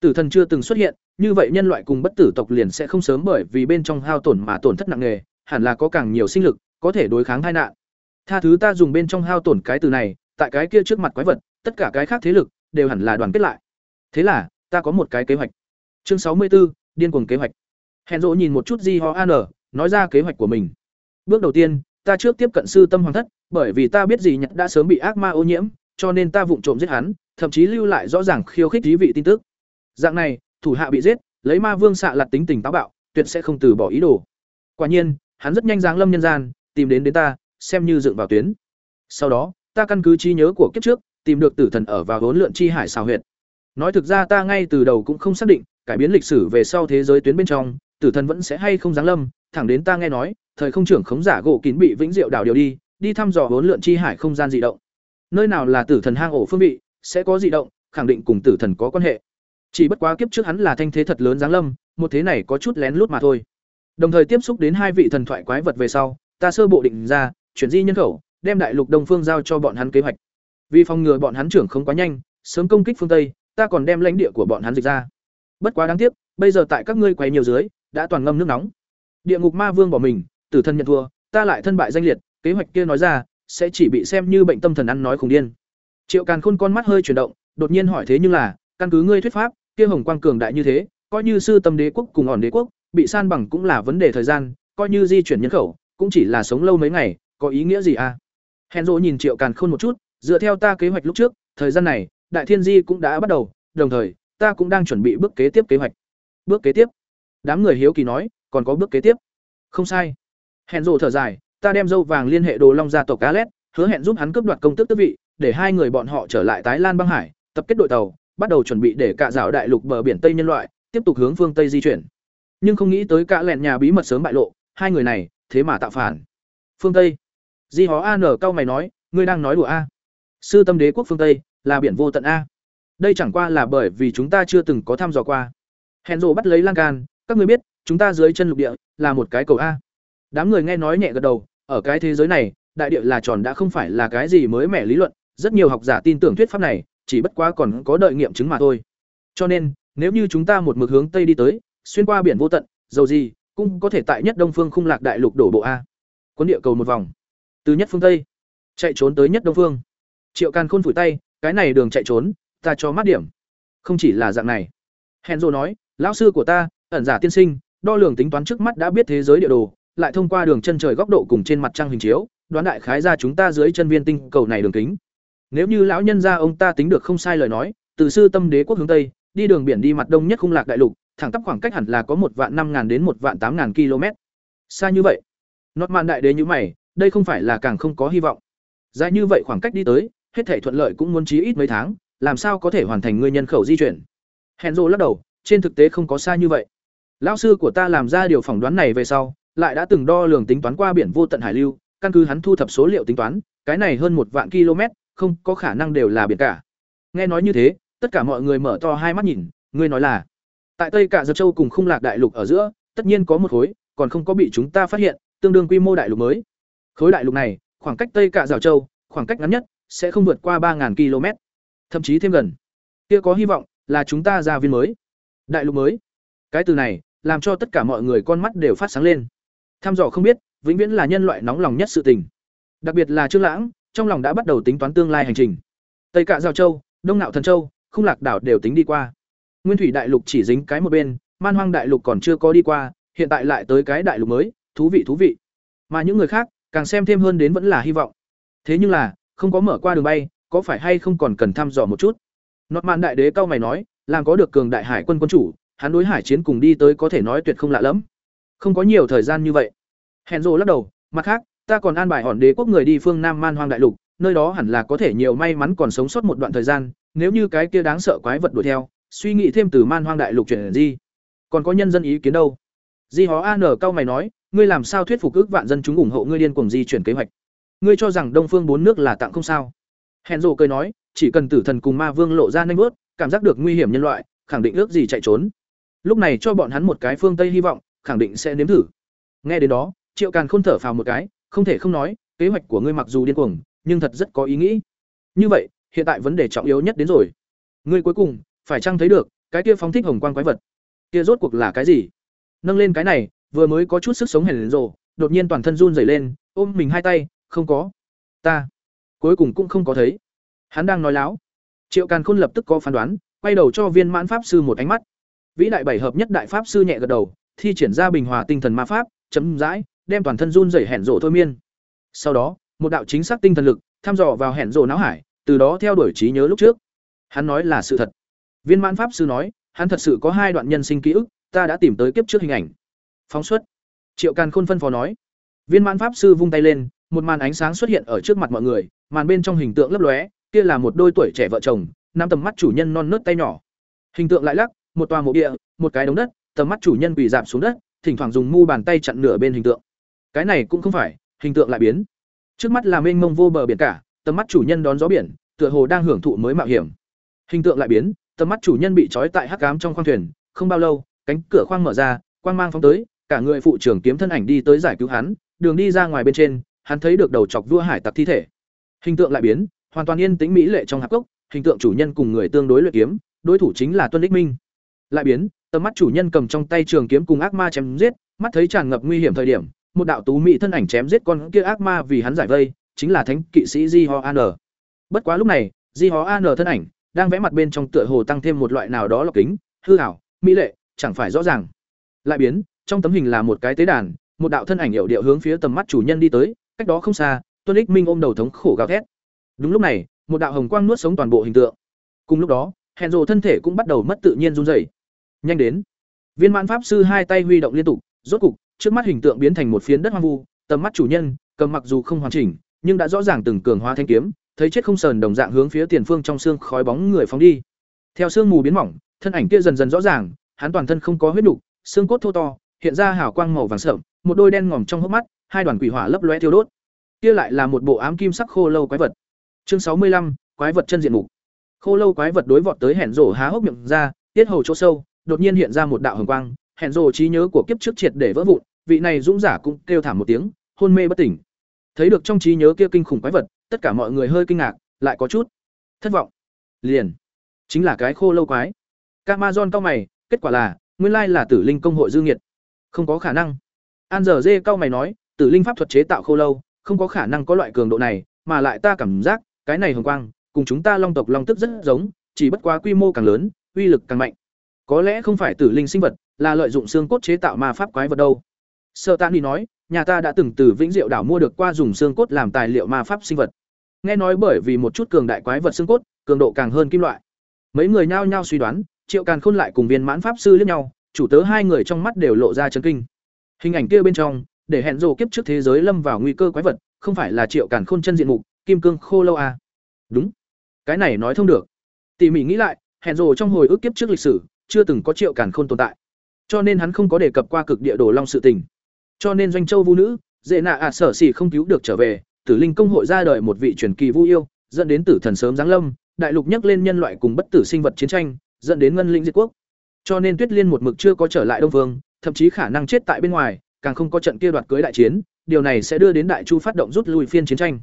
A: Tử thần chưa từng xuất hiện, như vậy nhân loại cùng bất tử tộc liền sẽ không sớm bởi vì bên trong hao tổn mà tổn thất nặng nề, hẳn là có càng nhiều sinh lực, có thể đối kháng tai nạn. Tha thứ ta dùng bên trong hao tổn cái từ này, tại cái kia trước mặt quái vật, tất cả cái khác thế lực đều hẳn là đoàn kết lại. Thế là, ta có một cái kế hoạch. Chương sáu mươi 64, điên cuồng kế hoạch. Hèn Dỗ nhìn một chút Di Ho An, nói ra kế hoạch của mình. Bước đầu tiên, ta trước tiếp cận sư tâm hoàng thất, bởi vì ta biết gì Nhật đã sớm bị ác ma ô nhiễm, cho nên ta vụng trộm giết hắn, thậm chí lưu lại rõ ràng khiêu khích thí vị tin tức. Dạng này, thủ hạ bị giết, lấy ma vương xạ lật tính tình táo bạo, tuyệt sẽ không từ bỏ ý đồ. Quả nhiên, hắn rất nhanh dáng lâm nhân gian, tìm đến đến ta, xem như dựng vào tuyến. Sau đó, ta căn cứ trí nhớ của kiếp trước, tìm được tử thần ở vào hỗn lượn chi hải xào huyệt. Nói thực ra ta ngay từ đầu cũng không xác định, cải biến lịch sử về sau thế giới tuyến bên trong, tử thần vẫn sẽ hay không giáng lâm, thẳng đến ta nghe nói, thời không trưởng khống giả gỗ kín bị vĩnh diệu đảo điều đi, đi thăm dò bốn lượn chi hải không gian dị động. Nơi nào là tử thần hang ổ phương vị, sẽ có dị động, khẳng định cùng tử thần có quan hệ. Chỉ bất quá kiếp trước hắn là thanh thế thật lớn giáng lâm, một thế này có chút lén lút mà thôi. Đồng thời tiếp xúc đến hai vị thần thoại quái vật về sau, ta sơ bộ định ra, chuyển di nhân khẩu, đem đại lục Đông Phương giao cho bọn hắn kế hoạch. Vì phòng ngừa bọn hắn trưởng không quá nhanh, sớm công kích phương Tây, ta còn đem lãnh địa của bọn hắn dịch ra. Bất quá đáng tiếc, bây giờ tại các ngươi quay nhiều dưới, đã toàn ngâm nước nóng. Địa ngục ma vương bỏ mình, tử thân nhận thua, ta lại thân bại danh liệt, kế hoạch kia nói ra, sẽ chỉ bị xem như bệnh tâm thần ăn nói khùng điên. Triệu Càn Khôn con mắt hơi chuyển động, đột nhiên hỏi thế nhưng là, căn cứ ngươi thuyết pháp, kia hồng quang cường đại như thế, coi như sư tâm đế quốc cùng hòn đế quốc, bị san bằng cũng là vấn đề thời gian, coi như di chuyển nhân khẩu, cũng chỉ là sống lâu mấy ngày, có ý nghĩa gì à? Hèn Dỗ nhìn Triệu Càn Khôn một chút, dựa theo ta kế hoạch lúc trước, thời gian này, Đại Thiên Di cũng đã bắt đầu, đồng thời, ta cũng đang chuẩn bị bước kế tiếp kế hoạch. Bước kế tiếp? Đám người hiếu kỳ nói, còn có bước kế tiếp? Không sai. Hèn rộ thở dài, ta đem dâu vàng liên hệ Đồ Long gia tộc lét, hứa hẹn giúp hắn cướp đoạt công tước tước vị, để hai người bọn họ trở lại tái Lan băng hải, tập kết đội tàu, bắt đầu chuẩn bị để cạ dạo đại lục bờ biển Tây nhân loại, tiếp tục hướng phương Tây di chuyển. Nhưng không nghĩ tới cạ lẹn nhà bí mật sớm bại lộ, hai người này, thế mà tạo phản. Phương Tây. Di Hó An cao mày nói, ngươi đang nói đùa a? Sư Tâm Đế quốc phương Tây là biển vô tận a. Đây chẳng qua là bởi vì chúng ta chưa từng có thăm dò qua. Henzo bắt lấy lan can, các ngươi biết, chúng ta dưới chân lục địa là một cái cầu a. Đám người nghe nói nhẹ gật đầu, ở cái thế giới này, đại địa là tròn đã không phải là cái gì mới mẻ lý luận, rất nhiều học giả tin tưởng thuyết pháp này, chỉ bất quá còn có đợi nghiệm chứng mà thôi. Cho nên, nếu như chúng ta một mực hướng tây đi tới, xuyên qua biển vô tận, dầu gì cũng có thể tại nhất đông phương khung lạc đại lục đổ bộ a. quân địa cầu một vòng, từ nhất phương tây chạy trốn tới nhất đông phương. Triệu Càn Khôn phủi tay, cái này đường chạy trốn, ta cho mắt điểm. Không chỉ là dạng này. Henzo nói, lão sư của ta, ẩn giả tiên sinh, đo lường tính toán trước mắt đã biết thế giới địa đồ, lại thông qua đường chân trời góc độ cùng trên mặt trăng hình chiếu, đoán đại khái ra chúng ta dưới chân viên tinh cầu này đường kính. Nếu như lão nhân gia ông ta tính được không sai lời nói, từ sư tâm đế quốc hướng tây, đi đường biển đi mặt đông nhất khung lạc đại lục, thẳng tắp khoảng cách hẳn là có một vạn năm ngàn đến một vạn tám ngàn km. Xa như vậy. Nọt mạn đại đế như mày, đây không phải là càng không có hy vọng. Dài như vậy khoảng cách đi tới, hết thể thuận lợi cũng muốn chí ít mấy tháng, làm sao có thể hoàn thành người nhân khẩu di chuyển. Henzo lắc đầu, trên thực tế không có xa như vậy. Lão sư của ta làm ra điều phỏng đoán này về sau, lại đã từng đo lường tính toán qua biển vô tận hải lưu, căn cứ hắn thu thập số liệu tính toán, cái này hơn một vạn km, không có khả năng đều là biển cả. Nghe nói như thế, tất cả mọi người mở to hai mắt nhìn, ngươi nói là, tại Tây Cả Giật Châu cùng Khung Lạc Đại Lục ở giữa, tất nhiên có một khối, còn không có bị chúng ta phát hiện, tương đương quy mô đại lục mới. Khối đại lục này, khoảng cách Tây Cả Giảo Châu, khoảng cách ngắn nhất sẽ không vượt qua 3000 km, thậm chí thêm gần. Kia có hy vọng là chúng ta ra viên mới, đại lục mới. Cái từ này làm cho tất cả mọi người con mắt đều phát sáng lên. Tham dò không biết, vĩnh viễn là nhân loại nóng lòng nhất sự tình. Đặc biệt là Trương Lãng, trong lòng đã bắt đầu tính toán tương lai hành trình. Tây Cạ Giao Châu, Đông Nạo Thần Châu, Không Lạc đảo đều tính đi qua. Nguyên Thủy Đại Lục chỉ dính cái một bên, Man Hoang Đại Lục còn chưa có đi qua, hiện tại lại tới cái đại lục mới, thú vị thú vị. Mà những người khác, càng xem thêm hơn đến vẫn là hy vọng. Thế nhưng là, không có mở qua đường bay, có phải hay không còn cần thăm dò một chút. Nọt Mạn Đại Đế cao mày nói, làm có được cường đại hải quân quân chủ, hắn đối hải chiến cùng đi tới có thể nói tuyệt không lạ lắm. Không có nhiều thời gian như vậy. Hèn rồ lắc đầu, mặt khác, ta còn an bài hòn đế quốc người đi phương Nam Man Hoang Đại Lục, nơi đó hẳn là có thể nhiều may mắn còn sống sót một đoạn thời gian, nếu như cái kia đáng sợ quái vật đuổi theo, suy nghĩ thêm từ Man Hoang Đại Lục chuyển gì. Còn có nhân dân ý kiến đâu? Di Hó An cao mày nói, ngươi làm sao thuyết phục ước vạn dân chúng ủng hộ ngươi điên cuồng di chuyển kế hoạch? Ngươi cho rằng Đông Phương bốn nước là tặng không sao? Hèn rộ cười nói, chỉ cần tử thần cùng ma vương lộ ra nhanh vớt cảm giác được nguy hiểm nhân loại, khẳng định ước gì chạy trốn. Lúc này cho bọn hắn một cái phương Tây hy vọng, khẳng định sẽ nếm thử. Nghe đến đó, Triệu Càn khôn thở phào một cái, không thể không nói, kế hoạch của ngươi mặc dù điên cuồng, nhưng thật rất có ý nghĩ. Như vậy, hiện tại vấn đề trọng yếu nhất đến rồi. Ngươi cuối cùng phải chăng thấy được, cái kia phóng thích hồng quan quái vật, kia rốt cuộc là cái gì? Nâng lên cái này, vừa mới có chút sức sống hèn rộ, đột nhiên toàn thân run rẩy lên, ôm mình hai tay, không có. Ta cuối cùng cũng không có thấy. Hắn đang nói láo. Triệu Càn Khôn lập tức có phán đoán, quay đầu cho Viên Mãn pháp sư một ánh mắt. Vĩ đại bảy hợp nhất đại pháp sư nhẹ gật đầu, thi triển ra bình hòa tinh thần ma pháp, chấm dãi, đem toàn thân run rẩy hẻn rộ thôi miên. Sau đó, một đạo chính xác tinh thần lực thăm dò vào hẻn rộ não hải, từ đó theo đuổi trí nhớ lúc trước. Hắn nói là sự thật. Viên Mãn pháp sư nói, hắn thật sự có hai đoạn nhân sinh ký ức, ta đã tìm tới kiếp trước hình ảnh. Phóng xuất. Triệu Càn Khôn phân phó nói. Viên Mãn pháp sư vung tay lên, một màn ánh sáng xuất hiện ở trước mặt mọi người, màn bên trong hình tượng lấp lóe, kia là một đôi tuổi trẻ vợ chồng, nam tầm mắt chủ nhân non nớt tay nhỏ. Hình tượng lại lắc, một tòa mộ địa, một cái đống đất, tầm mắt chủ nhân quỳ rạp xuống đất, thỉnh thoảng dùng mu bàn tay chặn nửa bên hình tượng. Cái này cũng không phải, hình tượng lại biến. Trước mắt là mênh mông vô bờ biển cả, tầm mắt chủ nhân đón gió biển, tựa hồ đang hưởng thụ mới mạo hiểm. Hình tượng lại biến, tầm mắt chủ nhân bị trói tại hắc ám trong khoang thuyền, không bao lâu, cánh cửa khoang mở ra, quang mang phóng tới, cả người phụ trưởng kiếm thân ảnh đi tới giải cứu hắn, đường đi ra ngoài bên trên, hắn thấy được đầu chọc vua hải tặc thi thể. Hình tượng lại biến, hoàn toàn yên tĩnh mỹ lệ trong hạp cốc, hình tượng chủ nhân cùng người tương đối luyện kiếm, đối thủ chính là Tuân Lịch Minh. Lại biến, tầm mắt chủ nhân cầm trong tay trường kiếm cùng ác ma chém giết, mắt thấy tràn ngập nguy hiểm thời điểm, một đạo tú mỹ thân ảnh chém giết con kia ác ma vì hắn giải vây, chính là thánh kỵ sĩ Ji Ho An. Bất quá lúc này, Ji Ho An thân ảnh đang vẽ mặt bên trong tựa hồ tăng thêm một loại nào đó lọc kính, hư ảo, mỹ lệ, chẳng phải rõ ràng. Lại biến, trong tấm hình là một cái tế đàn, một đạo thân ảnh hiệu điệu hướng phía tầm mắt chủ nhân đi tới, cách đó không xa, Tuân Ích Minh ôm đầu thống khổ gào thét. Đúng lúc này, một đạo hồng quang nuốt sống toàn bộ hình tượng. Cùng lúc đó, hẹn rộ thân thể cũng bắt đầu mất tự nhiên run rẩy. Nhanh đến. Viên Mãn pháp sư hai tay huy động liên tục, rốt cục, trước mắt hình tượng biến thành một phiến đất hoang vu, tầm mắt chủ nhân, cầm mặc dù không hoàn chỉnh, nhưng đã rõ ràng từng cường hóa thanh kiếm, thấy chết không sờn đồng dạng hướng phía tiền phương trong xương khói bóng người phóng đi. Theo sương mù biến mỏng, thân ảnh kia dần dần rõ ràng, hắn toàn thân không có huyết đủ, xương cốt thô to, hiện ra hào quang màu vàng sợm một đôi đen ngòm trong hốc mắt, hai đoàn quỷ hỏa lấp lóe thiêu đốt. Kia lại là một bộ ám kim sắc khô lâu quái vật. Chương sáu mươi lăm, quái vật chân diện mục. Khô lâu quái vật đối vọt tới hẻn rổ há hốc miệng ra, tiết hầu chỗ sâu, đột nhiên hiện ra một đạo hồng quang, hẻn rổ trí nhớ của kiếp trước triệt để vỡ vụn, vị này dũng giả cũng kêu thảm một tiếng, hôn mê bất tỉnh. Thấy được trong trí nhớ kia kinh khủng quái vật, tất cả mọi người hơi kinh ngạc, lại có chút thất vọng. Liền, chính là cái khô lâu quái. Camazon cao mày, kết quả là, nguyên lai là Tử Linh công hội dư nghiệt. Không có khả năng. An giờ dê cao mày nói, Tử Linh pháp thuật chế tạo khô lâu, không có khả năng có loại cường độ này, mà lại ta cảm giác, cái này hồng quang, cùng chúng ta Long tộc Long tức rất giống, chỉ bất quá quy mô càng lớn, uy lực càng mạnh. Có lẽ không phải tử linh sinh vật, là lợi dụng xương cốt chế tạo ma pháp quái vật đâu. Sở Tani nói, nhà ta đã từng từ Vĩnh Diệu đảo mua được qua dùng xương cốt làm tài liệu ma pháp sinh vật. Nghe nói bởi vì một chút cường đại quái vật xương cốt, cường độ càng hơn kim loại. Mấy người nhao nhao suy đoán, Triệu Càn Khôn lại cùng Viên Mãn pháp sư liếc nhau, chủ tớ hai người trong mắt đều lộ ra chấn kinh. Hình ảnh kia bên trong, để hẹn rồ kiếp trước thế giới lâm vào nguy cơ quái vật, không phải là Triệu Càn Khôn chân diện mục, kim cương khô lâu à? Đúng. Cái này nói thông được. Tỉ mỉ nghĩ lại, hẹn rồ trong hồi ức kiếp trước lịch sử, chưa từng có Triệu Càn Khôn tồn tại. Cho nên hắn không có đề cập qua cực địa đồ long sự tình. Cho nên doanh châu vu nữ, dễ nạ ạ sở xỉ không cứu được trở về, Tử Linh công hội ra đời một vị truyền kỳ vu yêu, dẫn đến tử thần sớm giáng lâm, đại lục nhắc lên nhân loại cùng bất tử sinh vật chiến tranh, dẫn đến ngân linh diệt quốc. Cho nên Tuyết Liên một mực chưa có trở lại Đông Vương, thậm chí khả năng chết tại bên ngoài, càng không có trận kia đoạt cưới đại chiến, điều này sẽ đưa đến Đại Chu phát động rút lui phiên chiến tranh.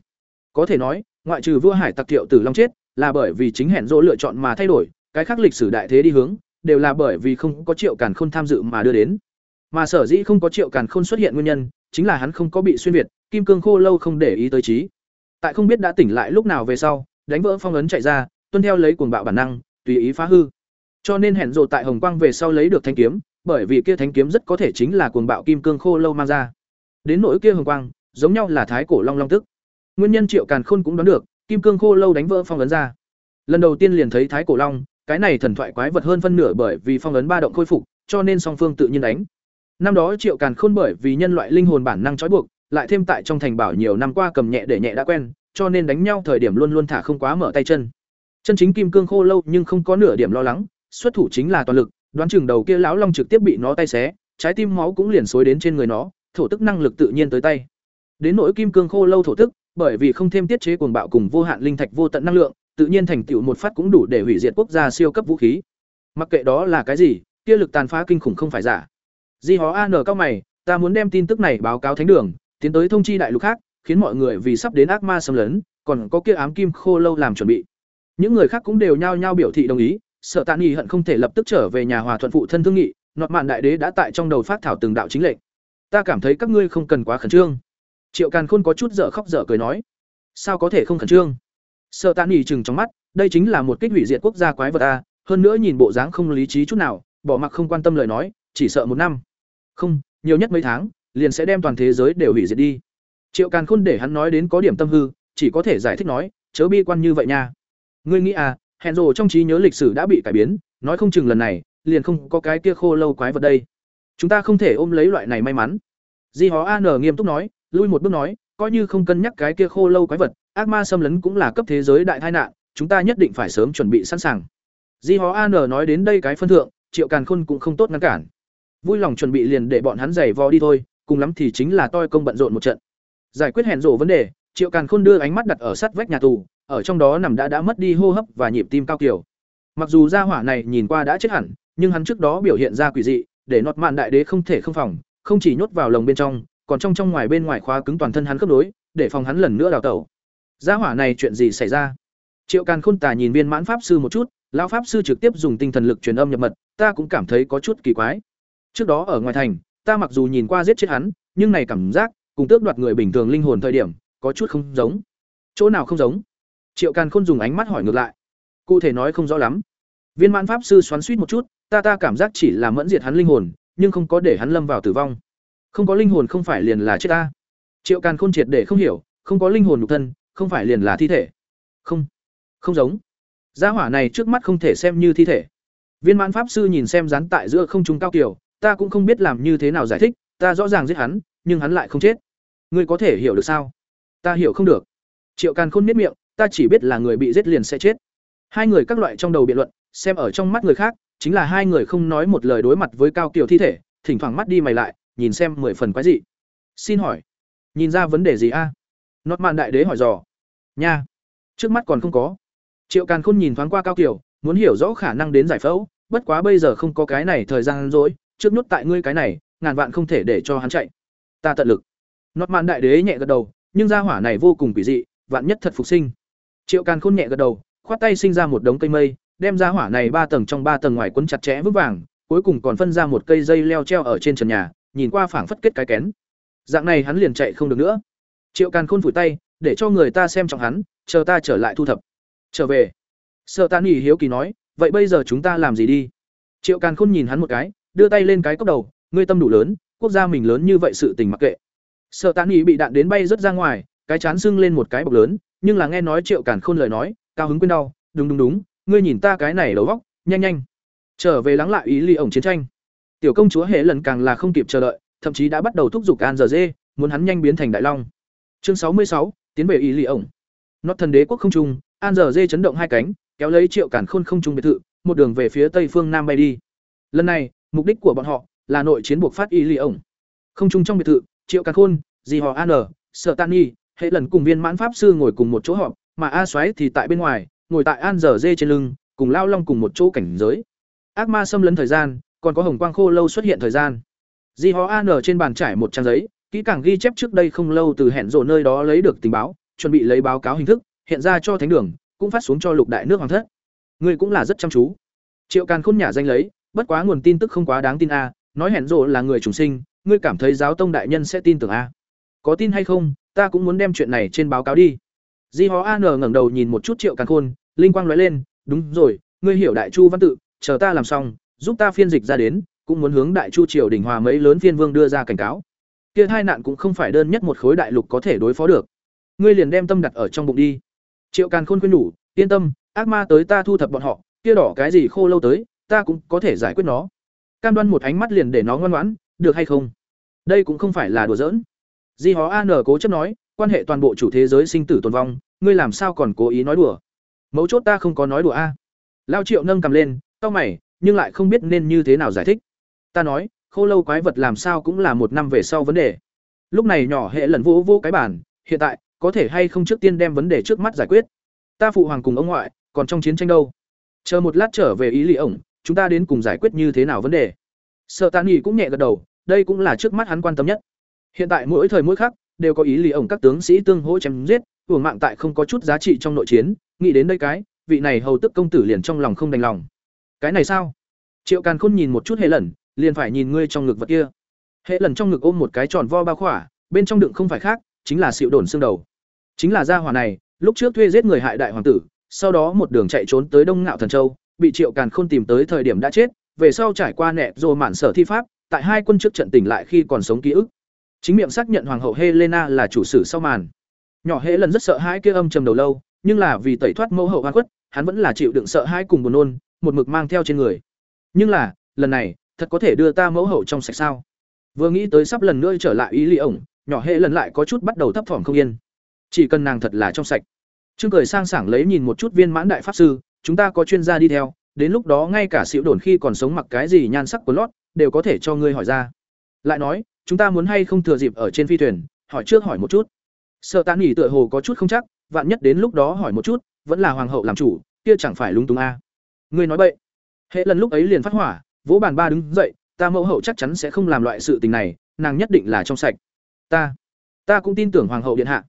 A: Có thể nói, ngoại trừ vua Hải Tặc Thiệu Tử Long chết, là bởi vì chính hẹn dỗ lựa chọn mà thay đổi, cái khác lịch sử đại thế đi hướng, đều là bởi vì không có Triệu Càn Khôn tham dự mà đưa đến. Mà sở dĩ không có Triệu Càn Khôn xuất hiện nguyên nhân, chính là hắn không có bị xuyên việt, kim cương khô lâu không để ý tới trí. Tại không biết đã tỉnh lại lúc nào về sau, đánh vỡ phong ấn chạy ra, tuân theo lấy cuồng bạo bản năng, tùy ý phá hư. Cho nên hẹn rồ tại Hồng Quang về sau lấy được thanh kiếm, bởi vì kia thánh kiếm rất có thể chính là cuồng bạo kim cương khô lâu mang ra. Đến nỗi kia Hồng Quang, giống nhau là thái cổ long long tức. Nguyên nhân Triệu Càn Khôn cũng đoán được, kim cương khô lâu đánh vỡ phong ấn ra. Lần đầu tiên liền thấy thái cổ long, cái này thần thoại quái vật hơn phân nửa bởi vì phong ấn ba động khôi phục, cho nên song phương tự nhiên đánh. Năm đó Triệu Càn Khôn bởi vì nhân loại linh hồn bản năng trói buộc, lại thêm tại trong thành bảo nhiều năm qua cầm nhẹ để nhẹ đã quen, cho nên đánh nhau thời điểm luôn luôn thả không quá mở tay chân. Chân chính kim cương khô lâu nhưng không có nửa điểm lo lắng, xuất thủ chính là toàn lực, đoán chừng đầu kia lão long trực tiếp bị nó tay xé, trái tim máu cũng liền xối đến trên người nó, thổ tức năng lực tự nhiên tới tay. Đến nỗi kim cương khô lâu thổ tức, bởi vì không thêm tiết chế cuồng bạo cùng vô hạn linh thạch vô tận năng lượng, tự nhiên thành tựu một phát cũng đủ để hủy diệt quốc gia siêu cấp vũ khí. Mặc kệ đó là cái gì, kia lực tàn phá kinh khủng không phải giả. Di Hó An cao mày, ta muốn đem tin tức này báo cáo thánh đường, tiến tới thông chi đại lục khác, khiến mọi người vì sắp đến ác ma xâm lấn, còn có kia ám kim khô lâu làm chuẩn bị. Những người khác cũng đều nhao nhao biểu thị đồng ý, sợ Tạ nghi hận không thể lập tức trở về nhà hòa thuận phụ thân thương nghị, nọt mạn đại đế đã tại trong đầu phát thảo từng đạo chính lệnh. Ta cảm thấy các ngươi không cần quá khẩn trương. Triệu Càn Khôn có chút dở khóc dở cười nói, sao có thể không khẩn trương? Sợ Tạ Nghị chừng trong mắt, đây chính là một kích hủy diệt quốc gia quái vật a, hơn nữa nhìn bộ dáng không lý trí chút nào, bỏ mặc không quan tâm lời nói, chỉ sợ một năm. Không, nhiều nhất mấy tháng, liền sẽ đem toàn thế giới đều hủy diệt đi. Triệu Càn Khôn để hắn nói đến có điểm tâm hư, chỉ có thể giải thích nói, chớ bi quan như vậy nha. Ngươi nghĩ à, hẹn rồ trong trí nhớ lịch sử đã bị cải biến, nói không chừng lần này, liền không có cái kia khô lâu quái vật đây. Chúng ta không thể ôm lấy loại này may mắn. Di Hó An nghiêm túc nói, lui một bước nói, coi như không cân nhắc cái kia khô lâu quái vật, ác ma xâm lấn cũng là cấp thế giới đại tai nạn, chúng ta nhất định phải sớm chuẩn bị sẵn sàng. Di Hó An nói đến đây cái phân thượng, Triệu Càn Khôn cũng không tốt ngăn cản. Vui lòng chuẩn bị liền để bọn hắn giày vò đi thôi, cùng lắm thì chính là toi công bận rộn một trận. Giải quyết hẹn rộ vấn đề, Triệu Càn Khôn đưa ánh mắt đặt ở sát vách nhà tù, ở trong đó nằm đã đã mất đi hô hấp và nhịp tim cao kiểu. Mặc dù gia hỏa này nhìn qua đã chết hẳn, nhưng hắn trước đó biểu hiện ra quỷ dị, để nọt mạn đại đế không thể không phòng, không chỉ nhốt vào lồng bên trong, còn trong trong ngoài bên ngoài khóa cứng toàn thân hắn khớp nối, để phòng hắn lần nữa đào tẩu. Gia hỏa này chuyện gì xảy ra? Triệu Càn Khôn tà nhìn Viên Mãn pháp sư một chút, lão pháp sư trực tiếp dùng tinh thần lực truyền âm nhập mật, ta cũng cảm thấy có chút kỳ quái. Trước đó ở ngoài thành, ta mặc dù nhìn qua giết chết hắn, nhưng này cảm giác cùng tước đoạt người bình thường linh hồn thời điểm, có chút không giống. Chỗ nào không giống? Triệu Càn Khôn dùng ánh mắt hỏi ngược lại. Cụ thể nói không rõ lắm. Viên Mãn pháp sư xoắn xuýt một chút, ta ta cảm giác chỉ là mẫn diệt hắn linh hồn, nhưng không có để hắn lâm vào tử vong. Không có linh hồn không phải liền là chết ta. Triệu Càn Khôn triệt để không hiểu, không có linh hồn nhục thân, không phải liền là thi thể. Không, không giống. Gia hỏa này trước mắt không thể xem như thi thể. Viên Mãn pháp sư nhìn xem rắn tại giữa không trung cao kiều, ta cũng không biết làm như thế nào giải thích, ta rõ ràng giết hắn, nhưng hắn lại không chết. Ngươi có thể hiểu được sao? Ta hiểu không được. Triệu Càn Khôn miết miệng, ta chỉ biết là người bị giết liền sẽ chết. Hai người các loại trong đầu biện luận, xem ở trong mắt người khác, chính là hai người không nói một lời đối mặt với cao kiều thi thể, thỉnh thoảng mắt đi mày lại, nhìn xem mười phần quái dị. Xin hỏi, nhìn ra vấn đề gì a? À? Nốt mạn đại đế hỏi dò. Nha, trước mắt còn không có. Triệu Càn Khôn nhìn thoáng qua cao kiều, muốn hiểu rõ khả năng đến giải phẫu, bất quá bây giờ không có cái này thời gian rỗi trước nhốt tại ngươi cái này, ngàn vạn không thể để cho hắn chạy. Ta tận lực. Nốt mạn đại đế nhẹ gật đầu, nhưng gia hỏa này vô cùng quỷ dị, vạn nhất thật phục sinh. Triệu Càn Khôn nhẹ gật đầu, khoát tay sinh ra một đống cây mây, đem ra hỏa này ba tầng trong ba tầng ngoài quấn chặt chẽ vững vàng, cuối cùng còn phân ra một cây dây leo treo ở trên trần nhà, nhìn qua phảng phất kết cái kén. Dạng này hắn liền chạy không được nữa. Triệu Càn Khôn phủi tay, để cho người ta xem trọng hắn, chờ ta trở lại thu thập. Trở về. Sở Tán Nghị hiếu kỳ nói, vậy bây giờ chúng ta làm gì đi? Triệu Càn Khôn nhìn hắn một cái, đưa tay lên cái cốc đầu, ngươi tâm đủ lớn, quốc gia mình lớn như vậy sự tình mặc kệ. Sở Tán Nghị bị đạn đến bay rất ra ngoài, cái chán sưng lên một cái bọc lớn, nhưng là nghe nói Triệu Càn Khôn lời nói, cao hứng quên đau, đúng đúng đúng, ngươi nhìn ta cái này đầu vóc, nhanh nhanh. Trở về lắng lại ý ly ổng chiến tranh. Tiểu công chúa hệ lần càng là không kịp chờ đợi, thậm chí đã bắt đầu thúc giục An giờ dê, muốn hắn nhanh biến thành đại long. Chương sáu mươi sáu tiến về ý ly ổng. nó thần đế quốc không trung, An giờ dê chấn động hai cánh, kéo lấy Triệu Càn Khôn không trung biệt thự, một đường về phía tây phương nam bay đi. Lần này, mục đích của bọn họ là nội chiến buộc phát ý ly ổng. Không trung trong biệt thự, Triệu Càn Khôn, gì Hò An, Sở Tani, hệ lần cùng viên mãn pháp sư ngồi cùng một chỗ họp, mà A xoáy thì tại bên ngoài, ngồi tại An dở dê trên lưng, cùng Lao Long cùng một chỗ cảnh giới. Ác ma xâm lấn thời gian, còn có hồng quang khô lâu xuất hiện thời gian. Di Hó An trên bàn trải một trang giấy, kỹ càng ghi chép trước đây không lâu từ hẹn rộ nơi đó lấy được tình báo, chuẩn bị lấy báo cáo hình thức, hiện ra cho thánh đường, cũng phát xuống cho lục đại nước hoàng thất. Người cũng là rất chăm chú. Triệu Càn khôn nhả danh lấy, bất quá nguồn tin tức không quá đáng tin a, nói hẹn rộ là người trùng sinh, ngươi cảm thấy giáo tông đại nhân sẽ tin tưởng a có tin hay không ta cũng muốn đem chuyện này trên báo cáo đi. Di hó an ngẩng đầu nhìn một chút triệu càn khôn, linh quang nói lên, đúng rồi, ngươi hiểu đại chu văn tự, chờ ta làm xong, giúp ta phiên dịch ra đến, cũng muốn hướng đại chu triều đình hòa mấy lớn phiên vương đưa ra cảnh cáo. Kia hai nạn cũng không phải đơn nhất một khối đại lục có thể đối phó được. Ngươi liền đem tâm đặt ở trong bụng đi. Triệu càn khôn khuyên nhủ, yên tâm, ác ma tới ta thu thập bọn họ, kia đỏ cái gì khô lâu tới, ta cũng có thể giải quyết nó. Cam đoan một ánh mắt liền để nó ngoan ngoãn, được hay không? Đây cũng không phải là đùa giỡn di hó an cố chấp nói, quan hệ toàn bộ chủ thế giới sinh tử tồn vong, ngươi làm sao còn cố ý nói đùa? Mấu chốt ta không có nói đùa a. Lao triệu nâng cầm lên cau mày, nhưng lại không biết nên như thế nào giải thích. Ta nói, khô lâu quái vật làm sao cũng là một năm về sau vấn đề. Lúc này nhỏ hệ lần vô vô cái bản hiện tại, có thể hay không trước tiên đem vấn đề trước mắt giải quyết? Ta phụ hoàng cùng ông ngoại, còn trong chiến tranh đâu? Chờ một lát trở về ý lý ổng, chúng ta đến cùng giải quyết như thế nào vấn đề? Sợ tạ nghỉ cũng nhẹ gật đầu, đây cũng là trước mắt hắn quan tâm nhất hiện tại mỗi thời mỗi khắc, đều có ý lý ổng các tướng sĩ tương hỗ chém giết, hưởng mạng tại không có chút giá trị trong nội chiến. Nghĩ đến đây cái, vị này hầu tức công tử liền trong lòng không đành lòng. Cái này sao? Triệu càn khôn nhìn một chút hệ lần liền phải nhìn ngươi trong ngực vật kia. Hệ lần trong ngực ôm một cái tròn vo bao khỏa, bên trong đựng không phải khác, chính là xịu đồn xương đầu. Chính là gia hỏa này, lúc trước thuê giết người hại đại hoàng tử, sau đó một đường chạy trốn tới đông ngạo thần châu, bị triệu càn khôn tìm tới thời điểm đã chết, về sau trải qua nẹp rồi mạn sở thi pháp, tại hai quân trước trận tỉnh lại khi còn sống ký ức chính miệng xác nhận hoàng hậu helena là chủ sử sau màn. Nhỏ hễ lần rất sợ hãi kia âm trầm đầu lâu, nhưng là vì tẩy thoát mẫu hậu hoa quất hắn vẫn là chịu đựng sợ hãi cùng buồn nôn, một mực mang theo trên người. Nhưng là, lần này, thật có thể đưa ta mẫu hậu trong sạch sao? Vừa nghĩ tới sắp lần nữa trở lại ý ly ổng, nhỏ hễ lần lại có chút bắt đầu thấp thỏm không yên. Chỉ cần nàng thật là trong sạch. Trương cười sang sảng lấy nhìn một chút viên mãn đại pháp sư, chúng ta có chuyên gia đi theo, đến lúc đó ngay cả xịu đồn khi còn sống mặc cái gì nhan sắc của lót, đều có thể cho ngươi hỏi ra. Lại nói chúng ta muốn hay không thừa dịp ở trên phi thuyền, hỏi trước hỏi một chút. Sợ tán nghỉ tựa hồ có chút không chắc, vạn nhất đến lúc đó hỏi một chút, vẫn là hoàng hậu làm chủ, kia chẳng phải lúng túng a. À. ngươi nói vậy hệ lần lúc ấy liền phát hỏa, vỗ bàn ba đứng dậy, ta mẫu hậu chắc chắn sẽ không làm loại sự tình này, nàng nhất định là trong sạch. Ta ta cũng tin tưởng hoàng hậu điện hạ.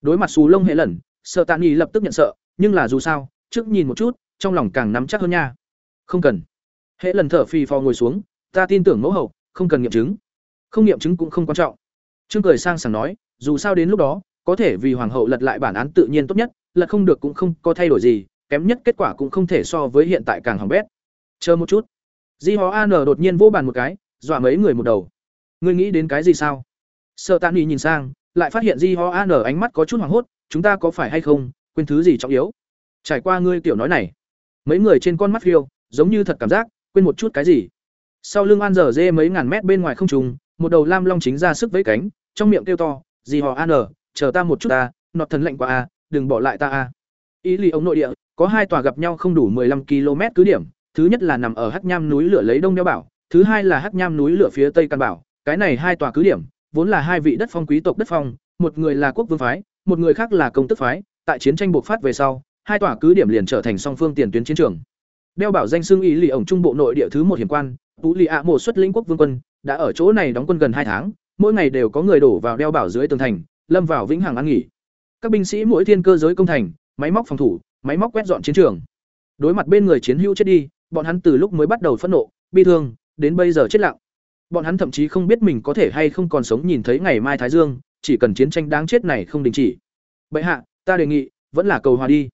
A: Đối mặt xù lông hệ lần, sợ tạ nghi lập tức nhận sợ, nhưng là dù sao, trước nhìn một chút, trong lòng càng nắm chắc hơn nha. Không cần. Hệ lần thở phì phò ngồi xuống, ta tin tưởng mẫu hậu, không cần nghiệm chứng không nghiệm chứng cũng không quan trọng. Trương cười sang sảng nói, dù sao đến lúc đó, có thể vì hoàng hậu lật lại bản án tự nhiên tốt nhất, lật không được cũng không có thay đổi gì, kém nhất kết quả cũng không thể so với hiện tại càng hỏng bét. Chờ một chút. Di hó an đột nhiên vô bàn một cái, dọa mấy người một đầu. Ngươi nghĩ đến cái gì sao? Sợ tạ nghỉ nhìn sang, lại phát hiện di ho an ánh mắt có chút hoảng hốt, chúng ta có phải hay không, quên thứ gì trọng yếu? Trải qua ngươi tiểu nói này, mấy người trên con mắt phiêu, giống như thật cảm giác, quên một chút cái gì. Sau lưng an dở dê mấy ngàn mét bên ngoài không trùng một đầu lam long chính ra sức với cánh, trong miệng kêu to gì họ an chờ ta một chút ta, nọt thần lệnh qua a, đừng bỏ lại ta a. Ý lì ống nội địa, có hai tòa gặp nhau không đủ 15 km cứ điểm, thứ nhất là nằm ở hắc nham núi lửa lấy đông đeo bảo, thứ hai là hắc nham núi lửa phía tây căn bảo, cái này hai tòa cứ điểm, vốn là hai vị đất phong quý tộc đất phong, một người là quốc vương phái, một người khác là công tức phái, tại chiến tranh bộc phát về sau, hai tòa cứ điểm liền trở thành song phương tiền tuyến chiến trường. Đeo bảo danh xưng ý lì ổng trung bộ nội địa thứ một hiểm quan, tú lì ạ mộ xuất lĩnh quốc vương quân đã ở chỗ này đóng quân gần hai tháng, mỗi ngày đều có người đổ vào đeo bảo dưới tường thành, lâm vào vĩnh hằng ăn nghỉ. Các binh sĩ mỗi thiên cơ giới công thành, máy móc phòng thủ, máy móc quét dọn chiến trường. Đối mặt bên người chiến hữu chết đi, bọn hắn từ lúc mới bắt đầu phẫn nộ, bi thương, đến bây giờ chết lặng. Bọn hắn thậm chí không biết mình có thể hay không còn sống nhìn thấy ngày mai thái dương, chỉ cần chiến tranh đáng chết này không đình chỉ. Bệ hạ, ta đề nghị, vẫn là cầu hòa đi.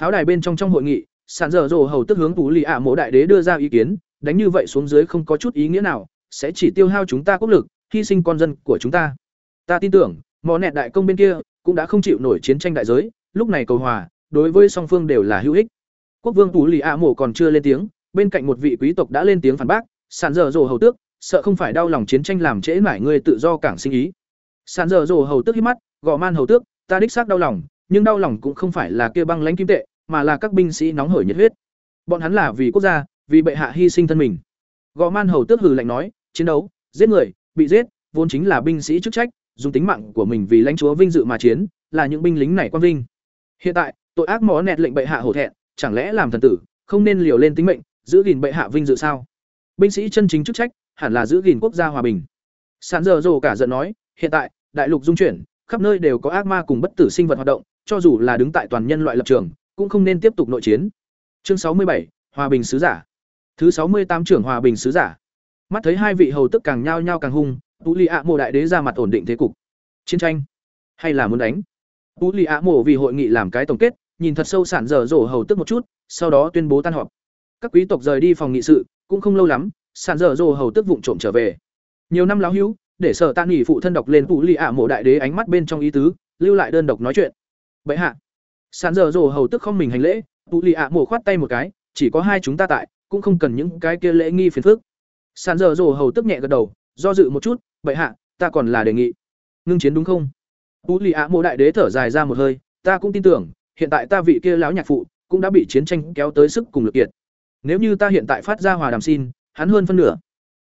A: Pháo đài bên trong trong hội nghị, sàn dở dồ hầu tức hướng tú lì ạ mộ đại đế đưa ra ý kiến, đánh như vậy xuống dưới không có chút ý nghĩa nào sẽ chỉ tiêu hao chúng ta quốc lực, hy sinh con dân của chúng ta. Ta tin tưởng mỏ nẹt đại công bên kia cũng đã không chịu nổi chiến tranh đại giới, lúc này cầu hòa, đối với song phương đều là hữu ích. Quốc vương tú lì a mộ còn chưa lên tiếng, bên cạnh một vị quý tộc đã lên tiếng phản bác, sàn dở dồ hầu tước, sợ không phải đau lòng chiến tranh làm trễ nải ngươi tự do cảng sinh ý. Sàn dở dồ hầu tước hít mắt, gò man hầu tước, ta đích xác đau lòng, nhưng đau lòng cũng không phải là kia băng lãnh kim tệ, mà là các binh sĩ nóng hổi nhiệt huyết. Bọn hắn là vì quốc gia, vì bệ hạ hy sinh thân mình. Gò man hầu tước hừ lạnh nói chiến đấu, giết người, bị giết, vốn chính là binh sĩ chức trách, dùng tính mạng của mình vì lãnh chúa vinh dự mà chiến, là những binh lính này quan vinh. Hiện tại, tội ác mỏ nẹt lệnh bệ hạ hổ thẹn, chẳng lẽ làm thần tử, không nên liều lên tính mệnh, giữ gìn bệ hạ vinh dự sao? Binh sĩ chân chính chức trách, hẳn là giữ gìn quốc gia hòa bình. Sàn giờ rồ cả giận nói, hiện tại, đại lục dung chuyển, khắp nơi đều có ác ma cùng bất tử sinh vật hoạt động, cho dù là đứng tại toàn nhân loại lập trường, cũng không nên tiếp tục nội chiến. Chương sáu mươi bảy, hòa bình sứ giả. Thứ sáu mươi tám trưởng hòa bình sứ giả mắt thấy hai vị hầu tức càng nhao nhao càng hung, tú lì ạ mộ đại đế ra mặt ổn định thế cục. Chiến tranh? Hay là muốn đánh? Tú lì ạ mộ vì hội nghị làm cái tổng kết, nhìn thật sâu sản dở dỗ hầu tức một chút, sau đó tuyên bố tan họp. Các quý tộc rời đi phòng nghị sự, cũng không lâu lắm, sản dở dỗ hầu tức vụng trộm trở về. Nhiều năm láo hữu, để sở tan nghỉ phụ thân đọc lên tú lì ạ mộ đại đế ánh mắt bên trong ý tứ, lưu lại đơn độc nói chuyện. Bệ hạ. Sản dở dỗ hầu tức không mình hành lễ, tú lì ạ mộ khoát tay một cái, chỉ có hai chúng ta tại, cũng không cần những cái kia lễ nghi phiền phức sàn dở dồ hầu tức nhẹ gật đầu, do dự một chút, bệ hạ, ta còn là đề nghị. Ngưng chiến đúng không? Tú lì ạ mộ đại đế thở dài ra một hơi, ta cũng tin tưởng, hiện tại ta vị kia lão nhạc phụ cũng đã bị chiến tranh kéo tới sức cùng lực kiệt. Nếu như ta hiện tại phát ra hòa đàm xin, hắn hơn phân nửa.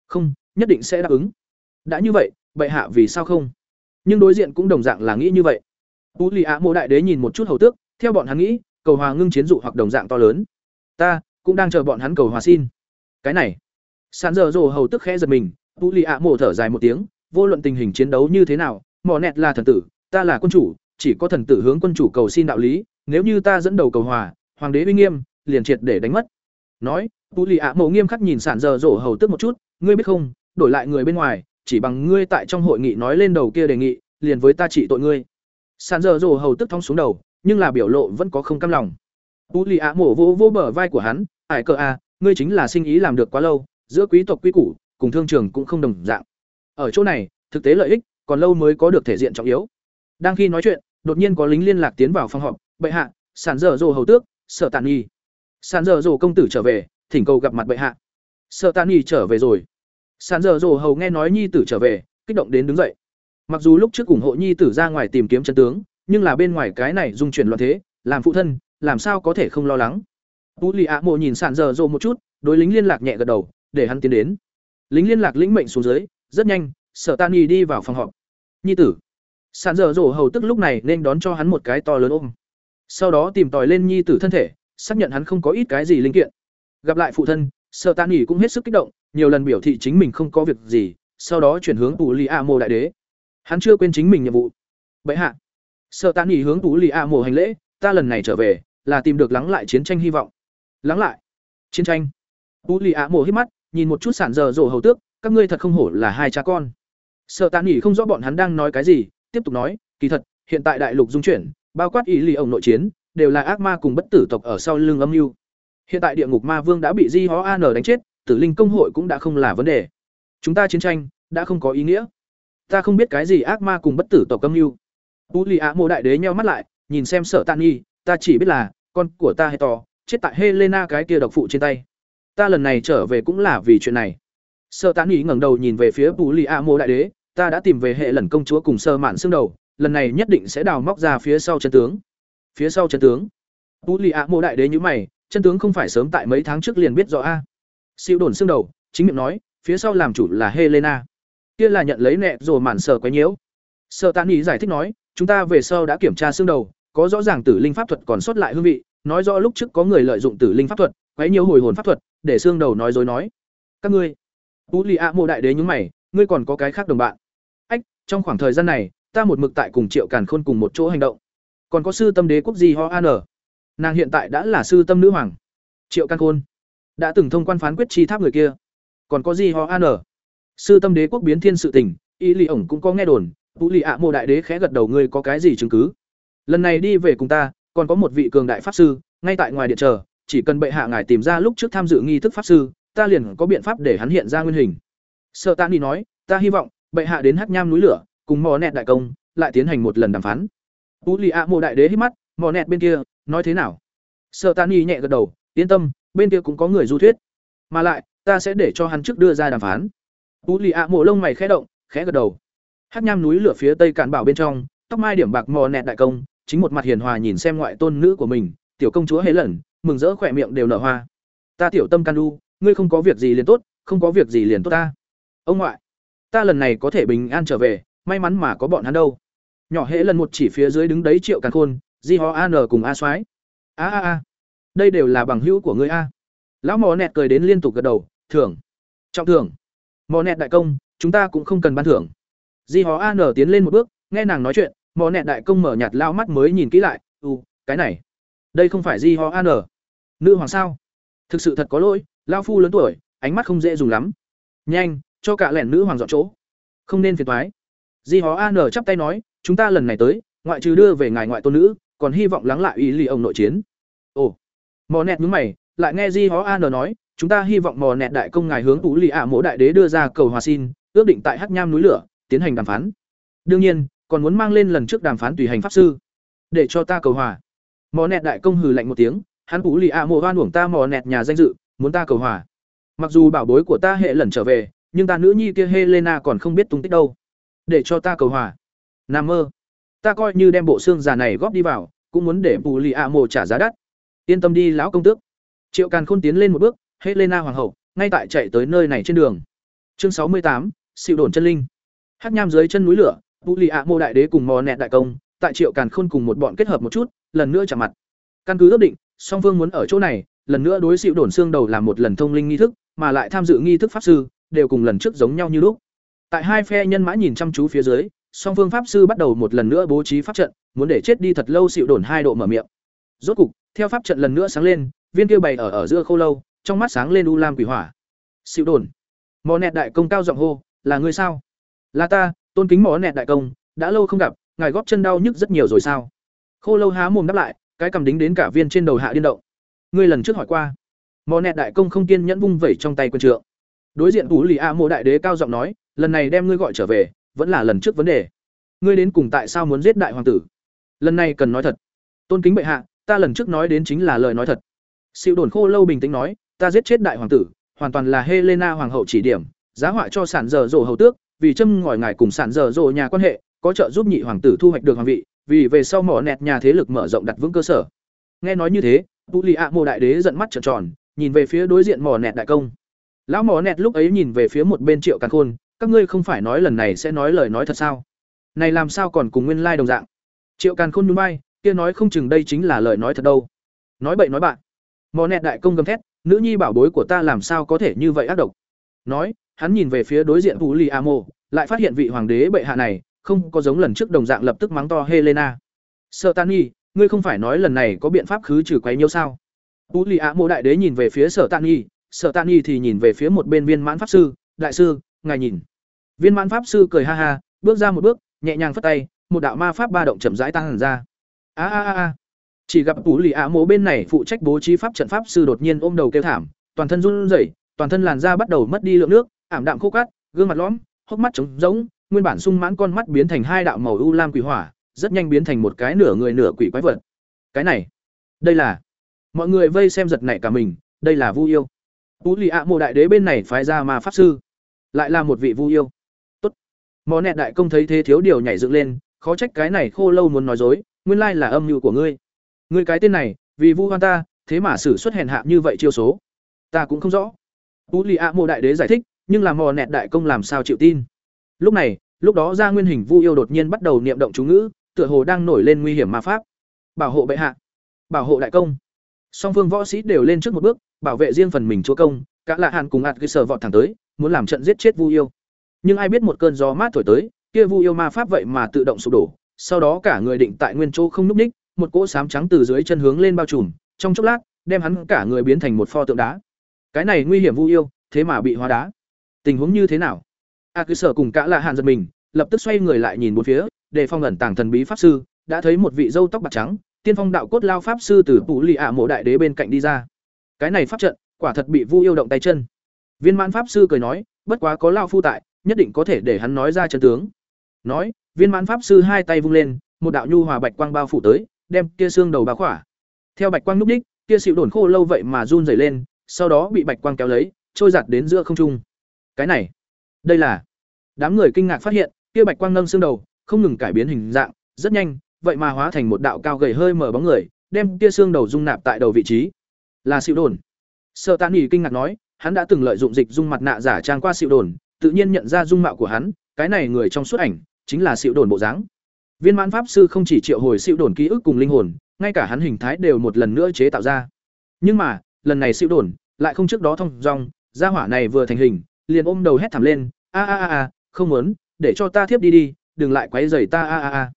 A: Không, nhất định sẽ đáp ứng. Đã như vậy, bệ hạ vì sao không? Nhưng đối diện cũng đồng dạng là nghĩ như vậy. Tú lì ạ mộ đại đế nhìn một chút hầu tước, theo bọn hắn nghĩ, cầu hòa ngưng chiến dụ hoặc đồng dạng to lớn. Ta cũng đang chờ bọn hắn cầu hòa xin. Cái này sàn dở dồ hầu tức khẽ giật mình, tu lì ạ mổ thở dài một tiếng, vô luận tình hình chiến đấu như thế nào mỏ nẹt là thần tử, ta là quân chủ, chỉ có thần tử hướng quân chủ cầu xin đạo lý, nếu như ta dẫn đầu cầu hòa, hoàng đế uy nghiêm, liền triệt để đánh mất. Nói, tu lì ạ mổ nghiêm khắc nhìn Sàn dở dỗ hầu tức một chút, ngươi biết không, đổi lại người bên ngoài, chỉ bằng ngươi tại trong hội nghị nói lên đầu kia đề nghị, liền với ta trị tội ngươi. Sàn dở dỗ hầu tức thong xuống đầu, nhưng là biểu lộ vẫn có không cam lòng. Tu lì ạ mổ vô vô bờ vai của hắn, ải cờ a ngươi chính là sinh ý làm được quá lâu giữa quý tộc quý củ, cùng thương trường cũng không đồng dạng. Ở chỗ này, thực tế lợi ích còn lâu mới có được thể diện trọng yếu. Đang khi nói chuyện, đột nhiên có lính liên lạc tiến vào phòng họp, bệ hạ sản dở dồ hầu tước sợ tàn nhi sản dở dồ công tử trở về, thỉnh cầu gặp mặt bệ hạ. Sợ tàn nhi trở về rồi. Sản dở dồ hầu nghe nói nhi tử trở về, kích động đến đứng dậy. Mặc dù lúc trước ủng hộ nhi tử ra ngoài tìm kiếm chân tướng, nhưng là bên ngoài cái này dung chuyển loạn thế, làm phụ thân, làm sao có thể không lo lắng? Tú lì ạ mộ nhìn sản dở dồ một chút, đối lính liên lạc nhẹ gật đầu để hắn tiến đến. Lính liên lạc lĩnh mệnh xuống dưới, rất nhanh, sở tan nhi đi vào phòng họp. Nhi tử. Sàn dở dỗ hầu tức lúc này nên đón cho hắn một cái to lớn ôm. Sau đó tìm tòi lên nhi tử thân thể, xác nhận hắn không có ít cái gì linh kiện. Gặp lại phụ thân, sở tan nhi cũng hết sức kích động, nhiều lần biểu thị chính mình không có việc gì, sau đó chuyển hướng tù lì a mô đại đế. Hắn chưa quên chính mình nhiệm vụ. Bệ hạ. Sở tan nhi hướng tù lì a mô hành lễ, ta lần này trở về, là tìm được lắng lại chiến tranh hy vọng. Lắng lại? Chiến tranh? Tù lì a mô hít mắt nhìn một chút sản dở dỗ hầu tước, các ngươi thật không hổ là hai cha con. Sợ tàn nghỉ không rõ bọn hắn đang nói cái gì, tiếp tục nói, kỳ thật, hiện tại đại lục dung chuyển, bao quát ý lì ổng nội chiến, đều là ác ma cùng bất tử tộc ở sau lưng âm mưu. Hiện tại địa ngục ma vương đã bị di hó an đánh chết, tử linh công hội cũng đã không là vấn đề. Chúng ta chiến tranh, đã không có ý nghĩa. Ta không biết cái gì ác ma cùng bất tử tộc âm mưu. U lì ạ mô đại đế nheo mắt lại, nhìn xem sợ tàn nghi ta chỉ biết là, con của ta hay to, chết tại helena cái kia độc phụ trên tay ta lần này trở về cũng là vì chuyện này. Sợ tán ý ngẩng đầu nhìn về phía bù lì a mô đại đế, ta đã tìm về hệ lần công chúa cùng sơ mạn xương đầu, lần này nhất định sẽ đào móc ra phía sau chân tướng. Phía sau chân tướng? Bù lì a mô đại đế nhữ mày, chân tướng không phải sớm tại mấy tháng trước liền biết rõ a. Siêu đồn xương đầu, chính miệng nói, phía sau làm chủ là helena. Kia là nhận lấy nẹ rồi mạn sờ quấy nhiễu. Sợ tán ý giải thích nói, chúng ta về sau đã kiểm tra xương đầu, có rõ ràng tử linh pháp thuật còn sót lại hương vị, nói rõ lúc trước có người lợi dụng tử linh pháp thuật quấy nhiều hồi hồn pháp thuật, để xương đầu nói dối nói. Các ngươi, tú lì ạ mộ đại đế nhúng mày, ngươi còn có cái khác đồng bạn. Ách, trong khoảng thời gian này, ta một mực tại cùng triệu càn khôn cùng một chỗ hành động. Còn có sư tâm đế quốc gì ho an nàng hiện tại đã là sư tâm nữ hoàng. Triệu càn khôn đã từng thông quan phán quyết chi tháp người kia. Còn có gì ho an sư tâm đế quốc biến thiên sự tình, y lì ổng cũng có nghe đồn, tú lì ạ mộ đại đế khẽ gật đầu, ngươi có cái gì chứng cứ? Lần này đi về cùng ta, còn có một vị cường đại pháp sư, ngay tại ngoài điện chờ chỉ cần bệ hạ ngài tìm ra lúc trước tham dự nghi thức pháp sư, ta liền có biện pháp để hắn hiện ra nguyên hình. Sợ ta ni nói, ta hy vọng, bệ hạ đến Hát nham núi lửa, cùng mò nẹt đại công, lại tiến hành một lần đàm phán. Tú lì ạ mộ đại đế hít mắt, mò nẹt bên kia, nói thế nào? Sợ ta ni nhẹ gật đầu, yên tâm, bên kia cũng có người du thuyết. Mà lại, ta sẽ để cho hắn trước đưa ra đàm phán. Tú lì ạ mộ lông mày khẽ động, khẽ gật đầu. Hát nham núi lửa phía tây cản bảo bên trong, tóc mai điểm bạc mò nẹt đại công, chính một mặt hiền hòa nhìn xem ngoại tôn nữ của mình, tiểu công chúa hế lần mừng rỡ khỏe miệng đều nở hoa. Ta tiểu tâm can đu, ngươi không có việc gì liền tốt, không có việc gì liền tốt ta. Ông ngoại, ta lần này có thể bình an trở về, may mắn mà có bọn hắn đâu. Nhỏ hễ lần một chỉ phía dưới đứng đấy triệu càn khôn, di ho an cùng a soái. A a a, đây đều là bằng hữu của ngươi a. Lão mò nẹt cười đến liên tục gật đầu, thưởng, trọng thưởng. Mò nẹt đại công, chúng ta cũng không cần ban thưởng. Di ho an tiến lên một bước, nghe nàng nói chuyện, mò nẹt đại công mở nhạt lao mắt mới nhìn kỹ lại u cái này, đây không phải di ho an nữ hoàng sao? Thực sự thật có lỗi lao phu lớn tuổi, ánh mắt không dễ dùng lắm. Nhanh, cho cả lẻn nữ hoàng dọn chỗ. Không nên phiền toái. Di hó an chắp tay nói, chúng ta lần này tới, ngoại trừ đưa về ngài ngoại tôn nữ, còn hy vọng lắng lại ý lì ông nội chiến. Ồ. Mò nẹt nhướng mày, lại nghe di hó an nói, chúng ta hy vọng mò nẹt đại công ngài hướng tú lì ạ mỗ đại đế đưa ra cầu hòa xin, ước định tại hắc nham núi lửa, tiến hành đàm phán. Đương nhiên, còn muốn mang lên lần trước đàm phán tùy hành pháp sư, để cho ta cầu hòa. Mò nẹt đại công hừ lạnh một tiếng hắn tú lì ạ mộ hoan uổng ta mò nẹt nhà danh dự, muốn ta cầu hòa. Mặc dù bảo bối của ta hệ lần trở về, nhưng ta nữ nhi kia helena còn không biết tung tích đâu. Để cho ta cầu hòa. Nam mơ. Ta coi như đem bộ xương già này góp đi vào, cũng muốn để bù lì ạ mộ trả giá đắt. Yên tâm đi, lão công tước. Triệu càn khôn tiến lên một bước, helena hoàng hậu, ngay tại chạy tới nơi này trên đường. Chương sáu mươi tám xịu đồn chân linh. Hát nham dưới chân núi lửa bù lì ạ mô đại đế cùng mò nẹt đại công, tại triệu càn khôn cùng một bọn kết hợp một chút, lần nữa trả mặt. Căn cứ ước định song phương muốn ở chỗ này, lần nữa đối xịu đồn xương đầu làm một lần thông linh nghi thức, mà lại tham dự nghi thức pháp sư, đều cùng lần trước giống nhau như lúc. Tại hai phe nhân mã nhìn chăm chú phía dưới, song phương pháp sư bắt đầu một lần nữa bố trí pháp trận, muốn để chết đi thật lâu xịu đồn hai độ mở miệng. Rốt cục, theo pháp trận lần nữa sáng lên, viên kia bày ở ở giữa khâu lâu, trong mắt sáng lên u lam quỷ hỏa. Xịu đồn mò nẹt đại công cao giọng hô, là người sao? Là ta, tôn kính mò nẹt đại công, đã lâu không gặp, ngài góp chân đau nhức rất nhiều rồi sao? Khô lâu há mồm đáp lại cái cầm đính đến cả viên trên đầu hạ điên động. Ngươi lần trước hỏi qua. Mò nẹt đại công không kiên nhẫn vung vẩy trong tay quân trượng. Đối diện tú lì a mộ đại đế cao giọng nói lần này đem ngươi gọi trở về vẫn là lần trước vấn đề. Ngươi đến cùng tại sao muốn giết đại hoàng tử? Lần này cần nói thật. Tôn kính bệ hạ ta lần trước nói đến chính là lời nói thật. Siêu đồn khô lâu bình tĩnh nói, ta giết chết đại hoàng tử, hoàn toàn là Helena hoàng hậu chỉ điểm, giá họa cho sản giờ rồ hầu tước, vì châm ngòi ngài cùng sản giờ rồ nhà quan hệ, có trợ giúp nhị hoàng tử thu hoạch được hoàng vị, vì về sau mỏ nẹt nhà thế lực mở rộng đặt vững cơ sở. Nghe nói như thế, Tu Lì ạ Mộ đại đế giận mắt trợn tròn, nhìn về phía đối diện mỏ nẹt đại công. Lão mỏ nẹt lúc ấy nhìn về phía một bên Triệu Càn Khôn, các ngươi không phải nói lần này sẽ nói lời nói thật sao? Này làm sao còn cùng nguyên lai like đồng dạng? Triệu Càn Khôn nhún vai, kia nói không chừng đây chính là lời nói thật đâu. Nói bậy nói bạn mò nẹt đại công gầm thét nữ nhi bảo bối của ta làm sao có thể như vậy ác độc nói hắn nhìn về phía đối diện vũ lì a mô lại phát hiện vị hoàng đế bệ hạ này không có giống lần trước đồng dạng lập tức mắng to helena. Sợ tan ngươi không phải nói lần này có biện pháp khứ trừ quấy nhiêu sao? Vũ lì a mô đại đế nhìn về phía sở tan sở tan thì nhìn về phía một bên viên mãn pháp sư, đại sư, ngài nhìn. Viên mãn pháp sư cười ha ha, bước ra một bước, nhẹ nhàng phất tay, một đạo ma pháp ba động chậm rãi tăng hẳn ra. A a a a. Chỉ gặp tú lì ạ mộ bên này phụ trách bố trí pháp trận pháp sư đột nhiên ôm đầu kêu thảm, toàn thân run rẩy, toàn thân làn da bắt đầu mất đi lượng nước, ảm đạm khô cát, gương mặt lõm, hốc mắt trống rỗng nguyên bản sung mãn con mắt biến thành hai đạo màu u lam quỷ hỏa rất nhanh biến thành một cái nửa người nửa quỷ quái vật cái này đây là mọi người vây xem giật nảy cả mình đây là vu yêu tú lì ạ mộ đại đế bên này phái ra mà pháp sư lại là một vị vu yêu tốt mò nẹt đại công thấy thế thiếu điều nhảy dựng lên khó trách cái này khô lâu muốn nói dối nguyên lai là âm mưu của ngươi Ngươi cái tên này, vì vu hoan ta, thế mà xử xuất hèn hạ như vậy chiêu số. Ta cũng không rõ. Tú Lì A Mộ đại đế giải thích, nhưng làm mò nẹt đại công làm sao chịu tin. Lúc này, lúc đó ra nguyên hình Vu yêu đột nhiên bắt đầu niệm động chú ngữ, tựa hồ đang nổi lên nguy hiểm ma pháp. Bảo hộ bệ hạ, bảo hộ đại công. Song phương võ sĩ đều lên trước một bước, bảo vệ riêng phần mình chúa công, cả lạ hàn cùng ạt cái sở vọt thẳng tới, muốn làm trận giết chết Vu yêu. Nhưng ai biết một cơn gió mát thổi tới, kia Vu yêu ma pháp vậy mà tự động sụp đổ, sau đó cả người định tại nguyên chỗ không núc ních, một cỗ sám trắng từ dưới chân hướng lên bao trùm, trong chốc lát, đem hắn cả người biến thành một pho tượng đá. Cái này nguy hiểm vu yêu, thế mà bị hóa đá. Tình huống như thế nào? A cứ sở cùng cả là hạn giật mình, lập tức xoay người lại nhìn bốn phía, để phong ẩn tàng thần bí pháp sư, đã thấy một vị dâu tóc bạc trắng, tiên phong đạo cốt lao pháp sư từ phủ lì ạ mộ đại đế bên cạnh đi ra. Cái này pháp trận, quả thật bị vu yêu động tay chân. Viên mãn pháp sư cười nói, bất quá có lao phu tại, nhất định có thể để hắn nói ra chân tướng. Nói, viên mãn pháp sư hai tay vung lên, một đạo nhu hòa bạch quang bao phủ tới, đem kia xương đầu bá khỏa. Theo bạch quang núp đích, kia xịu đồn khô lâu vậy mà run rẩy lên, sau đó bị bạch quang kéo lấy, trôi giạt đến giữa không trung. Cái này, đây là Đám người kinh ngạc phát hiện, kia bạch quang nâng xương đầu, không ngừng cải biến hình dạng, rất nhanh, vậy mà hóa thành một đạo cao gầy hơi mở bóng người, đem kia xương đầu dung nạp tại đầu vị trí. Là xịu đồn. sợ tàn ỉ kinh ngạc nói, hắn đã từng lợi dụng dịch dung mặt nạ giả trang qua xịu đồn, tự nhiên nhận ra dung mạo của hắn, cái này người trong suốt ảnh, chính là xịu đồn bộ dáng. Viên mãn pháp sư không chỉ triệu hồi xịu đồn ký ức cùng linh hồn, ngay cả hắn hình thái đều một lần nữa chế tạo ra. Nhưng mà, lần này xịu đồn lại không trước đó thông dong, gia hỏa này vừa thành hình, liền ôm đầu hét thảm lên, a a a a, không muốn, để cho ta thiếp đi đi, đừng lại quấy rầy ta a a a.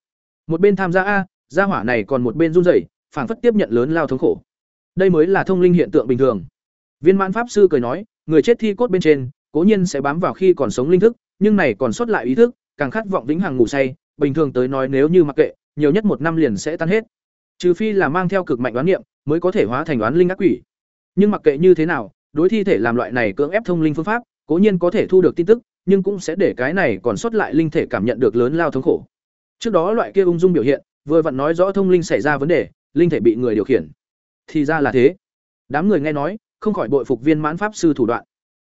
A: Một bên tham gia a, gia hỏa này còn một bên run rẩy, phảng phất tiếp nhận lớn lao thống khổ. Đây mới là thông linh hiện tượng bình thường. Viên mãn pháp sư cười nói, người chết thi cốt bên trên, cố nhiên sẽ bám vào khi còn sống linh thức nhưng này còn sót lại ý thức càng khát vọng vĩnh hằng ngủ say bình thường tới nói nếu như mặc kệ nhiều nhất một năm liền sẽ tan hết trừ phi là mang theo cực mạnh đoán niệm mới có thể hóa thành đoán linh ác quỷ nhưng mặc kệ như thế nào đối thi thể làm loại này cưỡng ép thông linh phương pháp cố nhiên có thể thu được tin tức, nhưng cũng sẽ để cái này còn sót lại linh thể cảm nhận được lớn lao thống khổ. Trước đó loại kia ung dung biểu hiện, vừa vặn nói rõ thông linh xảy ra vấn đề, linh thể bị người điều khiển. Thì ra là thế. Đám người nghe nói, không khỏi bội phục viên mãn pháp sư thủ đoạn.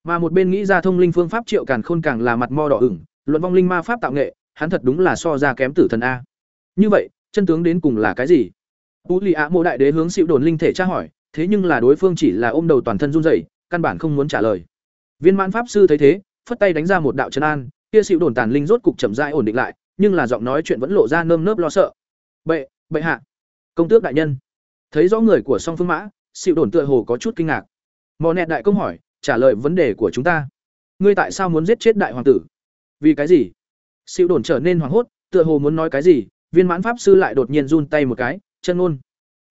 A: Mà một bên nghĩ ra thông linh phương pháp triệu càn khôn càng là mặt mo đỏ ửng, luận vong linh ma pháp tạo nghệ, hắn thật đúng là so ra kém tử thần a. Như vậy, chân tướng đến cùng là cái gì? Tú lì ạ mộ đại đế hướng xịu đồn linh thể tra hỏi, thế nhưng là đối phương chỉ là ôm đầu toàn thân run rẩy, căn bản không muốn trả lời viên mãn pháp sư thấy thế, phất tay đánh ra một đạo trấn an, kia xịu đồn tàn linh rốt cục chậm rãi ổn định lại, nhưng là giọng nói chuyện vẫn lộ ra nơm nớp lo sợ. Bệ bệ hạ. Công tước đại nhân. Thấy rõ người của song phương mã, xịu đồn tựa hồ có chút kinh ngạc. Mò nẹt đại công hỏi, trả lời vấn đề của chúng ta. Ngươi tại sao muốn giết chết đại hoàng tử? Vì cái gì? Xịu đồn trở nên hoảng hốt, tựa hồ muốn nói cái gì, viên mãn pháp sư lại đột nhiên run tay một cái, chân ngôn.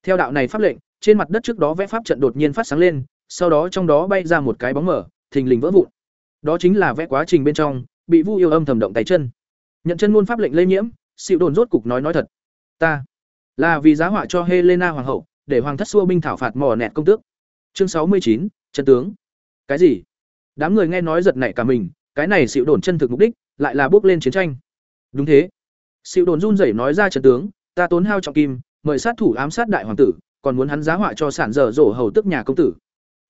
A: Theo đạo này pháp lệnh, trên mặt đất trước đó vẽ pháp trận đột nhiên phát sáng lên, sau đó trong đó bay ra một cái bóng mở thình lình vỡ vụn. Đó chính là vẽ quá trình bên trong, bị vu yêu âm thầm động tay chân. Nhận chân ngôn pháp lệnh lây nhiễm xịu đồn rốt cục nói nói thật. Ta là vì giá họa cho helena hoàng hậu, để hoàng thất xua binh thảo phạt mỏ nẹt công tước. Chương sáu mươi chín, chân tướng. Cái gì? Đám người nghe nói giật nảy cả mình, cái này xịu đồn chân thực mục đích, lại là bước lên chiến tranh. Đúng thế. Xịu đồn run rẩy nói ra trận tướng, ta tốn hao trọng kim, mời sát thủ ám sát đại hoàng tử, còn muốn hắn giá họa cho sản dở dỗ hầu tức nhà công tử.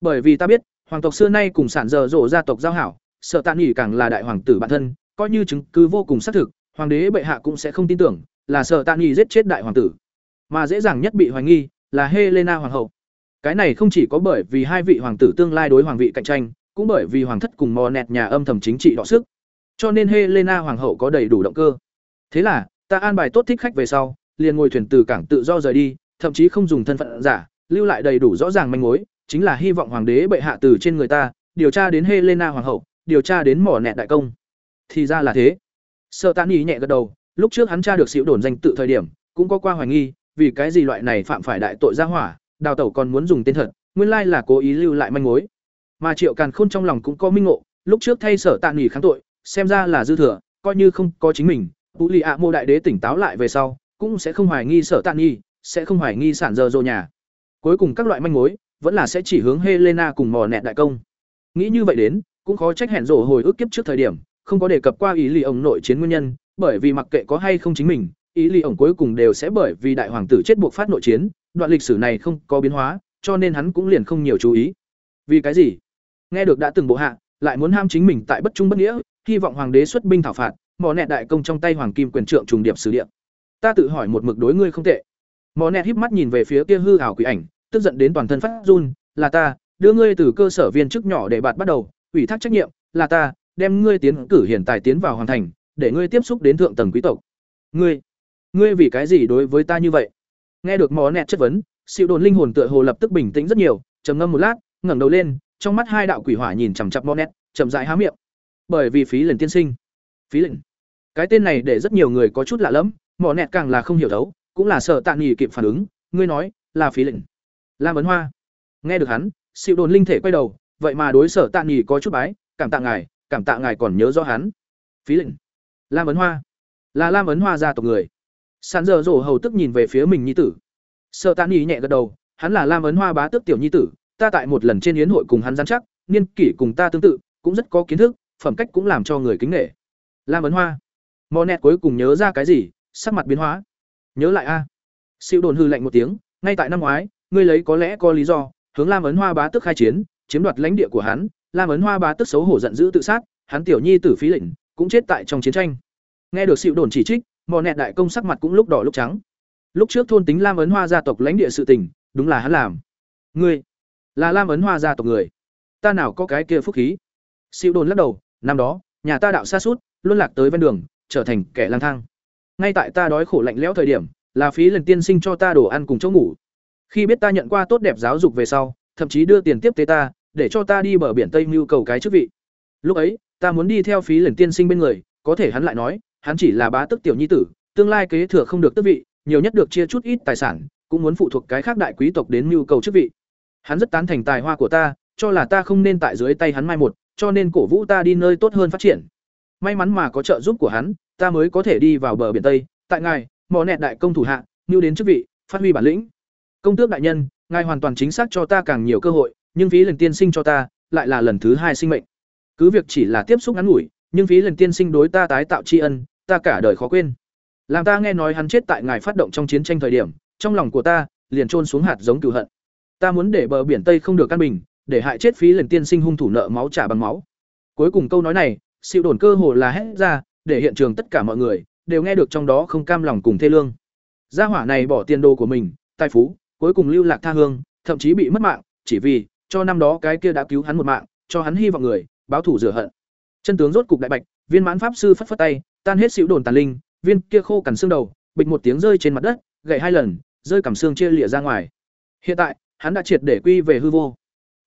A: Bởi vì ta biết hoàng tộc xưa nay cùng sản dở dộ gia tộc giao hảo, sợ tạ nghỉ càng là đại hoàng tử bản thân, coi như chứng cứ vô cùng xác thực, hoàng đế bệ hạ cũng sẽ không tin tưởng là sợ tạ nghỉ giết chết đại hoàng tử. Mà dễ dàng nhất bị hoài nghi là helena hoàng hậu. Cái này không chỉ có bởi vì hai vị hoàng tử tương lai đối hoàng vị cạnh tranh, cũng bởi vì hoàng thất cùng mò nẹt nhà âm thầm chính trị đọ sức. Cho nên helena hoàng hậu có đầy đủ động cơ. Thế là, ta an bài tốt thích khách về sau, liền ngồi thuyền từ cảng tự do rời đi, thậm chí không dùng thân phận giả, lưu lại đầy đủ rõ ràng manh mối chính là hy vọng hoàng đế bệ hạ từ trên người ta, điều tra đến helena hoàng hậu, điều tra đến mỏ nẹt đại công. Thì ra là thế. Sợ tàn ý nhẹ gật đầu, lúc trước hắn tra được xịu đồn danh tự thời điểm, cũng có qua hoài nghi, vì cái gì loại này phạm phải đại tội gia hỏa, đào tẩu còn muốn dùng tên thật, nguyên lai là cố ý lưu lại manh mối. Mà triệu càn khôn trong lòng cũng có minh ngộ, lúc trước thay sở tạ nghỉ kháng tội, xem ra là dư thừa, coi như không có chính mình, Vũ lì ạ mô đại đế tỉnh táo lại về sau, cũng sẽ không hoài nghi sở tạ nghi sẽ không hoài nghi sản giờ dô nhà. Cuối cùng các loại manh mối vẫn là sẽ chỉ hướng helena cùng mò nẹt đại công. Nghĩ như vậy đến, cũng khó trách hẹn rổ hồi ức kiếp trước thời điểm, không có đề cập qua ý lì ổng nội chiến nguyên nhân, bởi vì mặc kệ có hay không chính mình, ý lì ổng cuối cùng đều sẽ bởi vì đại hoàng tử chết buộc phát nội chiến, đoạn lịch sử này không có biến hóa, cho nên hắn cũng liền không nhiều chú ý. Vì cái gì? Nghe được đã từng bộ hạ, lại muốn ham chính mình tại bất trung bất nghĩa, hy vọng hoàng đế xuất binh thảo phạt, mò nẹt đại công trong tay hoàng kim quyền trượng trùng điệp sử địa. Ta tự hỏi một mực đối ngươi không tệ. Mò nẹt híp mắt nhìn về phía kia hư ảo quỷ ảnh tức giận đến toàn thân phát run, là ta, đưa ngươi từ cơ sở viên chức nhỏ để bạt bắt đầu, ủy thác trách nhiệm, là ta, đem ngươi tiến cử hiện tài tiến vào hoàn thành, để ngươi tiếp xúc đến thượng tầng quý tộc. Ngươi ngươi vì cái gì đối với ta như vậy? Nghe được mỏ nẹt chất vấn, siêu đồn linh hồn tựa hồ lập tức bình tĩnh rất nhiều, trầm ngâm một lát, ngẩng đầu lên, trong mắt hai đạo quỷ hỏa nhìn chằm chằm mò nẹt, chậm rãi há miệng. Bởi vì phí lần tiên sinh. Phí lệnh? Cái tên này để rất nhiều người có chút lạ lẫm mỏ nẹt càng là không hiểu đấu cũng là sợ tạ nhỉ kịp phản ứng, ngươi nói là phí lệnh lam ấn hoa. Nghe được hắn xịu đồn linh thể quay đầu, vậy mà đối sở tạ nghỉ có chút bái, cảm tạ ngài, cảm tạ ngài còn nhớ rõ hắn. Phí lịnh lam ấn hoa. Là lam ấn hoa gia tộc người. Sàn giờ rổ hầu tức nhìn về phía mình nhi tử. Sợ tạ nghỉ nhẹ gật đầu, hắn là lam ấn hoa bá tước tiểu nhi tử, ta tại một lần trên yến hội cùng hắn giám chắc, niên kỷ cùng ta tương tự, cũng rất có kiến thức, phẩm cách cũng làm cho người kính nể. Lam ấn hoa. Mò nẹt cuối cùng nhớ ra cái gì, sắc mặt biến hóa. Nhớ lại a. Siêu đồn hư lạnh một tiếng, ngay tại năm ngoái ngươi lấy có lẽ có lý do hướng lam ấn hoa bá tức khai chiến chiếm đoạt lãnh địa của hắn. Lam ấn hoa bá tức xấu hổ giận dữ tự sát hắn tiểu nhi tử phí lệnh cũng chết tại trong chiến tranh. Nghe được sự đồn chỉ trích mò nẹt đại công sắc mặt cũng lúc đỏ lúc trắng. Lúc trước thôn tính lam ấn hoa gia tộc lãnh địa sự tình đúng là hắn làm. Ngươi là lam ấn hoa gia tộc người. Ta nào có cái kia phúc khí? Siêu đồn lắc đầu năm đó nhà ta đạo xa sút, luôn lạc tới ven đường trở thành kẻ lang thang. Ngay tại ta đói khổ lạnh lẽo thời điểm là phí lần tiên sinh cho ta đồ ăn cùng chỗ ngủ khi biết ta nhận qua tốt đẹp giáo dục về sau thậm chí đưa tiền tiếp tế ta để cho ta đi bờ biển tây mưu cầu cái chức vị lúc ấy ta muốn đi theo phí lần tiên sinh bên người có thể hắn lại nói hắn chỉ là bá tức tiểu nhi tử tương lai kế thừa không được tước vị nhiều nhất được chia chút ít tài sản cũng muốn phụ thuộc cái khác đại quý tộc đến mưu cầu chức vị hắn rất tán thành tài hoa của ta cho là ta không nên tại dưới tay hắn mai một cho nên cổ vũ ta đi nơi tốt hơn phát triển. May mắn mà có trợ giúp của hắn, ta mới có thể đi vào bờ biển Tây, tại ngài, mỏ nẹt đại công thủ hạ, như đến chức vị, phát huy bản lĩnh. Công tước đại nhân, ngài hoàn toàn chính xác cho ta càng nhiều cơ hội, nhưng phí lần tiên sinh cho ta, lại là lần thứ hai sinh mệnh. Cứ việc chỉ là tiếp xúc ngắn ngủi, nhưng phí lần tiên sinh đối ta tái tạo tri ân, ta cả đời khó quên. Làm ta nghe nói hắn chết tại ngài phát động trong chiến tranh thời điểm, trong lòng của ta liền trôn xuống hạt giống cửu hận. Ta muốn để bờ biển Tây không được căn bình, để hại chết phí lần tiên sinh hung thủ nợ máu trả bằng máu. Cuối cùng câu nói này, sự đồn cơ hồ là hết ra, để hiện trường tất cả mọi người đều nghe được trong đó không cam lòng cùng thê lương. Gia hỏa này bỏ tiền đồ của mình, tài phú, cuối cùng lưu lạc tha hương, thậm chí bị mất mạng, chỉ vì cho năm đó cái kia đã cứu hắn một mạng, cho hắn hy vọng người, báo thủ rửa hận. Chân tướng rốt cục đại bạch, Viên Mãn pháp sư phất phất tay, tan hết xỉu đồn tàn linh, viên kia khô cằn xương đầu, bịch một tiếng rơi trên mặt đất, gãy hai lần, rơi cằm xương chia lìa ra ngoài. Hiện tại, hắn đã triệt để quy về hư vô.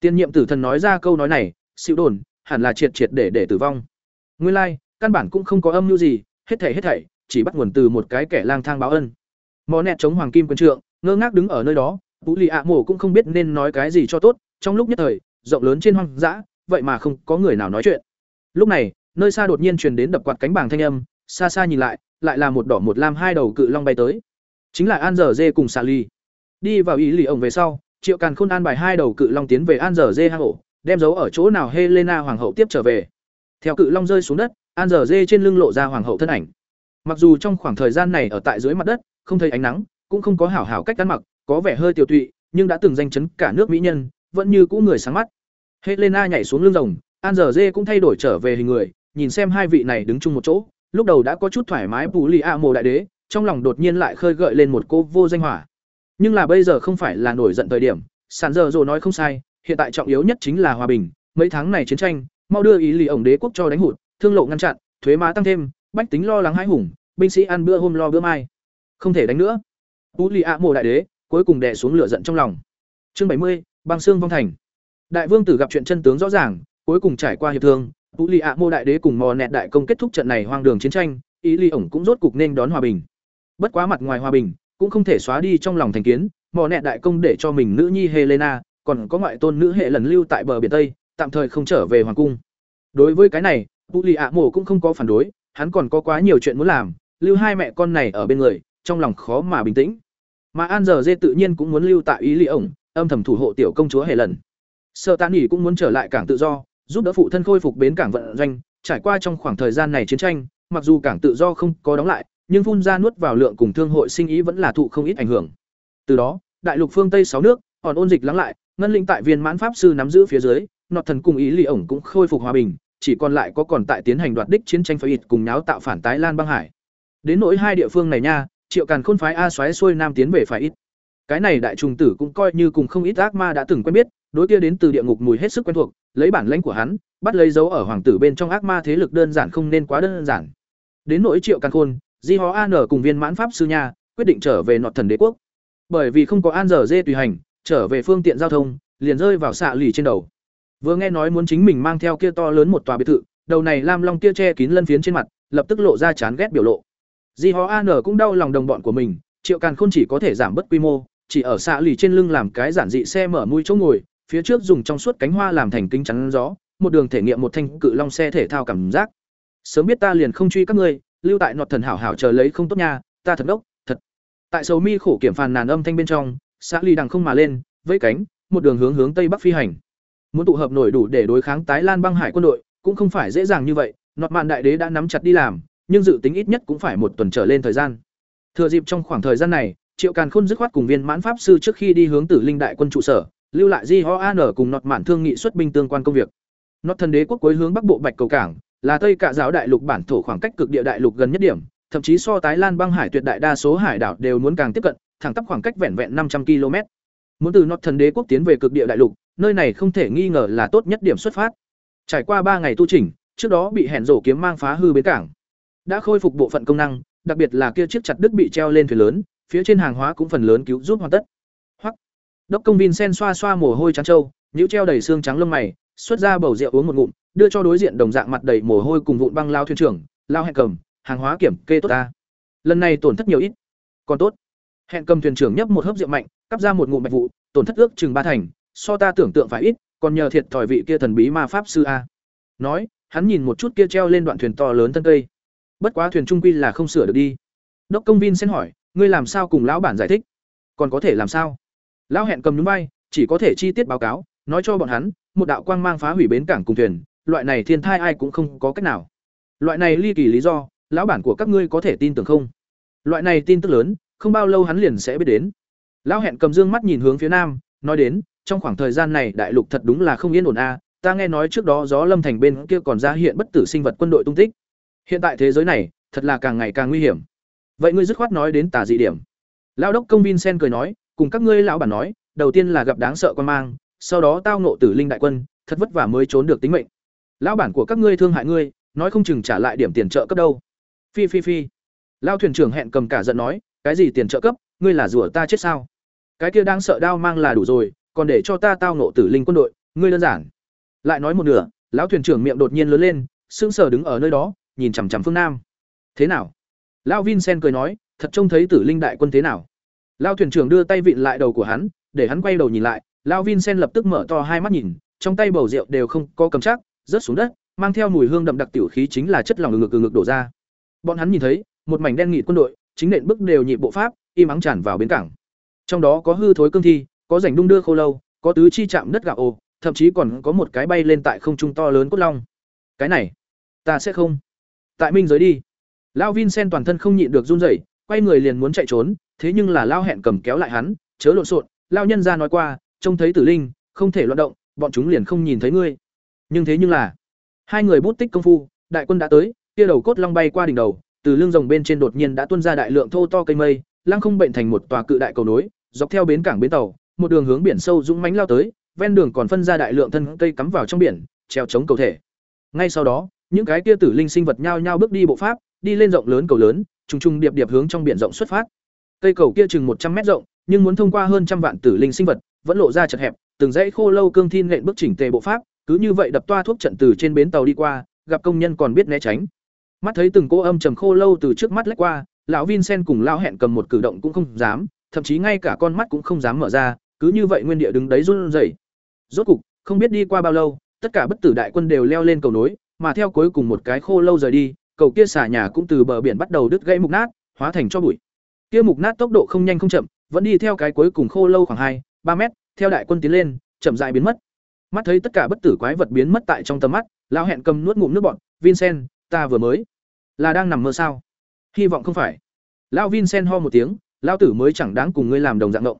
A: Tiên nhiệm tử thần nói ra câu nói này, xỉu đồn, hẳn là triệt triệt để để tử vong. Nguyên lai, like, căn bản cũng không có âm mưu gì, hết thảy hết thảy, chỉ bắt nguồn từ một cái kẻ lang thang báo ân. Mò nẹt chống hoàng kim quân trượng, ngơ ngác đứng ở nơi đó, Tú Lì ạ mổ cũng không biết nên nói cái gì cho tốt, trong lúc nhất thời, rộng lớn trên hoang dã, vậy mà không có người nào nói chuyện. Lúc này, nơi xa đột nhiên truyền đến đập quạt cánh bảng thanh âm, xa xa nhìn lại, lại là một đỏ một lam hai đầu cự long bay tới. Chính là An Dở Dê cùng Xà Ly. Đi vào ý lì ổng về sau, Triệu Càn Khôn an bài hai đầu cự long tiến về An Dở Dê hang ổ, đem giấu ở chỗ nào Helena hoàng hậu tiếp trở về. Theo cự long rơi xuống đất, An Dở Dê trên lưng lộ ra hoàng hậu thân ảnh. Mặc dù trong khoảng thời gian này ở tại dưới mặt đất, không thấy ánh nắng, cũng không có hảo hảo cách ăn mặc, có vẻ hơi tiểu tụy, nhưng đã từng danh chấn cả nước mỹ nhân, vẫn như cũ người sáng mắt. Helena nhảy xuống lưng rồng, An giờ Dê cũng thay đổi trở về hình người, nhìn xem hai vị này đứng chung một chỗ, lúc đầu đã có chút thoải mái bù lì a mồ đại đế, trong lòng đột nhiên lại khơi gợi lên một cô vô danh hỏa. Nhưng là bây giờ không phải là nổi giận thời điểm, sàn giờ rồi nói không sai, hiện tại trọng yếu nhất chính là hòa bình, mấy tháng này chiến tranh, mau đưa ý lì ổng đế quốc cho đánh hụt, thương lộ ngăn chặn, thuế má tăng thêm, bách tính lo lắng hãi hùng, binh sĩ ăn bữa hôm lo bữa mai. Không thể đánh nữa. Bù Lị a Mộ đại đế, cuối cùng đè xuống lửa giận trong lòng. Chương bảy mươi, băng xương vong thành. Đại vương tử gặp chuyện chân tướng rõ ràng, cuối cùng trải qua hiệp thương, tú Lị ạ Mộ đại đế cùng mò nẹt đại công kết thúc trận này hoang đường chiến tranh ý ly ổng cũng rốt cục nên đón hòa bình bất quá mặt ngoài hòa bình cũng không thể xóa đi trong lòng thành kiến mò nẹt đại công để cho mình nữ nhi helena còn có ngoại tôn nữ hệ lần lưu tại bờ biển tây tạm thời không trở về hoàng cung đối với cái này tú Lị ạ Mộ cũng không có phản đối hắn còn có quá nhiều chuyện muốn làm lưu hai mẹ con này ở bên người trong lòng khó mà bình tĩnh mà an giờ dê tự nhiên cũng muốn lưu tại ý lì ổng âm thầm thủ hộ tiểu công chúa hề lần sợ tàn nghỉ cũng muốn trở lại cảng tự do giúp đỡ phụ thân khôi phục bến cảng vận doanh, trải qua trong khoảng thời gian này chiến tranh, mặc dù cảng tự do không có đóng lại, nhưng phun ra nuốt vào lượng cùng thương hội sinh ý vẫn là thụ không ít ảnh hưởng. Từ đó, đại lục phương Tây sáu nước, còn ôn dịch lắng lại, ngân linh tại viên mãn pháp sư nắm giữ phía dưới, nọt thần cùng ý lì ổng cũng khôi phục hòa bình, chỉ còn lại có còn tại tiến hành đoạt đích chiến tranh phải ít cùng nháo tạo phản tái lan băng hải. Đến nỗi hai địa phương này nha, Triệu Càn Khôn phái A xoáy xuôi nam tiến về phải ít. Cái này đại trùng tử cũng coi như cùng không ít ác ma đã từng quen biết, đối kia đến từ địa ngục mùi hết sức quen thuộc, lấy bản lãnh của hắn, bắt lấy dấu ở hoàng tử bên trong ác ma thế lực đơn giản không nên quá đơn giản. Đến nỗi Triệu Càn Khôn, Di Hó An Nở cùng viên mãn pháp sư nha, quyết định trở về nọt thần đế quốc. Bởi vì không có An giờ dê tùy hành, trở về phương tiện giao thông, liền rơi vào xạ lì trên đầu. Vừa nghe nói muốn chính mình mang theo kia to lớn một tòa biệt thự, đầu này Lam Long kia che kín lân phiến trên mặt, lập tức lộ ra chán ghét biểu lộ. Di Hó An cũng đau lòng đồng bọn của mình, Triệu Càn Khôn chỉ có thể giảm bớt quy mô, chỉ ở xạ lì trên lưng làm cái giản dị xe mở mũi chỗ ngồi, phía trước dùng trong suốt cánh hoa làm thành kính chắn gió, một đường thể nghiệm một thanh cự long xe thể thao cảm giác. Sớm biết ta liền không truy các ngươi, lưu tại nọt thần hảo hảo chờ lấy không tốt nha, ta thật đốc, thật. Tại sầu mi khổ kiểm phàn nàn âm thanh bên trong, xạ lì đằng không mà lên, vẫy cánh, một đường hướng hướng tây bắc phi hành. Muốn tụ hợp nổi đủ để đối kháng tái lan băng hải quân đội, cũng không phải dễ dàng như vậy, nọt mạn đại đế đã nắm chặt đi làm, nhưng dự tính ít nhất cũng phải một tuần trở lên thời gian. Thừa dịp trong khoảng thời gian này, Triệu Càn Khôn dứt khoát cùng viên mãn pháp sư trước khi đi hướng Tử Linh đại quân trụ sở, lưu lại Di Ho An cùng nọt mạn thương nghị xuất binh tương quan công việc. Nọt thần đế quốc cuối hướng bắc bộ Bạch cầu cảng, là Tây Cạ giáo đại lục bản thổ khoảng cách cực địa đại lục gần nhất điểm, thậm chí so tái Lan băng hải tuyệt đại đa số hải đảo đều muốn càng tiếp cận, thẳng tắp khoảng cách vẹn vẹn năm trăm km. Muốn từ Nọt thần đế quốc tiến về cực địa đại lục, nơi này không thể nghi ngờ là tốt nhất điểm xuất phát. Trải qua ba ngày tu chỉnh, trước đó bị hẹn rổ kiếm mang phá hư bến cảng, đã khôi phục bộ phận công năng, đặc biệt là kia chiếc chặt đứt bị treo lên thuyền lớn, phía trên hàng hóa cũng phần lớn cứu giúp hoàn tất. Hoặc Đốc công Vincent xoa xoa mồ hôi trắng trâu, nhíu treo đầy xương trắng lông mày, xuất ra bầu rượu uống một ngụm, đưa cho đối diện đồng dạng mặt đầy mồ hôi cùng vụn băng lao thuyền trưởng, lao hẹn cầm, hàng hóa kiểm kê tốt ta. Lần này tổn thất nhiều ít, còn tốt. Hẹn cầm thuyền trưởng nhấp một hớp rượu mạnh, cắp ra một ngụm bạch vụ, tổn thất ước chừng ba thành, so ta tưởng tượng phải ít, còn nhờ thiệt thòi vị kia thần bí ma pháp sư a. nói hắn nhìn một chút kia treo lên đoạn thuyền to lớn thân cây bất quá thuyền trung quy là không sửa được đi. Đốc công vin xen hỏi, ngươi làm sao cùng lão bản giải thích? Còn có thể làm sao? Lão hẹn cầm núi bay chỉ có thể chi tiết báo cáo, nói cho bọn hắn, một đạo quang mang phá hủy bến cảng cùng thuyền, loại này thiên thai ai cũng không có cách nào. Loại này ly kỳ lý do, lão bản của các ngươi có thể tin tưởng không? Loại này tin tức lớn, không bao lâu hắn liền sẽ biết đến. Lão hẹn cầm dương mắt nhìn hướng phía nam, nói đến, trong khoảng thời gian này đại lục thật đúng là không yên ổn a ta nghe nói trước đó gió lâm thành bên kia còn ra hiện bất tử sinh vật quân đội tung tích hiện tại thế giới này, thật là càng ngày càng nguy hiểm. Vậy ngươi dứt khoát nói đến tà dị điểm. Lão đốc công vincent cười nói, cùng các ngươi lão bản nói, đầu tiên là gặp đáng sợ quan mang, sau đó tao nộ tử linh đại quân, thật vất vả mới trốn được tính mệnh. Lão bản của các ngươi thương hại ngươi, nói không chừng trả lại điểm tiền trợ cấp đâu. Phi phi phi. Lao thuyền trưởng hẹn cầm cả giận nói, cái gì tiền trợ cấp, ngươi là rủa ta chết sao? Cái kia đang sợ đao mang là đủ rồi, còn để cho ta tao nộ tử linh quân đội, ngươi đơn giản. Lại nói một nửa, lão thuyền trưởng miệng đột nhiên lớn lên, sững sờ đứng ở nơi đó nhìn chằm chằm phương nam. Thế nào? Lão vincent cười nói, thật trông thấy tử linh đại quân thế nào? Lao thuyền trưởng đưa tay vịn lại đầu của hắn, để hắn quay đầu nhìn lại. Lao vincent lập tức mở to hai mắt nhìn, trong tay bầu rượu đều không có cầm chắc, rớt xuống đất, mang theo mùi hương đậm đặc tiểu khí chính là chất lỏng ngực ngực đổ ra. Bọn hắn nhìn thấy, một mảnh đen nghị quân đội, chính nện bức đều nhịp bộ pháp, im ắng tràn vào bến cảng. Trong đó có hư thối cương thi, có rảnh đung đưa khô lâu, có tứ chi chạm đất gạo ồ, thậm chí còn có một cái bay lên tại không trung to lớn cốt long. Cái này, ta sẽ không tại minh giới đi. Lao vincent toàn thân không nhịn được run rẩy, quay người liền muốn chạy trốn, thế nhưng là lao hẹn cầm kéo lại hắn, chớ lộn xộn, lao nhân ra nói qua, trông thấy tử linh, không thể loạn động, bọn chúng liền không nhìn thấy ngươi. Nhưng thế nhưng là, hai người bút tích công phu, đại quân đã tới, kia đầu cốt long bay qua đỉnh đầu, từ lưng rồng bên trên đột nhiên đã tuôn ra đại lượng thô to cây mây, lăng không bệnh thành một tòa cự đại cầu nối, dọc theo bến cảng bến tàu, một đường hướng biển sâu dũng mãnh lao tới, ven đường còn phân ra đại lượng thân cây cắm vào trong biển, treo chống cầu thể. Ngay sau đó những cái kia tử linh sinh vật nhao nhao bước đi bộ pháp, đi lên rộng lớn cầu lớn, trùng trùng điệp điệp hướng trong biển rộng xuất phát. Cây cầu kia chừng một trăm mét rộng, nhưng muốn thông qua hơn trăm vạn tử linh sinh vật, vẫn lộ ra chật hẹp, từng dãy khô lâu cương thiên lện bước chỉnh tề bộ pháp, cứ như vậy đập toa thuốc trận từ trên bến tàu đi qua, gặp công nhân còn biết né tránh. Mắt thấy từng cô âm trầm khô lâu từ trước mắt lách qua, lão vincent cùng lão hẹn cầm một cử động cũng không dám, thậm chí ngay cả con mắt cũng không dám mở ra, cứ như vậy nguyên địa đứng đấy run rẩy. Rốt cục, không biết đi qua bao lâu, tất cả bất tử đại quân đều leo lên cầu nối mà theo cuối cùng một cái khô lâu rời đi cầu kia xả nhà cũng từ bờ biển bắt đầu đứt gãy mục nát hóa thành cho bụi. Kia mục nát tốc độ không nhanh không chậm vẫn đi theo cái cuối cùng khô lâu khoảng hai ba mét theo đại quân tiến lên chậm rãi biến mất. Mắt thấy tất cả bất tử quái vật biến mất tại trong tầm mắt lão hẹn cầm nuốt ngụm nước bọt, vincent ta vừa mới là đang nằm mơ sao? Hy vọng không phải. Lão vincent ho một tiếng lão tử mới chẳng đáng cùng ngươi làm đồng dạng động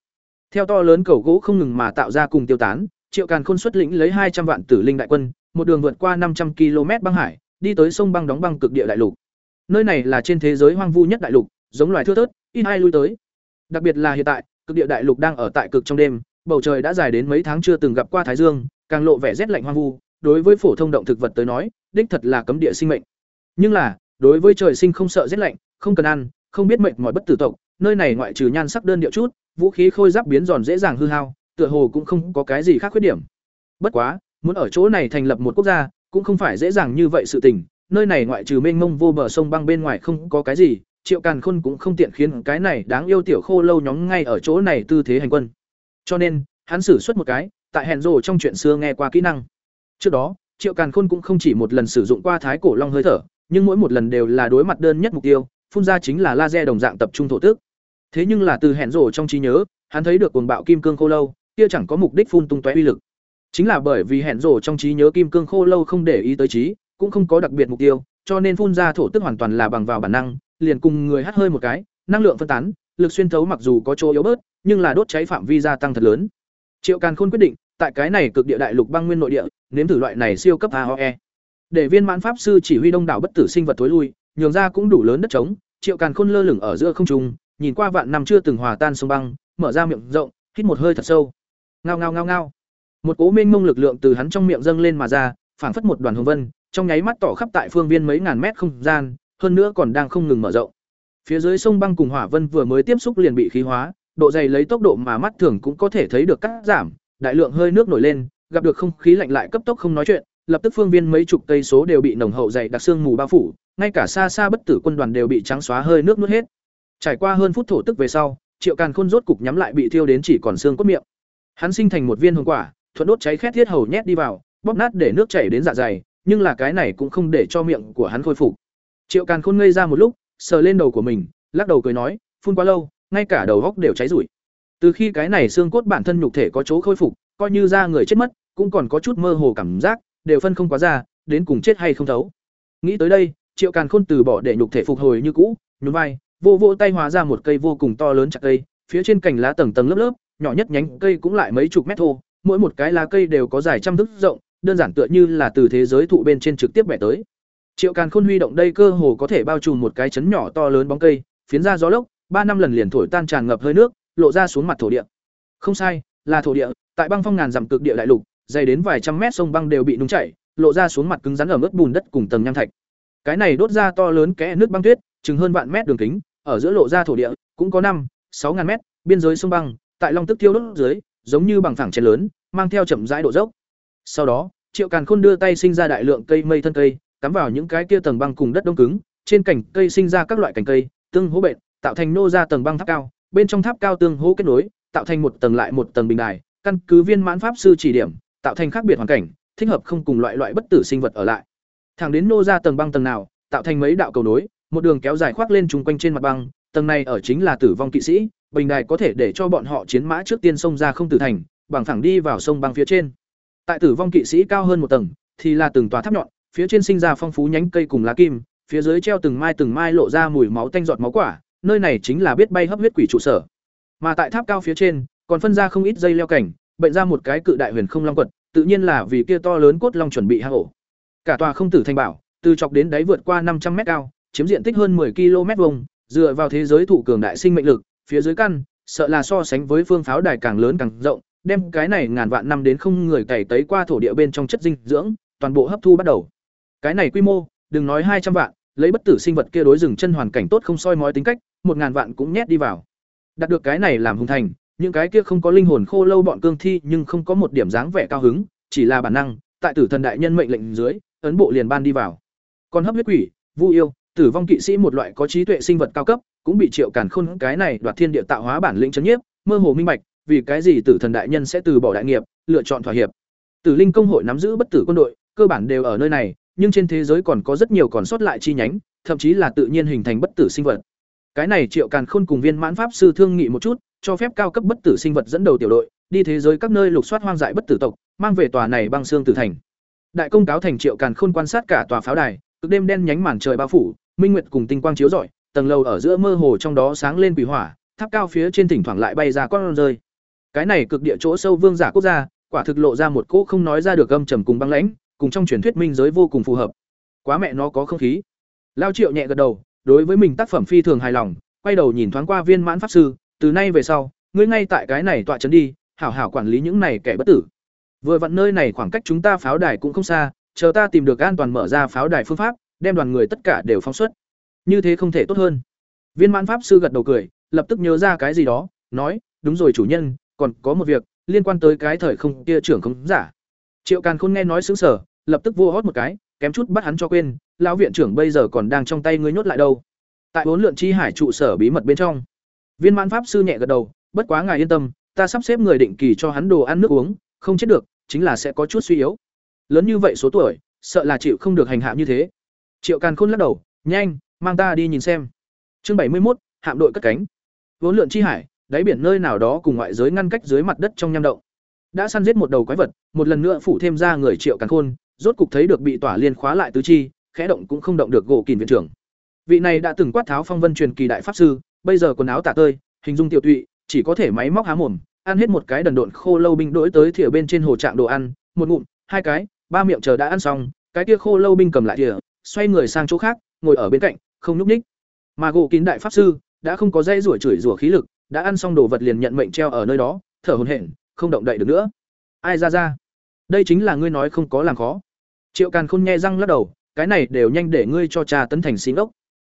A: theo to lớn cầu gỗ không ngừng mà tạo ra cùng tiêu tán triệu càn khôn xuất lĩnh lấy hai trăm vạn tử linh đại quân, một đường vượt qua năm trăm km băng hải, đi tới sông băng đóng băng cực địa đại lục. Nơi này là trên thế giới hoang vu nhất đại lục, giống loài thưa thớt, ít ai lui tới. Đặc biệt là hiện tại, cực địa đại lục đang ở tại cực trong đêm, bầu trời đã dài đến mấy tháng chưa từng gặp qua thái dương, càng lộ vẻ rét lạnh hoang vu. Đối với phổ thông động thực vật tới nói, đích thật là cấm địa sinh mệnh. Nhưng là, đối với trời sinh không sợ rét lạnh, không cần ăn, không biết mệnh mọi bất tử tộc, nơi này ngoại trừ nhan sắc đơn điệu chút, vũ khí khôi giáp biến giòn dễ dàng hư hao tựa hồ cũng không có cái gì khác khuyết điểm. Bất quá, muốn ở chỗ này thành lập một quốc gia, cũng không phải dễ dàng như vậy sự tình. Nơi này ngoại trừ mênh mông vô bờ sông băng bên ngoài không có cái gì, triệu càn khôn cũng không tiện khiến cái này đáng yêu tiểu khô lâu nhóm ngay ở chỗ này tư thế hành quân. Cho nên, hắn sử xuất một cái, tại hẹn rồ trong chuyện xưa nghe qua kỹ năng. Trước đó, triệu càn khôn cũng không chỉ một lần sử dụng qua thái cổ long hơi thở, nhưng mỗi một lần đều là đối mặt đơn nhất mục tiêu, phun ra chính là laser đồng dạng tập trung thổ tức. thế nhưng là từ hẹn rồ trong trí nhớ, hắn thấy được cuồng bạo kim cương khô lâu kia chẳng có mục đích phun tung tóe uy lực. Chính là bởi vì hẹn rồ trong trí nhớ kim cương khô lâu không để ý tới trí, cũng không có đặc biệt mục tiêu, cho nên phun ra thổ tức hoàn toàn là bằng vào bản năng, liền cùng người hắt hơi một cái, năng lượng phân tán, lực xuyên thấu mặc dù có chỗ yếu bớt, nhưng là đốt cháy phạm vi gia tăng thật lớn. Triệu càn khôn quyết định, tại cái này cực địa đại lục băng nguyên nội địa, nếm thử loại này siêu cấp aoe để viên mãn pháp sư chỉ huy đông đảo bất tử sinh vật tối lui, nhường ra cũng đủ lớn đất trống, triệu càn khôn lơ lửng ở giữa không trung, nhìn qua vạn năm chưa từng hòa tan sông băng, mở ra miệng rộng, hít một hơi thật sâu ngao ngao ngao ngao. Một cố mênh mông lực lượng từ hắn trong miệng dâng lên mà ra, phảng phất một đoàn hồng vân, trong nháy mắt tỏ khắp tại phương viên mấy ngàn mét không gian, hơn nữa còn đang không ngừng mở rộng. Phía dưới sông băng cùng hỏa vân vừa mới tiếp xúc liền bị khí hóa, độ dày lấy tốc độ mà mắt thường cũng có thể thấy được cắt giảm, đại lượng hơi nước nổi lên, gặp được không khí lạnh lại cấp tốc không nói chuyện, lập tức phương viên mấy chục cây số đều bị nồng hậu dày đặc xương mù bao phủ, ngay cả xa xa bất tử quân đoàn đều bị trắng xóa hơi nước nuốt hết. Trải qua hơn phút thổ tức về sau, triệu càn khôn rốt cục nhắm lại bị thiêu đến chỉ còn xương cốt miệng hắn sinh thành một viên hồng quả thuận đốt cháy khét thiết hầu nhét đi vào bóp nát để nước chảy đến dạ dày nhưng là cái này cũng không để cho miệng của hắn khôi phục. Triệu Càn Khôn ngây ra một lúc, sờ lên đầu của mình, lắc đầu cười nói, phun quá lâu, ngay cả đầu góc đều cháy rủi. Từ khi cái này xương cốt bản thân nhục thể có chỗ khôi phục, coi như da người chết mất, cũng còn có chút mơ hồ cảm giác, đều phân không quá ra, đến cùng chết hay không thấu. Nghĩ tới đây, Triệu Càn Khôn từ bỏ để nhục thể phục hồi như cũ, nhún vai, vô vô tay hóa ra một cây vô cùng to lớn chặt cây, phía trên cành lá tầng tầng lớp lớp, nhỏ nhất nhánh cây cũng lại mấy chục mét thô, mỗi một cái lá cây đều có dài trăm thước rộng, đơn giản tựa như là từ thế giới thụ bên trên trực tiếp bẻ tới. Triệu Càn Khôn huy động đây cơ hồ có thể bao trùm một cái chấn nhỏ to lớn bóng cây, phiến ra gió lốc, ba năm lần liền thổi tan tràn ngập hơi nước, lộ ra xuống mặt thổ địa. Không sai, là thổ địa, tại băng phong ngàn dặm cực địa đại lục, dày đến vài trăm mét sông băng đều bị nung chảy, lộ ra xuống mặt cứng rắn ở mức bùn đất cùng tầng nham thạch. Cái này đốt ra to lớn kẽ nước băng tuyết, chừng hơn vạn mét đường kính, ở giữa lộ ra thổ địa, cũng có năm, sáu ngàn mét, biên giới sông băng, tại long tức tiêu đốt dưới, giống như bằng phẳng chén lớn, mang theo chậm rãi độ dốc. Sau đó, Triệu Càn Khôn đưa tay sinh ra đại lượng cây mây thân cây, cắm vào những cái kia tầng băng cùng đất đông cứng, trên cành cây sinh ra các loại cành cây, tương hỗ bệnh, tạo thành nô ra tầng băng tháp cao, bên trong tháp cao tương hỗ kết nối, tạo thành một tầng lại một tầng bình đài, căn cứ viên mãn pháp sư chỉ điểm, tạo thành khác biệt hoàn cảnh, thích hợp không cùng loại loại bất tử sinh vật ở lại. Thẳng đến nô ra tầng băng tầng nào, tạo thành mấy đạo cầu nối, một đường kéo dài khoác lên chung quanh trên mặt băng, tầng này ở chính là tử vong kỵ sĩ, bình đài có thể để cho bọn họ chiến mã trước tiên xông ra không tử thành, bằng thẳng đi vào sông băng phía trên. Tại tử vong kỵ sĩ cao hơn một tầng, thì là từng tòa tháp nhọn, phía trên sinh ra phong phú nhánh cây cùng lá kim, phía dưới treo từng mai từng mai lộ ra mùi máu tanh giọt máu quả, nơi này chính là biết bay hấp huyết quỷ trụ sở. Mà tại tháp cao phía trên, còn phân ra không ít dây leo cảnh, bệnh ra một cái cự đại huyền không long quật, tự nhiên là vì kia to lớn cốt long chuẩn bị hang ổ. Cả tòa không tử thành bảo, từ chọc đến đáy vượt qua năm trăm mét cao, chiếm diện tích hơn 10 km vuông, dựa vào thế giới thủ cường đại sinh mệnh lực, phía dưới căn, sợ là so sánh với phương pháo đài càng lớn càng rộng, đem cái này ngàn vạn năm đến không người cày tấy qua thổ địa bên trong chất dinh dưỡng, toàn bộ hấp thu bắt đầu. Cái này quy mô, đừng nói hai trăm vạn, lấy bất tử sinh vật kia đối rừng chân hoàn cảnh tốt không soi mói tính cách, một ngàn vạn cũng nhét đi vào. Đạt được cái này làm hùng thành, những cái kia không có linh hồn khô lâu bọn cương thi nhưng không có một điểm dáng vẻ cao hứng, chỉ là bản năng, tại tử thần đại nhân mệnh lệnh dưới, ấn bộ liền ban đi vào. Còn hấp huyết quỷ, vu yêu, tử vong kỵ sĩ một loại có trí tuệ sinh vật cao cấp, cũng bị Triệu Càn Khôn cái này đoạt thiên địa tạo hóa bản lĩnh chấn nhiếp, mơ hồ minh bạch, vì cái gì tử thần đại nhân sẽ từ bỏ đại nghiệp, lựa chọn thỏa hiệp. Tử linh công hội nắm giữ bất tử quân đội, cơ bản đều ở nơi này, nhưng trên thế giới còn có rất nhiều còn sót lại chi nhánh, thậm chí là tự nhiên hình thành bất tử sinh vật. Cái này Triệu Càn Khôn cùng Viên Mãn Pháp sư thương nghị một chút, cho phép cao cấp bất tử sinh vật dẫn đầu tiểu đội, đi thế giới các nơi lục soát hoang dại bất tử tộc, mang về tòa này băng xương tử thành. Đại công cáo thành Triệu Càn Khôn quan sát cả tòa pháo đài, cực đêm đen nhánh màn trời bao phủ, minh nguyệt cùng tinh quang chiếu rọi, tầng lầu ở giữa mơ hồ trong đó sáng lên quỷ hỏa, tháp cao phía trên thỉnh thoảng lại bay ra con rơi. Cái này cực địa chỗ sâu vương giả quốc gia, quả thực lộ ra một cỗ không nói ra được âm trầm cùng băng lãnh, cùng trong truyền thuyết minh giới vô cùng phù hợp. Quá mẹ nó có không khí. Lao Triệu nhẹ gật đầu, đối với mình tác phẩm phi thường hài lòng, quay đầu nhìn thoáng qua Viên Mãn pháp sư, từ nay về sau, ngươi ngay tại cái này tọa trấn đi, hảo hảo quản lý những này kẻ bất tử. Vừa vặn nơi này khoảng cách chúng ta pháo đài cũng không xa, chờ ta tìm được an toàn mở ra pháo đài phương pháp, đem đoàn người tất cả đều phóng xuất. Như thế không thể tốt hơn. Viên Mãn pháp sư gật đầu cười, lập tức nhớ ra cái gì đó, nói, đúng rồi chủ nhân, còn có một việc liên quan tới cái thời không kia trưởng không giả. Triệu Càn Khôn nghe nói sững sờ, lập tức vua hót một cái, kém chút bắt hắn cho quên, lão viện trưởng bây giờ còn đang trong tay ngươi nhốt lại đâu. Tại bốn lượn chi hải trụ sở bí mật bên trong. Viên Mãn pháp sư nhẹ gật đầu, bất quá ngài yên tâm, ta sắp xếp người định kỳ cho hắn đồ ăn nước uống, không chết được, chính là sẽ có chút suy yếu. Lớn như vậy số tuổi, sợ là chịu không được hành hạ như thế. Triệu Càn Khôn lắc đầu, nhanh, mang ta đi nhìn xem. Chương bảy mươi một, hạm đội cất cánh. Vốn lượn chi hải, đáy biển nơi nào đó cùng ngoại giới ngăn cách dưới mặt đất trong nham động. Đã săn giết một đầu quái vật, một lần nữa phủ thêm ra người Triệu Càn Khôn, rốt cục thấy được bị tỏa liên khóa lại tứ chi, khẽ động cũng không động được gỗ kình viện trưởng. Vị này đã từng quát tháo phong vân truyền kỳ đại pháp sư, bây giờ quần áo tả tơi, hình dung tiểu tụy, chỉ có thể máy móc há mồm, ăn hết một cái đần độn khô lâu binh đối tới thìa bên trên hồ trạng đồ ăn, một ngụm, hai cái, ba miệng chờ đã ăn xong, cái kia khô lâu binh cầm lại thìa, xoay người sang chỗ khác, ngồi ở bên cạnh, không nhúc nhích. Mà gỗ kín đại pháp sư đã không có dây rủa chửi rủa khí lực, đã ăn xong đồ vật liền nhận mệnh treo ở nơi đó, thở hổn hển, không động đậy được nữa. Ai ra ra? Đây chính là ngươi nói không có làm khó. Triệu Càn Khôn nghe răng lắc đầu, cái này đều nhanh để ngươi cho cha tấn thành xin ốc.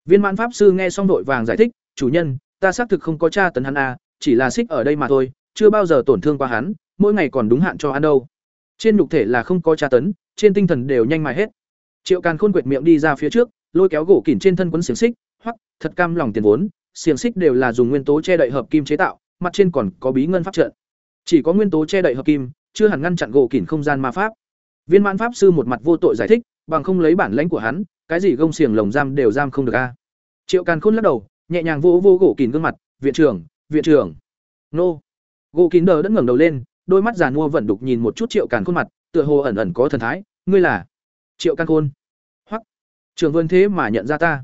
A: Viên Mãn pháp sư nghe xong đội vàng giải thích, chủ nhân, ta xác thực không có cha tấn hắn a, chỉ là xích ở đây mà thôi, chưa bao giờ tổn thương qua hắn, mỗi ngày còn đúng hạn cho ăn đâu. Trên nhục thể là không có cha tấn, trên tinh thần đều nhanh mài hết. Triệu Càn Khôn quệt miệng đi ra phía trước, lôi kéo gỗ kỉn trên thân quấn xiềng xích, hoặc thật cam lòng tiền vốn, xiềng xích đều là dùng nguyên tố che đậy hợp kim chế tạo, mặt trên còn có bí ngân pháp trận. Chỉ có nguyên tố che đậy hợp kim, chưa hẳn ngăn chặn gỗ kỉn không gian ma pháp. Viên Mãn pháp sư một mặt vô tội giải thích, bằng không lấy bản lãnh của hắn, cái gì gông xiềng lồng giam đều giam không được a. Triệu Càn Khôn lắc đầu, nhẹ nhàng vỗ vô gỗ kìn gương mặt, "Viện trưởng, viện trưởng." Nô. Gỗ kín đờ đã ngẩng đầu lên, đôi mắt giàn mua vẫn đục nhìn một chút Triệu Càn khuôn mặt, tựa hồ ẩn ẩn có thần thái, "Ngươi là?" Triệu căn Khôn. hoặc Trường Vân thế mà nhận ra ta.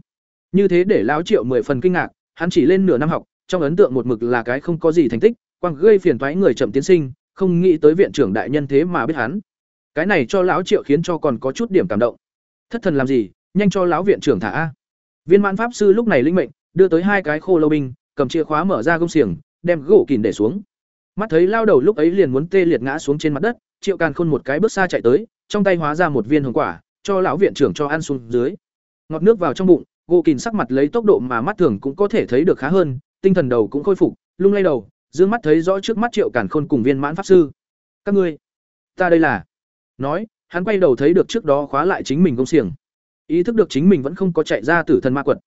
A: Như thế để lão Triệu mười phần kinh ngạc, hắn chỉ lên nửa năm học, trong ấn tượng một mực là cái không có gì thành tích, quang gây phiền toái người chậm tiến sinh, không nghĩ tới viện trưởng đại nhân thế mà biết hắn. Cái này cho lão Triệu khiến cho còn có chút điểm cảm động. Thất thần làm gì, nhanh cho lão viện trưởng thả a. Viên Mãn pháp sư lúc này linh mệnh, đưa tới hai cái khô lâu binh, cầm chìa khóa mở ra gông xiềng, đem gỗ kìn để xuống. Mắt thấy lao đầu lúc ấy liền muốn tê liệt ngã xuống trên mặt đất, Triệu Càn Khôn một cái bước xa chạy tới, trong tay hóa ra một viên hồng quả, cho lão viện trưởng cho ăn xuống dưới. Ngọt nước vào trong bụng, gỗ kìn sắc mặt lấy tốc độ mà mắt thường cũng có thể thấy được khá hơn, tinh thần đầu cũng khôi phục, lung lay đầu, dương mắt thấy rõ trước mắt Triệu Càn Khôn cùng viên mãn pháp sư. Các ngươi, ta đây là. Nói, hắn quay đầu thấy được trước đó khóa lại chính mình công xiềng. Ý thức được chính mình vẫn không có chạy ra tử thần ma quật.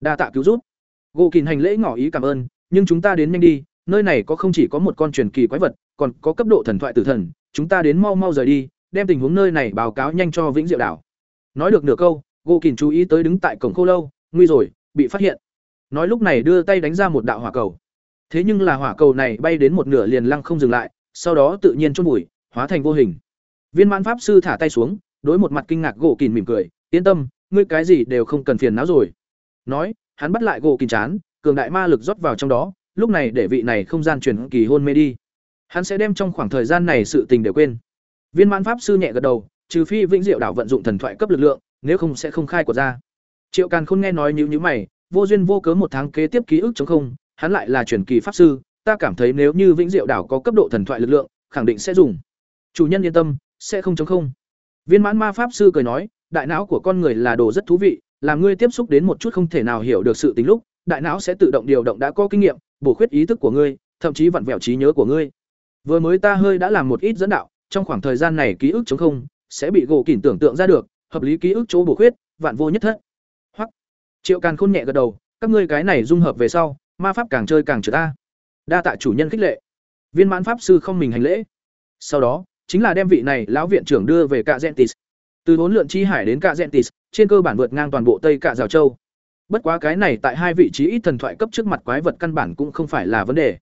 A: Đa tạ cứu giúp. Gỗ Kình hành lễ ngỏ ý cảm ơn, nhưng chúng ta đến nhanh đi, nơi này có không chỉ có một con truyền kỳ quái vật, còn có cấp độ thần thoại tử thần, chúng ta đến mau mau rời đi, đem tình huống nơi này báo cáo nhanh cho Vĩnh Diệu đảo. Nói được nửa câu, Gỗ Kình chú ý tới đứng tại cổng khô lâu, nguy rồi, bị phát hiện. Nói lúc này đưa tay đánh ra một đạo hỏa cầu. Thế nhưng là hỏa cầu này bay đến một nửa liền lăng không dừng lại, sau đó tự nhiên chôn bụi, hóa thành vô hình. Viên Mãn pháp sư thả tay xuống, đối một mặt kinh ngạc Gỗ Kình mỉm cười, "Yên tâm, ngươi cái gì đều không cần phiền não rồi." Nói, hắn bắt lại Gỗ Kình chán, cường đại ma lực rót vào trong đó, lúc này để vị này không gian truyền kỳ hôn mê đi. Hắn sẽ đem trong khoảng thời gian này sự tình đều quên. Viên Mãn pháp sư nhẹ gật đầu, trừ phi Vĩnh Diệu đảo vận dụng thần thoại cấp lực lượng, nếu không sẽ không khai của ra. Triệu Càn Khôn nghe nói nhíu nhíu mày, vô duyên vô cớ một tháng kế tiếp ký ức chống không, hắn lại là truyền kỳ pháp sư, ta cảm thấy nếu như Vĩnh Diệu đảo có cấp độ thần thoại lực lượng, khẳng định sẽ dùng. Chủ nhân yên tâm, sẽ không chống không. Viên Mãn Ma pháp sư cười nói, đại não của con người là đồ rất thú vị, làm ngươi tiếp xúc đến một chút không thể nào hiểu được sự tình lúc, đại não sẽ tự động điều động đã có kinh nghiệm, bổ khuyết ý thức của ngươi, thậm chí vặn vẹo trí nhớ của ngươi. Vừa mới ta hơi đã làm một ít dẫn đạo, trong khoảng thời gian này ký ức chống không sẽ bị gỗ kỉnh tưởng tượng ra được, hợp lý ký ức chỗ bổ khuyết, vạn vô nhất thất. Hoặc Triệu Càn Khôn nhẹ gật đầu, các ngươi cái này dung hợp về sau, ma pháp càng chơi càng trừ ta. Đa tạ chủ nhân khích lệ. Viên mãn pháp sư không mình hành lễ. Sau đó, chính là đem vị này lão viện trưởng đưa về Cạ Gentis. Từ bốn lượn chi hải đến Cạ Gentis, trên cơ bản vượt ngang toàn bộ Tây Cạ rào Châu. Bất quá cái này tại hai vị trí ít thần thoại cấp trước mặt quái vật căn bản cũng không phải là vấn đề.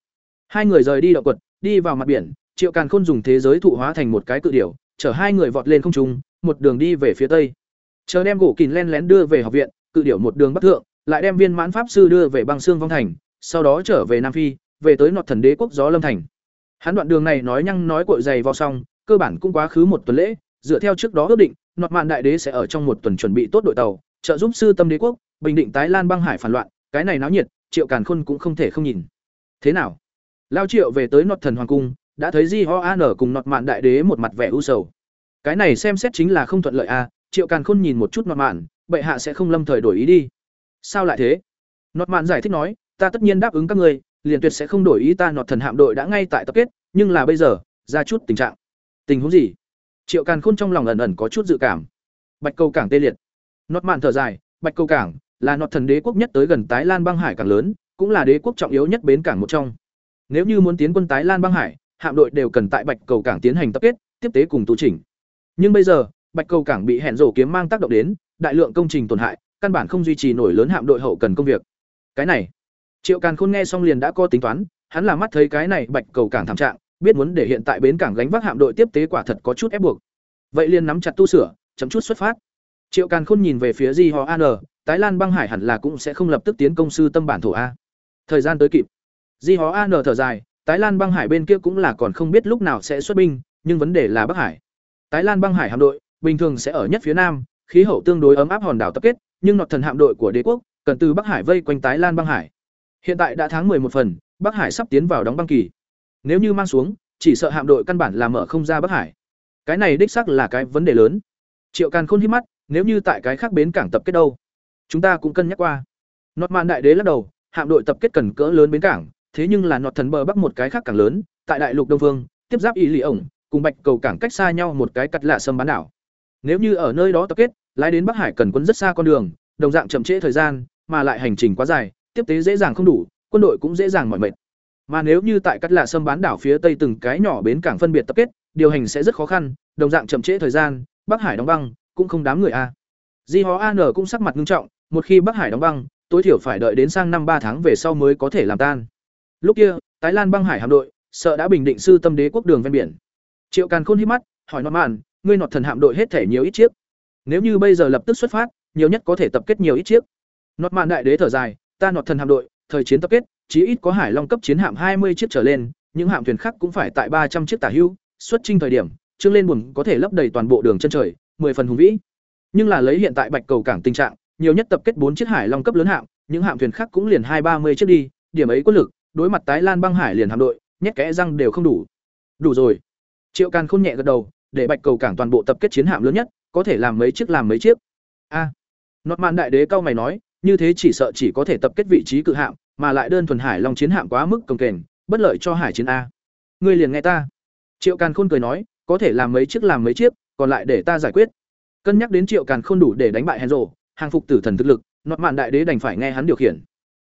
A: Hai người rời đi động quật, đi vào mặt biển, Triệu Càn Khôn dùng thế giới thụ hóa thành một cái cự điểu, chở hai người vọt lên không trung, một đường đi về phía tây. Chờ đem gỗ kìn len lén đưa về học viện, cự điểu một đường bắc thượng, lại đem viên mãn pháp sư đưa về băng xương vong thành, sau đó trở về Nam Phi, về tới nọt thần đế quốc gió lâm thành. Hắn đoạn đường này nói nhăng nói cội dày vào xong, cơ bản cũng quá khứ một tuần lễ, dựa theo trước đó ước định, nọt mạn đại đế sẽ ở trong một tuần chuẩn bị tốt đội tàu, trợ giúp sư tâm đế quốc, bình định tái lan băng hải phản loạn, cái này náo nhiệt, Triệu Càn Khôn cũng không thể không nhìn. Thế nào? Lao Triệu về tới nọt thần hoàng cung, đã thấy Di Ho An cùng nọt mạn đại đế một mặt vẻ u sầu. Cái này xem xét chính là không thuận lợi a, à, Triệu Càn Khôn nhìn một chút nọt mạn, bệ hạ sẽ không lâm thời đổi ý đi. Sao lại thế? Nọt mạn giải thích nói, ta tất nhiên đáp ứng các ngươi, liền tuyệt sẽ không đổi ý ta nọt thần hạm đội đã ngay tại tập kết, nhưng là bây giờ, ra chút tình trạng. Tình huống gì? Triệu Càn Khôn trong lòng ẩn ẩn có chút dự cảm. Bạch Câu cảng tê liệt. Nọt mạn thở dài, Bạch Câu cảng là nọt thần đế quốc nhất tới gần Tái Lan băng hải cảng lớn, cũng là đế quốc trọng yếu nhất bến cảng một trong. Nếu như muốn tiến quân Tái Lan băng hải, hạm đội đều cần tại Bạch Cầu cảng tiến hành tập kết, tiếp tế cùng tu chỉnh. Nhưng bây giờ, Bạch Cầu cảng bị hẹn rổ kiếm mang tác động đến, đại lượng công trình tổn hại, căn bản không duy trì nổi lớn hạm đội hậu cần công việc. Cái này, Triệu Càn Khôn nghe xong liền đã có tính toán, hắn là mắt thấy cái này Bạch Cầu cảng thảm trạng, biết muốn để hiện tại bến cảng gánh vác hạm đội tiếp tế quả thật có chút ép buộc. Vậy liền nắm chặt tu sửa, chấm chút xuất phát. Triệu Càn Khôn nhìn về phía Di Ho An, Tái Lan băng hải hẳn là cũng sẽ không lập tức tiến công sư tâm bản thổ a. Thời gian tới kịp. Di Ho An thở dài, Tái Lan băng hải bên kia cũng là còn không biết lúc nào sẽ xuất binh, nhưng vấn đề là Bắc Hải. Tái Lan băng hải hạm đội bình thường sẽ ở nhất phía nam, khí hậu tương đối ấm áp hòn đảo tập kết, nhưng nọt thần hạm đội của đế quốc cần từ Bắc Hải vây quanh Tái Lan băng hải. Hiện tại đã tháng một phần, Bắc Hải sắp tiến vào đóng băng kỳ. Nếu như mang xuống, chỉ sợ hạm đội căn bản là mở không ra Bắc Hải. Cái này đích xác là cái vấn đề lớn. Triệu Càn Khôn hít mắt, nếu như tại cái khác bến cảng tập kết đâu, chúng ta cũng cân nhắc qua. Nọt Mạn đại đế lắc đầu, hạm đội tập kết cần cỡ lớn bến cảng, thế nhưng là nọt thần bờ bắc một cái khác càng lớn, tại đại lục đông phương, tiếp giáp y lì ổng, cùng bạch cầu cảng cách xa nhau một cái cắt lạ sâm bán đảo. Nếu như ở nơi đó tập kết, lái đến Bắc Hải cần quân rất xa con đường, đồng dạng chậm trễ thời gian, mà lại hành trình quá dài, tiếp tế dễ dàng không đủ, quân đội cũng dễ dàng mỏi mệt. Mà nếu như tại cắt lạ sâm bán đảo phía tây từng cái nhỏ bến cảng phân biệt tập kết, điều hành sẽ rất khó khăn, đồng dạng chậm trễ thời gian, Bắc Hải đóng băng, cũng không đám người a di Hó an cũng sắc mặt nghiêm trọng một khi bắc hải đóng băng tối thiểu phải đợi đến sang năm ba tháng về sau mới có thể làm tan lúc kia tái lan băng hải hạm đội sợ đã bình định sư tâm đế quốc đường ven biển. Triệu càn khôn hít mắt hỏi nọt màn ngươi nọt thần hạm đội hết thể nhiều ít chiếc? Nếu như bây giờ lập tức xuất phát nhiều nhất có thể tập kết nhiều ít chiếc. Nọt màn đại đế thở dài ta nọt thần hạm đội thời chiến tập kết chí ít có hải long cấp chiến hạm hai mươi chiếc trở lên những hạm thuyền khác cũng phải tại ba trăm chiếc tả hưu xuất trình thời điểm trương lên buồn, có thể lấp đầy toàn bộ đường chân trời mười phần hùng vĩ. Nhưng là lấy hiện tại bạch cầu cảng tình trạng nhiều nhất tập kết bốn chiếc hải long cấp lớn hạm những hạm thuyền khác cũng liền hai ba mươi chiếc đi điểm ấy quân lực đối mặt tái lan băng hải liền hạm đội nhét kẽ răng đều không đủ. Đủ rồi. Triệu càn khôn nhẹ gật đầu để bạch cầu cảng toàn bộ tập kết chiến hạm lớn nhất có thể làm mấy chiếc làm mấy chiếc. A. À, nọt mạn đại đế cao mày nói như thế chỉ sợ chỉ có thể tập kết vị trí cự hạm mà lại đơn thuần hải long chiến hạm quá mức cồng kềnh bất lợi cho hải chiến a. Ngươi liền nghe ta. Triệu càn khôn cười nói có thể làm mấy chiếc làm mấy chiếc còn lại để ta giải quyết. Cân nhắc đến triệu càn khôn đủ để đánh bại hèn rộ hàng phục tử thần thực lực nọt mạn đại đế đành phải nghe hắn điều khiển.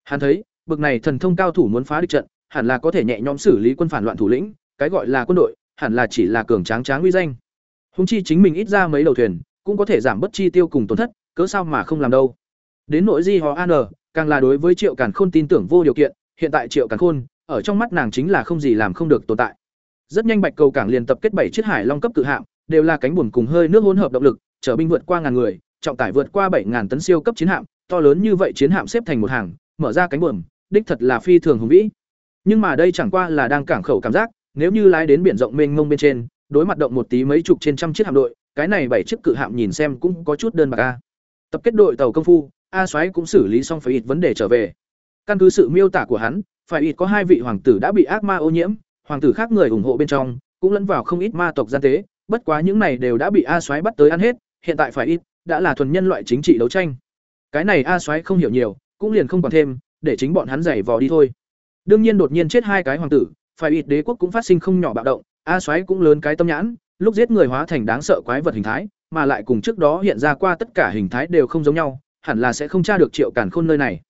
A: Hắn thấy bực này thần thông cao thủ muốn phá địch trận, hẳn là có thể nhẹ nhõm xử lý quân phản loạn thủ lĩnh, cái gọi là quân đội, hẳn là chỉ là cường tráng tráng uy danh. Hùng chi chính mình ít ra mấy đầu thuyền, cũng có thể giảm bớt chi tiêu cùng tổn thất, cớ sao mà không làm đâu. Đến nội di họ an càng là đối với triệu càn khôn tin tưởng vô điều kiện, hiện tại triệu càn khôn, ở trong mắt nàng chính là không gì làm không được tồn tại. Rất nhanh bạch cầu cảng liền tập kết bảy chiếc hải long cấp cự hạm, đều là cánh buồm cùng hơi nước hỗn hợp động lực, chở binh vượt qua ngàn người, trọng tải vượt qua bảy ngàn tấn siêu cấp chiến hạm, to lớn như vậy chiến hạm xếp thành một hàng, mở ra cánh buồm đích thật là phi thường hùng vĩ. Nhưng mà đây chẳng qua là đang cảng khẩu cảm giác, nếu như lái đến biển rộng mênh mông bên trên, đối mặt động một tí mấy chục trên trăm chiếc hạm đội, cái này bảy chiếc cự hạm nhìn xem cũng có chút đơn bạc a. Tập kết đội tàu công phu, a soái cũng xử lý xong phải ít vấn đề trở về. Căn cứ sự miêu tả của hắn, phải ít có hai vị hoàng tử đã bị ác ma ô nhiễm, hoàng tử khác người ủng hộ bên trong, cũng lẫn vào không ít ma tộc gian tế, bất quá những này đều đã bị a soái bắt tới ăn hết, hiện tại phải ít, đã là thuần nhân loại chính trị đấu tranh. Cái này a soái không hiểu nhiều, cũng liền không còn thêm để chính bọn hắn giày vò đi thôi. Đương nhiên đột nhiên chết hai cái hoàng tử, phải ít đế quốc cũng phát sinh không nhỏ bạo động, a soái cũng lớn cái tâm nhãn, lúc giết người hóa thành đáng sợ quái vật hình thái, mà lại cùng trước đó hiện ra qua tất cả hình thái đều không giống nhau, hẳn là sẽ không tra được triệu càn khôn nơi này.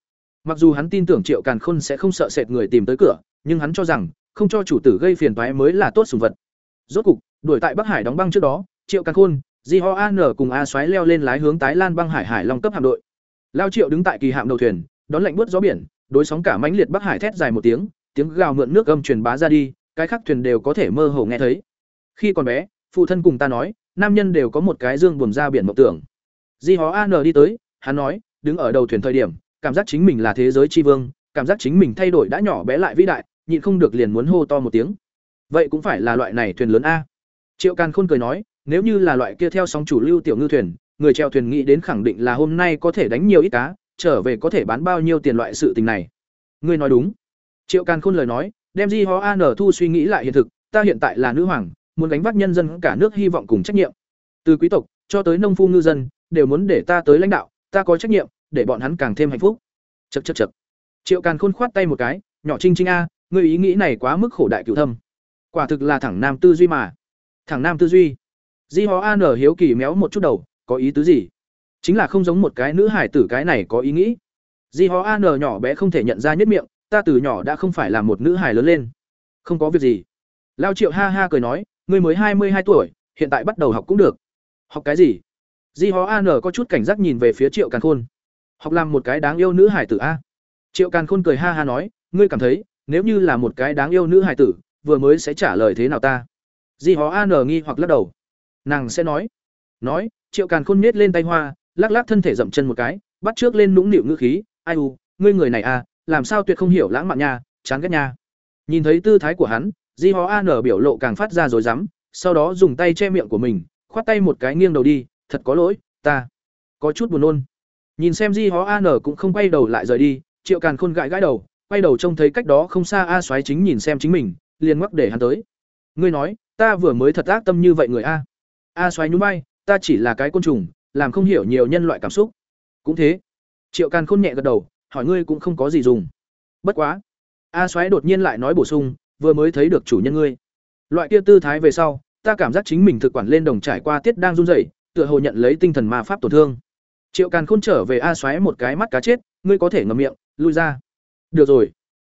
A: Mặc dù hắn tin tưởng triệu càn khôn sẽ không sợ sệt người tìm tới cửa, nhưng hắn cho rằng, không cho chủ tử gây phiền toái mới là tốt sùng vật. Rốt cục, đuổi tại bắc hải đóng băng trước đó, triệu càn khôn, di ho an cùng a xoáy leo lên lái hướng tái lan băng hải hải long cấp hạm đội. Lao triệu đứng tại kỳ hạm đầu thuyền đón lạnh buốt gió biển, đối sóng cả mãnh liệt bắc hải thét dài một tiếng tiếng gào mượn nước âm truyền bá ra đi, cái khác thuyền đều có thể mơ hồ nghe thấy. Khi còn bé, phụ thân cùng ta nói, nam nhân đều có một cái dương buồm ra biển mộng tưởng. Di hó an đi tới, hắn nói, đứng ở đầu thuyền thời điểm, cảm giác chính mình là thế giới tri vương, cảm giác chính mình thay đổi đã nhỏ bé lại vĩ đại, nhịn không được liền muốn hô to một tiếng. Vậy cũng phải là loại này thuyền lớn a. Triệu càn khôn cười nói, nếu như là loại kia theo sóng chủ lưu tiểu ngư thuyền, người treo thuyền nghĩ đến khẳng định là hôm nay có thể đánh nhiều ít cá trở về có thể bán bao nhiêu tiền loại sự tình này? Ngươi nói đúng. Triệu càn khôn lời nói, đem di ho an thu suy nghĩ lại hiện thực, ta hiện tại là nữ hoàng, muốn gánh vác nhân dân cả nước hy vọng cùng trách nhiệm. Từ quý tộc, cho tới nông phu ngư dân, đều muốn để ta tới lãnh đạo, ta có trách nhiệm, để bọn hắn càng thêm hạnh phúc. Chật chật chật triệu càn khôn khoát tay một cái, nhỏ trinh trinh a, ngươi ý nghĩ này quá mức khổ đại cựu thâm. Quả thực là thẳng nam tư duy mà. Thẳng nam tư duy. Di ho an hiếu kỳ méo một chút đầu, có ý tứ gì? Chính là không giống một cái nữ hải tử cái này có ý nghĩ. Di họ an nhỏ bé không thể nhận ra nhất miệng, ta từ nhỏ đã không phải là một nữ hải lớn lên. Không có việc gì. Lao triệu ha ha cười nói, ngươi mới hai mươi hai tuổi, hiện tại bắt đầu học cũng được. Học cái gì? Di họ an có chút cảnh giác nhìn về phía triệu càn khôn. Học làm một cái đáng yêu nữ hải tử a. Triệu càn khôn cười ha ha nói, ngươi cảm thấy, nếu như là một cái đáng yêu nữ hải tử, vừa mới sẽ trả lời thế nào ta? Di hó an nghi hoặc lắc đầu. Nàng sẽ nói. Nói, triệu càn khôn nhét lên tay hoa lắc lắc thân thể dậm chân một cái, bắt trước lên nũng nịu ngữ khí, ai u, ngươi người này à làm sao tuyệt không hiểu lãng mạn nha, chán ghét nha. Nhìn thấy tư thái của hắn, di hó an biểu lộ càng phát ra rồi dám sau đó dùng tay che miệng của mình, khoát tay một cái nghiêng đầu đi, thật có lỗi, ta có chút buồn nôn. Nhìn xem di hó an cũng không quay đầu lại rời đi, triệu càn khôn gãi gãi đầu, quay đầu trông thấy cách đó không xa a xoáy chính nhìn xem chính mình, liền ngoắc để hắn tới. Ngươi nói, ta vừa mới thật ác tâm như vậy người a. A xoáy nhún bay ta chỉ là cái côn trùng làm không hiểu nhiều nhân loại cảm xúc. Cũng thế. Triệu càn khôn nhẹ gật đầu, hỏi ngươi cũng không có gì dùng. Bất quá. A xoáy đột nhiên lại nói bổ sung, vừa mới thấy được chủ nhân ngươi. Loại kia tư thái về sau, ta cảm giác chính mình thực quản lên đồng trải qua tiết đang run rẩy, tựa hồ nhận lấy tinh thần ma pháp tổn thương. Triệu càn khôn trở về a xoáy một cái mắt cá chết, ngươi có thể ngậm miệng, lui ra. Được rồi.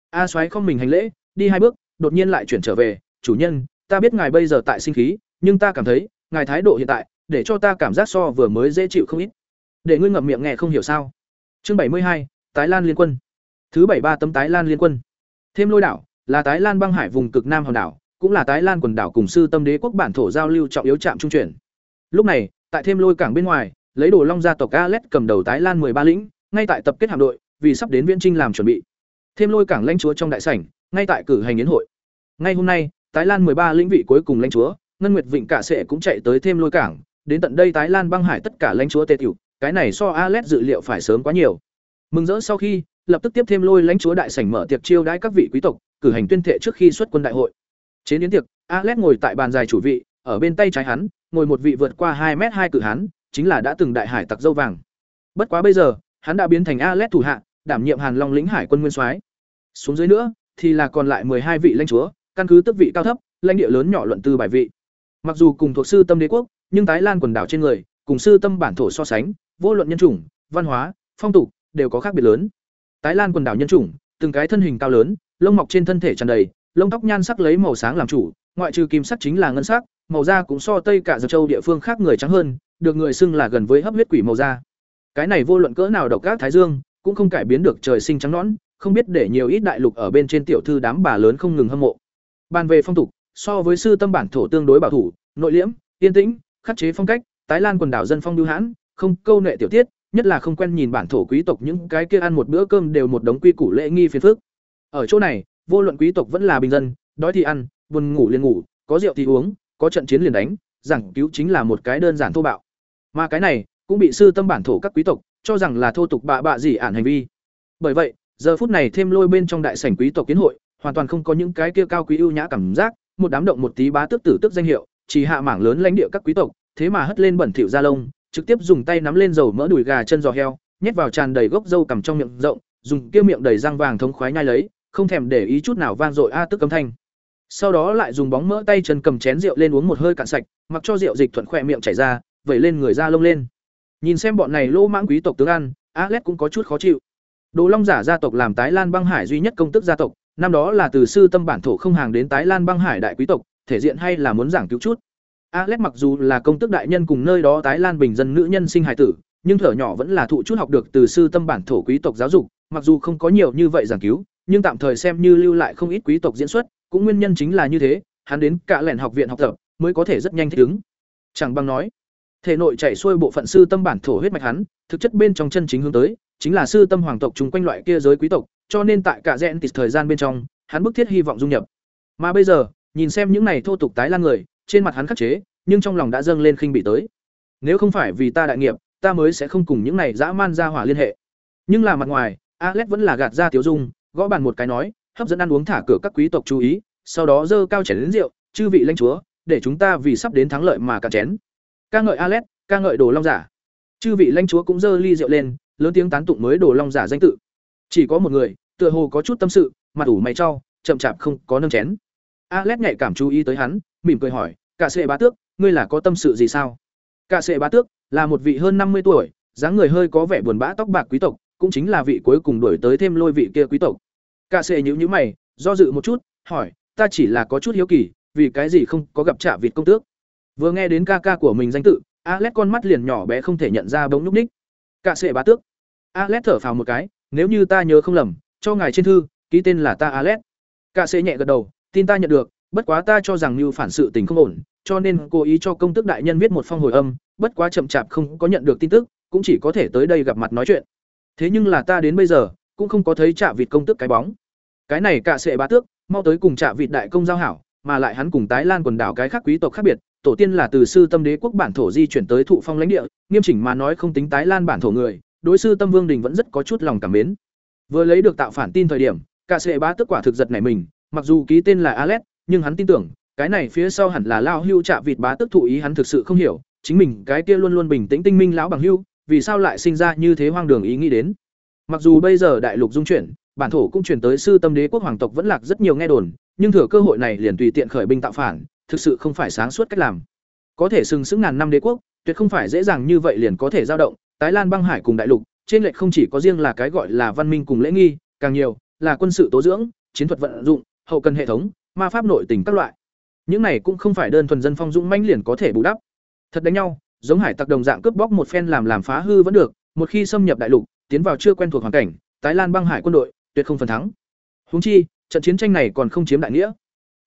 A: A xoáy không mình hành lễ, đi hai bước, đột nhiên lại chuyển trở về. Chủ nhân, ta biết ngài bây giờ tại sinh khí, nhưng ta cảm thấy, ngài thái độ hiện tại để cho ta cảm giác so vừa mới dễ chịu không ít. Để ngươi ngậm miệng nghe không hiểu sao? Chương bảy mươi hai, Tái Lan liên quân. Thứ bảy ba tấm Tái Lan liên quân. Thêm Lôi đảo là Tái Lan băng hải vùng cực nam hòn đảo, cũng là Tái Lan quần đảo cùng sư tâm đế quốc bản thổ giao lưu trọng yếu trạm trung chuyển. Lúc này, tại Thêm Lôi cảng bên ngoài, lấy đồ long gia tộc Alet cầm đầu Tái Lan ba lĩnh, ngay tại tập kết hạm đội, vì sắp đến Viễn Trinh làm chuẩn bị. Thêm Lôi cảng lãnh chúa trong đại sảnh, ngay tại cử hành yến hội. Ngay hôm nay, Tái Lan ba lĩnh vị cuối cùng lãnh chúa, Ngân Nguyệt Vịnh cả sẽ cũng chạy tới Thêm Lôi cảng, đến tận đây Tái Lan băng hải tất cả lãnh chúa tề tiểu, cái này so Alet dự liệu phải sớm quá nhiều. Mừng rỡ sau khi, lập tức tiếp thêm lôi lãnh chúa đại sảnh mở tiệc chiêu đãi các vị quý tộc, cử hành tuyên thệ trước khi xuất quân đại hội. Chế đến tiệc, Alet ngồi tại bàn dài chủ vị, ở bên tay trái hắn, ngồi một vị vượt qua hai m hai cự hắn chính là đã từng đại hải tặc dâu vàng. Bất quá bây giờ, hắn đã biến thành Alet thủ hạ, đảm nhiệm Hàn Long lĩnh hải quân nguyên soái. Xuống dưới nữa, thì là còn lại hai vị lãnh chúa, căn cứ tước vị cao thấp, lãnh địa lớn nhỏ luận tư bài vị. Mặc dù cùng thuộc sư tâm đế quốc, nhưng Tái Lan quần đảo trên người, cùng sư tâm bản thổ so sánh, vô luận nhân chủng, văn hóa, phong tục đều có khác biệt lớn. Tái Lan quần đảo nhân chủng, từng cái thân hình cao lớn, lông mọc trên thân thể tràn đầy, lông tóc nhan sắc lấy màu sáng làm chủ, ngoại trừ kim sắc chính là ngân sắc, màu da cũng so tây cả dược châu địa phương khác người trắng hơn, được người xưng là gần với hấp huyết quỷ màu da. Cái này vô luận cỡ nào độc các thái dương, cũng không cải biến được trời sinh trắng nõn, không biết để nhiều ít đại lục ở bên trên tiểu thư đám bà lớn không ngừng hâm mộ. Bàn về phong tục, so với sư tâm bản thổ tương đối bảo thủ, nội liễm, yên tĩnh, khắc chế phong cách, Tái Lan quần đảo dân phong lưu hãn, không câu nệ tiểu tiết, nhất là không quen nhìn bản thổ quý tộc những cái kia ăn một bữa cơm đều một đống quy củ lễ nghi phiền phức. Ở chỗ này, vô luận quý tộc vẫn là bình dân, đói thì ăn, buồn ngủ liền ngủ, có rượu thì uống, có trận chiến liền đánh, giảng cứu chính là một cái đơn giản thô bạo. Mà cái này cũng bị sư tâm bản thổ các quý tộc cho rằng là thô tục bạ bạ gì ản hành vi. Bởi vậy, giờ phút này thêm lôi bên trong đại sảnh quý tộc kiến hội, hoàn toàn không có những cái kia cao quý ưu nhã cảm giác, một đám động một tí bá tước tử tước danh hiệu, chỉ hạ mảng lớn lãnh địa các quý tộc, thế mà hất lên bẩn thỉu da lông, trực tiếp dùng tay nắm lên dầu mỡ đùi gà chân giò heo, nhét vào tràn đầy gốc dâu cầm trong miệng rộng, dùng kia miệng đầy răng vàng thống khoái nhai lấy, không thèm để ý chút nào vang dội a tức cấm thanh. Sau đó lại dùng bóng mỡ tay chân cầm chén rượu lên uống một hơi cạn sạch, mặc cho rượu dịch thuận khỏe miệng chảy ra, vẩy lên người da lông lên. Nhìn xem bọn này lô mãng quý tộc tướng ăn, Alex cũng có chút khó chịu. Đồ Long giả gia tộc làm Tái Lan băng hải duy nhất công tức gia tộc, năm đó là từ sư tâm bản thổ không hàng đến Tái Lan băng hải đại quý tộc, thể diện hay là muốn giảng cứu chút. Alex mặc dù là công tước đại nhân cùng nơi đó tái lan bình dân nữ nhân sinh hài tử, nhưng thở nhỏ vẫn là thụ chút học được từ sư tâm bản thổ quý tộc giáo dục, mặc dù không có nhiều như vậy giảng cứu, nhưng tạm thời xem như lưu lại không ít quý tộc diễn xuất, cũng nguyên nhân chính là như thế, hắn đến cả lẻn học viện học tập, mới có thể rất nhanh thích ứng. Chẳng bằng nói, thể nội chảy xuôi bộ phận sư tâm bản thổ huyết mạch hắn, thực chất bên trong chân chính hướng tới, chính là sư tâm hoàng tộc chúng quanh loại kia giới quý tộc, cho nên tại cả rèn thời gian bên trong, hắn bức thiết hy vọng dung nhập. Mà bây giờ, nhìn xem những này thô tục tái lan người, trên mặt hắn khắc chế, nhưng trong lòng đã dâng lên khinh bị tới. Nếu không phải vì ta đại nghiệp, ta mới sẽ không cùng những này dã man ra hỏa liên hệ. Nhưng là mặt ngoài, Alex vẫn là gạt ra tiểu dung, gõ bàn một cái nói, hấp dẫn ăn uống thả cửa các quý tộc chú ý, sau đó dơ cao chén đến rượu, chư vị lãnh chúa, để chúng ta vì sắp đến thắng lợi mà cạn chén. Ca ngợi Alex, ca ngợi Đồ Long giả. Chư vị lãnh chúa cũng dơ ly rượu lên, lớn tiếng tán tụng mới Đồ Long giả danh tự. Chỉ có một người, tựa hồ có chút tâm sự, mặt ủ mày cho, chậm chạp không có nâng chén. Alex nhạy cảm chú ý tới hắn, mỉm cười hỏi, "Cả sệ bá tước, ngươi là có tâm sự gì sao?" Cả sệ bá tước là một vị hơn năm mươi tuổi, dáng người hơi có vẻ buồn bã tóc bạc quý tộc, cũng chính là vị cuối cùng đuổi tới thêm lôi vị kia quý tộc. Cả sệ nhíu nhíu mày, do dự một chút, hỏi, "Ta chỉ là có chút hiếu kỳ, vì cái gì không có gặp trả Vịt công tước?" Vừa nghe đến ca ca của mình danh tự, Alex con mắt liền nhỏ bé không thể nhận ra bỗng nhúc ních. Cả sệ bá tước. Alex thở phào một cái, nếu như ta nhớ không lầm, cho ngài trên thư, ký tên là ta Alex. Cả sệ nhẹ gật đầu, tin ta nhận được, bất quá ta cho rằng như phản sự tình không ổn, cho nên cố ý cho công tước đại nhân viết một phong hồi âm, bất quá chậm chạp không có nhận được tin tức, cũng chỉ có thể tới đây gặp mặt nói chuyện. Thế nhưng là ta đến bây giờ cũng không có thấy Trạ Vịt công tước cái bóng. Cái này cả sẽ bá tước, mau tới cùng Trạ Vịt đại công giao hảo, mà lại hắn cùng tái lan quần đảo cái khác quý tộc khác biệt, tổ tiên là từ sư tâm đế quốc bản thổ di chuyển tới thụ phong lãnh địa, nghiêm chỉnh mà nói không tính tái lan bản thổ người, đối sư tâm vương đình vẫn rất có chút lòng cảm mến. Vừa lấy được tạo phản tin thời điểm, cả sẽ bá tước quả thực giật nảy mình, mặc dù ký tên là Alex, nhưng hắn tin tưởng, cái này phía sau hẳn là lao hưu chạ vịt bá tức thụ ý hắn thực sự không hiểu chính mình cái kia luôn luôn bình tĩnh tinh minh lão bằng hưu vì sao lại sinh ra như thế hoang đường ý nghĩ đến. Mặc dù bây giờ đại lục dung chuyển bản thổ cũng chuyển tới sư tâm đế quốc hoàng tộc vẫn lạc rất nhiều nghe đồn nhưng thừa cơ hội này liền tùy tiện khởi binh tạo phản thực sự không phải sáng suốt cách làm. Có thể sừng sững ngàn năm đế quốc tuyệt không phải dễ dàng như vậy liền có thể giao động tái lan băng hải cùng đại lục trên lệch không chỉ có riêng là cái gọi là văn minh cùng lễ nghi càng nhiều là quân sự tố dưỡng chiến thuật vận dụng hậu cần hệ thống ma pháp nội tình các loại những này cũng không phải đơn thuần dân phong dũng mãnh liền có thể bù đắp thật đánh nhau giống hải tặc đồng dạng cướp bóc một phen làm làm phá hư vẫn được, một khi xâm nhập đại lục, tiến vào chưa quen thuộc hoàn cảnh, tái lan băng hải quân đội tuyệt không phần thắng. húng chi, trận chiến tranh này còn không chiếm đại nghĩa.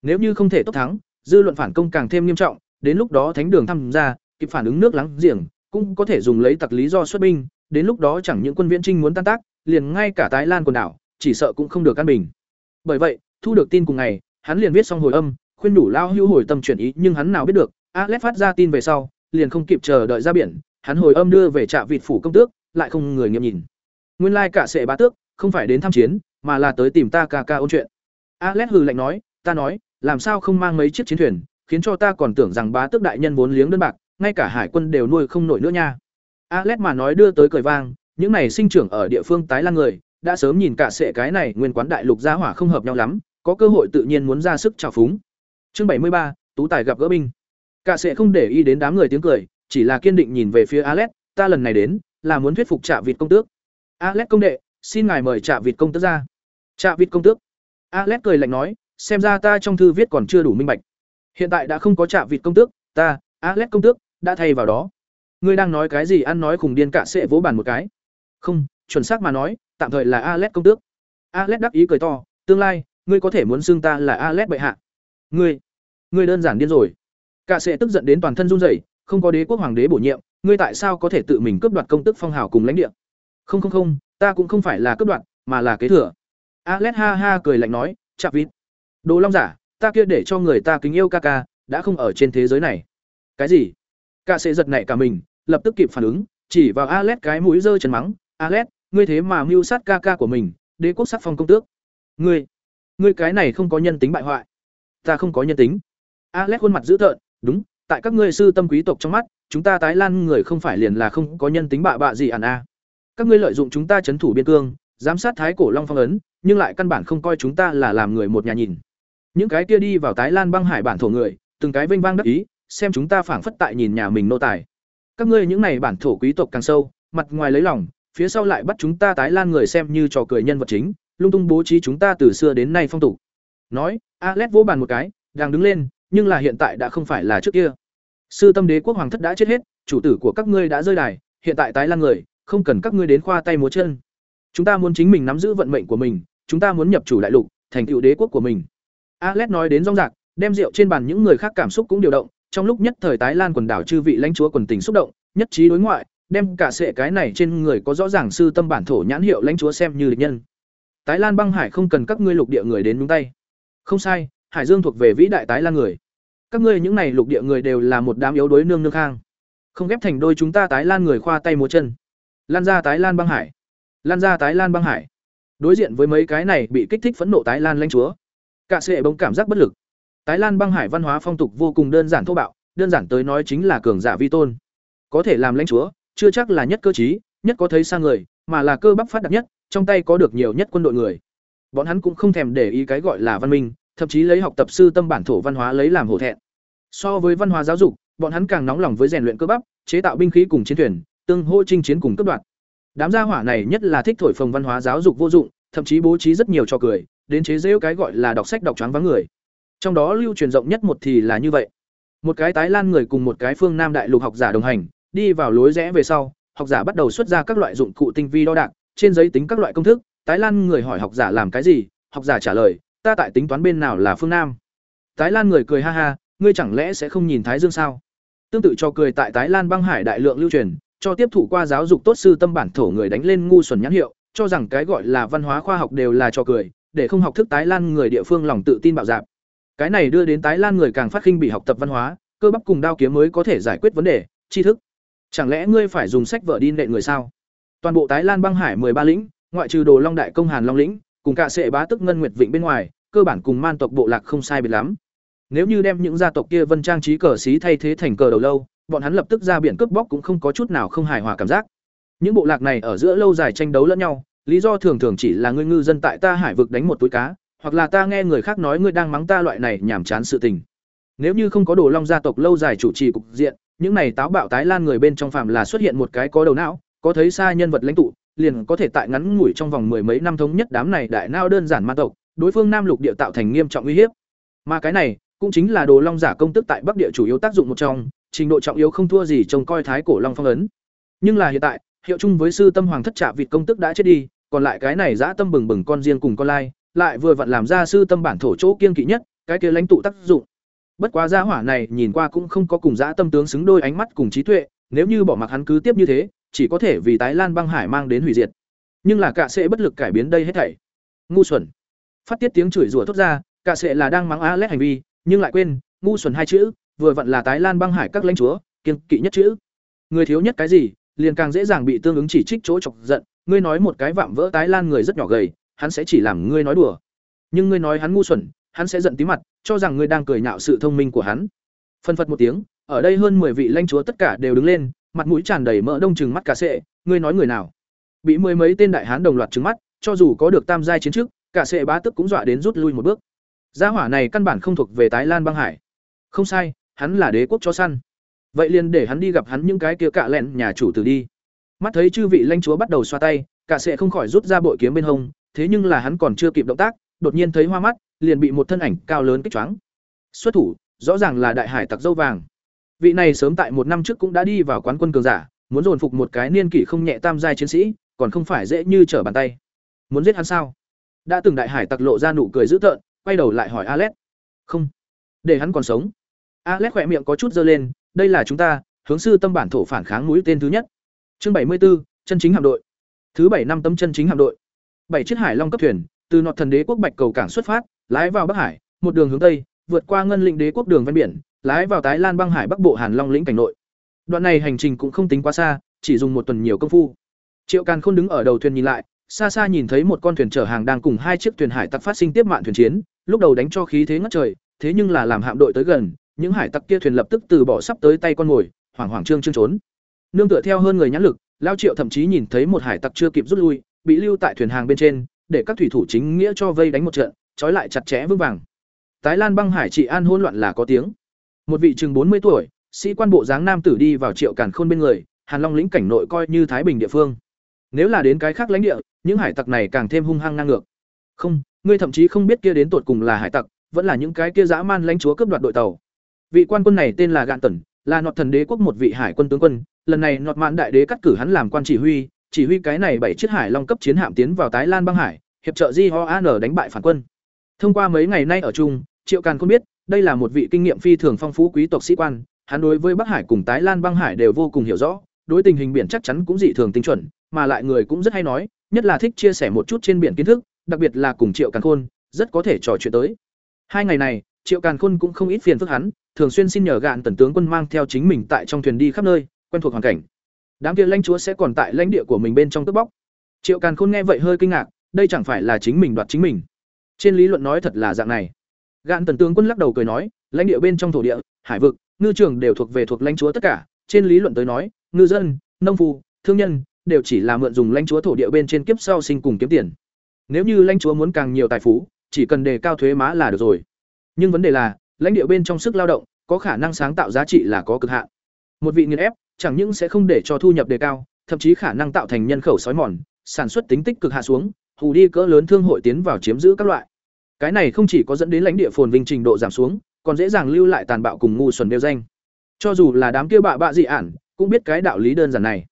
A: Nếu như không thể tốt thắng, dư luận phản công càng thêm nghiêm trọng, đến lúc đó thánh đường tham gia, kịp phản ứng nước lắng giềng, cũng có thể dùng lấy tặc lý do xuất binh, đến lúc đó chẳng những quân viễn trinh muốn tan tác, liền ngay cả tái lan quần đảo, chỉ sợ cũng không được căn bình. Bởi vậy, thu được tin cùng ngày, hắn liền viết xong hồi âm, khuyên đủ lao hưu hồi tâm chuyển ý, nhưng hắn nào biết được, Alex phát ra tin về sau, liền không kịp chờ đợi ra biển, hắn hồi âm đưa về trạm vịt phủ công tước, lại không người nghiêm nhìn. Nguyên lai like cả sẽ bá tước, không phải đến tham chiến, mà là tới tìm ta ca ca ôn chuyện. Alex hừ lạnh nói, ta nói, làm sao không mang mấy chiếc chiến thuyền, khiến cho ta còn tưởng rằng bá tước đại nhân vốn liếng đơn bạc, ngay cả hải quân đều nuôi không nổi nữa nha. Alex mà nói đưa tới cười vang, những này sinh trưởng ở địa phương tái lan người, đã sớm nhìn cả sệ cái này nguyên quán đại lục gia hỏa không hợp nhau lắm, có cơ hội tự nhiên muốn ra sức trào phúng. Chương bảy mươi ba, Tú tài gặp gỡ binh. Cả sẽ không để ý đến đám người tiếng cười, chỉ là kiên định nhìn về phía Alex, ta lần này đến là muốn thuyết phục Trạ Vịt công tước. Alex công đệ, xin ngài mời Trạ Vịt công tước ra. Trạ Vịt công tước. Alex cười lạnh nói, xem ra ta trong thư viết còn chưa đủ minh bạch. Hiện tại đã không có Trạ Vịt công tước, ta, Alex công tước, đã thay vào đó. Ngươi đang nói cái gì ăn nói khùng điên cả sẽ vỗ bàn một cái. Không, chuẩn xác mà nói, tạm thời là Alex công tước. Alex đắc ý cười to, tương lai, ngươi có thể muốn xưng ta là Alet bệ hạ. Ngươi, ngươi đơn giản điên rồi. Cả sẽ tức giận đến toàn thân run rẩy, không có đế quốc hoàng đế bổ nhiệm, ngươi tại sao có thể tự mình cướp đoạt công tức phong hào cùng lãnh địa? Không không không, ta cũng không phải là cướp đoạt, mà là kế thừa. Alet ha ha cười lạnh nói, "Chạp vịt. Đồ Long giả, ta kia để cho người ta kính yêu ca ca, đã không ở trên thế giới này." Cái gì? Cả sẽ giật nảy cả mình, lập tức kịp phản ứng, chỉ vào Alet cái mũi dơ chân mắng, Alet, ngươi thế mà mưu sát ca ca của mình, đế quốc sắc phong công tước. Ngươi, ngươi cái này không có nhân tính bại hoại." "Ta không có nhân tính." Alex khuôn mặt dữ tợn, "Đúng, tại các ngươi sư tâm quý tộc trong mắt, chúng ta tái lan người không phải liền là không có nhân tính bạ bạ gì ản a. À. Các ngươi lợi dụng chúng ta chấn thủ biên cương, giám sát thái cổ long phong ấn, nhưng lại căn bản không coi chúng ta là làm người một nhà nhìn. Những cái kia đi vào tái lan băng hải bản thổ người, từng cái vinh vang đắc ý, xem chúng ta phảng phất tại nhìn nhà mình nô tài. Các ngươi những này bản thổ quý tộc càng sâu, mặt ngoài lấy lòng, phía sau lại bắt chúng ta tái lan người xem như trò cười nhân vật chính, lung tung bố trí chúng ta từ xưa đến nay phong tục. Nói, Alet vỗ bàn một cái, đang đứng lên, nhưng là hiện tại đã không phải là trước kia. Sư Tâm Đế quốc hoàng thất đã chết hết, chủ tử của các ngươi đã rơi đài, hiện tại tái lan người, không cần các ngươi đến khoa tay múa chân. Chúng ta muốn chính mình nắm giữ vận mệnh của mình, chúng ta muốn nhập chủ đại lục, thành tựu đế quốc của mình. Alet nói đến rong rạc, đem rượu trên bàn những người khác cảm xúc cũng điều động, trong lúc nhất thời tái lan quần đảo chư vị lãnh chúa quần tình xúc động, nhất trí đối ngoại, đem cả sệ cái này trên người có rõ ràng sư tâm bản thổ nhãn hiệu lãnh chúa xem như địch nhân. Tái Lan băng hải không cần các ngươi lục địa người đến nhúng tay. Không sai, Hải Dương thuộc về vĩ đại tái Lan người. Các ngươi những này lục địa người đều là một đám yếu đuối nương nương khang. Không ghép thành đôi chúng ta tái Lan người khoa tay múa chân. Lan ra tái Lan băng hải. Lan ra tái Lan băng hải. Đối diện với mấy cái này bị kích thích phẫn nộ tái Lan lãnh chúa. Cả sệ bỗng cảm giác bất lực. Tái Lan băng hải văn hóa phong tục vô cùng đơn giản thô bạo, đơn giản tới nói chính là cường giả vi tôn. Có thể làm lãnh chúa, chưa chắc là nhất cơ trí, nhất có thấy sang người, mà là cơ bắp phát đạt nhất, trong tay có được nhiều nhất quân đội người. Bọn hắn cũng không thèm để ý cái gọi là văn minh, thậm chí lấy học tập sư tâm bản thổ văn hóa lấy làm hổ thẹn. So với văn hóa giáo dục, bọn hắn càng nóng lòng với rèn luyện cơ bắp, chế tạo binh khí cùng chiến thuyền, tương hô chinh chiến cùng cấp đoạn. Đám gia hỏa này nhất là thích thổi phồng văn hóa giáo dục vô dụng, thậm chí bố trí rất nhiều trò cười, đến chế giễu cái gọi là đọc sách đọc choáng vắng người. Trong đó lưu truyền rộng nhất một thì là như vậy. Một cái tái lan người cùng một cái phương Nam đại lục học giả đồng hành, đi vào lối rẽ về sau, học giả bắt đầu xuất ra các loại dụng cụ tinh vi đo đạc, trên giấy tính các loại công thức, tái lan người hỏi học giả làm cái gì, học giả trả lời, ta tại tính toán bên nào là phương Nam. Tái lan người cười ha ha, ngươi chẳng lẽ sẽ không nhìn Thái Dương sao? Tương tự cho cười tại Tái Lan băng hải đại lượng lưu truyền, cho tiếp thụ qua giáo dục tốt sư tâm bản thổ người đánh lên ngu xuẩn nhãn hiệu, cho rằng cái gọi là văn hóa khoa học đều là cho cười, để không học thức Tái Lan người địa phương lòng tự tin bạo dạn. Cái này đưa đến Tái Lan người càng phát khinh bị học tập văn hóa, cơ bắp cùng đao kiếm mới có thể giải quyết vấn đề, tri thức. Chẳng lẽ ngươi phải dùng sách vở đi nện người sao? Toàn bộ Tái Lan băng hải ba lĩnh, ngoại trừ Đồ Long đại công Hàn Long lĩnh, cùng cả sệ bá tức ngân nguyệt vịnh bên ngoài, cơ bản cùng man tộc bộ lạc không sai biệt lắm. Nếu như đem những gia tộc kia vân trang trí cờ xí thay thế thành cờ đầu lâu, bọn hắn lập tức ra biển cướp bóc cũng không có chút nào không hài hòa cảm giác. Những bộ lạc này ở giữa lâu dài tranh đấu lẫn nhau, lý do thường thường chỉ là ngươi ngư dân tại ta hải vực đánh một túi cá, hoặc là ta nghe người khác nói ngươi đang mắng ta loại này nhảm chán sự tình. Nếu như không có đồ long gia tộc lâu dài chủ trì cục diện, những này táo bạo tái lan người bên trong phàm là xuất hiện một cái có đầu não, có thấy xa nhân vật lãnh tụ, liền có thể tại ngắn ngủi trong vòng mười mấy năm thống nhất đám này đại nao đơn giản ma tộc, đối phương Nam lục địa tạo thành nghiêm trọng uy hiếp. Mà cái này, cũng chính là đồ long giả công tức tại Bắc địa chủ yếu tác dụng một trong, trình độ trọng yếu không thua gì trông coi thái cổ long phong ấn nhưng là hiện tại hiệu chung với sư tâm hoàng thất trả vịt công tức đã chết đi còn lại cái này dã tâm bừng bừng con riêng cùng con lai lại vừa vặn làm ra sư tâm bản thổ chỗ kiên kỵ nhất cái kia lãnh tụ tác dụng bất quá gia hỏa này nhìn qua cũng không có cùng dã tâm tướng xứng đôi ánh mắt cùng trí tuệ nếu như bỏ mặc hắn cứ tiếp như thế chỉ có thể vì tái lan băng hải mang đến hủy diệt. Nhưng là cả sẽ bất lực cải biến đây hết thảy. Ngu xuẩn. Phát tiết tiếng chửi rủa thốt ra cả sẽ là đang mắng a lét hành vi, nhưng lại quên, ngu xuẩn hai chữ, vừa vặn là tái lan băng hải các lãnh chúa kiên kỵ nhất chữ. Người thiếu nhất cái gì, liền càng dễ dàng bị tương ứng chỉ trích chỗ chọc giận. Ngươi nói một cái vạm vỡ tái lan người rất nhỏ gầy, hắn sẽ chỉ làm ngươi nói đùa. Nhưng ngươi nói hắn ngu xuẩn, hắn sẽ giận tí mặt, cho rằng ngươi đang cười nhạo sự thông minh của hắn. Phân phật một tiếng, ở đây hơn mười vị lãnh chúa tất cả đều đứng lên mặt mũi tràn đầy mỡ đông chừng mắt cả sệ, ngươi nói người nào? Bị mười mấy tên đại hán đồng loạt trừng mắt, cho dù có được tam giai chiến trước cả sệ bá tức cũng dọa đến rút lui một bước. Gia hỏa này căn bản không thuộc về tái lan băng hải. Không sai, hắn là đế quốc cho săn. Vậy liền để hắn đi gặp hắn những cái kia cạ lẹn nhà chủ tử đi. Mắt thấy chư vị lãnh chúa bắt đầu xoa tay, cả sệ không khỏi rút ra bội kiếm bên hông, thế nhưng là hắn còn chưa kịp động tác, đột nhiên thấy hoa mắt, liền bị một thân ảnh cao lớn kích choáng. Xuất thủ, rõ ràng là đại hải tặc dâu vàng vị này sớm tại một năm trước cũng đã đi vào quán quân cường giả muốn dồn phục một cái niên kỷ không nhẹ tam giai chiến sĩ còn không phải dễ như trở bàn tay. Muốn giết hắn sao? Đã từng đại hải tặc lộ ra nụ cười dữ tợn quay đầu lại hỏi alex. Không. Để hắn còn sống. Alex khỏe miệng có chút dơ lên đây là chúng ta hướng sư tâm bản thổ phản kháng mũi tên thứ nhất. Chương bảy mươi 74, chân chính hạm đội. Thứ bảy năm tấm chân chính hạm đội. Bảy chiếc hải long cấp thuyền từ nọt thần đế quốc bạch cầu cảng xuất phát lái vào bắc hải một đường hướng tây vượt qua ngân lĩnh đế quốc đường ven biển lái vào tái lan băng hải bắc bộ hàn long lĩnh cảnh nội. Đoạn này hành trình cũng không tính quá xa, chỉ dùng một tuần nhiều công phu. Triệu càn khôn đứng ở đầu thuyền nhìn lại, xa xa nhìn thấy một con thuyền chở hàng đang cùng hai chiếc thuyền hải tặc phát sinh tiếp mạng thuyền chiến, lúc đầu đánh cho khí thế ngất trời, thế nhưng là làm hạm đội tới gần, những hải tặc kia thuyền lập tức từ bỏ sắp tới tay con mồi, hoảng hoảng trương trương trốn. Nương tựa theo hơn người nhãn lực, lao triệu thậm chí nhìn thấy một hải tặc chưa kịp rút lui, bị lưu tại thuyền hàng bên trên, để các thủy thủ chính nghĩa cho vây đánh một trận, trói lại chặt chẽ vững vàng. Tái lan băng hải trị an hỗn loạn là có tiếng một vị chừng bốn mươi tuổi, sĩ quan bộ dáng nam tử đi vào triệu càn khôn bên người, hàn long lĩnh cảnh nội coi như thái bình địa phương. Nếu là đến cái khác lãnh địa, những hải tặc này càng thêm hung hăng ngang ngược. Không, ngươi thậm chí không biết kia đến tột cùng là hải tặc, vẫn là những cái kia dã man lãnh chúa cướp đoạt đội tàu. Vị quan quân này tên là gạn tần là nọt thần đế quốc một vị hải quân tướng quân, lần này nọt mạn đại đế cắt cử hắn làm quan chỉ huy chỉ huy cái này bảy chiếc hải long cấp chiến hạm tiến vào tái lan băng hải, hiệp trợ di ho an đánh bại phản quân. Thông qua mấy ngày nay ở chung, triệu càn không biết đây là một vị kinh nghiệm phi thường phong phú quý tộc sĩ quan, hắn đối với bắc hải cùng tái lan băng hải đều vô cùng hiểu rõ, đối tình hình biển chắc chắn cũng dị thường tinh chuẩn, mà lại người cũng rất hay nói, nhất là thích chia sẻ một chút trên biển kiến thức, đặc biệt là cùng triệu càn khôn, rất có thể trò chuyện tới. Hai ngày này, triệu càn khôn cũng không ít phiền phức hắn, thường xuyên xin nhờ gạn tần tướng quân mang theo chính mình tại trong thuyền đi khắp nơi, quen thuộc hoàn cảnh. Đám kia lãnh chúa sẽ còn tại lãnh địa của mình bên trong tước bóc. Triệu càn khôn nghe vậy hơi kinh ngạc, đây chẳng phải là chính mình đoạt chính mình. Trên lý luận nói thật là dạng này gạn tần tướng quân lắc đầu cười nói, lãnh địa bên trong thổ địa, hải vực, ngư trường đều thuộc về thuộc lãnh chúa tất cả. Trên lý luận tới nói, ngư dân, nông phu, thương nhân đều chỉ là mượn dùng lãnh chúa thổ địa bên trên kiếp sau sinh cùng kiếm tiền. Nếu như lãnh chúa muốn càng nhiều tài phú, chỉ cần đề cao thuế má là được rồi. Nhưng vấn đề là, lãnh địa bên trong sức lao động, có khả năng sáng tạo giá trị là có cực hạn. Một vị nghiền ép, chẳng những sẽ không để cho thu nhập đề cao, thậm chí khả năng tạo thành nhân khẩu sói mòn, sản xuất tính tích cực hạ xuống, hù đi cỡ lớn thương hội tiến vào chiếm giữ các loại cái này không chỉ có dẫn đến lãnh địa phồn vinh trình độ giảm xuống, còn dễ dàng lưu lại tàn bạo cùng ngu xuẩn nêu danh. Cho dù là đám kia bạ bạ dị ản, cũng biết cái đạo lý đơn giản này.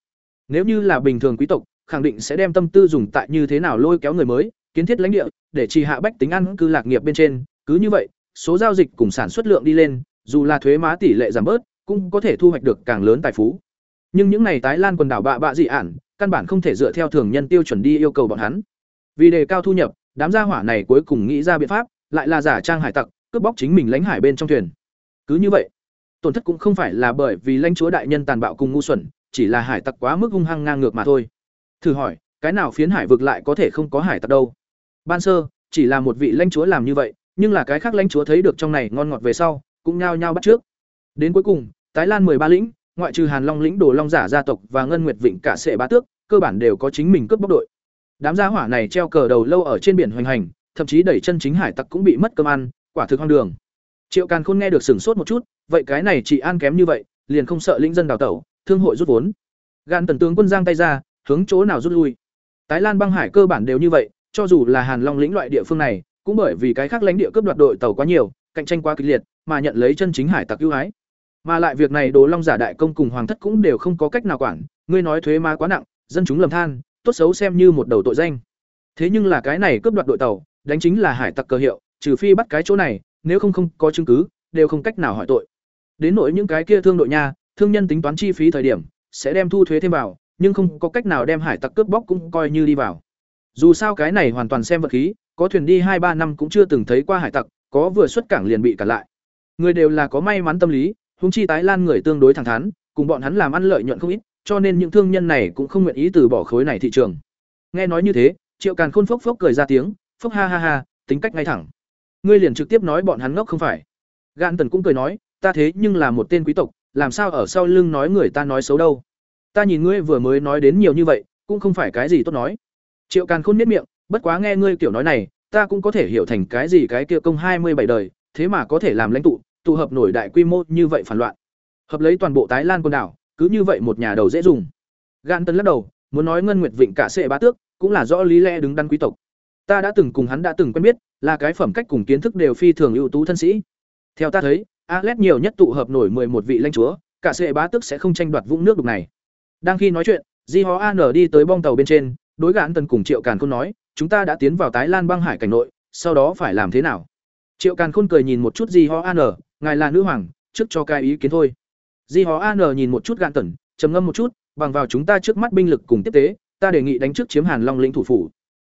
A: Nếu như là bình thường quý tộc, khẳng định sẽ đem tâm tư dùng tại như thế nào lôi kéo người mới, kiến thiết lãnh địa, để trì hạ bách tính ăn cư lạc nghiệp bên trên. Cứ như vậy, số giao dịch cùng sản xuất lượng đi lên, dù là thuế má tỷ lệ giảm bớt, cũng có thể thu hoạch được càng lớn tài phú. Nhưng những này tái lan quần đảo bạ bạ dị ản, căn bản không thể dựa theo thường nhân tiêu chuẩn đi yêu cầu bọn hắn. Vì đề cao thu nhập đám gia hỏa này cuối cùng nghĩ ra biện pháp, lại là giả trang hải tặc, cướp bóc chính mình lãnh hải bên trong thuyền. Cứ như vậy, tổn thất cũng không phải là bởi vì lãnh chúa đại nhân tàn bạo cùng ngu xuẩn, chỉ là hải tặc quá mức hung hăng ngang ngược mà thôi. Thử hỏi, cái nào phiến hải vực lại có thể không có hải tặc đâu? Ban sơ, chỉ là một vị lãnh chúa làm như vậy, nhưng là cái khác lãnh chúa thấy được trong này ngon ngọt về sau, cũng nhao nhao bắt trước. Đến cuối cùng tái lan mười ba lĩnh, ngoại trừ hàn long lĩnh đồ long giả gia tộc và ngân nguyệt vịnh cả sệ bá tước, cơ bản đều có chính mình cướp bóc đội đám gia hỏa này treo cờ đầu lâu ở trên biển hoành hành thậm chí đẩy chân chính hải tặc cũng bị mất cơm ăn quả thực hoang đường. Triệu càn khôn nghe được sửng sốt một chút vậy cái này chỉ an kém như vậy liền không sợ lĩnh dân đào tẩu thương hội rút vốn. Gan tần tướng quân giang tay ra hướng chỗ nào rút lui? Tái lan băng hải cơ bản đều như vậy cho dù là hàn long lĩnh loại địa phương này cũng bởi vì cái khác lãnh địa cướp đoạt đội tàu quá nhiều cạnh tranh quá kịch liệt mà nhận lấy chân chính hải tặc ưu ái. Mà lại việc này Đồ Long giả đại công cùng hoàng thất cũng đều không có cách nào quản, ngươi nói thuế má quá nặng, dân chúng lầm than, tốt xấu xem như một đầu tội danh. Thế nhưng là cái này cướp đoạt đội tàu, đánh chính là hải tặc cơ hiệu, trừ phi bắt cái chỗ này, nếu không không có chứng cứ, đều không cách nào hỏi tội. Đến nỗi những cái kia thương đội nha, thương nhân tính toán chi phí thời điểm, sẽ đem thu thuế thêm vào, nhưng không có cách nào đem hải tặc cướp bóc cũng coi như đi vào. Dù sao cái này hoàn toàn xem vật khí, có thuyền đi hai ba năm cũng chưa từng thấy qua hải tặc, có vừa xuất cảng liền bị cản lại. Người đều là có may mắn tâm lý, huống chi tái lan người tương đối thẳng thắn, cùng bọn hắn làm ăn lợi nhuận không ít, cho nên những thương nhân này cũng không nguyện ý từ bỏ khối này thị trường. Nghe nói như thế, Triệu Càn Khôn phốc phốc cười ra tiếng, phốc ha ha ha, tính cách ngay thẳng. Ngươi liền trực tiếp nói bọn hắn ngốc không phải? Gan Tần cũng cười nói, ta thế nhưng là một tên quý tộc, làm sao ở sau lưng nói người ta nói xấu đâu? Ta nhìn ngươi vừa mới nói đến nhiều như vậy, cũng không phải cái gì tốt nói. Triệu Càn Khôn nhếch miệng, bất quá nghe ngươi kiểu nói này, ta cũng có thể hiểu thành cái gì cái kia công hai mươi bảy đời, thế mà có thể làm lãnh tụ, tụ hợp nổi đại quy mô như vậy phản loạn. Hợp lấy toàn bộ tái Lan quần đảo, cứ như vậy một nhà đầu dễ dùng. Gan Tân lắc đầu, muốn nói Ngân Nguyệt Vịnh cả sẽ bá tước, cũng là rõ lý lẽ đứng đắn quý tộc. Ta đã từng cùng hắn đã từng quen biết, là cái phẩm cách cùng kiến thức đều phi thường ưu tú thân sĩ. Theo ta thấy, Alet nhiều nhất tụ hợp nổi một vị lãnh chúa, cả sẽ bá tước sẽ không tranh đoạt vũng nước đục này. Đang khi nói chuyện, Di Hó An đi tới bong tàu bên trên, đối gạn tần cùng Triệu Càn Khôn nói, chúng ta đã tiến vào tái Lan băng hải cảnh nội, sau đó phải làm thế nào? Triệu Càn Khôn cười nhìn một chút Di Hó An, ngài là nữ hoàng, trước cho cái ý kiến thôi. Di Hó An nhìn một chút gạn tần, trầm ngâm một chút, bằng vào chúng ta trước mắt binh lực cùng tiếp tế, ta đề nghị đánh trước chiếm Hàn Long lĩnh thủ phủ.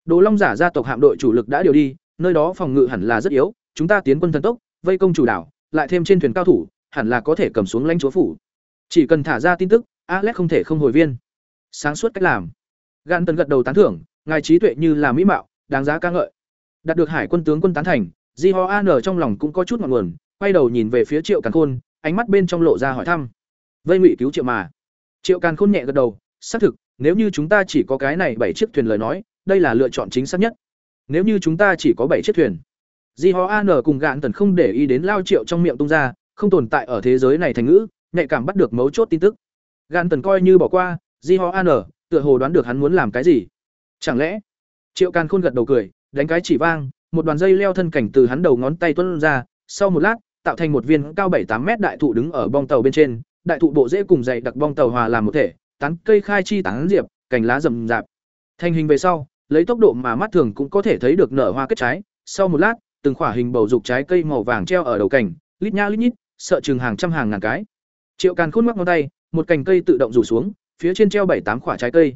A: Đồ Long giả gia tộc hạm đội chủ lực đã điều đi, nơi đó phòng ngự hẳn là rất yếu, chúng ta tiến quân thần tốc, vây công chủ đảo, lại thêm trên thuyền cao thủ, hẳn là có thể cầm xuống lãnh chúa phủ. Chỉ cần thả ra tin tức, Alex không thể không hồi viên. Sáng suốt cách làm. Gạn Tần gật đầu tán thưởng, ngài trí tuệ như là mỹ mạo, đáng giá ca ngợi. Đạt được Hải quân tướng quân tán thành, Di Ho An trong lòng cũng có chút ngọn nguồn, quay đầu nhìn về phía Triệu Càn Khôn, ánh mắt bên trong lộ ra hỏi thăm. Vây ngụy cứu Triệu mà. Triệu Càn Khôn nhẹ gật đầu, xác thực, nếu như chúng ta chỉ có cái này bảy chiếc thuyền lời nói, đây là lựa chọn chính xác nhất. Nếu như chúng ta chỉ có bảy chiếc thuyền, Di Ho An cùng Gạn Tần không để ý đến lao Triệu trong miệng tung ra, không tồn tại ở thế giới này thành ngữ, nhạy cảm bắt được mấu chốt tin tức. Gạn Tần coi như bỏ qua, Di Ho An tựa hồ đoán được hắn muốn làm cái gì. Chẳng lẽ? Triệu Càn Khôn gật đầu cười, đánh cái chỉ vang, một đoàn dây leo thân cảnh từ hắn đầu ngón tay tuôn ra, sau một lát, tạo thành một viên cao bảy tám mét đại thụ đứng ở bong tàu bên trên, đại thụ bộ rễ cùng dày đặc bong tàu hòa làm một thể, tán cây khai chi tán diệp, cành lá rậm rạp. Thành hình về sau, lấy tốc độ mà mắt thường cũng có thể thấy được nở hoa kết trái, sau một lát, từng khỏa hình bầu dục trái cây màu vàng treo ở đầu cành, lít nhá lít nhít, sợ chừng hàng trăm hàng ngàn cái. Triệu Càn Khôn mắc ngón tay, một cành cây tự động rủ xuống, phía trên treo bảy tám quả trái cây.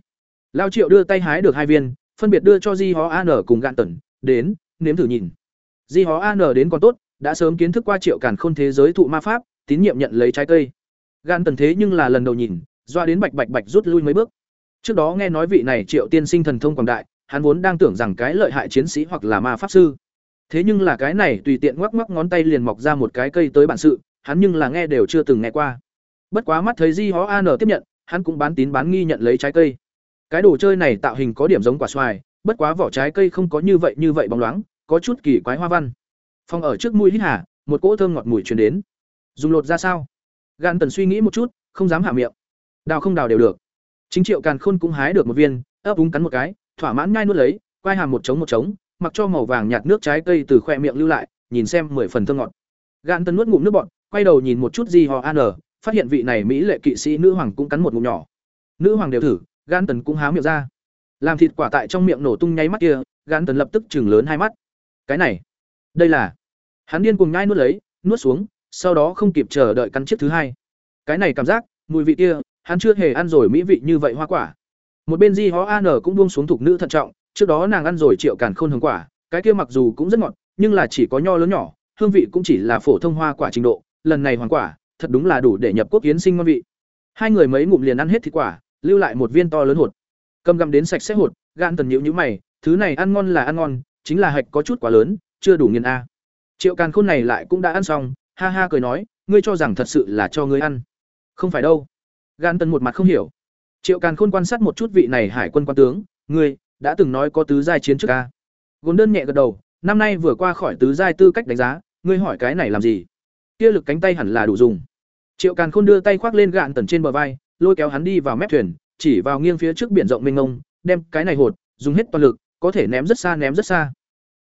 A: Lao Triệu đưa tay hái được hai viên, phân biệt đưa cho Di Hó An cùng Gạn tẩn, "Đến, nếm thử nhìn." Di Hó An đến còn tốt, đã sớm kiến thức qua Triệu Càn Khôn thế giới thụ ma pháp, tín nhiệm nhận lấy trái cây. gan Tần thế nhưng là lần đầu nhìn, doa đến bạch bạch bạch rút lui mấy bước. Trước đó nghe nói vị này Triệu tiên sinh thần thông quảng đại, hắn vốn đang tưởng rằng cái lợi hại chiến sĩ hoặc là ma pháp sư. Thế nhưng là cái này tùy tiện ngoắc ngoắc ngón tay liền mọc ra một cái cây tới bản sự, hắn nhưng là nghe đều chưa từng nghe qua. Bất quá mắt thấy Di Hó An tiếp nhận, hắn cũng bán tín bán nghi nhận lấy trái cây. Cái đồ chơi này tạo hình có điểm giống quả xoài, bất quá vỏ trái cây không có như vậy như vậy bóng loáng, có chút kỳ quái hoa văn. Phong ở trước mũi hít hà, một cỗ thơm ngọt mùi truyền đến. Dùng lột ra sao? Gan Tần suy nghĩ một chút, không dám hạ miệng. Đào không đào đều được. Chính Triệu Càn Khôn cũng hái được một viên, ấp úng cắn một cái, thỏa mãn nhai nuốt lấy, quay hàm một trống một trống, mặc cho màu vàng nhạt nước trái cây từ khoe miệng lưu lại, nhìn xem mười phần thơm ngọt. Gan Tần nuốt ngụm nước bọt, quay đầu nhìn một chút gì họ An, phát hiện vị này mỹ lệ kỵ sĩ nữ hoàng cũng cắn một ngụm nhỏ. Nữ hoàng đều thử, Gan Tần cũng há miệng ra. Làm thịt quả tại trong miệng nổ tung nháy mắt kia, Gan Tần lập tức chừng lớn hai mắt. Cái này, đây là Hắn điên cuồng nhai nuốt lấy, nuốt xuống, sau đó không kịp chờ đợi cắn chiếc thứ hai. Cái này cảm giác, mùi vị kia, hắn chưa hề ăn rồi mỹ vị như vậy hoa quả. Một bên Di Hó An cũng buông xuống thuộc nữ thận trọng, trước đó nàng ăn rồi triệu càn khôn hương quả, cái kia mặc dù cũng rất ngọt, nhưng là chỉ có nho lớn nhỏ, hương vị cũng chỉ là phổ thông hoa quả trình độ, lần này hoàng quả, thật đúng là đủ để nhập quốc hiến sinh ngon vị. Hai người mấy ngụm liền ăn hết thịt quả, lưu lại một viên to lớn hột. Cầm găm đến sạch sẽ hột, gan tần nhíu nhũ mày, thứ này ăn ngon là ăn ngon, chính là hạch có chút quá lớn, chưa đủ nghiền a. Triệu Càn Khôn này lại cũng đã ăn xong, ha ha cười nói, ngươi cho rằng thật sự là cho ngươi ăn. Không phải đâu. Gan Tần một mặt không hiểu. Triệu Càn Khôn quan sát một chút vị này hải quân quan tướng, ngươi đã từng nói có tứ giai chiến trước ca Gồn đơn nhẹ gật đầu, năm nay vừa qua khỏi tứ giai tư cách đánh giá, ngươi hỏi cái này làm gì? Kia lực cánh tay hẳn là đủ dùng. Triệu Càn Khôn đưa tay khoác lên gạn tần trên bờ vai, lôi kéo hắn đi vào mép thuyền, chỉ vào nghiêng phía trước biển rộng mênh mông, đem cái này hột, dùng hết toàn lực, có thể ném rất xa ném rất xa.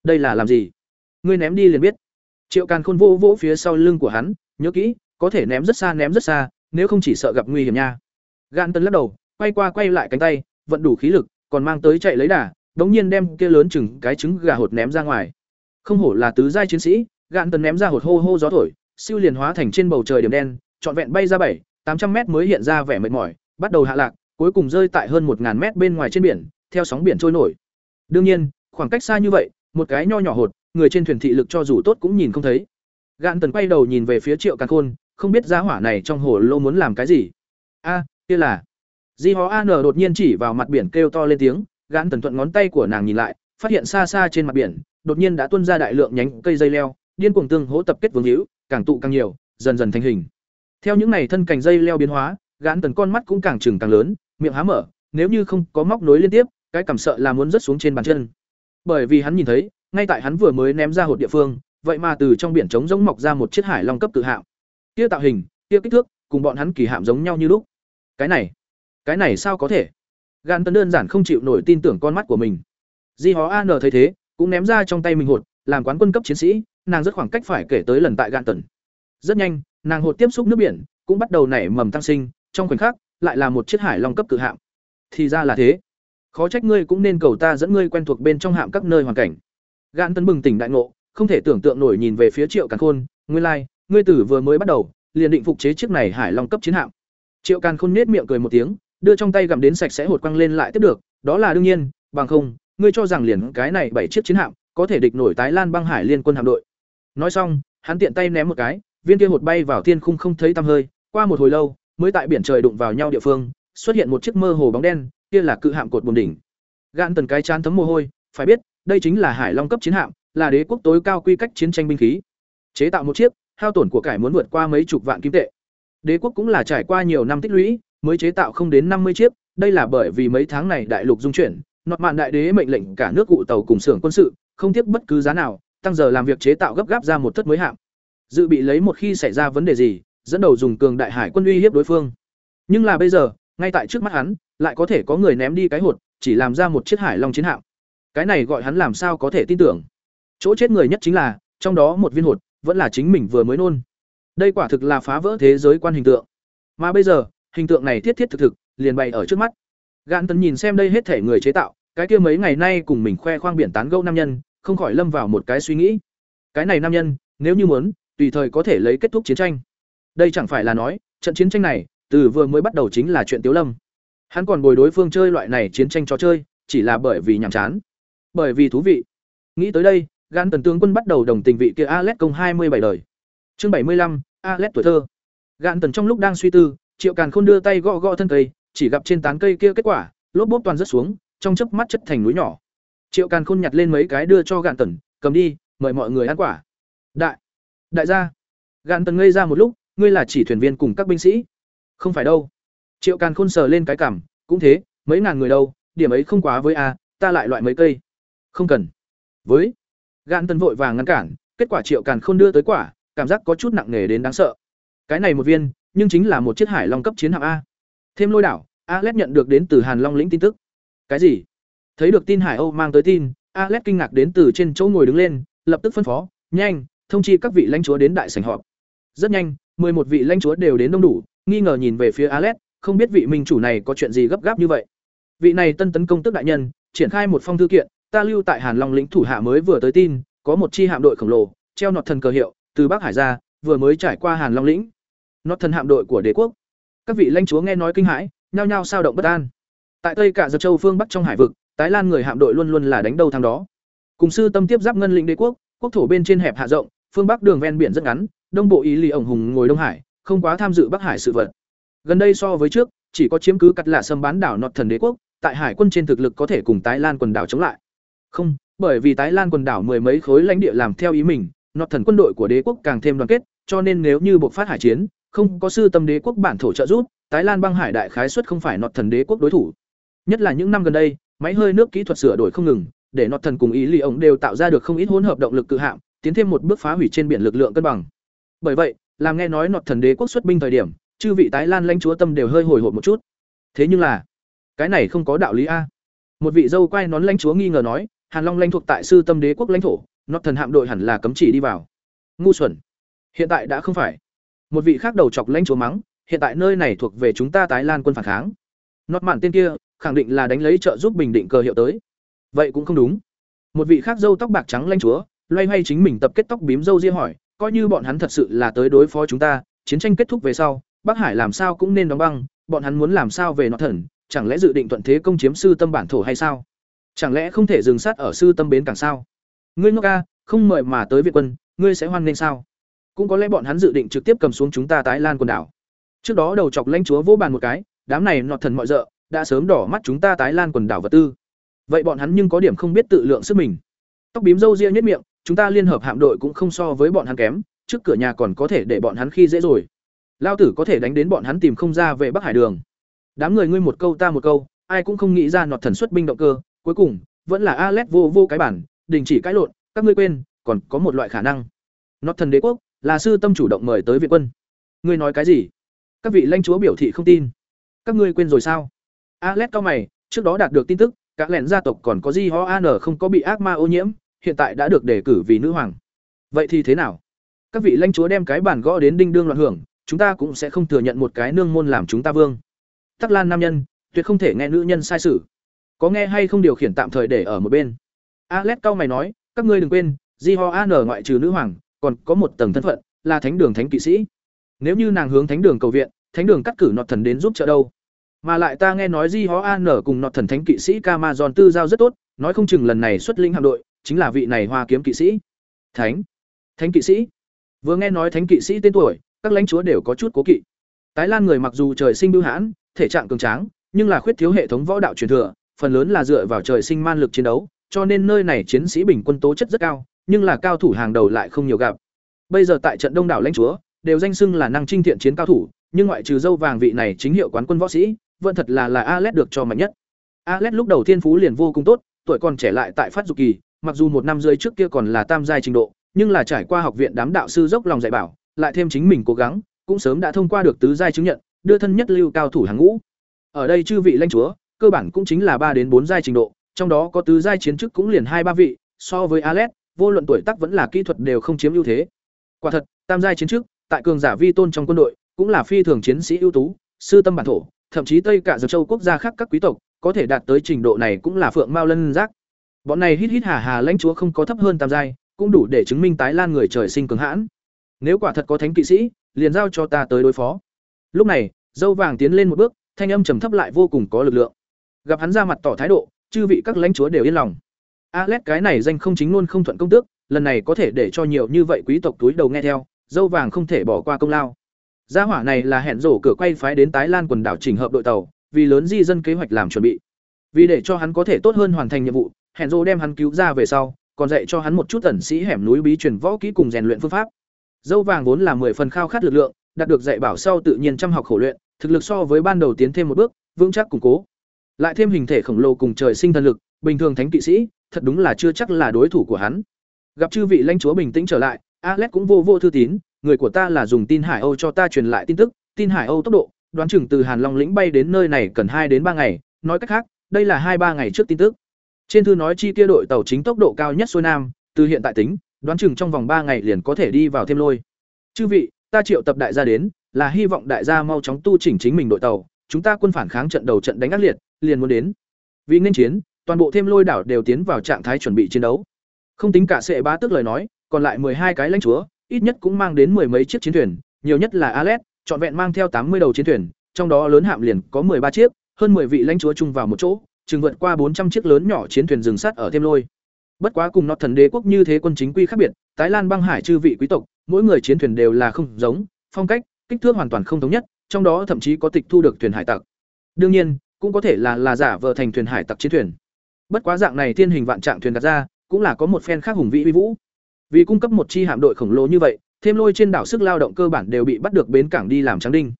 A: Đây là làm gì? Ngươi ném đi liền biết. Triệu Càn Khôn vô vỗ phía sau lưng của hắn, nhớ kỹ, có thể ném rất xa ném rất xa nếu không chỉ sợ gặp nguy hiểm nha. Gan tân lắc đầu quay qua quay lại cánh tay vận đủ khí lực còn mang tới chạy lấy đà đống nhiên đem kia lớn chừng cái trứng gà hột ném ra ngoài. Không hổ là tứ giai chiến sĩ gạn tân ném ra hột hô hô gió thổi siêu liền hóa thành trên bầu trời điểm đen trọn vẹn bay ra bảy tám trăm mét mới hiện ra vẻ mệt mỏi bắt đầu hạ lạc cuối cùng rơi tại hơn một ngàn mét bên ngoài trên biển theo sóng biển trôi nổi. Đương nhiên khoảng cách xa như vậy một cái nho nhỏ hột người trên thuyền thị lực cho dù tốt cũng nhìn không thấy. Gạn tần quay đầu nhìn về phía triệu càn khôn, không biết giá hỏa này trong hồ lô muốn làm cái gì. A, kia là. Di hó an đột nhiên chỉ vào mặt biển kêu to lên tiếng, gạn tần thuận ngón tay của nàng nhìn lại, phát hiện xa xa trên mặt biển, đột nhiên đã tuôn ra đại lượng nhánh cây dây leo, điên cuồng tương hỗ tập kết vương hữu, càng tụ càng nhiều, dần dần thành hình. Theo những này thân cành dây leo biến hóa, gạn tần con mắt cũng càng trừng càng lớn, miệng há mở, nếu như không có móc nối liên tiếp, cái cảm sợ là muốn rớt xuống trên bàn chân. Bởi vì hắn nhìn thấy ngay tại hắn vừa mới ném ra hột địa phương, vậy mà từ trong biển trống giống mọc ra một chiếc hải long cấp tự hạm. Kia tạo hình, kia kích thước, cùng bọn hắn kỳ hạm giống nhau như lúc. Cái này cái này sao có thể? Gan tân đơn giản không chịu nổi tin tưởng con mắt của mình. Di hó an thấy thế, cũng ném ra trong tay mình hột, làm quán quân cấp chiến sĩ, nàng rất khoảng cách phải kể tới lần tại gan tần rất nhanh, nàng hột tiếp xúc nước biển, cũng bắt đầu nảy mầm tăng sinh, trong khoảnh khắc, lại là một chiếc hải long cấp cự hạm. Thì ra là thế. Khó trách ngươi cũng nên cầu ta dẫn ngươi quen thuộc bên trong hạm các nơi hoàn cảnh. Gạn tấn bừng tỉnh đại ngộ, không thể tưởng tượng nổi nhìn về phía triệu càn khôn, nguyên lai, ngươi tử vừa mới bắt đầu, liền định phục chế chiếc này hải long cấp chiến hạm. Triệu càn khôn nhếch miệng cười một tiếng, đưa trong tay gặm đến sạch sẽ hột quăng lên lại tiếp được, đó là đương nhiên, bằng không, ngươi cho rằng liền cái này bảy chiếc chiến hạm có thể địch nổi tái lan băng hải liên quân hạm đội. Nói xong, hắn tiện tay ném một cái, viên kia hột bay vào thiên khung không thấy tăm hơi, qua một hồi lâu, mới tại biển trời đụng vào nhau địa phương, xuất hiện một chiếc mơ hồ bóng đen, kia là cự hạm cột buồm đỉnh. Gạn tần cái chán thấm mồ hôi, phải biết đây chính là hải long cấp chiến hạm, là đế quốc tối cao quy cách chiến tranh binh khí. Chế tạo một chiếc, hao tổn của cải muốn vượt qua mấy chục vạn kim tệ. Đế quốc cũng là trải qua nhiều năm tích lũy, mới chế tạo không đến năm mươi chiếc, đây là bởi vì mấy tháng này đại lục dung chuyển, nọt mạn đại đế mệnh lệnh cả nước cụ tàu cùng xưởng quân sự, không tiếc bất cứ giá nào, tăng giờ làm việc chế tạo gấp gáp ra một thất mới hạm. Dự bị lấy một khi xảy ra vấn đề gì, dẫn đầu dùng cường đại hải quân uy hiếp đối phương. Nhưng là bây giờ, ngay tại trước mắt hắn, lại có thể có người ném đi cái hột, chỉ làm ra một chiếc hải long chiến hạm cái này gọi hắn làm sao có thể tin tưởng? Chỗ chết người nhất chính là, trong đó một viên hột, vẫn là chính mình vừa mới nôn. Đây quả thực là phá vỡ thế giới quan hình tượng. Mà bây giờ, hình tượng này thiết thiết thực thực, liền bày ở trước mắt. Gạn tần nhìn xem đây hết thể người chế tạo, cái kia mấy ngày nay cùng mình khoe khoang biển tán gẫu nam nhân, không khỏi lâm vào một cái suy nghĩ. Cái này nam nhân, nếu như muốn, tùy thời có thể lấy kết thúc chiến tranh. Đây chẳng phải là nói, trận chiến tranh này, từ vừa mới bắt đầu chính là chuyện tiếu lâm. Hắn còn bồi đối phương chơi loại này chiến tranh trò chơi, chỉ là bởi vì nhàm chán bởi vì thú vị nghĩ tới đây gan tần tướng quân bắt đầu đồng tình vị kia Alet công hai mươi bảy đời. Chương bảy mươi lăm Alet tuổi thơ. Gan tần trong lúc đang suy tư, Triệu Càn Khôn đưa tay gõ gõ thân cây, chỉ gặp trên tán cây kia kết quả, lốp bốp toàn rớt xuống, trong chớp mắt chất thành núi nhỏ. Triệu Càn Khôn nhặt lên mấy cái đưa cho Gạn Tần, cầm đi, mời mọi người ăn quả. Đại, đại gia. Gạn Tần ngây ra một lúc, ngươi là chỉ thuyền viên cùng các binh sĩ? Không phải đâu. Triệu Càn Khôn sờ lên cái cằm, cũng thế, mấy ngàn người đâu, điểm ấy không quá với a, ta lại loại mấy cây. Không cần. Với Gạn Tần vội vàng ngăn cản, kết quả Triệu Càn không đưa tới quả, cảm giác có chút nặng nề đến đáng sợ. Cái này một viên, nhưng chính là một chiếc Hải Long cấp chiến hạm a. Thêm lôi đảo, alex nhận được đến từ Hàn Long lĩnh tin tức. Cái gì? Thấy được tin Hải Âu mang tới tin, alex kinh ngạc đến từ trên chỗ ngồi đứng lên, lập tức phân phó, "Nhanh, thông chi các vị lãnh chúa đến đại sảnh họp." Rất nhanh, một vị lãnh chúa đều đến đông đủ, nghi ngờ nhìn về phía alex không biết vị minh chủ này có chuyện gì gấp gáp như vậy. Vị này tân tấn công tức đại nhân, triển khai một phong thư kiện, ta lưu tại Hàn Long lĩnh thủ hạ mới vừa tới tin, có một chi hạm đội khổng lồ, treo nọt thần cờ hiệu, từ Bắc Hải ra, vừa mới trải qua Hàn Long lĩnh. Nọt thần hạm đội của đế quốc. Các vị lãnh chúa nghe nói kinh hãi, nhao nhao sao động bất an. Tại Tây cả Giật Châu phương Bắc trong hải vực, Tái Lan người hạm đội luôn luôn là đánh đầu thằng đó. Cùng sư tâm tiếp giáp ngân lĩnh đế quốc, quốc thổ bên trên hẹp hạ rộng, phương Bắc đường ven biển rất ngắn, đông bộ ý lì ổng hùng ngồi Đông Hải, không quá tham dự Bắc Hải sự vật. Gần đây so với trước, chỉ có chiếm cứ cắt lạ sâm bán đảo nọt thần đế quốc, tại hải quân trên thực lực có thể cùng Tái Lan quần đảo chống lại. Không, bởi vì Tái Lan quần đảo mười mấy khối lãnh địa làm theo ý mình, nọt thần quân đội của đế quốc càng thêm đoàn kết, cho nên nếu như buộc phát hải chiến, không có sư tâm đế quốc bản thổ trợ giúp, Tái Lan băng hải đại khái suất không phải nọt thần đế quốc đối thủ. Nhất là những năm gần đây, máy hơi nước kỹ thuật sửa đổi không ngừng, để nọt thần cùng ý lì ổng đều tạo ra được không ít hỗn hợp động lực cự hạm, tiến thêm một bước phá hủy trên biển lực lượng cân bằng. Bởi vậy, làm nghe nói nọt thần đế quốc xuất binh thời điểm, chư vị tái lan lãnh chúa tâm đều hơi hồi hộp một chút. Thế nhưng là, cái này không có đạo lý a. Một vị dâu quay nón lãnh chúa nghi ngờ nói, Hàn Long lãnh thuộc tại sư tâm đế quốc lãnh thổ, nọ thần hạm đội hẳn là cấm chỉ đi vào. Ngu xuẩn. Hiện tại đã không phải. một vị khác đầu chọc lãnh chúa mắng hiện tại nơi này thuộc về chúng ta tái lan quân phản kháng nọt mạn tên kia khẳng định là đánh lấy trợ giúp bình định cờ hiệu tới vậy cũng không đúng một vị khác dâu tóc bạc trắng lãnh chúa loay hoay chính mình tập kết tóc bím dâu ria hỏi coi như bọn hắn thật sự là tới đối phó chúng ta chiến tranh kết thúc về sau bắc hải làm sao cũng nên đóng băng bọn hắn muốn làm sao về nọ thần chẳng lẽ dự định thuận thế công chiếm sư tâm bản thổ hay sao chẳng lẽ không thể dừng sát ở sư tâm bến càng sao? Ngươi ngốc ca, không mời mà tới việt quân, ngươi sẽ hoan nghênh sao? Cũng có lẽ bọn hắn dự định trực tiếp cầm xuống chúng ta tái lan quần đảo. Trước đó đầu chọc lãnh chúa vỗ bàn một cái, đám này nọt thần mọi d đã sớm đỏ mắt chúng ta tái lan quần đảo vật tư. Vậy bọn hắn nhưng có điểm không biết tự lượng sức mình. Tóc bím râu ria nhất miệng, chúng ta liên hợp hạm đội cũng không so với bọn hắn kém, trước cửa nhà còn có thể để bọn hắn khi dễ rồi. Lao tử có thể đánh đến bọn hắn tìm không ra về bắc hải đường. Đám người ngươi một câu ta một câu, ai cũng không nghĩ ra nọt thần xuất binh động cơ cuối cùng, vẫn là Alet vô vô cái bản, đình chỉ cãi lộn, các ngươi quên, còn có một loại khả năng. Nọt thần đế quốc, là sư tâm chủ động mời tới viện quân. Ngươi nói cái gì? Các vị lãnh chúa biểu thị không tin. Các ngươi quên rồi sao? Alet cao mày, trước đó đạt được tin tức các lẹn gia tộc còn có di ho an không có bị ác ma ô nhiễm, hiện tại đã được đề cử vì nữ hoàng. Vậy thì thế nào? Các vị lãnh chúa đem cái bản gõ đến đinh đương loạn hưởng, chúng ta cũng sẽ không thừa nhận một cái nương môn làm chúng ta vương. Tắc lan nam nhân, tuyệt không thể nghe nữ nhân sai sử có nghe hay không điều khiển tạm thời để ở một bên? Alex cao mày nói, các ngươi đừng quên di ho an ngoại trừ nữ hoàng, còn có một tầng thân phận, là thánh đường thánh kỵ sĩ. Nếu như nàng hướng thánh đường cầu viện, thánh đường cắt cử nọt thần đến giúp trợ đâu? Mà lại ta nghe nói di ho an cùng nọt thần thánh kỵ sĩ Camazon tư giao rất tốt, nói không chừng lần này xuất linh hạm đội, chính là vị này hoa kiếm kỵ sĩ. Thánh? Thánh kỵ sĩ? Vừa nghe nói thánh kỵ sĩ tên tuổi, các lãnh chúa đều có chút cố kỵ. Tái lan người mặc dù trời sinh bưu hãn, thể trạng cường tráng, nhưng là khuyết thiếu hệ thống võ đạo truyền thừa phần lớn là dựa vào trời sinh man lực chiến đấu cho nên nơi này chiến sĩ bình quân tố chất rất cao nhưng là cao thủ hàng đầu lại không nhiều gặp bây giờ tại trận đông đảo lãnh chúa đều danh xưng là năng trinh thiện chiến cao thủ nhưng ngoại trừ dâu vàng vị này chính hiệu quán quân võ sĩ vẫn thật là là Alet được cho mạnh nhất Alet lúc đầu thiên phú liền vô cùng tốt tuổi còn trẻ lại tại phát dục kỳ mặc dù một năm rưỡi trước kia còn là tam giai trình độ nhưng là trải qua học viện đám đạo sư dốc lòng dạy bảo lại thêm chính mình cố gắng, cũng sớm đã thông qua được tứ giai chứng nhận, đưa thân nhất lưu cao thủ hàng ngũ. Ở đây chư vị lãnh chúa, cơ bản cũng chính là ba đến bốn giai trình độ, trong đó có tứ giai chiến chức cũng liền hai ba vị, so với Alet, vô luận tuổi tác vẫn là kỹ thuật đều không chiếm ưu thế. Quả thật, tam giai chiến chức, tại cường giả vi tôn trong quân đội, cũng là phi thường chiến sĩ ưu tú, sư tâm bản thổ, thậm chí Tây cả dược châu quốc gia khác các quý tộc, có thể đạt tới trình độ này cũng là phượng mao lân giác. Bọn này hít hít hà hà lãnh chúa không có thấp hơn tam giai, cũng đủ để chứng minh tái lan người trời sinh cường hãn nếu quả thật có thánh kỵ sĩ liền giao cho ta tới đối phó lúc này dâu vàng tiến lên một bước thanh âm trầm thấp lại vô cùng có lực lượng gặp hắn ra mặt tỏ thái độ chư vị các lãnh chúa đều yên lòng. Alex cái này danh không chính luôn không thuận công tước lần này có thể để cho nhiều như vậy quý tộc túi đầu nghe theo dâu vàng không thể bỏ qua công lao. Gia hỏa này là hẹn rổ cửa quay phái đến tái lan quần đảo chỉnh hợp đội tàu vì lớn di dân kế hoạch làm chuẩn bị. Vì để cho hắn có thể tốt hơn hoàn thành nhiệm vụ hẹn rổ đem hắn cứu ra về sau còn dạy cho hắn một chút tẩn sĩ hẻm núi bí truyền võ kỹ cùng rèn luyện phương pháp. Dâu vàng vốn là 10 phần khao khát lực lượng, đạt được dạy bảo sau tự nhiên chăm học khổ luyện, thực lực so với ban đầu tiến thêm một bước, vững chắc củng cố. Lại thêm hình thể khổng lồ cùng trời sinh thần lực, bình thường thánh kỵ sĩ, thật đúng là chưa chắc là đối thủ của hắn. Gặp chư vị lãnh chúa bình tĩnh trở lại, Alex cũng vô vô thư tín, người của ta là dùng tin Hải Âu cho ta truyền lại tin tức, tin Hải Âu tốc độ, đoán chừng từ Hàn Long lĩnh bay đến nơi này cần hai đến ba ngày, nói cách khác, đây là hai ba ngày trước tin tức. Trên thư nói chi kia đội tàu chính tốc độ cao nhất xuôi nam, từ hiện tại tính, đoán chừng trong vòng ba ngày liền có thể đi vào thêm lôi. Chư vị, ta triệu tập đại gia đến, là hy vọng đại gia mau chóng tu chỉnh chính mình đội tàu, chúng ta quân phản kháng trận đầu trận đánh ác liệt, liền muốn đến. Vì nên chiến, toàn bộ thêm lôi đảo đều tiến vào trạng thái chuẩn bị chiến đấu. Không tính cả sệ bá tức lời nói, còn lại hai cái lãnh chúa, ít nhất cũng mang đến mười mấy chiếc chiến thuyền, nhiều nhất là Alet, trọn vẹn mang theo tám mươi đầu chiến thuyền, trong đó lớn hạm liền có ba chiếc, hơn 10 vị lãnh chúa chung vào một chỗ, chừng vượt qua bốn trăm chiếc lớn nhỏ chiến thuyền dừng sát ở thêm lôi. Bất quá cùng Nọt thần đế quốc như thế quân chính quy khác biệt, Thái Lan băng hải chư vị quý tộc, mỗi người chiến thuyền đều là không giống, phong cách, kích thước hoàn toàn không thống nhất, trong đó thậm chí có tịch thu được thuyền hải tặc. Đương nhiên, cũng có thể là là giả vờ thành thuyền hải tặc chiến thuyền. Bất quá dạng này thiên hình vạn trạng thuyền đặt ra, cũng là có một phen khác hùng vĩ uy vũ. Vì cung cấp một chi hạm đội khổng lồ như vậy, thêm lôi trên đảo sức lao động cơ bản đều bị bắt được bến cảng đi làm trắng đinh.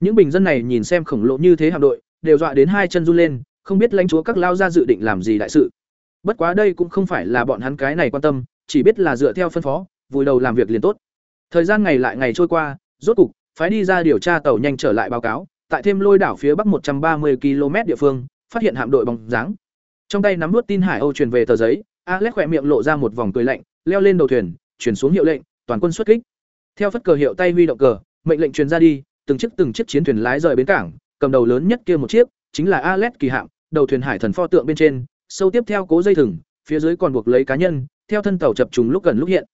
A: Những bình dân này nhìn xem khổng lồ như thế hạm đội, đều dọa đến hai chân run lên, không biết lãnh chúa các lao ra dự định làm gì đại sự. Bất quá đây cũng không phải là bọn hắn cái này quan tâm, chỉ biết là dựa theo phân phó, vùi đầu làm việc liền tốt. Thời gian ngày lại ngày trôi qua, rốt cục, phái đi ra điều tra tàu nhanh trở lại báo cáo, tại thêm lôi đảo phía bắc một trăm ba mươi km địa phương, phát hiện hạm đội bóng dáng. Trong tay nắm nuốt tin Hải Âu truyền về tờ giấy, Alex khỏe miệng lộ ra một vòng cười lạnh, leo lên đầu thuyền, chuyển xuống hiệu lệnh, toàn quân xuất kích. Theo phất cờ hiệu tay huy động cờ, mệnh lệnh truyền ra đi, từng chiếc từng chiếc chiến thuyền lái rời bến cảng, cầm đầu lớn nhất kia một chiếc, chính là Alex kỳ hạm, đầu thuyền hải thần pho tượng bên trên, sâu tiếp theo cố dây thừng, phía dưới còn buộc lấy cá nhân, theo thân tàu chập trùng lúc gần lúc hiện.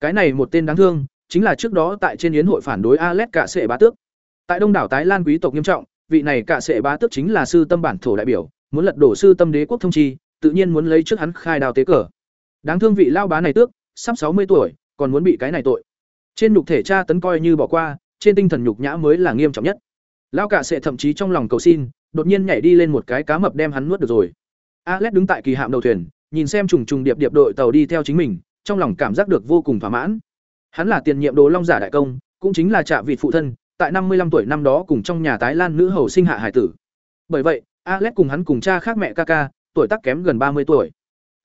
A: Cái này một tên đáng thương, chính là trước đó tại trên yến hội phản đối Alex cả sệ bá tước. Tại Đông đảo Tái Lan quý tộc nghiêm trọng, vị này cả sệ bá tước chính là sư tâm bản thổ đại biểu, muốn lật đổ sư tâm đế quốc thông chi, tự nhiên muốn lấy trước hắn khai đào tế cờ. Đáng thương vị lao bá này tước, sắp sáu mươi tuổi, còn muốn bị cái này tội. Trên nhục thể cha tấn coi như bỏ qua, trên tinh thần nhục nhã mới là nghiêm trọng nhất. Lao cả sẽ thậm chí trong lòng cầu xin, đột nhiên nhảy đi lên một cái cá mập đem hắn nuốt được rồi. Alex đứng tại kỳ hạm đầu thuyền, nhìn xem trùng trùng điệp điệp đội tàu đi theo chính mình, trong lòng cảm giác được vô cùng thỏa mãn. Hắn là tiền nhiệm Đồ Long giả đại công, cũng chính là trạ vị phụ thân, tại năm mươi 55 tuổi năm đó cùng trong nhà tái lan nữ hầu sinh hạ hải tử. Bởi vậy, Alex cùng hắn cùng cha khác mẹ Kaka, tuổi tác kém gần ba mươi tuổi.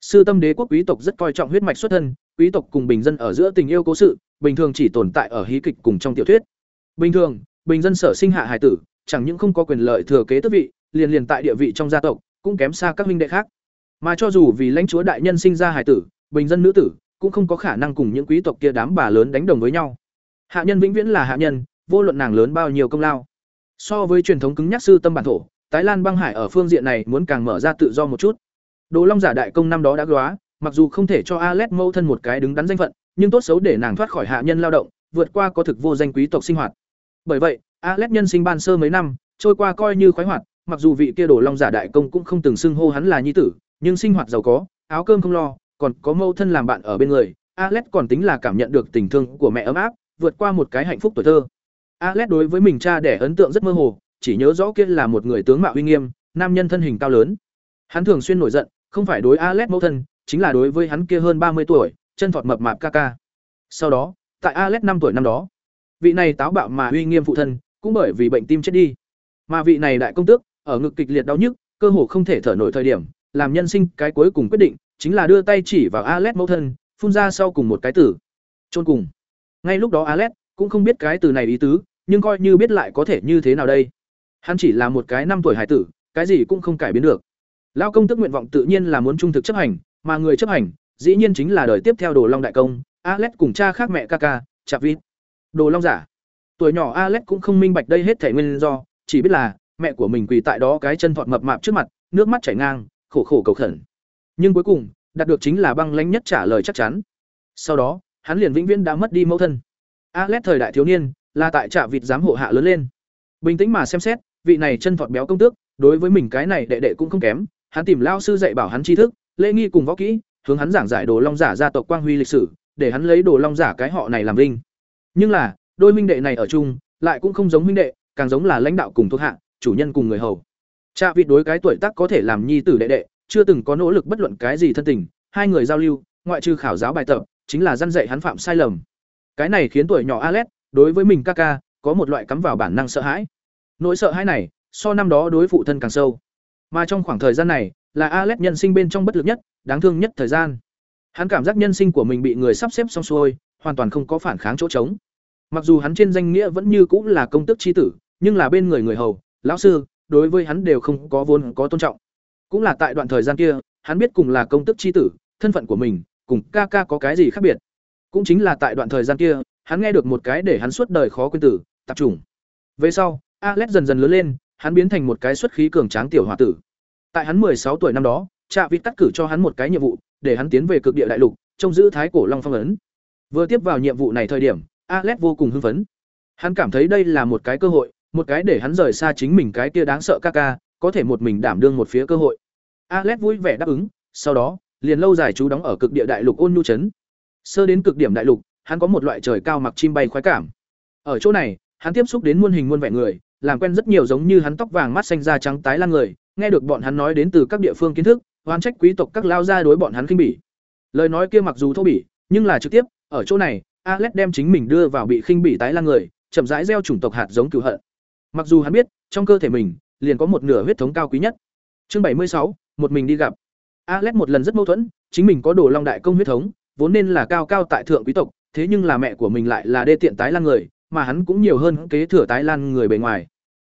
A: Sư tâm đế quốc quý tộc rất coi trọng huyết mạch xuất thân, quý tộc cùng bình dân ở giữa tình yêu cố sự, bình thường chỉ tồn tại ở hí kịch cùng trong tiểu thuyết. Bình thường, bình dân sở sinh hạ hải tử, chẳng những không có quyền lợi thừa kế tước vị, liền liền tại địa vị trong gia tộc, cũng kém xa các huynh đệ khác. Mà cho dù vì lãnh chúa đại nhân sinh ra hải tử, bình dân nữ tử, cũng không có khả năng cùng những quý tộc kia đám bà lớn đánh đồng với nhau. Hạ nhân vĩnh viễn là hạ nhân, vô luận nàng lớn bao nhiêu công lao. So với truyền thống cứng nhắc sư tâm bản thổ, Tái Lan băng hải ở phương diện này muốn càng mở ra tự do một chút. Đồ Long giả đại công năm đó đã góa, mặc dù không thể cho Alet mâu thân một cái đứng đắn danh phận, nhưng tốt xấu để nàng thoát khỏi hạ nhân lao động, vượt qua có thực vô danh quý tộc sinh hoạt. Bởi vậy, Alet nhân sinh ban sơ mấy năm, trôi qua coi như khoái hoạt, mặc dù vị kia Đồ Long giả đại công cũng không từng xưng hô hắn là nhi tử, nhưng sinh hoạt giàu có, áo cơm không lo, còn có mâu thân làm bạn ở bên người, Alet còn tính là cảm nhận được tình thương của mẹ ấm áp, vượt qua một cái hạnh phúc tuổi thơ. Alex đối với mình cha đẻ ấn tượng rất mơ hồ, chỉ nhớ rõ kia là một người tướng mạo uy nghiêm, nam nhân thân hình cao lớn. Hắn thường xuyên nổi giận, không phải đối Alex mẫu thân, chính là đối với hắn kia hơn ba mươi tuổi, chân thọt mập mạp ca ca. Sau đó, tại Alex năm tuổi năm đó, vị này táo bạo mà uy nghiêm phụ thân, cũng bởi vì bệnh tim chết đi. Mà vị này đại công tước, ở ngực kịch liệt đau nhức, cơ hồ không thể thở nổi thời điểm, làm nhân sinh cái cuối cùng quyết định, chính là đưa tay chỉ vào Alex mẫu thân, phun ra sau cùng một cái tử. Chôn cùng. Ngay lúc đó Alex cũng không biết cái từ này ý tứ, nhưng coi như biết lại có thể như thế nào đây. Hắn chỉ là một cái năm tuổi hải tử, cái gì cũng không cải biến được. Lao công tức nguyện vọng tự nhiên là muốn trung thực chấp hành, mà người chấp hành, dĩ nhiên chính là đời tiếp theo Đồ Long đại công, Alex cùng cha khác mẹ Kaka, Chạp Vít. Đồ Long giả. Tuổi nhỏ Alex cũng không minh bạch đây hết thảy nguyên do, chỉ biết là mẹ của mình quỳ tại đó cái chân thọt mập mạp trước mặt, nước mắt chảy ngang, khổ khổ cầu khẩn. Nhưng cuối cùng, đạt được chính là băng lãnh nhất trả lời chắc chắn. Sau đó, hắn liền vĩnh viễn đã mất đi mẫu thân. Alet thời đại thiếu niên, là tại Trạ Vịt giám hộ hạ lớn lên. Bình tĩnh mà xem xét, vị này chân thọt béo công tước, đối với mình cái này đệ đệ cũng không kém, hắn tìm lao sư dạy bảo hắn tri thức, lễ nghi cùng võ kỹ, hướng hắn giảng giải đồ long giả gia tộc quang huy lịch sử, để hắn lấy đồ long giả cái họ này làm linh. Nhưng là, đôi huynh đệ này ở chung, lại cũng không giống huynh đệ, càng giống là lãnh đạo cùng thuộc hạ, chủ nhân cùng người hầu. Trạ vịt đối cái tuổi tác có thể làm nhi tử đệ đệ, chưa từng có nỗ lực bất luận cái gì thân tình, hai người giao lưu, ngoại trừ khảo giáo bài tập, chính là dăn dạy hắn phạm sai lầm. Cái này khiến tuổi nhỏ Alex, đối với mình ca ca, có một loại cắm vào bản năng sợ hãi. Nỗi sợ hãi này, so năm đó đối phụ thân càng sâu. Mà trong khoảng thời gian này, là Alex nhân sinh bên trong bất lực nhất, đáng thương nhất thời gian. Hắn cảm giác nhân sinh của mình bị người sắp xếp xong xuôi, hoàn toàn không có phản kháng chỗ trống. Mặc dù hắn trên danh nghĩa vẫn như cũng là công tước chi tử, nhưng là bên người người hầu, lão sư, đối với hắn đều không có vốn có tôn trọng. Cũng là tại đoạn thời gian kia, hắn biết cùng là công tước chi tử, thân phận của mình cùng ca ca có cái gì khác biệt. Cũng chính là tại đoạn thời gian kia, hắn nghe được một cái để hắn suốt đời khó quên tử, tập trùng Về sau, Alex dần dần lớn lên, hắn biến thành một cái xuất khí cường tráng tiểu hòa tử. Tại hắn sáu tuổi năm đó, Trạ Vịt cắt cử cho hắn một cái nhiệm vụ, để hắn tiến về cực địa đại lục, trông giữ thái cổ long phong ấn. Vừa tiếp vào nhiệm vụ này thời điểm, Alex vô cùng hưng phấn. Hắn cảm thấy đây là một cái cơ hội, một cái để hắn rời xa chính mình cái kia đáng sợ ca ca, có thể một mình đảm đương một phía cơ hội. Alex vui vẻ đáp ứng, sau đó, liền lâu dài chú đóng ở cực địa đại lục ôn nhu trấn. Sơ đến cực điểm đại lục, hắn có một loại trời cao mặc chim bay khoái cảm. Ở chỗ này, hắn tiếp xúc đến muôn hình muôn vẻ người, làm quen rất nhiều giống như hắn tóc vàng mắt xanh da trắng tái lan người, nghe được bọn hắn nói đến từ các địa phương kiến thức, oan trách quý tộc các lao gia đối bọn hắn kinh bỉ. Lời nói kia mặc dù thô bỉ, nhưng là trực tiếp, ở chỗ này, Alex đem chính mình đưa vào bị khinh bỉ tái lan người, chậm rãi gieo chủng tộc hạt giống cừu hận. Mặc dù hắn biết, trong cơ thể mình liền có một nửa huyết thống cao quý nhất. Chương bảy mươi sáu, một mình đi gặp. Alex một lần rất mâu thuẫn, chính mình có đồ long đại công huyết thống, vốn nên là cao cao tại thượng quý tộc, thế nhưng là mẹ của mình lại là đê tiện tái lan người, mà hắn cũng nhiều hơn kế thừa tái lan người bề ngoài.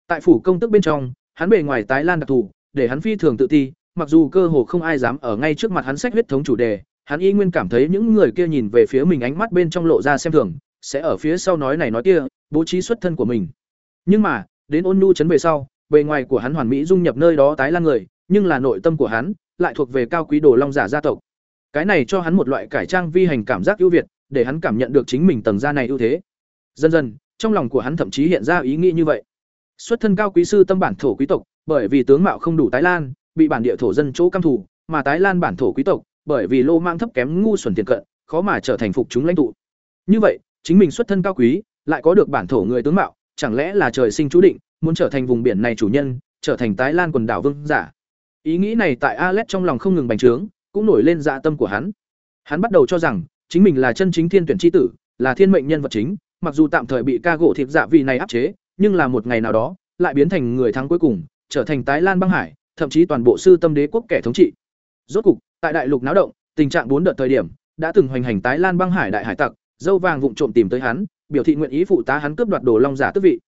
A: Tại phủ công tức bên trong, hắn bề ngoài tái lan đặc thù, để hắn phi thường tự ti, mặc dù cơ hồ không ai dám ở ngay trước mặt hắn sách huyết thống chủ đề, hắn y nguyên cảm thấy những người kia nhìn về phía mình ánh mắt bên trong lộ ra xem thường, sẽ ở phía sau nói này nói kia, bố trí xuất thân của mình. Nhưng mà, đến Ôn Nhu trấn về sau, bề ngoài của hắn hoàn mỹ dung nhập nơi đó tái lan người, nhưng là nội tâm của hắn lại thuộc về cao quý đồ long giả gia tộc. Cái này cho hắn một loại cải trang vi hành cảm giác ưu việt, để hắn cảm nhận được chính mình tầng gia này ưu thế. Dần dần, trong lòng của hắn thậm chí hiện ra ý nghĩ như vậy. Xuất thân cao quý sư tâm bản thổ quý tộc, bởi vì tướng mạo không đủ tái lan, bị bản địa thổ dân chỗ căm thù, mà tái lan bản thổ quý tộc, bởi vì lô mang thấp kém ngu xuẩn tiền cận, khó mà trở thành phục chúng lãnh tụ. Như vậy, chính mình xuất thân cao quý, lại có được bản thổ người tướng mạo, chẳng lẽ là trời sinh chú định, muốn trở thành vùng biển này chủ nhân, trở thành tái lan quần đảo vương giả. Ý nghĩ này tại Alex trong lòng không ngừng bành trướng, cũng nổi lên dạ tâm của hắn. Hắn bắt đầu cho rằng, chính mình là chân chính thiên tuyển chi tử, là thiên mệnh nhân vật chính, mặc dù tạm thời bị ca gỗ thiệp dạ vị này áp chế, nhưng là một ngày nào đó, lại biến thành người thắng cuối cùng, trở thành tái lan băng hải, thậm chí toàn bộ sư tâm đế quốc kẻ thống trị. Rốt cục, tại đại lục náo động, tình trạng bốn đợt thời điểm, đã từng hoành hành tái lan băng hải đại hải tặc, dâu vàng vụng trộm tìm tới hắn, biểu thị nguyện ý phụ tá hắn cướp đoạt đồ long giả tước vị.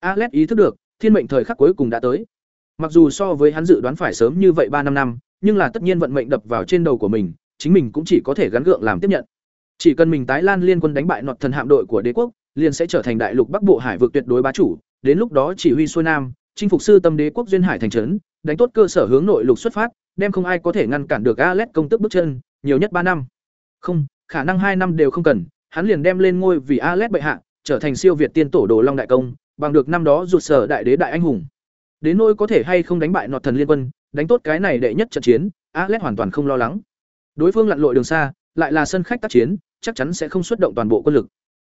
A: Alex ý thức được, thiên mệnh thời khắc cuối cùng đã tới. Mặc dù so với hắn dự đoán phải sớm như vậy ba năm năm, nhưng là tất nhiên vận mệnh đập vào trên đầu của mình, chính mình cũng chỉ có thể gắn gượng làm tiếp nhận. Chỉ cần mình tái lan liên quân đánh bại nọt thần hạm đội của đế quốc, liền sẽ trở thành đại lục Bắc Bộ hải vực tuyệt đối bá chủ, đến lúc đó chỉ huy xuôi nam, chinh phục sư tâm đế quốc duyên hải thành trấn, đánh tốt cơ sở hướng nội lục xuất phát, đem không ai có thể ngăn cản được Alet công tức bước chân, nhiều nhất ba năm. Không, khả năng hai năm đều không cần, hắn liền đem lên ngôi vì Alet bệ hạ, trở thành siêu việt tiên tổ đồ long đại công, bằng được năm đó rụt sở đại đế đại anh hùng. Đến nỗi có thể hay không đánh bại nọt thần liên quân, đánh tốt cái này đệ nhất trận chiến, Alet hoàn toàn không lo lắng. Đối phương lặn lội đường xa, lại là sân khách tác chiến, chắc chắn sẽ không xuất động toàn bộ quân lực.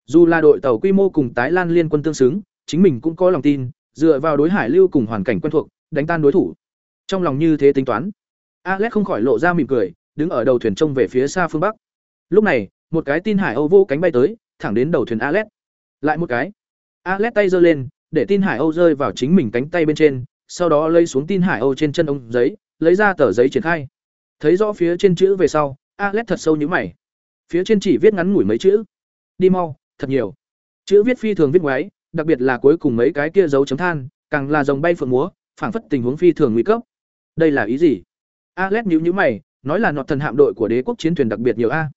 A: Dù là đội tàu quy mô cùng tái lan liên quân tương xứng, chính mình cũng có lòng tin, dựa vào đối hải lưu cùng hoàn cảnh quen thuộc, đánh tan đối thủ. Trong lòng như thế tính toán, Alex không khỏi lộ ra mỉm cười, đứng ở đầu thuyền trông về phía xa phương bắc. Lúc này, một cái tin hải âu vô cánh bay tới, thẳng đến đầu thuyền Alex. Lại một cái. Alex tay giơ lên, để tin hải âu rơi vào chính mình cánh tay bên trên, sau đó lấy xuống tin hải âu trên chân ông giấy, lấy ra tờ giấy triển khai. Thấy rõ phía trên chữ về sau, Alex thật sâu nhữ mày. Phía trên chỉ viết ngắn ngủi mấy chữ. Đi mau, thật nhiều. Chữ viết phi thường viết ngoáy, đặc biệt là cuối cùng mấy cái kia dấu chấm than, càng là dòng bay phượng múa, phảng phất tình huống phi thường nguy cấp. Đây là ý gì? Alex nhữ nhữ mày, nói là nọt thần hạm đội của đế quốc chiến thuyền đặc biệt nhiều a.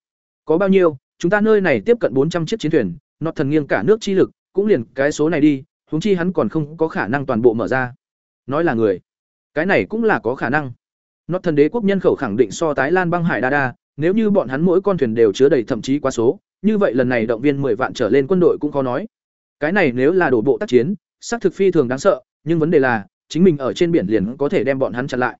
A: Có bao nhiêu? Chúng ta nơi này tiếp cận bốn trăm chiếc chiến thuyền, nọt thần nghiêng cả nước chi lực, cũng liền cái số này đi, huống chi hắn còn không có khả năng toàn bộ mở ra. Nói là người, cái này cũng là có khả năng. Nó thần đế quốc nhân khẩu khẳng định so tái Lan băng hải đa đa, nếu như bọn hắn mỗi con thuyền đều chứa đầy thậm chí quá số, như vậy lần này động viên 10 vạn trở lên quân đội cũng có nói. Cái này nếu là đổ bộ tác chiến, xác thực phi thường đáng sợ, nhưng vấn đề là, chính mình ở trên biển liền có thể đem bọn hắn chặn lại.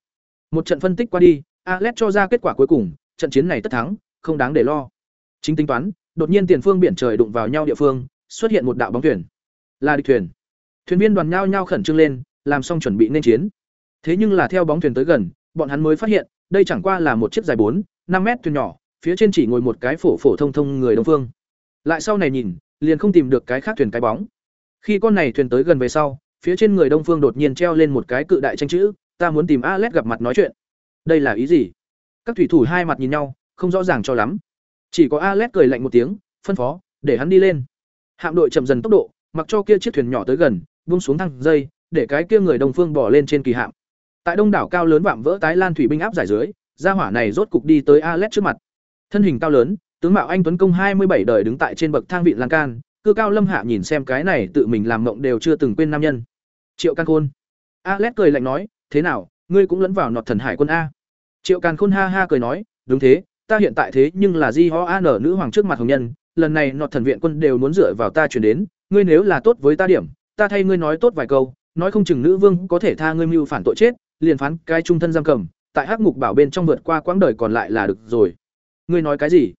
A: Một trận phân tích qua đi, Alex cho ra kết quả cuối cùng, trận chiến này tất thắng, không đáng để lo. Chính tính toán, đột nhiên tiền phương biển trời đụng vào nhau địa phương, xuất hiện một đạo bóng thuyền. Là địch thuyền. Thuyền viên đoàn nhao nhao khẩn trương lên, làm xong chuẩn bị nên chiến. Thế nhưng là theo bóng thuyền tới gần, bọn hắn mới phát hiện, đây chẳng qua là một chiếc dài bốn, năm mét thuyền nhỏ, phía trên chỉ ngồi một cái phổ phổ thông thông người đông phương. Lại sau này nhìn, liền không tìm được cái khác thuyền cái bóng. Khi con này thuyền tới gần về sau, phía trên người đông phương đột nhiên treo lên một cái cự đại tranh chữ, ta muốn tìm Alex gặp mặt nói chuyện. Đây là ý gì? Các thủy thủ hai mặt nhìn nhau, không rõ ràng cho lắm. Chỉ có Alex cười lạnh một tiếng, phân phó, để hắn đi lên. Hạm đội chậm dần tốc độ, mặc cho kia chiếc thuyền nhỏ tới gần, buông xuống thăng, dây, để cái kia người đồng phương bỏ lên trên kỳ hạm. Tại đông đảo cao lớn vạm vỡ tái lan thủy binh áp giải dưới, gia hỏa này rốt cục đi tới Alex trước mặt. Thân hình cao lớn, tướng mạo anh tuấn công hai mươi bảy đời đứng tại trên bậc thang vị lan can, cư cao lâm hạ nhìn xem cái này tự mình làm mộng đều chưa từng quên nam nhân. Triệu Can Khôn. Alex cười lạnh nói, "Thế nào, ngươi cũng lẫn vào nọt thần hải quân a?" Triệu Càn Khôn ha ha cười nói, "Đúng thế, ta hiện tại thế nhưng là Di Ho An nữ hoàng trước mặt hồng nhân, lần này nọt thần viện quân đều muốn dựa vào ta chuyển đến, ngươi nếu là tốt với ta điểm, ta thay ngươi nói tốt vài câu, nói không chừng nữ vương có thể tha ngươi mưu phản tội chết, liền phán cái trung thân giam cầm, tại hắc ngục bảo bên trong vượt qua quãng đời còn lại là được rồi." Ngươi nói cái gì?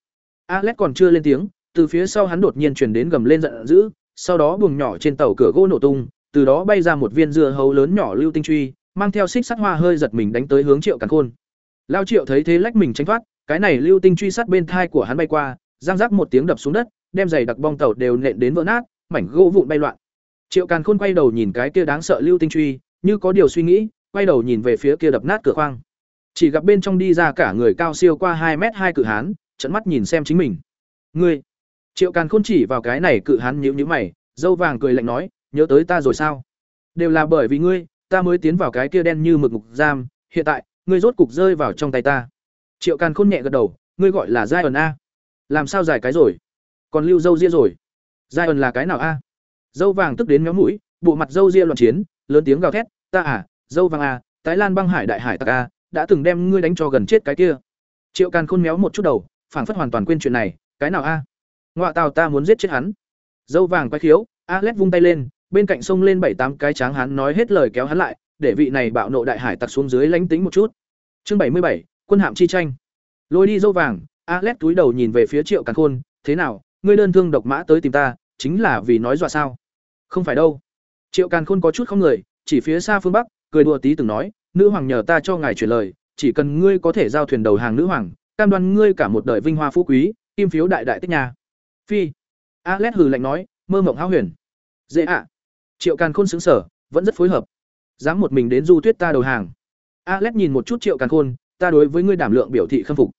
A: Alex còn chưa lên tiếng, từ phía sau hắn đột nhiên truyền đến gầm lên giận dữ, sau đó buồng nhỏ trên tàu cửa gỗ nổ tung, từ đó bay ra một viên dưa hấu lớn nhỏ lưu tinh truy, mang theo xích sắt hoa hơi giật mình đánh tới hướng Triệu Càn Khôn. Lao Triệu thấy thế lách mình tránh thoát, cái này lưu tinh truy sát bên thai của hắn bay qua, giang rác một tiếng đập xuống đất, đem giày đặc bong tàu đều nện đến vỡ nát, mảnh gỗ vụn bay loạn. Triệu Càn Khôn quay đầu nhìn cái kia đáng sợ lưu tinh truy, như có điều suy nghĩ, quay đầu nhìn về phía kia đập nát cửa khoang. Chỉ gặp bên trong đi ra cả người cao siêu qua hai mét hai cự hán, trận mắt nhìn xem chính mình. Ngươi, Triệu Càn Khôn chỉ vào cái này cự hán nhíu nhíu mày, dâu vàng cười lạnh nói, nhớ tới ta rồi sao? Đều là bởi vì ngươi, ta mới tiến vào cái kia đen như mực ngục giam, hiện tại, ngươi rốt cục rơi vào trong tay ta. Triệu Càn Khôn nhẹ gật đầu, ngươi gọi là Giai ẩn a. Làm sao giải cái rồi? Còn lưu dâu ria rồi. Giai ẩn là cái nào a? Dâu vàng tức đến méo mũi, bộ mặt dâu ria loạn chiến, lớn tiếng gào thét, "Ta à, dâu vàng à, Tái Lan băng hải đại hải tặc a, đã từng đem ngươi đánh cho gần chết cái kia." Triệu Càn Khôn méo một chút đầu, phảng phất hoàn toàn quên chuyện này, "Cái nào a? Ngoại tào ta muốn giết chết hắn." Dâu vàng quái khiếu, Alex vung tay lên, bên cạnh sông lên bảy tám cái tráng hắn nói hết lời kéo hắn lại, để vị này bạo nộ đại hải tặc xuống dưới lánh tính một chút. Chương bảy mươi bảy, quân hạm chi tranh. Lôi đi dâu vàng, a lét túi đầu nhìn về phía Triệu Càn Khôn, "Thế nào, ngươi đơn thương độc mã tới tìm ta, chính là vì nói dọa sao?" "Không phải đâu." Triệu Càn Khôn có chút không người, chỉ phía xa phương bắc, cười đùa tí từng nói, "Nữ hoàng nhờ ta cho ngài chuyển lời, chỉ cần ngươi có thể giao thuyền đầu hàng nữ hoàng, cam đoan ngươi cả một đời vinh hoa phú quý, kim phiếu đại đại tích nhà." Phi. Alex hừ lạnh nói, mơ mộng hão huyền. Dễ ạ. Triệu Càn Khôn sững sở, vẫn rất phối hợp. Dám một mình đến Du Tuyết ta đầu hàng. Alex nhìn một chút Triệu Càn Khôn, ta đối với ngươi đảm lượng biểu thị khâm phục.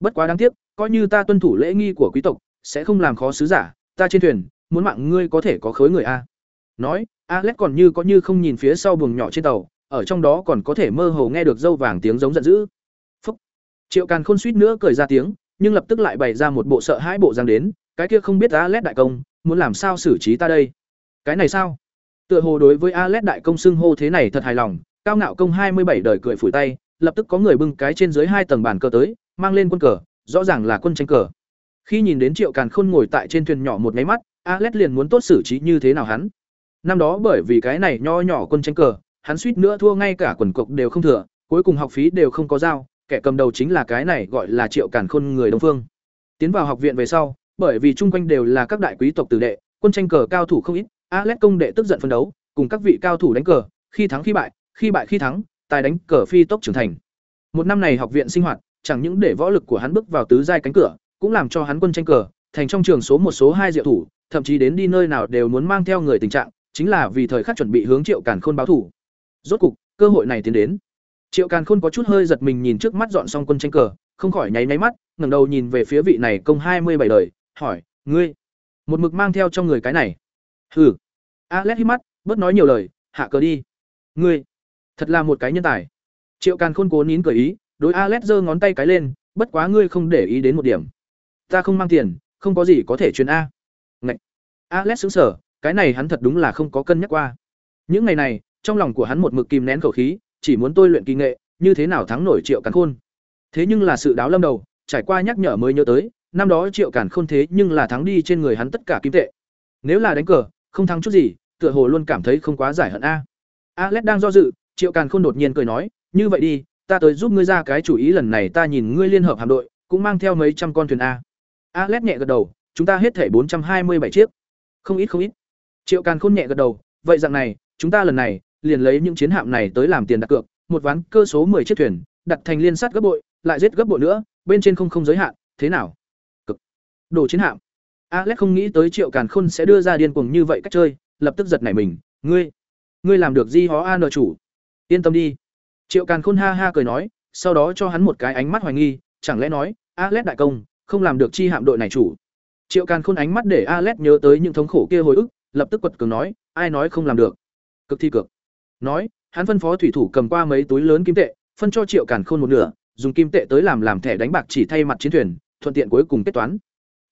A: Bất quá đáng tiếc, coi như ta tuân thủ lễ nghi của quý tộc, sẽ không làm khó sứ giả, ta trên thuyền, muốn mạng ngươi có thể có khối người a. Nói, Alex còn như có như không nhìn phía sau buồng nhỏ trên tàu, ở trong đó còn có thể mơ hồ nghe được dâu vàng tiếng giống giận dữ. Phúc. Triệu Càn Khôn suýt nữa cười ra tiếng, nhưng lập tức lại bày ra một bộ sợ hãi bộ giang đến, cái kia không biết Alex đại công, muốn làm sao xử trí ta đây? Cái này sao? Tựa hồ đối với Alex đại công xưng hô thế này thật hài lòng, cao ngạo công hai mươi bảy đời cười phủi tay, lập tức có người bưng cái trên dưới hai tầng bàn cờ tới, mang lên quân cờ, rõ ràng là quân tranh cờ. Khi nhìn đến Triệu Càn Khôn ngồi tại trên thuyền nhỏ một cái mắt, Alex liền muốn tốt xử trí như thế nào hắn. Năm đó bởi vì cái này nho nhỏ quân tranh cờ, hắn suýt nữa thua ngay cả quần cộc đều không thừa, cuối cùng học phí đều không có giao, kẻ cầm đầu chính là cái này gọi là Triệu cản Khôn người Đông Phương. Tiến vào học viện về sau, bởi vì chung quanh đều là các đại quý tộc tử đệ, quân tranh cờ cao thủ không ít, Alex công đệ tức giận phân đấu, cùng các vị cao thủ đánh cờ, khi thắng khi bại, khi bại khi thắng, tài đánh cờ phi tốc trưởng thành. Một năm này học viện sinh hoạt, chẳng những để võ lực của hắn bước vào tứ giai cánh cửa, cũng làm cho hắn quân tranh cờ, thành trong trường số một số hai diệu thủ, thậm chí đến đi nơi nào đều muốn mang theo người tình trạng, chính là vì thời khắc chuẩn bị hướng Triệu Càn Khôn báo thủ. Rốt cục, cơ hội này tiến đến. Triệu Càn Khôn có chút hơi giật mình nhìn trước mắt dọn xong quân tranh cờ, không khỏi nháy nháy mắt, ngẩng đầu nhìn về phía vị này công hai mươi bảy đời, hỏi, "Ngươi, một mực mang theo trong người cái này?" Hừ. Alex hít mắt, bớt nói nhiều lời, hạ cờ đi. "Ngươi, thật là một cái nhân tài." Triệu Càn Khôn cố nín cười ý, đối Alex giơ ngón tay cái lên, "Bất quá ngươi không để ý đến một điểm. Ta không mang tiền, không có gì có thể truyền a." Ngậy. Alex sững sờ, cái này hắn thật đúng là không có cân nhắc qua. Những ngày này, trong lòng của hắn một mực kìm nén khẩu khí, chỉ muốn tôi luyện kỳ nghệ, như thế nào thắng nổi Triệu Càn Khôn. Thế nhưng là sự đáo lâm đầu, trải qua nhắc nhở mới nhớ tới, năm đó Triệu Càn Khôn thế nhưng là thắng đi trên người hắn tất cả kim tệ. Nếu là đánh cờ, không thắng chút gì, tựa hồ luôn cảm thấy không quá giải hận a. alet đang do dự, Triệu Càn Khôn đột nhiên cười nói, "Như vậy đi, ta tới giúp ngươi ra cái chủ ý lần này ta nhìn ngươi liên hợp hạm đội, cũng mang theo mấy trăm con thuyền a." alet nhẹ gật đầu, "Chúng ta hết thảy bốn trăm hai mươi bảy chiếc." Không ít không ít. Triệu Càn Khôn nhẹ gật đầu, "Vậy dạng này, chúng ta lần này liền lấy những chiến hạm này tới làm tiền đặt cược, một ván cơ số 10 chiếc thuyền, đặt thành liên sát gấp bội, lại giết gấp bội nữa, bên trên không không giới hạn, thế nào?" Cực. Đồ chiến hạm. Alex không nghĩ tới Triệu Càn Khôn sẽ đưa ra điên cuồng như vậy cách chơi, lập tức giật nảy mình, "Ngươi, ngươi làm được gì hó an chủ? Yên tâm đi." Triệu Càn Khôn ha ha cười nói, sau đó cho hắn một cái ánh mắt hoài nghi, chẳng lẽ nói, "Alex đại công, không làm được chi hạm đội này chủ?" Triệu Càn Khôn ánh mắt để Alex nhớ tới những thống khổ kia hồi ức, lập tức quật cường nói, "Ai nói không làm được?" Cực thi cực. Nói, hắn phân phó thủy thủ cầm qua mấy túi lớn kim tệ, phân cho Triệu Càn Khôn một nửa, dùng kim tệ tới làm làm thẻ đánh bạc chỉ thay mặt chiến thuyền, thuận tiện cuối cùng kết toán.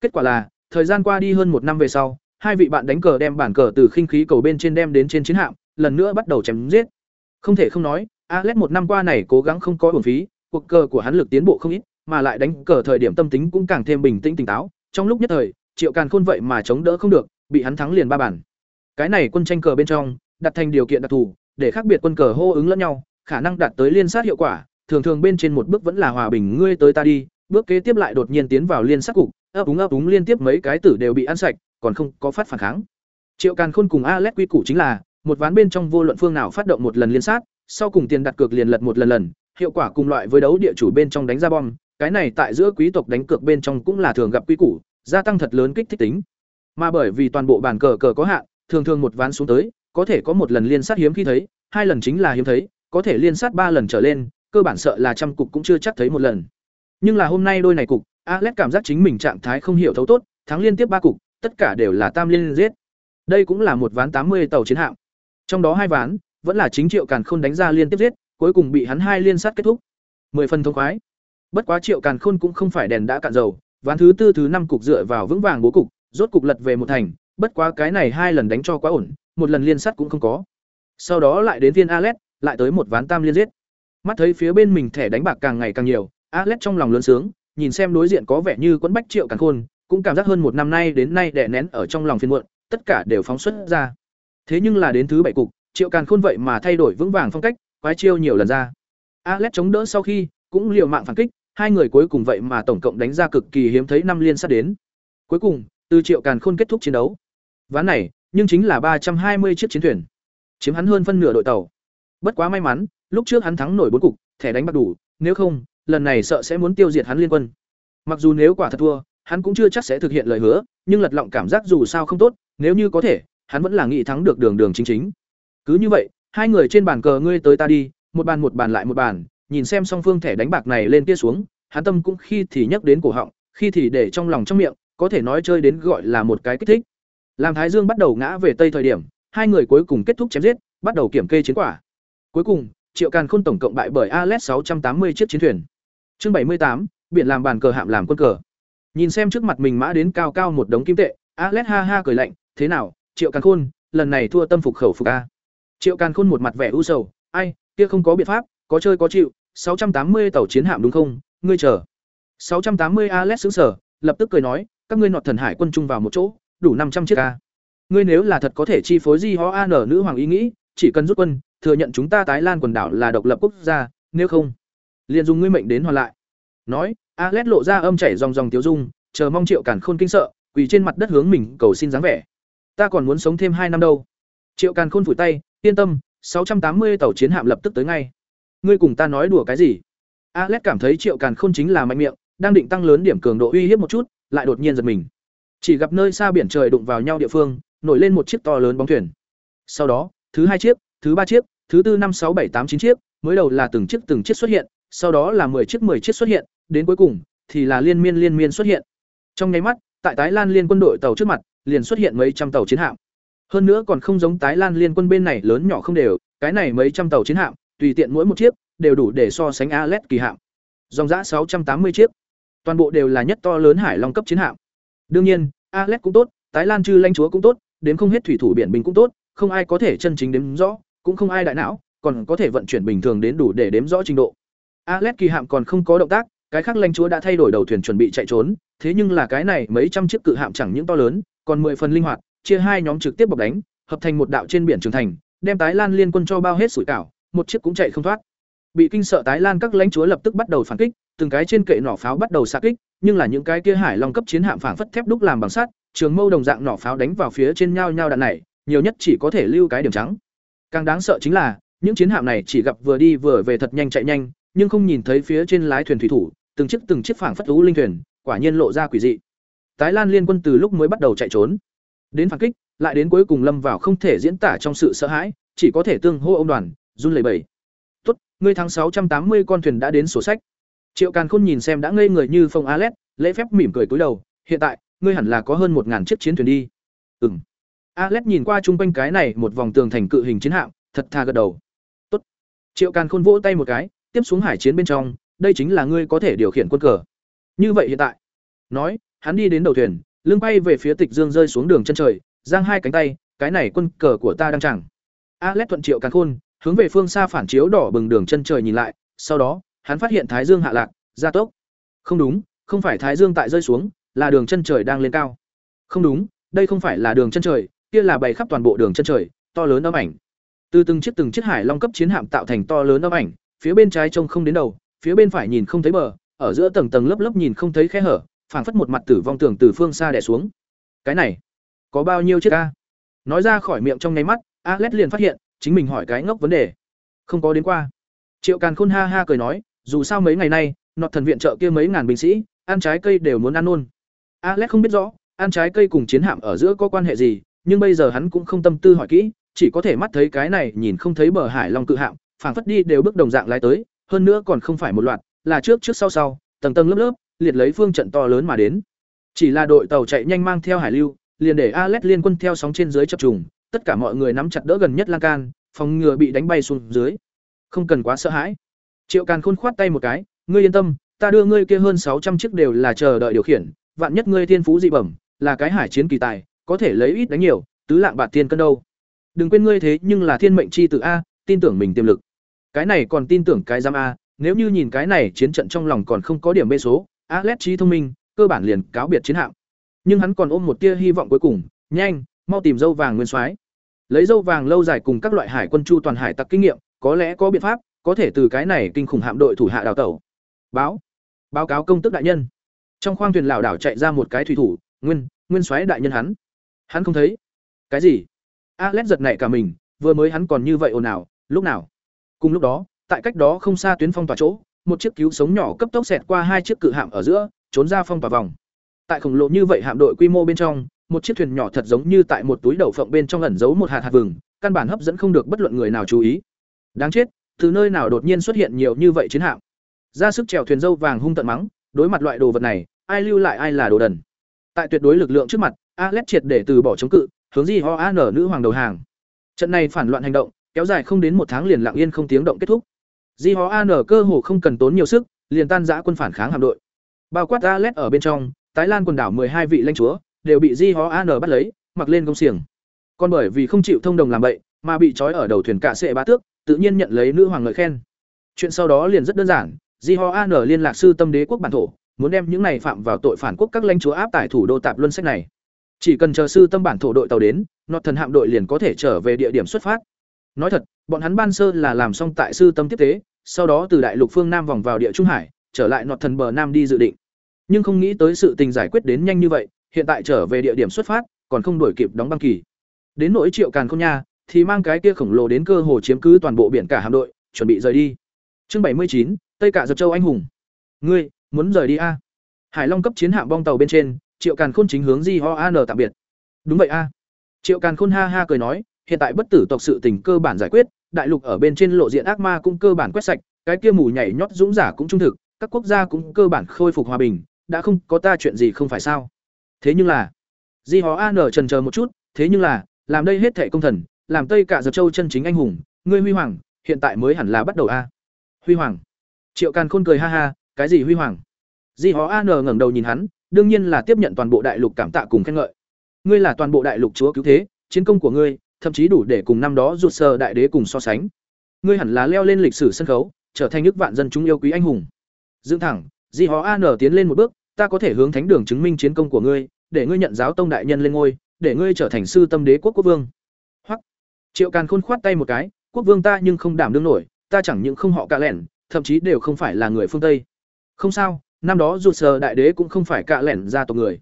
A: Kết quả là, thời gian qua đi hơn một năm về sau, hai vị bạn đánh cờ đem bản cờ từ khinh khí cầu bên trên đem đến trên chiến hạm, lần nữa bắt đầu chém giết. Không thể không nói, Alex một năm qua này cố gắng không có uổng phí, cuộc cờ của hắn lực tiến bộ không ít, mà lại đánh cờ thời điểm tâm tính cũng càng thêm bình tĩnh tỉnh táo, trong lúc nhất thời, Triệu Càn Khôn vậy mà chống đỡ không được, bị hắn thắng liền ba bản. Cái này quân tranh cờ bên trong, đặt thành điều kiện đặc thù, để khác biệt quân cờ hô ứng lẫn nhau, khả năng đạt tới liên sát hiệu quả, thường thường bên trên một bước vẫn là hòa bình ngươi tới ta đi, bước kế tiếp lại đột nhiên tiến vào liên sát cục, ấp úng ấp úng liên tiếp mấy cái tử đều bị ăn sạch, còn không có phát phản kháng. Triệu Càn Khôn cùng Alex quy củ chính là, một ván bên trong vô luận phương nào phát động một lần liên sát, sau cùng tiền đặt cược liền lật một lần lần, hiệu quả cùng loại với đấu địa chủ bên trong đánh ra bom, cái này tại giữa quý tộc đánh cược bên trong cũng là thường gặp quy củ, gia tăng thật lớn kích thích tính. Mà bởi vì toàn bộ bàn cờ cờ có hạn, thường thường một ván xuống tới, có thể có một lần liên sát hiếm khi thấy, hai lần chính là hiếm thấy, có thể liên sát ba lần trở lên, cơ bản sợ là trăm cục cũng chưa chắc thấy một lần. Nhưng là hôm nay đôi này cục, Alex cảm giác chính mình trạng thái không hiểu thấu tốt, thắng liên tiếp ba cục, tất cả đều là tam liên giết. Đây cũng là một ván tám mươi tàu chiến hạm. Trong đó hai ván, vẫn là chính Triệu Càn Khôn đánh ra liên tiếp giết, cuối cùng bị hắn hai liên sát kết thúc. mười phần thông khoái. Bất quá Triệu Càn Khôn cũng không phải đèn đã cạn dầu, ván thứ tư thứ năm cục dựa vào vững vàng bố cục, rốt cục lật về một thành, bất quá cái này hai lần đánh cho quá ổn, một lần liên sát cũng không có. Sau đó lại đến viên Alet, lại tới một ván tam liên giết. Mắt thấy phía bên mình thẻ đánh bạc càng ngày càng nhiều, Alet trong lòng lớn sướng, nhìn xem đối diện có vẻ như quấn bách triệu càng khôn, cũng cảm giác hơn một năm nay đến nay đè nén ở trong lòng phiền muộn, tất cả đều phóng xuất ra. Thế nhưng là đến thứ bảy cục, Triệu Càn Khôn vậy mà thay đổi vững vàng phong cách, quái chiêu nhiều lần ra. Alet chống đỡ sau khi, cũng liều mạng phản kích, hai người cuối cùng vậy mà tổng cộng đánh ra cực kỳ hiếm thấy năm liên sát đến. Cuối cùng, từ Triệu Càn Khôn kết thúc chiến đấu. Ván này, nhưng chính là ba trăm hai mươi chiếc chiến thuyền, chiếm hắn hơn phân nửa đội tàu. Bất quá may mắn, lúc trước hắn thắng nổi bốn cục, thẻ đánh bạc đủ, nếu không, lần này sợ sẽ muốn tiêu diệt hắn liên quân. Mặc dù nếu quả thật thua, hắn cũng chưa chắc sẽ thực hiện lời hứa, nhưng lật lọng cảm giác dù sao không tốt, nếu như có thể, hắn vẫn là nghĩ thắng được đường đường chính chính. Cứ như vậy, hai người trên bàn cờ ngươi tới ta đi, một bàn một bàn lại một bàn, nhìn xem song phương thẻ đánh bạc này lên kia xuống, hắn tâm cũng khi thì nhắc đến cổ họng, khi thì để trong lòng trong miệng, có thể nói chơi đến gọi là một cái kích thích. Làm Thái Dương bắt đầu ngã về tây thời điểm, hai người cuối cùng kết thúc chém giết, bắt đầu kiểm kê chiến quả. Cuối cùng, Triệu Càn Khôn tổng cộng bại bởi Alet 680 chiếc chiến thuyền. Chương 78, biển làm bàn cờ hạm làm quân cờ. Nhìn xem trước mặt mình mã đến cao cao một đống kim tệ, Alet ha ha cười lạnh, "Thế nào, Triệu Càn Khôn, lần này thua tâm phục khẩu phục a?" Triệu Càn Khôn một mặt vẻ u sầu, "Ai, kia không có biện pháp, có chơi có chịu, 680 tàu chiến hạm đúng không? Ngươi chờ." 680 Alet sững sở, lập tức cười nói, "Các ngươi nọt thần hải quân chung vào một chỗ, đủ 500 chiếc a." Ngươi nếu là thật có thể chi phối Di Ho An nữ hoàng ý nghĩ, chỉ cần rút quân, thừa nhận chúng ta Tái Lan quần đảo là độc lập quốc gia, nếu không, liền dùng ngươi mệnh đến hoàn lại. Nói, Alet lộ ra âm chảy dòng dòng tiếu dung, chờ mong Triệu Càn Khôn kinh sợ, quỳ trên mặt đất hướng mình cầu xin dáng vẻ. Ta còn muốn sống thêm hai năm đâu. Triệu Càn Khôn phủi tay, yên tâm, 680 tàu chiến hạm lập tức tới ngay. Ngươi cùng ta nói đùa cái gì? Alet cảm thấy Triệu Càn Khôn chính là mạnh miệng, đang định tăng lớn điểm cường độ uy hiếp một chút, lại đột nhiên giật mình. Chỉ gặp nơi xa biển trời đụng vào nhau địa phương, nổi lên một chiếc to lớn bóng thuyền. Sau đó, thứ hai chiếc, thứ ba chiếc, thứ tư năm sáu bảy tám chín chiếc, mới đầu là từng chiếc từng chiếc xuất hiện, sau đó là 10 chiếc 10 chiếc xuất hiện, đến cuối cùng thì là liên miên liên miên xuất hiện. Trong nháy mắt, tại Tái Lan liên quân đội tàu trước mặt, liền xuất hiện mấy trăm tàu chiến hạm. Hơn nữa còn không giống Tái Lan liên quân bên này lớn nhỏ không đều, cái này mấy trăm tàu chiến hạm, tùy tiện mỗi một chiếc đều đủ để so sánh Alet kỳ hạm. Dòng giá 680 chiếc, toàn bộ đều là nhất to lớn hải long cấp chiến hạm. Đương nhiên, Alex cũng tốt, Tái Lan chư lãnh chúa cũng tốt, đến không hết thủy thủ biển bình cũng tốt, không ai có thể chân chính đếm rõ, cũng không ai đại não, còn có thể vận chuyển bình thường đến đủ để đếm rõ trình độ. Alex kỳ hạm còn không có động tác, cái khác lãnh chúa đã thay đổi đầu thuyền chuẩn bị chạy trốn, thế nhưng là cái này mấy trăm chiếc cự hạm chẳng những to lớn, còn mười phần linh hoạt, chia hai nhóm trực tiếp bọc đánh, hợp thành một đạo trên biển trường thành, đem Tái Lan liên quân cho bao hết sủi cảo, một chiếc cũng chạy không thoát. Bị kinh sợ Tái Lan các lãnh chúa lập tức bắt đầu phản kích, từng cái trên kệ nỏ pháo bắt đầu xạ kích, nhưng là những cái kia hải long cấp chiến hạm phản phất thép đúc làm bằng sắt, trường mâu đồng dạng nỏ pháo đánh vào phía trên nhau nhau đạn này, nhiều nhất chỉ có thể lưu cái điểm trắng. Càng đáng sợ chính là, những chiến hạm này chỉ gặp vừa đi vừa về thật nhanh chạy nhanh, nhưng không nhìn thấy phía trên lái thuyền thủy thủ, từng chiếc từng chiếc phảng phất thú linh thuyền, quả nhiên lộ ra quỷ dị. Tái Lan liên quân từ lúc mới bắt đầu chạy trốn, đến phản kích, lại đến cuối cùng lâm vào không thể diễn tả trong sự sợ hãi, chỉ có thể tương hô ông đoàn, run lẩy bẩy. "Tốt, ngươi tháng sáu trăm tám mươi con thuyền đã đến sổ sách." Triệu Càn Khôn nhìn xem đã ngây người như phong Alet, lễ phép mỉm cười cúi đầu, "Hiện tại, ngươi hẳn là có hơn một ngàn chiếc chiến thuyền đi." "Ừm." Alet nhìn qua chung quanh cái này một vòng tường thành cự hình chiến hạm, thật tha gật đầu. "Tốt." Triệu Càn Khôn vỗ tay một cái, tiếp xuống hải chiến bên trong, đây chính là ngươi có thể điều khiển quân cờ. Như vậy hiện tại, nói, hắn đi đến đầu thuyền, lưng bay về phía Tịch Dương rơi xuống đường chân trời, giang hai cánh tay, cái này quân cờ của ta đang chẳng. Alet thuận Triệu Càn Khôn, hướng về phương xa phản chiếu đỏ bừng đường chân trời nhìn lại, sau đó, hắn phát hiện Thái Dương hạ lạc, gia tốc. Không đúng, không phải Thái Dương tại rơi xuống, là đường chân trời đang lên cao. Không đúng, đây không phải là đường chân trời, kia là bày khắp toàn bộ đường chân trời, to lớn âm ảnh. Từ từng chiếc từng chiếc hải long cấp chiến hạm tạo thành to lớn âm ảnh, phía bên trái trông không đến đầu, phía bên phải nhìn không thấy bờ, ở giữa tầng tầng lớp lớp nhìn không thấy khe hở, phảng phất một mặt tử vong tường từ phương xa đè xuống. Cái này, có bao nhiêu chiếc ca? Nói ra khỏi miệng trong nháy mắt, Alet liền phát hiện, chính mình hỏi cái ngốc vấn đề. Không có đến qua. Triệu Càn Khôn ha ha cười nói, dù sao mấy ngày nay, nọt thần viện trợ kia mấy ngàn binh sĩ, ăn trái cây đều muốn ăn luôn. Alex không biết rõ, ăn trái cây cùng chiến hạm ở giữa có quan hệ gì, nhưng bây giờ hắn cũng không tâm tư hỏi kỹ, chỉ có thể mắt thấy cái này nhìn không thấy bờ hải long cự hạm, phảng phất đi đều bước đồng dạng lái tới, hơn nữa còn không phải một loạt, là trước trước sau sau, tầng tầng lớp lớp, liệt lấy phương trận to lớn mà đến. Chỉ là đội tàu chạy nhanh mang theo hải lưu, liền để Alex liên quân theo sóng trên dưới chập trùng, tất cả mọi người nắm chặt đỡ gần nhất lan can, phòng ngừa bị đánh bay xuống dưới. Không cần quá sợ hãi. Triệu Càn Khôn khoát tay một cái, ngươi yên tâm, ta đưa ngươi kia hơn sáu trăm chiếc đều là chờ đợi điều khiển, vạn nhất ngươi thiên phú dị bẩm, là cái hải chiến kỳ tài, có thể lấy ít đánh nhiều, tứ lạng bạc thiên cân đâu. Đừng quên ngươi thế nhưng là thiên mệnh chi tử a, tin tưởng mình tiềm lực. Cái này còn tin tưởng cái giám a, nếu như nhìn cái này chiến trận trong lòng còn không có điểm bê số, Alex trí thông minh, cơ bản liền cáo biệt chiến hạm. Nhưng hắn còn ôm một tia hy vọng cuối cùng, nhanh, mau tìm dâu vàng nguyên soái. Lấy dâu vàng lâu dài cùng các loại hải quân chu toàn hải tặc kinh nghiệm, có lẽ có biện pháp, có thể từ cái này kinh khủng hạm đội thủ hạ đào tẩu. Báo, báo cáo công tức đại nhân. Trong khoang thuyền lảo đảo chạy ra một cái thủy thủ, Nguyên, Nguyên soái đại nhân hắn. Hắn không thấy. Cái gì? Alex giật nảy cả mình, vừa mới hắn còn như vậy ồn ào, lúc nào? Cùng lúc đó, tại cách đó không xa tuyến phong tỏa chỗ, một chiếc cứu sống nhỏ cấp tốc xẹt qua hai chiếc cự hạm ở giữa, trốn ra phong tỏa vòng. Tại khổng lồ như vậy hạm đội quy mô bên trong, một chiếc thuyền nhỏ thật giống như tại một túi đậu phộng bên trong ẩn giấu một hạt hạt vừng, căn bản hấp dẫn không được bất luận người nào chú ý. Đáng chết, từ nơi nào đột nhiên xuất hiện nhiều như vậy chiến hạm. Ra sức trèo thuyền dâu vàng hung tận mắng, đối mặt loại đồ vật này, ai lưu lại ai là đồ đần. Tại tuyệt đối lực lượng trước mặt, Alex triệt để từ bỏ chống cự, hướng Di Ho An nữ hoàng đầu hàng. Trận này phản loạn hành động, kéo dài không đến một tháng liền lặng yên không tiếng động kết thúc. Di Ho An cơ hồ không cần tốn nhiều sức, liền tan rã quân phản kháng hạm đội. Bao quát Alex ở bên trong, Tái Lan quần đảo hai vị lãnh chúa đều bị Di Ho An bắt lấy, mặc lên công xiềng. Còn bởi vì không chịu thông đồng làm bậy, mà bị trói ở đầu thuyền cạ sệ bá tước, tự nhiên nhận lấy nữ hoàng ngợi khen. Chuyện sau đó liền rất đơn giản, Di Ho An liên lạc sư tâm đế quốc bản thổ, muốn đem những này phạm vào tội phản quốc các lãnh chúa áp tải thủ đô tạp luân sách này. Chỉ cần chờ sư tâm bản thổ đội tàu đến, nọt thần hạm đội liền có thể trở về địa điểm xuất phát. Nói thật, bọn hắn ban sơ là làm xong tại sư tâm tiếp tế, sau đó từ đại lục phương nam vòng vào địa trung hải, trở lại nọt thần bờ nam đi dự định. Nhưng không nghĩ tới sự tình giải quyết đến nhanh như vậy, hiện tại trở về địa điểm xuất phát, còn không đổi kịp đóng băng kỳ. Đến nỗi Triệu Càn Khôn nha, thì mang cái kia khổng lồ đến cơ hồ chiếm cứ toàn bộ biển cả hạm đội, chuẩn bị rời đi. Chương bảy mươi chín Tây Cả Dập Châu anh hùng. Ngươi, muốn rời đi a? Hải Long cấp chiến hạm bong tàu bên trên, Triệu Càn Khôn chính hướng Di Ho An tạm biệt. Đúng vậy a. Triệu Càn Khôn ha ha cười nói, hiện tại bất tử tộc sự tình cơ bản giải quyết, đại lục ở bên trên lộ diện ác ma cũng cơ bản quét sạch, cái kia mù nhảy nhót dũng giả cũng trung thực, các quốc gia cũng cơ bản khôi phục hòa bình, đã không có ta chuyện gì không phải sao? Thế nhưng là, Di Hó An trần chờ một chút, thế nhưng là, làm đây hết thệ công thần, làm Tây cả Dập Châu chân chính anh hùng, ngươi huy hoàng, hiện tại mới hẳn là bắt đầu a. Huy hoàng. Triệu Càn Khôn cười ha ha, cái gì huy hoàng? Di Hó An ngẩng đầu nhìn hắn, đương nhiên là tiếp nhận toàn bộ đại lục cảm tạ cùng khen ngợi. Ngươi là toàn bộ đại lục chúa cứu thế, chiến công của ngươi, thậm chí đủ để cùng năm đó rụt sờ đại đế cùng so sánh. Ngươi hẳn là leo lên lịch sử sân khấu, trở thành nước vạn dân chúng yêu quý anh hùng. Dựng thẳng, Di Hó An tiến lên một bước, ta có thể hướng thánh đường chứng minh chiến công của ngươi, để ngươi nhận giáo tông đại nhân lên ngôi, để ngươi trở thành sư tâm đế quốc quốc vương. Triệu Càn Khôn khoát tay một cái, quốc vương ta nhưng không đảm đương nổi, ta chẳng những không họ cạ lẻn, thậm chí đều không phải là người phương Tây. Không sao, năm đó rụt sờ đại đế cũng không phải cạ lẻn ra tộc người.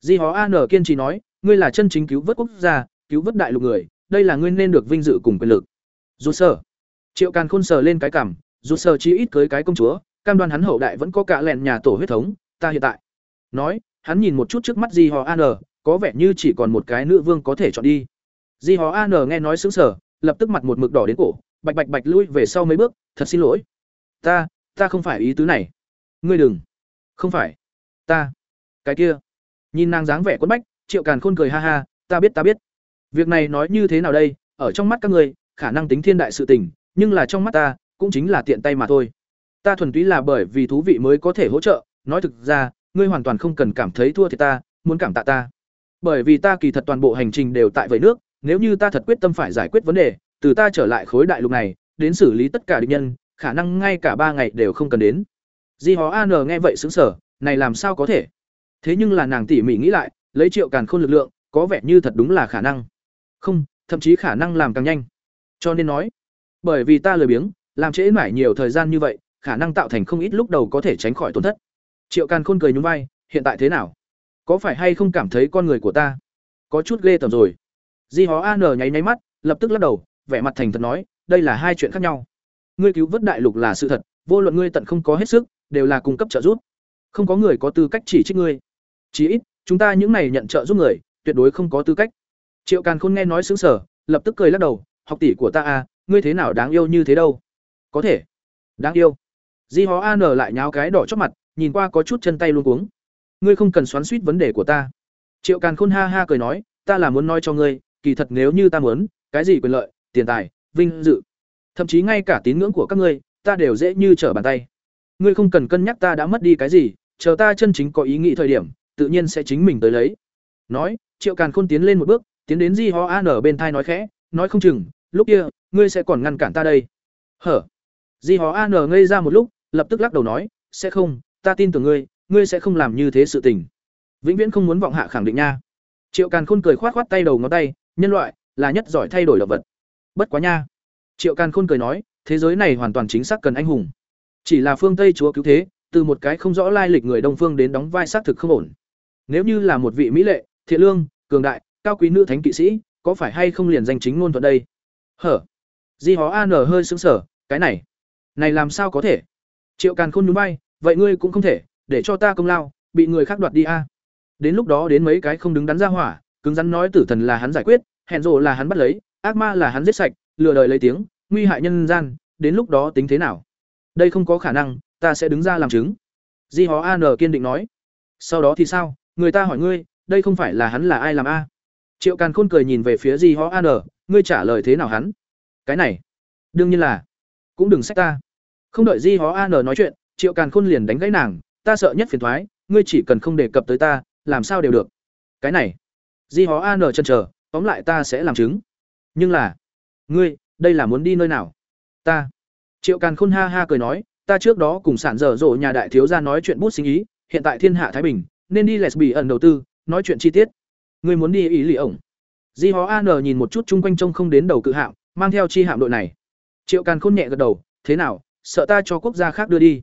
A: Di Hó An kiên trì nói, ngươi là chân chính cứu vớt quốc gia, cứu vớt đại lục người, đây là ngươi nên được vinh dự cùng quyền lực. Rụt sờ. Triệu Càn Khôn sờ lên cái cằm, rụt sờ chỉ ít cưới cái công chúa, cam đoan hắn hậu đại vẫn có cạ lẻn nhà tổ huyết thống, ta hiện tại. Nói, hắn nhìn một chút trước mắt Di Hó An, có vẻ như chỉ còn một cái nữ vương có thể chọn đi. Di Hó An nghe nói sững sờ, lập tức mặt một mực đỏ đến cổ, bạch bạch bạch lui về sau mấy bước, thật xin lỗi. Ta, ta không phải ý tứ này. Ngươi đừng. Không phải. Ta. Cái kia. Nhìn nàng dáng vẻ quấn bách, Triệu Càn Khôn cười ha ha, ta biết ta biết. Việc này nói như thế nào đây, ở trong mắt các ngươi, khả năng tính thiên đại sự tình, nhưng là trong mắt ta, cũng chính là tiện tay mà thôi. Ta thuần túy là bởi vì thú vị mới có thể hỗ trợ, nói thực ra, ngươi hoàn toàn không cần cảm thấy thua thì ta, muốn cảm tạ ta. Bởi vì ta kỳ thật toàn bộ hành trình đều tại vậy nước, nếu như ta thật quyết tâm phải giải quyết vấn đề, từ ta trở lại khối đại lục này, đến xử lý tất cả địch nhân, khả năng ngay cả ba ngày đều không cần đến. Di Hó An nghe vậy sững sờ, này làm sao có thể? Thế nhưng là nàng tỉ mỉ nghĩ lại, lấy Triệu Càn Khôn lực lượng, có vẻ như thật đúng là khả năng. Không, thậm chí khả năng làm càng nhanh. Cho nên nói, bởi vì ta lười biếng, làm trễ mãi nhiều thời gian như vậy, khả năng tạo thành không ít lúc đầu có thể tránh khỏi tổn thất. Triệu Càn Khôn cười nhún vai, hiện tại thế nào? Có phải hay không cảm thấy con người của ta có chút ghê tởm rồi? Di Hó An nháy nháy mắt, lập tức lắc đầu, vẻ mặt thành thật nói, đây là hai chuyện khác nhau. Ngươi cứu vớt đại lục là sự thật, vô luận ngươi tận không có hết sức, đều là cung cấp trợ giúp. Không có người có tư cách chỉ trích ngươi. Chỉ ít, chúng ta những này nhận trợ giúp người, tuyệt đối không có tư cách. Triệu Càn Khôn nghe nói sững sờ, lập tức cười lắc đầu, học tỷ của ta à, ngươi thế nào đáng yêu như thế đâu? Có thể. Đáng yêu. Di Hó An lại nháo cái đỏ chót mặt, nhìn qua có chút chân tay luống cuống. Ngươi không cần xoắn xuýt vấn đề của ta. Triệu Càn Khôn ha ha cười nói, ta là muốn nói cho ngươi, kỳ thật nếu như ta muốn, cái gì quyền lợi, tiền tài, vinh dự, thậm chí ngay cả tín ngưỡng của các ngươi, ta đều dễ như trở bàn tay. Ngươi không cần cân nhắc ta đã mất đi cái gì, chờ ta chân chính có ý nghĩ thời điểm, tự nhiên sẽ chính mình tới lấy. Nói, Triệu Càn Khôn tiến lên một bước, tiến đến Di Ho An ở bên thai nói khẽ, nói không chừng, lúc kia, ngươi sẽ còn ngăn cản ta đây. Hở? Di Ho An ngây ra một lúc, lập tức lắc đầu nói, sẽ không, ta tin tưởng ngươi, ngươi sẽ không làm như thế sự tình. Vĩnh viễn không muốn vọng hạ khẳng định nha. Triệu Càn Khôn cười khoát khoát tay đầu ngón tay, nhân loại là nhất giỏi thay đổi động vật. Bất quá nha. Triệu Càn Khôn cười nói, thế giới này hoàn toàn chính xác cần anh hùng. Chỉ là phương Tây chúa cứu thế, từ một cái không rõ lai lịch người Đông phương đến đóng vai xác thực không ổn. Nếu như là một vị mỹ lệ, thiện lương, cường đại, cao quý nữ thánh kỵ sĩ, có phải hay không liền danh chính ngôn thuận đây? Hở. Di Hó An hơi sững sờ, cái này, này làm sao có thể? Triệu Càn Khôn nhún vai, vậy ngươi cũng không thể, để cho ta công lao, bị người khác đoạt đi a. Đến lúc đó đến mấy cái không đứng đắn ra hỏa, cứng rắn nói tử thần là hắn giải quyết, hẹn rồ là hắn bắt lấy, ác ma là hắn giết sạch, lừa đời lấy tiếng, nguy hại nhân gian, đến lúc đó tính thế nào? Đây không có khả năng, ta sẽ đứng ra làm chứng. Di Hó An kiên định nói. Sau đó thì sao? Người ta hỏi ngươi, đây không phải là hắn là ai làm a? Triệu Càn Khôn cười nhìn về phía Di Hó An, ngươi trả lời thế nào hắn? Cái này, đương nhiên là, cũng đừng trách ta. Không đợi Di Hó An nói chuyện, Triệu Càn Khôn liền đánh gãy nàng, ta sợ nhất phiền thoái, ngươi chỉ cần không đề cập tới ta, làm sao đều được. Cái này, Di Hó An chân chờ, tóm lại ta sẽ làm chứng. Nhưng là, ngươi, đây là muốn đi nơi nào? Ta. Triệu Càn Khôn ha ha cười nói, ta trước đó cùng sản dở dỗ nhà đại thiếu gia nói chuyện bút sinh ý, hiện tại thiên hạ thái bình, nên đi Lesbi ẩn đầu tư, nói chuyện chi tiết. Ngươi muốn đi ý lì ổng. Di Hó An nhìn một chút chung quanh trông không đến đầu cự hạm, mang theo chi hạm đội này. Triệu Càn Khôn nhẹ gật đầu, thế nào, sợ ta cho quốc gia khác đưa đi?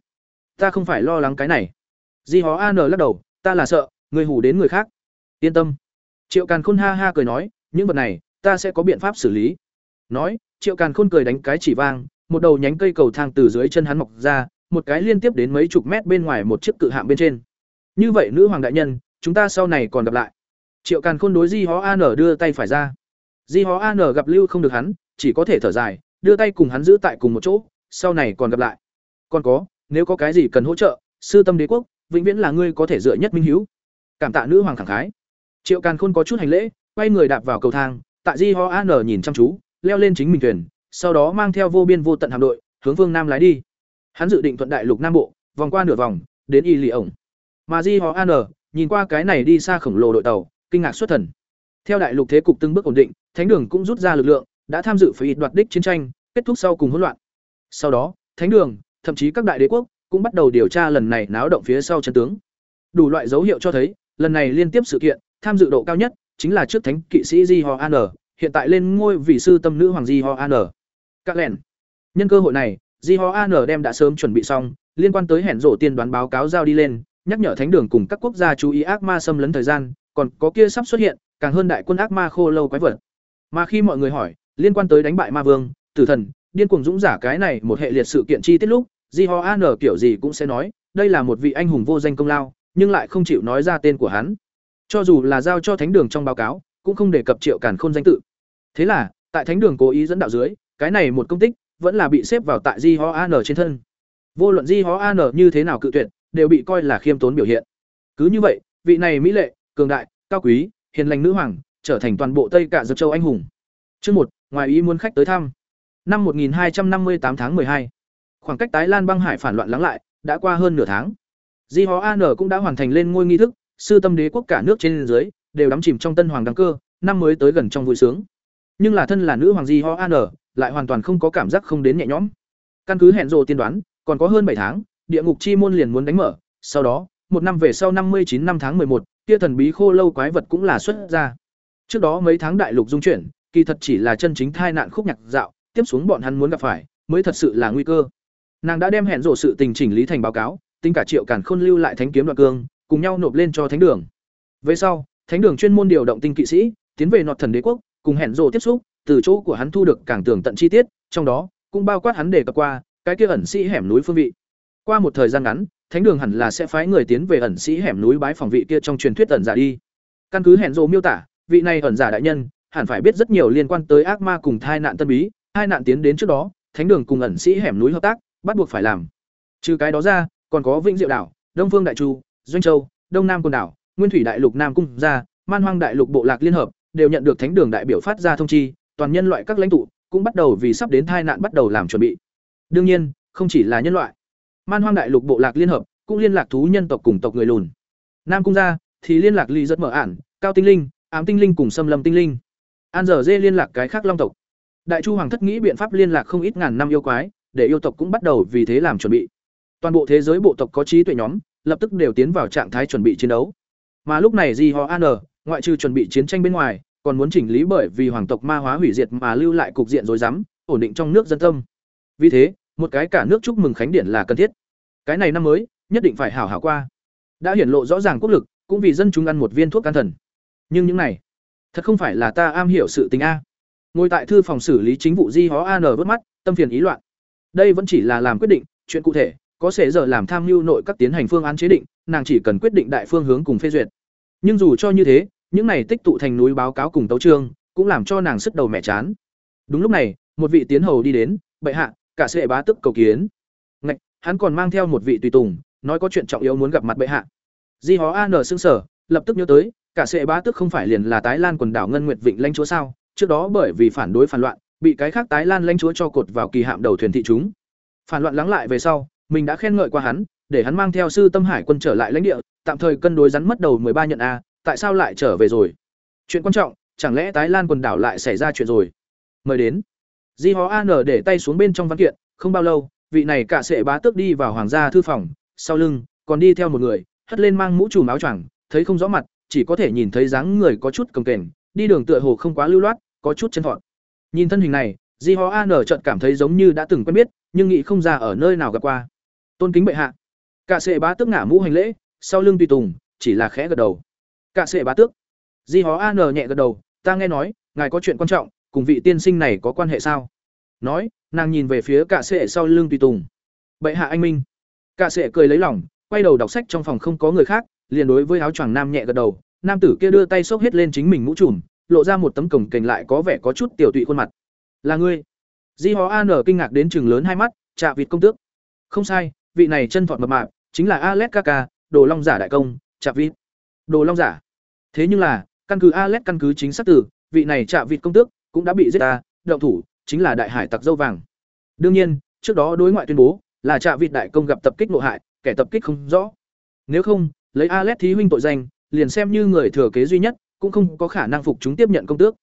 A: Ta không phải lo lắng cái này. Di Hó An lắc đầu, ta là sợ, người hủ đến người khác. Yên tâm. Triệu Càn Khôn ha ha cười nói, những vật này, ta sẽ có biện pháp xử lý. Nói, Triệu Càn Khôn cười đánh cái chỉ vang, một đầu nhánh cây cầu thang từ dưới chân hắn mọc ra, một cái liên tiếp đến mấy chục mét bên ngoài một chiếc cự hạm bên trên. Như vậy nữ hoàng đại nhân, chúng ta sau này còn gặp lại. Triệu Càn Khôn đối Di Hó An đưa tay phải ra. Di Hó An gặp lưu không được hắn, chỉ có thể thở dài, đưa tay cùng hắn giữ tại cùng một chỗ, sau này còn gặp lại. Còn có, nếu có cái gì cần hỗ trợ, sư tâm đế quốc, vĩnh viễn là ngươi có thể dựa nhất minh hiếu. Cảm tạ nữ hoàng khẳng khái. Triệu Càn Khôn có chút hành lễ, quay người đạp vào cầu thang, tại Di Ho An nhìn chăm chú, leo lên chính mình thuyền, sau đó mang theo vô biên vô tận hạm đội, hướng phương nam lái đi. Hắn dự định thuận đại lục nam bộ, vòng qua nửa vòng, đến Y Lì ổng. Mà Di Ho An nhìn qua cái này đi xa khổng lồ đội tàu, kinh ngạc xuất thần. Theo đại lục thế cục từng bước ổn định, thánh đường cũng rút ra lực lượng, đã tham dự phải ít đoạt đích chiến tranh, kết thúc sau cùng hỗn loạn. Sau đó, thánh đường, thậm chí các đại đế quốc cũng bắt đầu điều tra lần này náo động phía sau chân tướng. Đủ loại dấu hiệu cho thấy, lần này liên tiếp sự kiện, tham dự độ cao nhất chính là trước thánh kỵ sĩ Di Ho An, hiện tại lên ngôi vị sư tâm nữ hoàng Di Ho An. Các lẻn. Nhân cơ hội này, Di Ho An đem đã sớm chuẩn bị xong, liên quan tới hẹn rổ tiên đoán báo cáo giao đi lên, nhắc nhở thánh đường cùng các quốc gia chú ý ác ma xâm lấn thời gian, còn có kia sắp xuất hiện, càng hơn đại quân ác ma khô lâu quái vật. Mà khi mọi người hỏi, liên quan tới đánh bại ma vương, tử thần, điên cuồng dũng giả cái này một hệ liệt sự kiện chi tiết lúc, Di Ho An kiểu gì cũng sẽ nói, đây là một vị anh hùng vô danh công lao, nhưng lại không chịu nói ra tên của hắn. Cho dù là giao cho thánh đường trong báo cáo, cũng không đề cập Triệu Càn Khôn danh tự. Thế là, tại thánh đường cố ý dẫn đạo dưới, cái này một công tích vẫn là bị xếp vào tại Di Ho An trên thân. Vô luận Di Ho An như thế nào cự tuyệt, đều bị coi là khiêm tốn biểu hiện. Cứ như vậy, vị này mỹ lệ, cường đại, cao quý, hiền lành nữ hoàng, trở thành toàn bộ Tây cả dược châu anh hùng. Chương một, ngoài ý muốn khách tới thăm. Năm 1258 tháng 12. Khoảng cách tái Lan băng hải phản loạn lắng lại, đã qua hơn nửa tháng. Di Hó An cũng đã hoàn thành lên ngôi nghi thức, sư tâm đế quốc cả nước trên dưới đều đắm chìm trong tân hoàng đăng cơ, năm mới tới gần trong vui sướng. Nhưng là thân là nữ hoàng Di Ho An lại hoàn toàn không có cảm giác không đến nhẹ nhõm. Căn cứ hẹn rồ tiên đoán, còn có hơn bảy tháng, địa ngục chi môn liền muốn đánh mở, sau đó, một năm về sau năm mươi chín năm tháng một, kia thần bí khô lâu quái vật cũng là xuất ra. Trước đó mấy tháng đại lục dung chuyển, kỳ thật chỉ là chân chính thai nạn khúc nhạc dạo, tiếp xuống bọn hắn muốn gặp phải, mới thật sự là nguy cơ. Nàng đã đem hẹn rồ sự tình chỉnh lý thành báo cáo, tính cả Triệu Càn Khôn lưu lại thánh kiếm đoạn cương, cùng nhau nộp lên cho thánh đường. Về sau, thánh đường chuyên môn điều động tinh kỵ sĩ, tiến về nọt thần đế quốc, cùng hẹn rồ tiếp xúc, từ chỗ của hắn thu được càng tường tận chi tiết, trong đó cũng bao quát hắn đề cập qua cái kia ẩn sĩ hẻm núi phương vị. Qua một thời gian ngắn, thánh đường hẳn là sẽ phái người tiến về ẩn sĩ hẻm núi bái phòng vị kia trong truyền thuyết ẩn giả đi. Căn cứ hẹn rồ miêu tả, vị này ẩn giả đại nhân, hẳn phải biết rất nhiều liên quan tới ác ma cùng thai nạn tân bí, hai nạn tiến đến trước đó, thánh đường cùng ẩn sĩ hẻm núi hợp tác, bắt buộc phải làm. Trừ cái đó ra, còn có Vĩnh Diệu đảo, Đông Phương Đại Chu, Doanh Châu, Đông Nam quần đảo, Nguyên Thủy Đại Lục Nam cung Gia, Man Hoang Đại Lục bộ lạc liên hợp đều nhận được Thánh Đường đại biểu phát ra thông chi, toàn nhân loại các lãnh tụ cũng bắt đầu vì sắp đến tai nạn bắt đầu làm chuẩn bị. Đương nhiên, không chỉ là nhân loại. Man Hoang Đại Lục bộ lạc liên hợp cũng liên lạc thú nhân tộc cùng tộc người lùn. Nam cung Gia thì liên lạc ly rất mở ản, cao tinh linh, ám tinh linh cùng xâm lâm tinh linh an giờ dê liên lạc cái khác long tộc đại chu hoàng thất nghĩ biện pháp liên lạc không ít ngàn năm yêu quái để yêu tộc cũng bắt đầu vì thế làm chuẩn bị toàn bộ thế giới bộ tộc có trí tuệ nhóm lập tức đều tiến vào trạng thái chuẩn bị chiến đấu. Mà lúc này di ho an ngoại trừ chuẩn bị chiến tranh bên ngoài, còn muốn chỉnh lý bởi vì hoàng tộc ma hóa hủy diệt mà lưu lại cục diện rối rắm, ổn định trong nước dân tâm. Vì thế, một cái cả nước chúc mừng khánh điển là cần thiết. Cái này năm mới, nhất định phải hảo hảo qua. Đã hiển lộ rõ ràng quốc lực, cũng vì dân chúng ăn một viên thuốc can thần. Nhưng những này, thật không phải là ta am hiểu sự tình a. Ngồi tại thư phòng xử lý chính vụ di hó an vớt mắt, tâm phiền ý loạn. Đây vẫn chỉ là làm quyết định, chuyện cụ thể có sẽ giờ làm tham mưu nội các tiến hành phương án chế định, nàng chỉ cần quyết định đại phương hướng cùng phê duyệt. Nhưng dù cho như thế, những này tích tụ thành núi báo cáo cùng tấu trương cũng làm cho nàng sức đầu mẹ chán. Đúng lúc này, một vị tiến hầu đi đến, bệ hạ, cả sệ bá tức cầu kiến. Ngạch, hắn còn mang theo một vị tùy tùng, nói có chuyện trọng yếu muốn gặp mặt bệ hạ. Di hó an xương sở lập tức nhớ tới, cả sệ bá tức không phải liền là tái lan quần đảo ngân nguyệt vịnh lãnh chúa sao? Trước đó bởi vì phản đối phản loạn, bị cái khác tái lan lãnh chúa cho cột vào kỳ hạm đầu thuyền thị chúng. Phản loạn lắng lại về sau mình đã khen ngợi qua hắn, để hắn mang theo sư tâm hải quân trở lại lãnh địa, tạm thời cân đối rắn mất đầu ba nhận a, tại sao lại trở về rồi? Chuyện quan trọng, chẳng lẽ tái lan quần đảo lại xảy ra chuyện rồi? Mời đến. Di hó an để tay xuống bên trong văn kiện, không bao lâu, vị này cả sẽ bá tước đi vào hoàng gia thư phòng, sau lưng, còn đi theo một người, hất lên mang mũ trùm áo choàng, thấy không rõ mặt, chỉ có thể nhìn thấy dáng người có chút cồng kềnh, đi đường tựa hồ không quá lưu loát, có chút chân thọn nhìn thân hình này, di ho an chợt cảm thấy giống như đã từng quen biết, nhưng nghĩ không ra ở nơi nào gặp qua tôn kính bệ hạ. Cả sệ bá tước ngả mũ hành lễ, sau lưng tùy tùng, chỉ là khẽ gật đầu. Cả sệ bá tước. Di hó an nhẹ gật đầu, ta nghe nói, ngài có chuyện quan trọng, cùng vị tiên sinh này có quan hệ sao? Nói, nàng nhìn về phía cả sệ sau lưng tùy tùng. Bệ hạ anh minh. Cả sệ cười lấy lòng, quay đầu đọc sách trong phòng không có người khác, liền đối với áo choàng nam nhẹ gật đầu. Nam tử kia đưa tay xốc hết lên chính mình mũ trùm, lộ ra một tấm cổng kềnh lại có vẻ có chút tiểu tụy khuôn mặt. Là ngươi. Di hó an kinh ngạc đến chừng lớn hai mắt chạ vịt công tước. Không sai vị này chân thọt mập mạp chính là alex kaka, đồ long giả đại công trạm vịt. Đồ long giả. Thế nhưng là, căn cứ alex căn cứ chính xác từ, vị này trạm vịt công tước cũng đã bị giết ta, động thủ chính là đại hải tặc dâu vàng. Đương nhiên, trước đó đối ngoại tuyên bố là trạm vịt đại công gặp tập kích nội hại, kẻ tập kích không rõ. Nếu không, lấy alex thí huynh tội danh, liền xem như người thừa kế duy nhất, cũng không có khả năng phục chúng tiếp nhận công tước.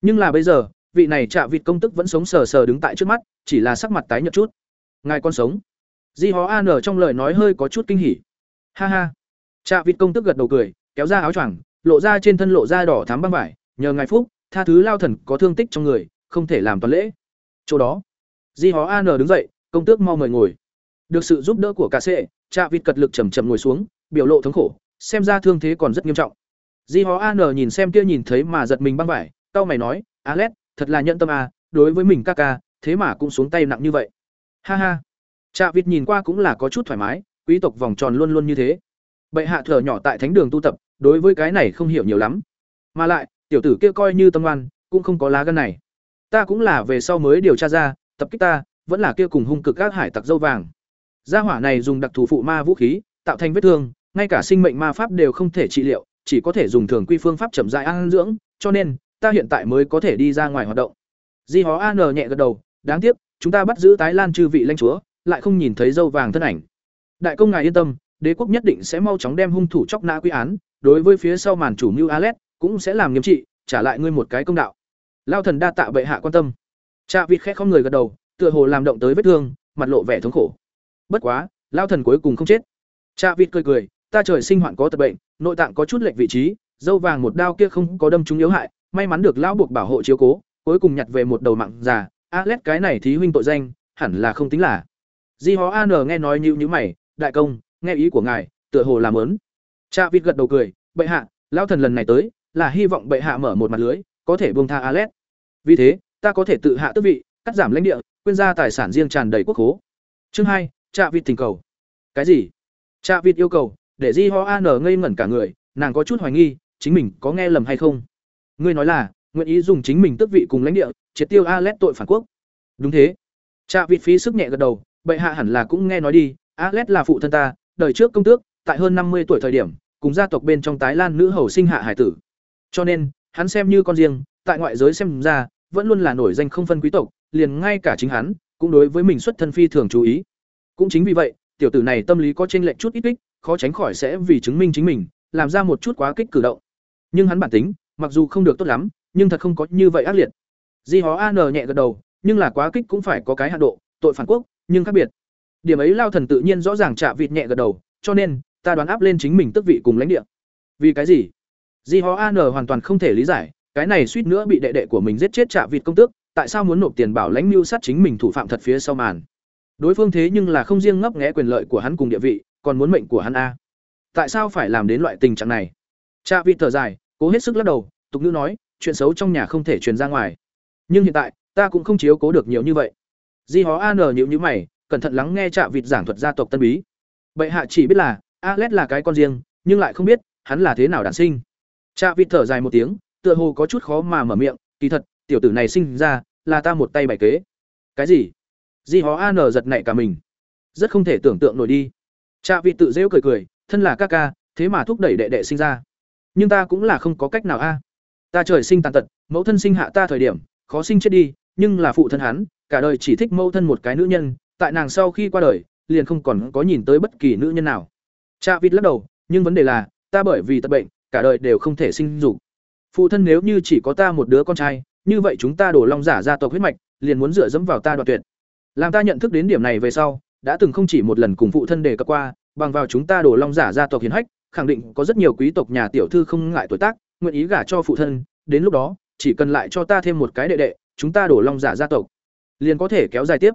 A: Nhưng là bây giờ, vị này trạm vịt công tước vẫn sống sờ sờ đứng tại trước mắt, chỉ là sắc mặt tái nhợt chút. Ngài con sống? Di hó an ở trong lời nói hơi có chút kinh hỉ. Ha ha. Chạ vịt công tức gật đầu cười, kéo ra áo choàng, lộ ra trên thân lộ da đỏ thám băng vải, nhờ ngài phúc, tha thứ lao thần có thương tích trong người, không thể làm toàn lễ. Chỗ đó, di hó an đứng dậy, công tước mau mời ngồi. Được sự giúp đỡ của cả sệ chạ vịt cật lực chầm chầm ngồi xuống, biểu lộ thống khổ, xem ra thương thế còn rất nghiêm trọng. Di hó an nhìn xem kia nhìn thấy mà giật mình băng vải tao mày nói, alex, thật là nhận tâm à đối với mình ca ca, thế mà cũng xuống tay nặng như vậy. Ha ha. Trạ vịt nhìn qua cũng là có chút thoải mái quý tộc vòng tròn luôn luôn như thế. Bệ hạ thở nhỏ tại thánh đường tu tập đối với cái này không hiểu nhiều lắm. Mà lại tiểu tử kia coi như tâm ngoan, cũng không có lá gan này. Ta cũng là về sau mới điều tra ra tập kích ta vẫn là kia cùng hung cực các hải tặc dâu vàng. Gia hỏa này dùng đặc thù phụ ma vũ khí tạo thành vết thương ngay cả sinh mệnh ma pháp đều không thể trị liệu chỉ có thể dùng thường quy phương pháp chậm rãi ăn dưỡng cho nên ta hiện tại mới có thể đi ra ngoài hoạt động. Di hó an nhẹ gật đầu đáng tiếc chúng ta bắt giữ tái lan chư vị lãnh chúa lại không nhìn thấy dâu vàng thân ảnh. Đại công ngài yên tâm, đế quốc nhất định sẽ mau chóng đem hung thủ chóc nã quy án, đối với phía sau màn chủ mưu alet, cũng sẽ làm nghiêm trị, trả lại ngươi một cái công đạo. Lao thần đa tạ bệ hạ quan tâm. Trạ vịt khẽ không người gật đầu, tựa hồ làm động tới vết thương, mặt lộ vẻ thống khổ. Bất quá, lao thần cuối cùng không chết. Trạ vịt cười cười, ta trời sinh hoạn có tật bệnh, nội tạng có chút lệch vị trí, dâu vàng một đao kia không có đâm trúng yếu hại, may mắn được lão buộc bảo hộ chiếu cố, cuối cùng nhặt về một đầu mạng già. Alet cái này thí huynh tội danh, hẳn là không tính là di hó an nghe nói như như mày, đại công, nghe ý của ngài, tựa hồ làm lớn cha vịt gật đầu cười, bệ hạ, lão thần lần này tới, là hy vọng bệ hạ mở một mặt lưới, có thể buông tha alet. Vì thế, ta có thể tự hạ tước vị, cắt giảm lãnh địa quyên ra tài sản riêng tràn đầy quốc khố. Chương hai, cha vịt tình cầu. Cái gì? Cha vịt yêu cầu, để di ho an ngây ngẩn cả người, nàng có chút hoài nghi, chính mình có nghe lầm hay không? Ngươi nói là, nguyện ý dùng chính mình tước vị cùng lãnh địa, triệt tiêu alet tội phản quốc. Đúng thế. Cha vịt phí sức nhẹ gật đầu bệ hạ hẳn là cũng nghe nói đi alet là phụ thân ta, đời trước công tước, tại hơn năm mươi tuổi thời điểm, cùng gia tộc bên trong tái lan nữ hầu sinh hạ hải tử. Cho nên, hắn xem như con riêng, tại ngoại giới xem ra, vẫn luôn là nổi danh không phân quý tộc, liền ngay cả chính hắn, cũng đối với mình xuất thân phi thường chú ý. Cũng chính vì vậy, tiểu tử này tâm lý có chênh lệch chút ít kích, khó tránh khỏi sẽ vì chứng minh chính mình, làm ra một chút quá kích cử động. Nhưng hắn bản tính, mặc dù không được tốt lắm, nhưng thật không có như vậy ác liệt. Di hó an nhẹ gật đầu, nhưng là quá kích cũng phải có cái hạ độ, tội phản quốc nhưng khác biệt. Điểm ấy lao thần tự nhiên rõ ràng chạ vịt nhẹ gật đầu, cho nên, ta đoán áp lên chính mình tức vị cùng lãnh địa. Vì cái gì? Di hó an hoàn toàn không thể lý giải, cái này suýt nữa bị đệ đệ của mình giết chết chạ vịt công tước, tại sao muốn nộp tiền bảo lãnh mưu sát chính mình thủ phạm thật phía sau màn? Đối phương thế nhưng là không riêng ngấp nghé quyền lợi của hắn cùng địa vị, còn muốn mệnh của hắn a. Tại sao phải làm đến loại tình trạng này? Cha vịt thở dài, cố hết sức lắc đầu, tục ngữ nói, chuyện xấu trong nhà không thể truyền ra ngoài. Nhưng hiện tại, ta cũng không chiếu cố được nhiều như vậy di hó an nhịu nhữ mày, cẩn thận lắng nghe trạ vịt giảng thuật gia tộc tân bí. Bệ hạ chỉ biết là Alet là cái con riêng, nhưng lại không biết, hắn là thế nào đản sinh. Trạ vịt thở dài một tiếng, tựa hồ có chút khó mà mở miệng, kỳ thật, tiểu tử này sinh ra, là ta một tay bày kế. Cái gì? Di hó an giật nảy cả mình. Rất không thể tưởng tượng nổi đi. Trạ vịt tự rêu cười cười, thân là ca ca, thế mà thúc đẩy đệ đệ sinh ra. Nhưng ta cũng là không có cách nào a. Ta trời sinh tàn tật, mẫu thân sinh hạ ta thời điểm, khó sinh chết đi, nhưng là phụ thân hắn cả đời chỉ thích mâu thân một cái nữ nhân, tại nàng sau khi qua đời, liền không còn có nhìn tới bất kỳ nữ nhân nào. Cha vịt lắc đầu, nhưng vấn đề là, ta bởi vì tật bệnh, cả đời đều không thể sinh dục. Phụ thân nếu như chỉ có ta một đứa con trai, như vậy chúng ta đổ long giả gia tộc huyết mạch, liền muốn dựa dẫm vào ta đoạt tuyệt. Làm ta nhận thức đến điểm này về sau, đã từng không chỉ một lần cùng phụ thân đề cập qua, bằng vào chúng ta đổ long giả gia tộc hiền hách, khẳng định có rất nhiều quý tộc nhà tiểu thư không ngại tuổi tác, nguyện ý gả cho phụ thân, đến lúc đó, chỉ cần lại cho ta thêm một cái đệ đệ, chúng ta đổ long giả gia tộc liền có thể kéo dài tiếp.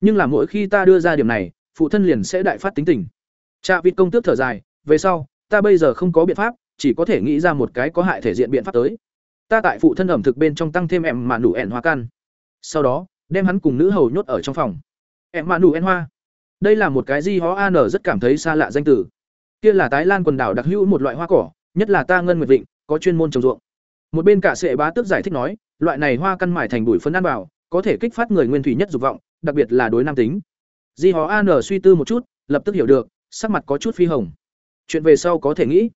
A: Nhưng là mỗi khi ta đưa ra điểm này, phụ thân liền sẽ đại phát tính tình. Cha vịt công tước thở dài, về sau, ta bây giờ không có biện pháp, chỉ có thể nghĩ ra một cái có hại thể diện biện pháp tới. Ta tại phụ thân ẩm thực bên trong tăng thêm em mà nủ ẻn hoa căn. Sau đó, đem hắn cùng nữ hầu nhốt ở trong phòng. Em mà nủ ẻn hoa. Đây là một cái di hó an rất cảm thấy xa lạ danh từ. Kia là tái lan quần đảo đặc hữu một loại hoa cỏ, nhất là ta ngân nguyệt vịnh, có chuyên môn trồng ruộng. Một bên cả sệ bá tước giải thích nói, loại này hoa căn mải thành bụi phấn ăn vào có thể kích phát người nguyên thủy nhất dục vọng, đặc biệt là đối nam tính. Di hó an suy tư một chút, lập tức hiểu được, sắc mặt có chút phi hồng. Chuyện về sau có thể nghĩ.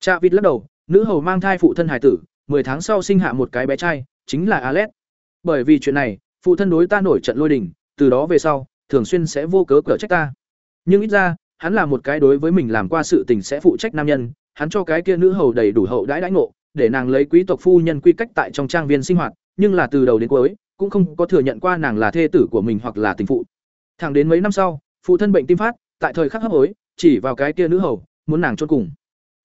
A: Trạ vịt lắc đầu, nữ hầu mang thai phụ thân hải tử 10 tháng sau sinh hạ một cái bé trai, chính là alex bởi vì chuyện này, phụ thân đối ta nổi trận lôi đình, từ đó về sau, thường xuyên sẽ vô cớ cở trách ta. Nhưng ít ra, hắn là một cái đối với mình làm qua sự tình sẽ phụ trách nam nhân, hắn cho cái kia nữ hầu đầy đủ hậu đãi đãi ngộ, để nàng lấy quý tộc phu nhân quy cách tại trong trang viên sinh hoạt, nhưng là từ đầu đến cuối cũng không có thừa nhận qua nàng là thê tử của mình hoặc là tình phụ. Thẳng đến mấy năm sau, phụ thân bệnh tim phát, tại thời khắc hấp hối, chỉ vào cái kia nữ hầu, muốn nàng chôn cùng.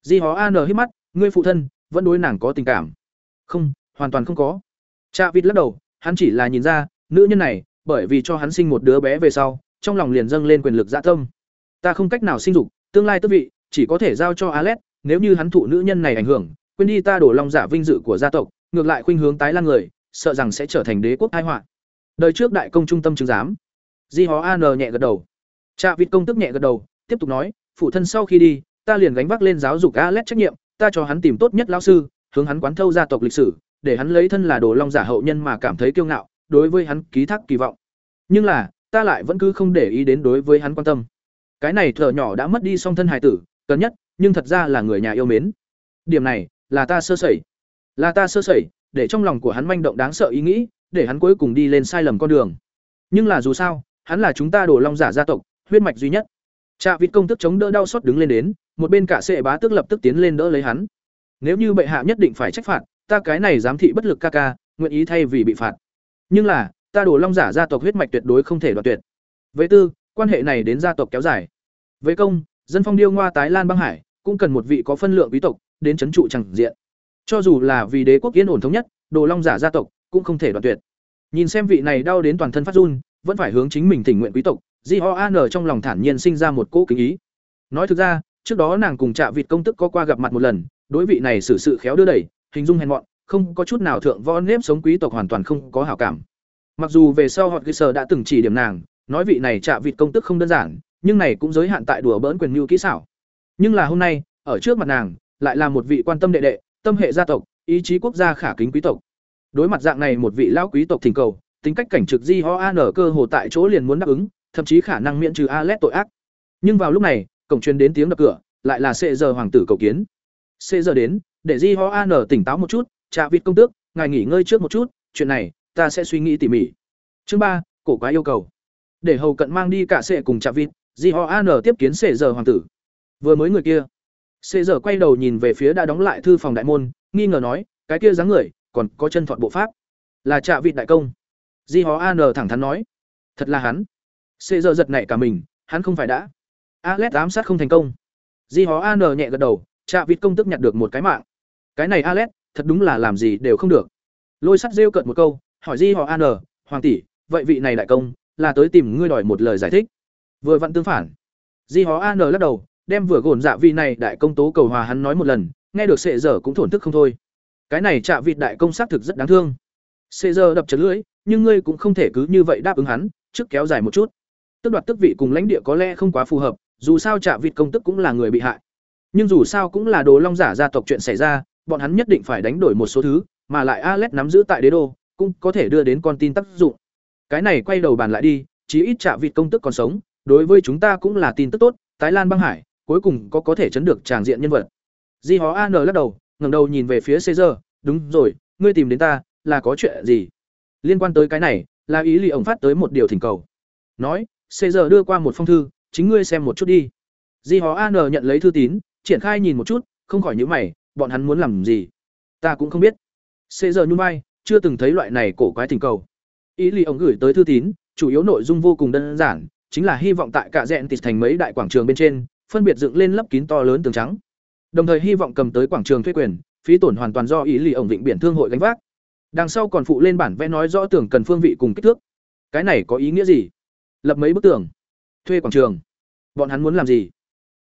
A: Di hó an hít mắt, ngươi phụ thân, vẫn đối nàng có tình cảm. Không, hoàn toàn không có. Cha vịt lắc đầu, hắn chỉ là nhìn ra, nữ nhân này, bởi vì cho hắn sinh một đứa bé về sau, trong lòng liền dâng lên quyền lực dạ tâm. Ta không cách nào sinh dục, tương lai tước vị, chỉ có thể giao cho alex nếu như hắn thụ nữ nhân này ảnh hưởng, quên đi ta đổ lòng giả vinh dự của gia tộc, ngược lại khuynh hướng tái lan người sợ rằng sẽ trở thành đế quốc tai họa. Đời trước đại công trung tâm chứng giám. Di hó an nhẹ gật đầu. Trạ vịt công tức nhẹ gật đầu, tiếp tục nói, phụ thân sau khi đi, ta liền gánh vác lên giáo dục alet trách nhiệm, ta cho hắn tìm tốt nhất lão sư, hướng hắn quán thâu gia tộc lịch sử, để hắn lấy thân là đồ long giả hậu nhân mà cảm thấy kiêu ngạo, đối với hắn ký thác kỳ vọng. Nhưng là, ta lại vẫn cứ không để ý đến đối với hắn quan tâm. Cái này thở nhỏ đã mất đi song thân hài tử cần nhất nhưng thật ra là người nhà yêu mến. Điểm này, là ta sơ sẩy. Là ta sơ sẩy để trong lòng của hắn manh động đáng sợ ý nghĩ, để hắn cuối cùng đi lên sai lầm con đường. Nhưng là dù sao, hắn là chúng ta đổ long giả gia tộc, huyết mạch duy nhất. Trạ vịt công tức chống đỡ đau xót đứng lên đến, một bên cả sệ bá tức lập tức tiến lên đỡ lấy hắn. Nếu như bệ hạ nhất định phải trách phạt, ta cái này giám thị bất lực ca ca, nguyện ý thay vì bị phạt. Nhưng là, ta đổ long giả gia tộc huyết mạch tuyệt đối không thể đoạt tuyệt. Với tư, quan hệ này đến gia tộc kéo dài. Với công, dân phong điêu ngoa tái lan băng hải, cũng cần một vị có phân lượng quý tộc, đến chấn trụ chẳng diện cho dù là vì đế quốc yên ổn thống nhất, đồ long giả gia tộc cũng không thể đoạt tuyệt. Nhìn xem vị này đau đến toàn thân phát run, vẫn phải hướng chính mình tình nguyện quý tộc, di ho an trong lòng thản nhiên sinh ra một cỗ kính ý. Nói thực ra, trước đó nàng cùng trạ vịt công tức có qua gặp mặt một lần, đối vị này xử sự khéo đưa đẩy, hình dung hèn mọn, không có chút nào thượng võ nếp sống quý tộc hoàn toàn không có hảo cảm. Mặc dù về sau họ cơ đã từng chỉ điểm nàng, nói vị này trạ vịt công tức không đơn giản, nhưng này cũng giới hạn tại đùa bỡn quyền mưu kỹ xảo. Nhưng là hôm nay, ở trước mặt nàng, lại là một vị quan tâm đệ đệ tâm hệ gia tộc, ý chí quốc gia khả kính quý tộc. Đối mặt dạng này một vị lão quý tộc thỉnh cầu, tính cách cảnh trực di ho an ở cơ hồ tại chỗ liền muốn đáp ứng, thậm chí khả năng miễn trừ alet tội ác. Nhưng vào lúc này, cổng truyền đến tiếng đập cửa, lại là sệ giờ hoàng tử cầu kiến. Sệ giờ đến, để di ho an tỉnh táo một chút trà vịt công tước, ngài nghỉ ngơi trước một chút, chuyện này, ta sẽ suy nghĩ tỉ mỉ. Chương ba, cổ quá yêu cầu. Để hầu cận mang đi cả sệ cùng trà vịt, di ho an tiếp kiến sệ giờ hoàng tử. Vừa mới người kia sệ giờ quay đầu nhìn về phía đã đóng lại thư phòng đại môn nghi ngờ nói cái kia dáng người còn có chân thuận bộ pháp. Là trạ vịt đại công. Di hó an thẳng thắn nói. Thật là hắn. Xê giờ giật nảy cả mình hắn không phải đã. Alet ám sát không thành công. Di hó an nhẹ gật đầu trạ vịt công tức nhặt được một cái mạng. Cái này Alet, thật đúng là làm gì đều không được. Lôi sắt rêu cợt một câu hỏi di Hó an hoàng tỷ vậy vị này đại công là tới tìm ngươi đòi một lời giải thích. Vừa vặn tương phản. Di Hó an lắc đầu đem vừa gồn dạ vị này đại công tố cầu hòa hắn nói một lần, nghe được sệ dở cũng thổn thức không thôi. Cái này chạ vịt đại công xác thực rất đáng thương. Sệ dở đập chật lưỡi, nhưng ngươi cũng không thể cứ như vậy đáp ứng hắn, trước kéo dài một chút. Tức đoạt tức vị cùng lãnh địa có lẽ không quá phù hợp, dù sao chạ vịt công tức cũng là người bị hại. Nhưng dù sao cũng là đồ long giả gia tộc chuyện xảy ra, bọn hắn nhất định phải đánh đổi một số thứ, mà lại alet nắm giữ tại đế đô, cũng có thể đưa đến con tin tác dụng. Cái này quay đầu bàn lại đi, chí ít chạ vịt công tức còn sống, đối với chúng ta cũng là tin tức tốt tái lan băng hải cuối cùng có có thể chấn được tràng diện nhân vật. Di hó an lắc đầu, ngẩng đầu nhìn về phía caesar, đúng rồi, ngươi tìm đến ta, là có chuyện gì? Liên quan tới cái này, là ý lì ông phát tới một điều thỉnh cầu. Nói, caesar đưa qua một phong thư, chính ngươi xem một chút đi. Di hó an nhận lấy thư tín, triển khai nhìn một chút, không khỏi nhíu mày, bọn hắn muốn làm gì? Ta cũng không biết. Caesar nhún vai, chưa từng thấy loại này cổ quái thỉnh cầu. Ý lì ông gửi tới thư tín, chủ yếu nội dung vô cùng đơn giản, chính là hy vọng tại cả rẽn tịt thành mấy đại quảng trường bên trên phân biệt dựng lên lấp kín to lớn tường trắng. Đồng thời hy vọng cầm tới quảng trường thuê quyền, phí tổn hoàn toàn do ý lì ổng vịnh biển thương hội gánh vác. Đằng sau còn phụ lên bản vẽ nói rõ tường cần phương vị cùng kích thước. Cái này có ý nghĩa gì? Lập mấy bức tường? Thuê quảng trường. Bọn hắn muốn làm gì?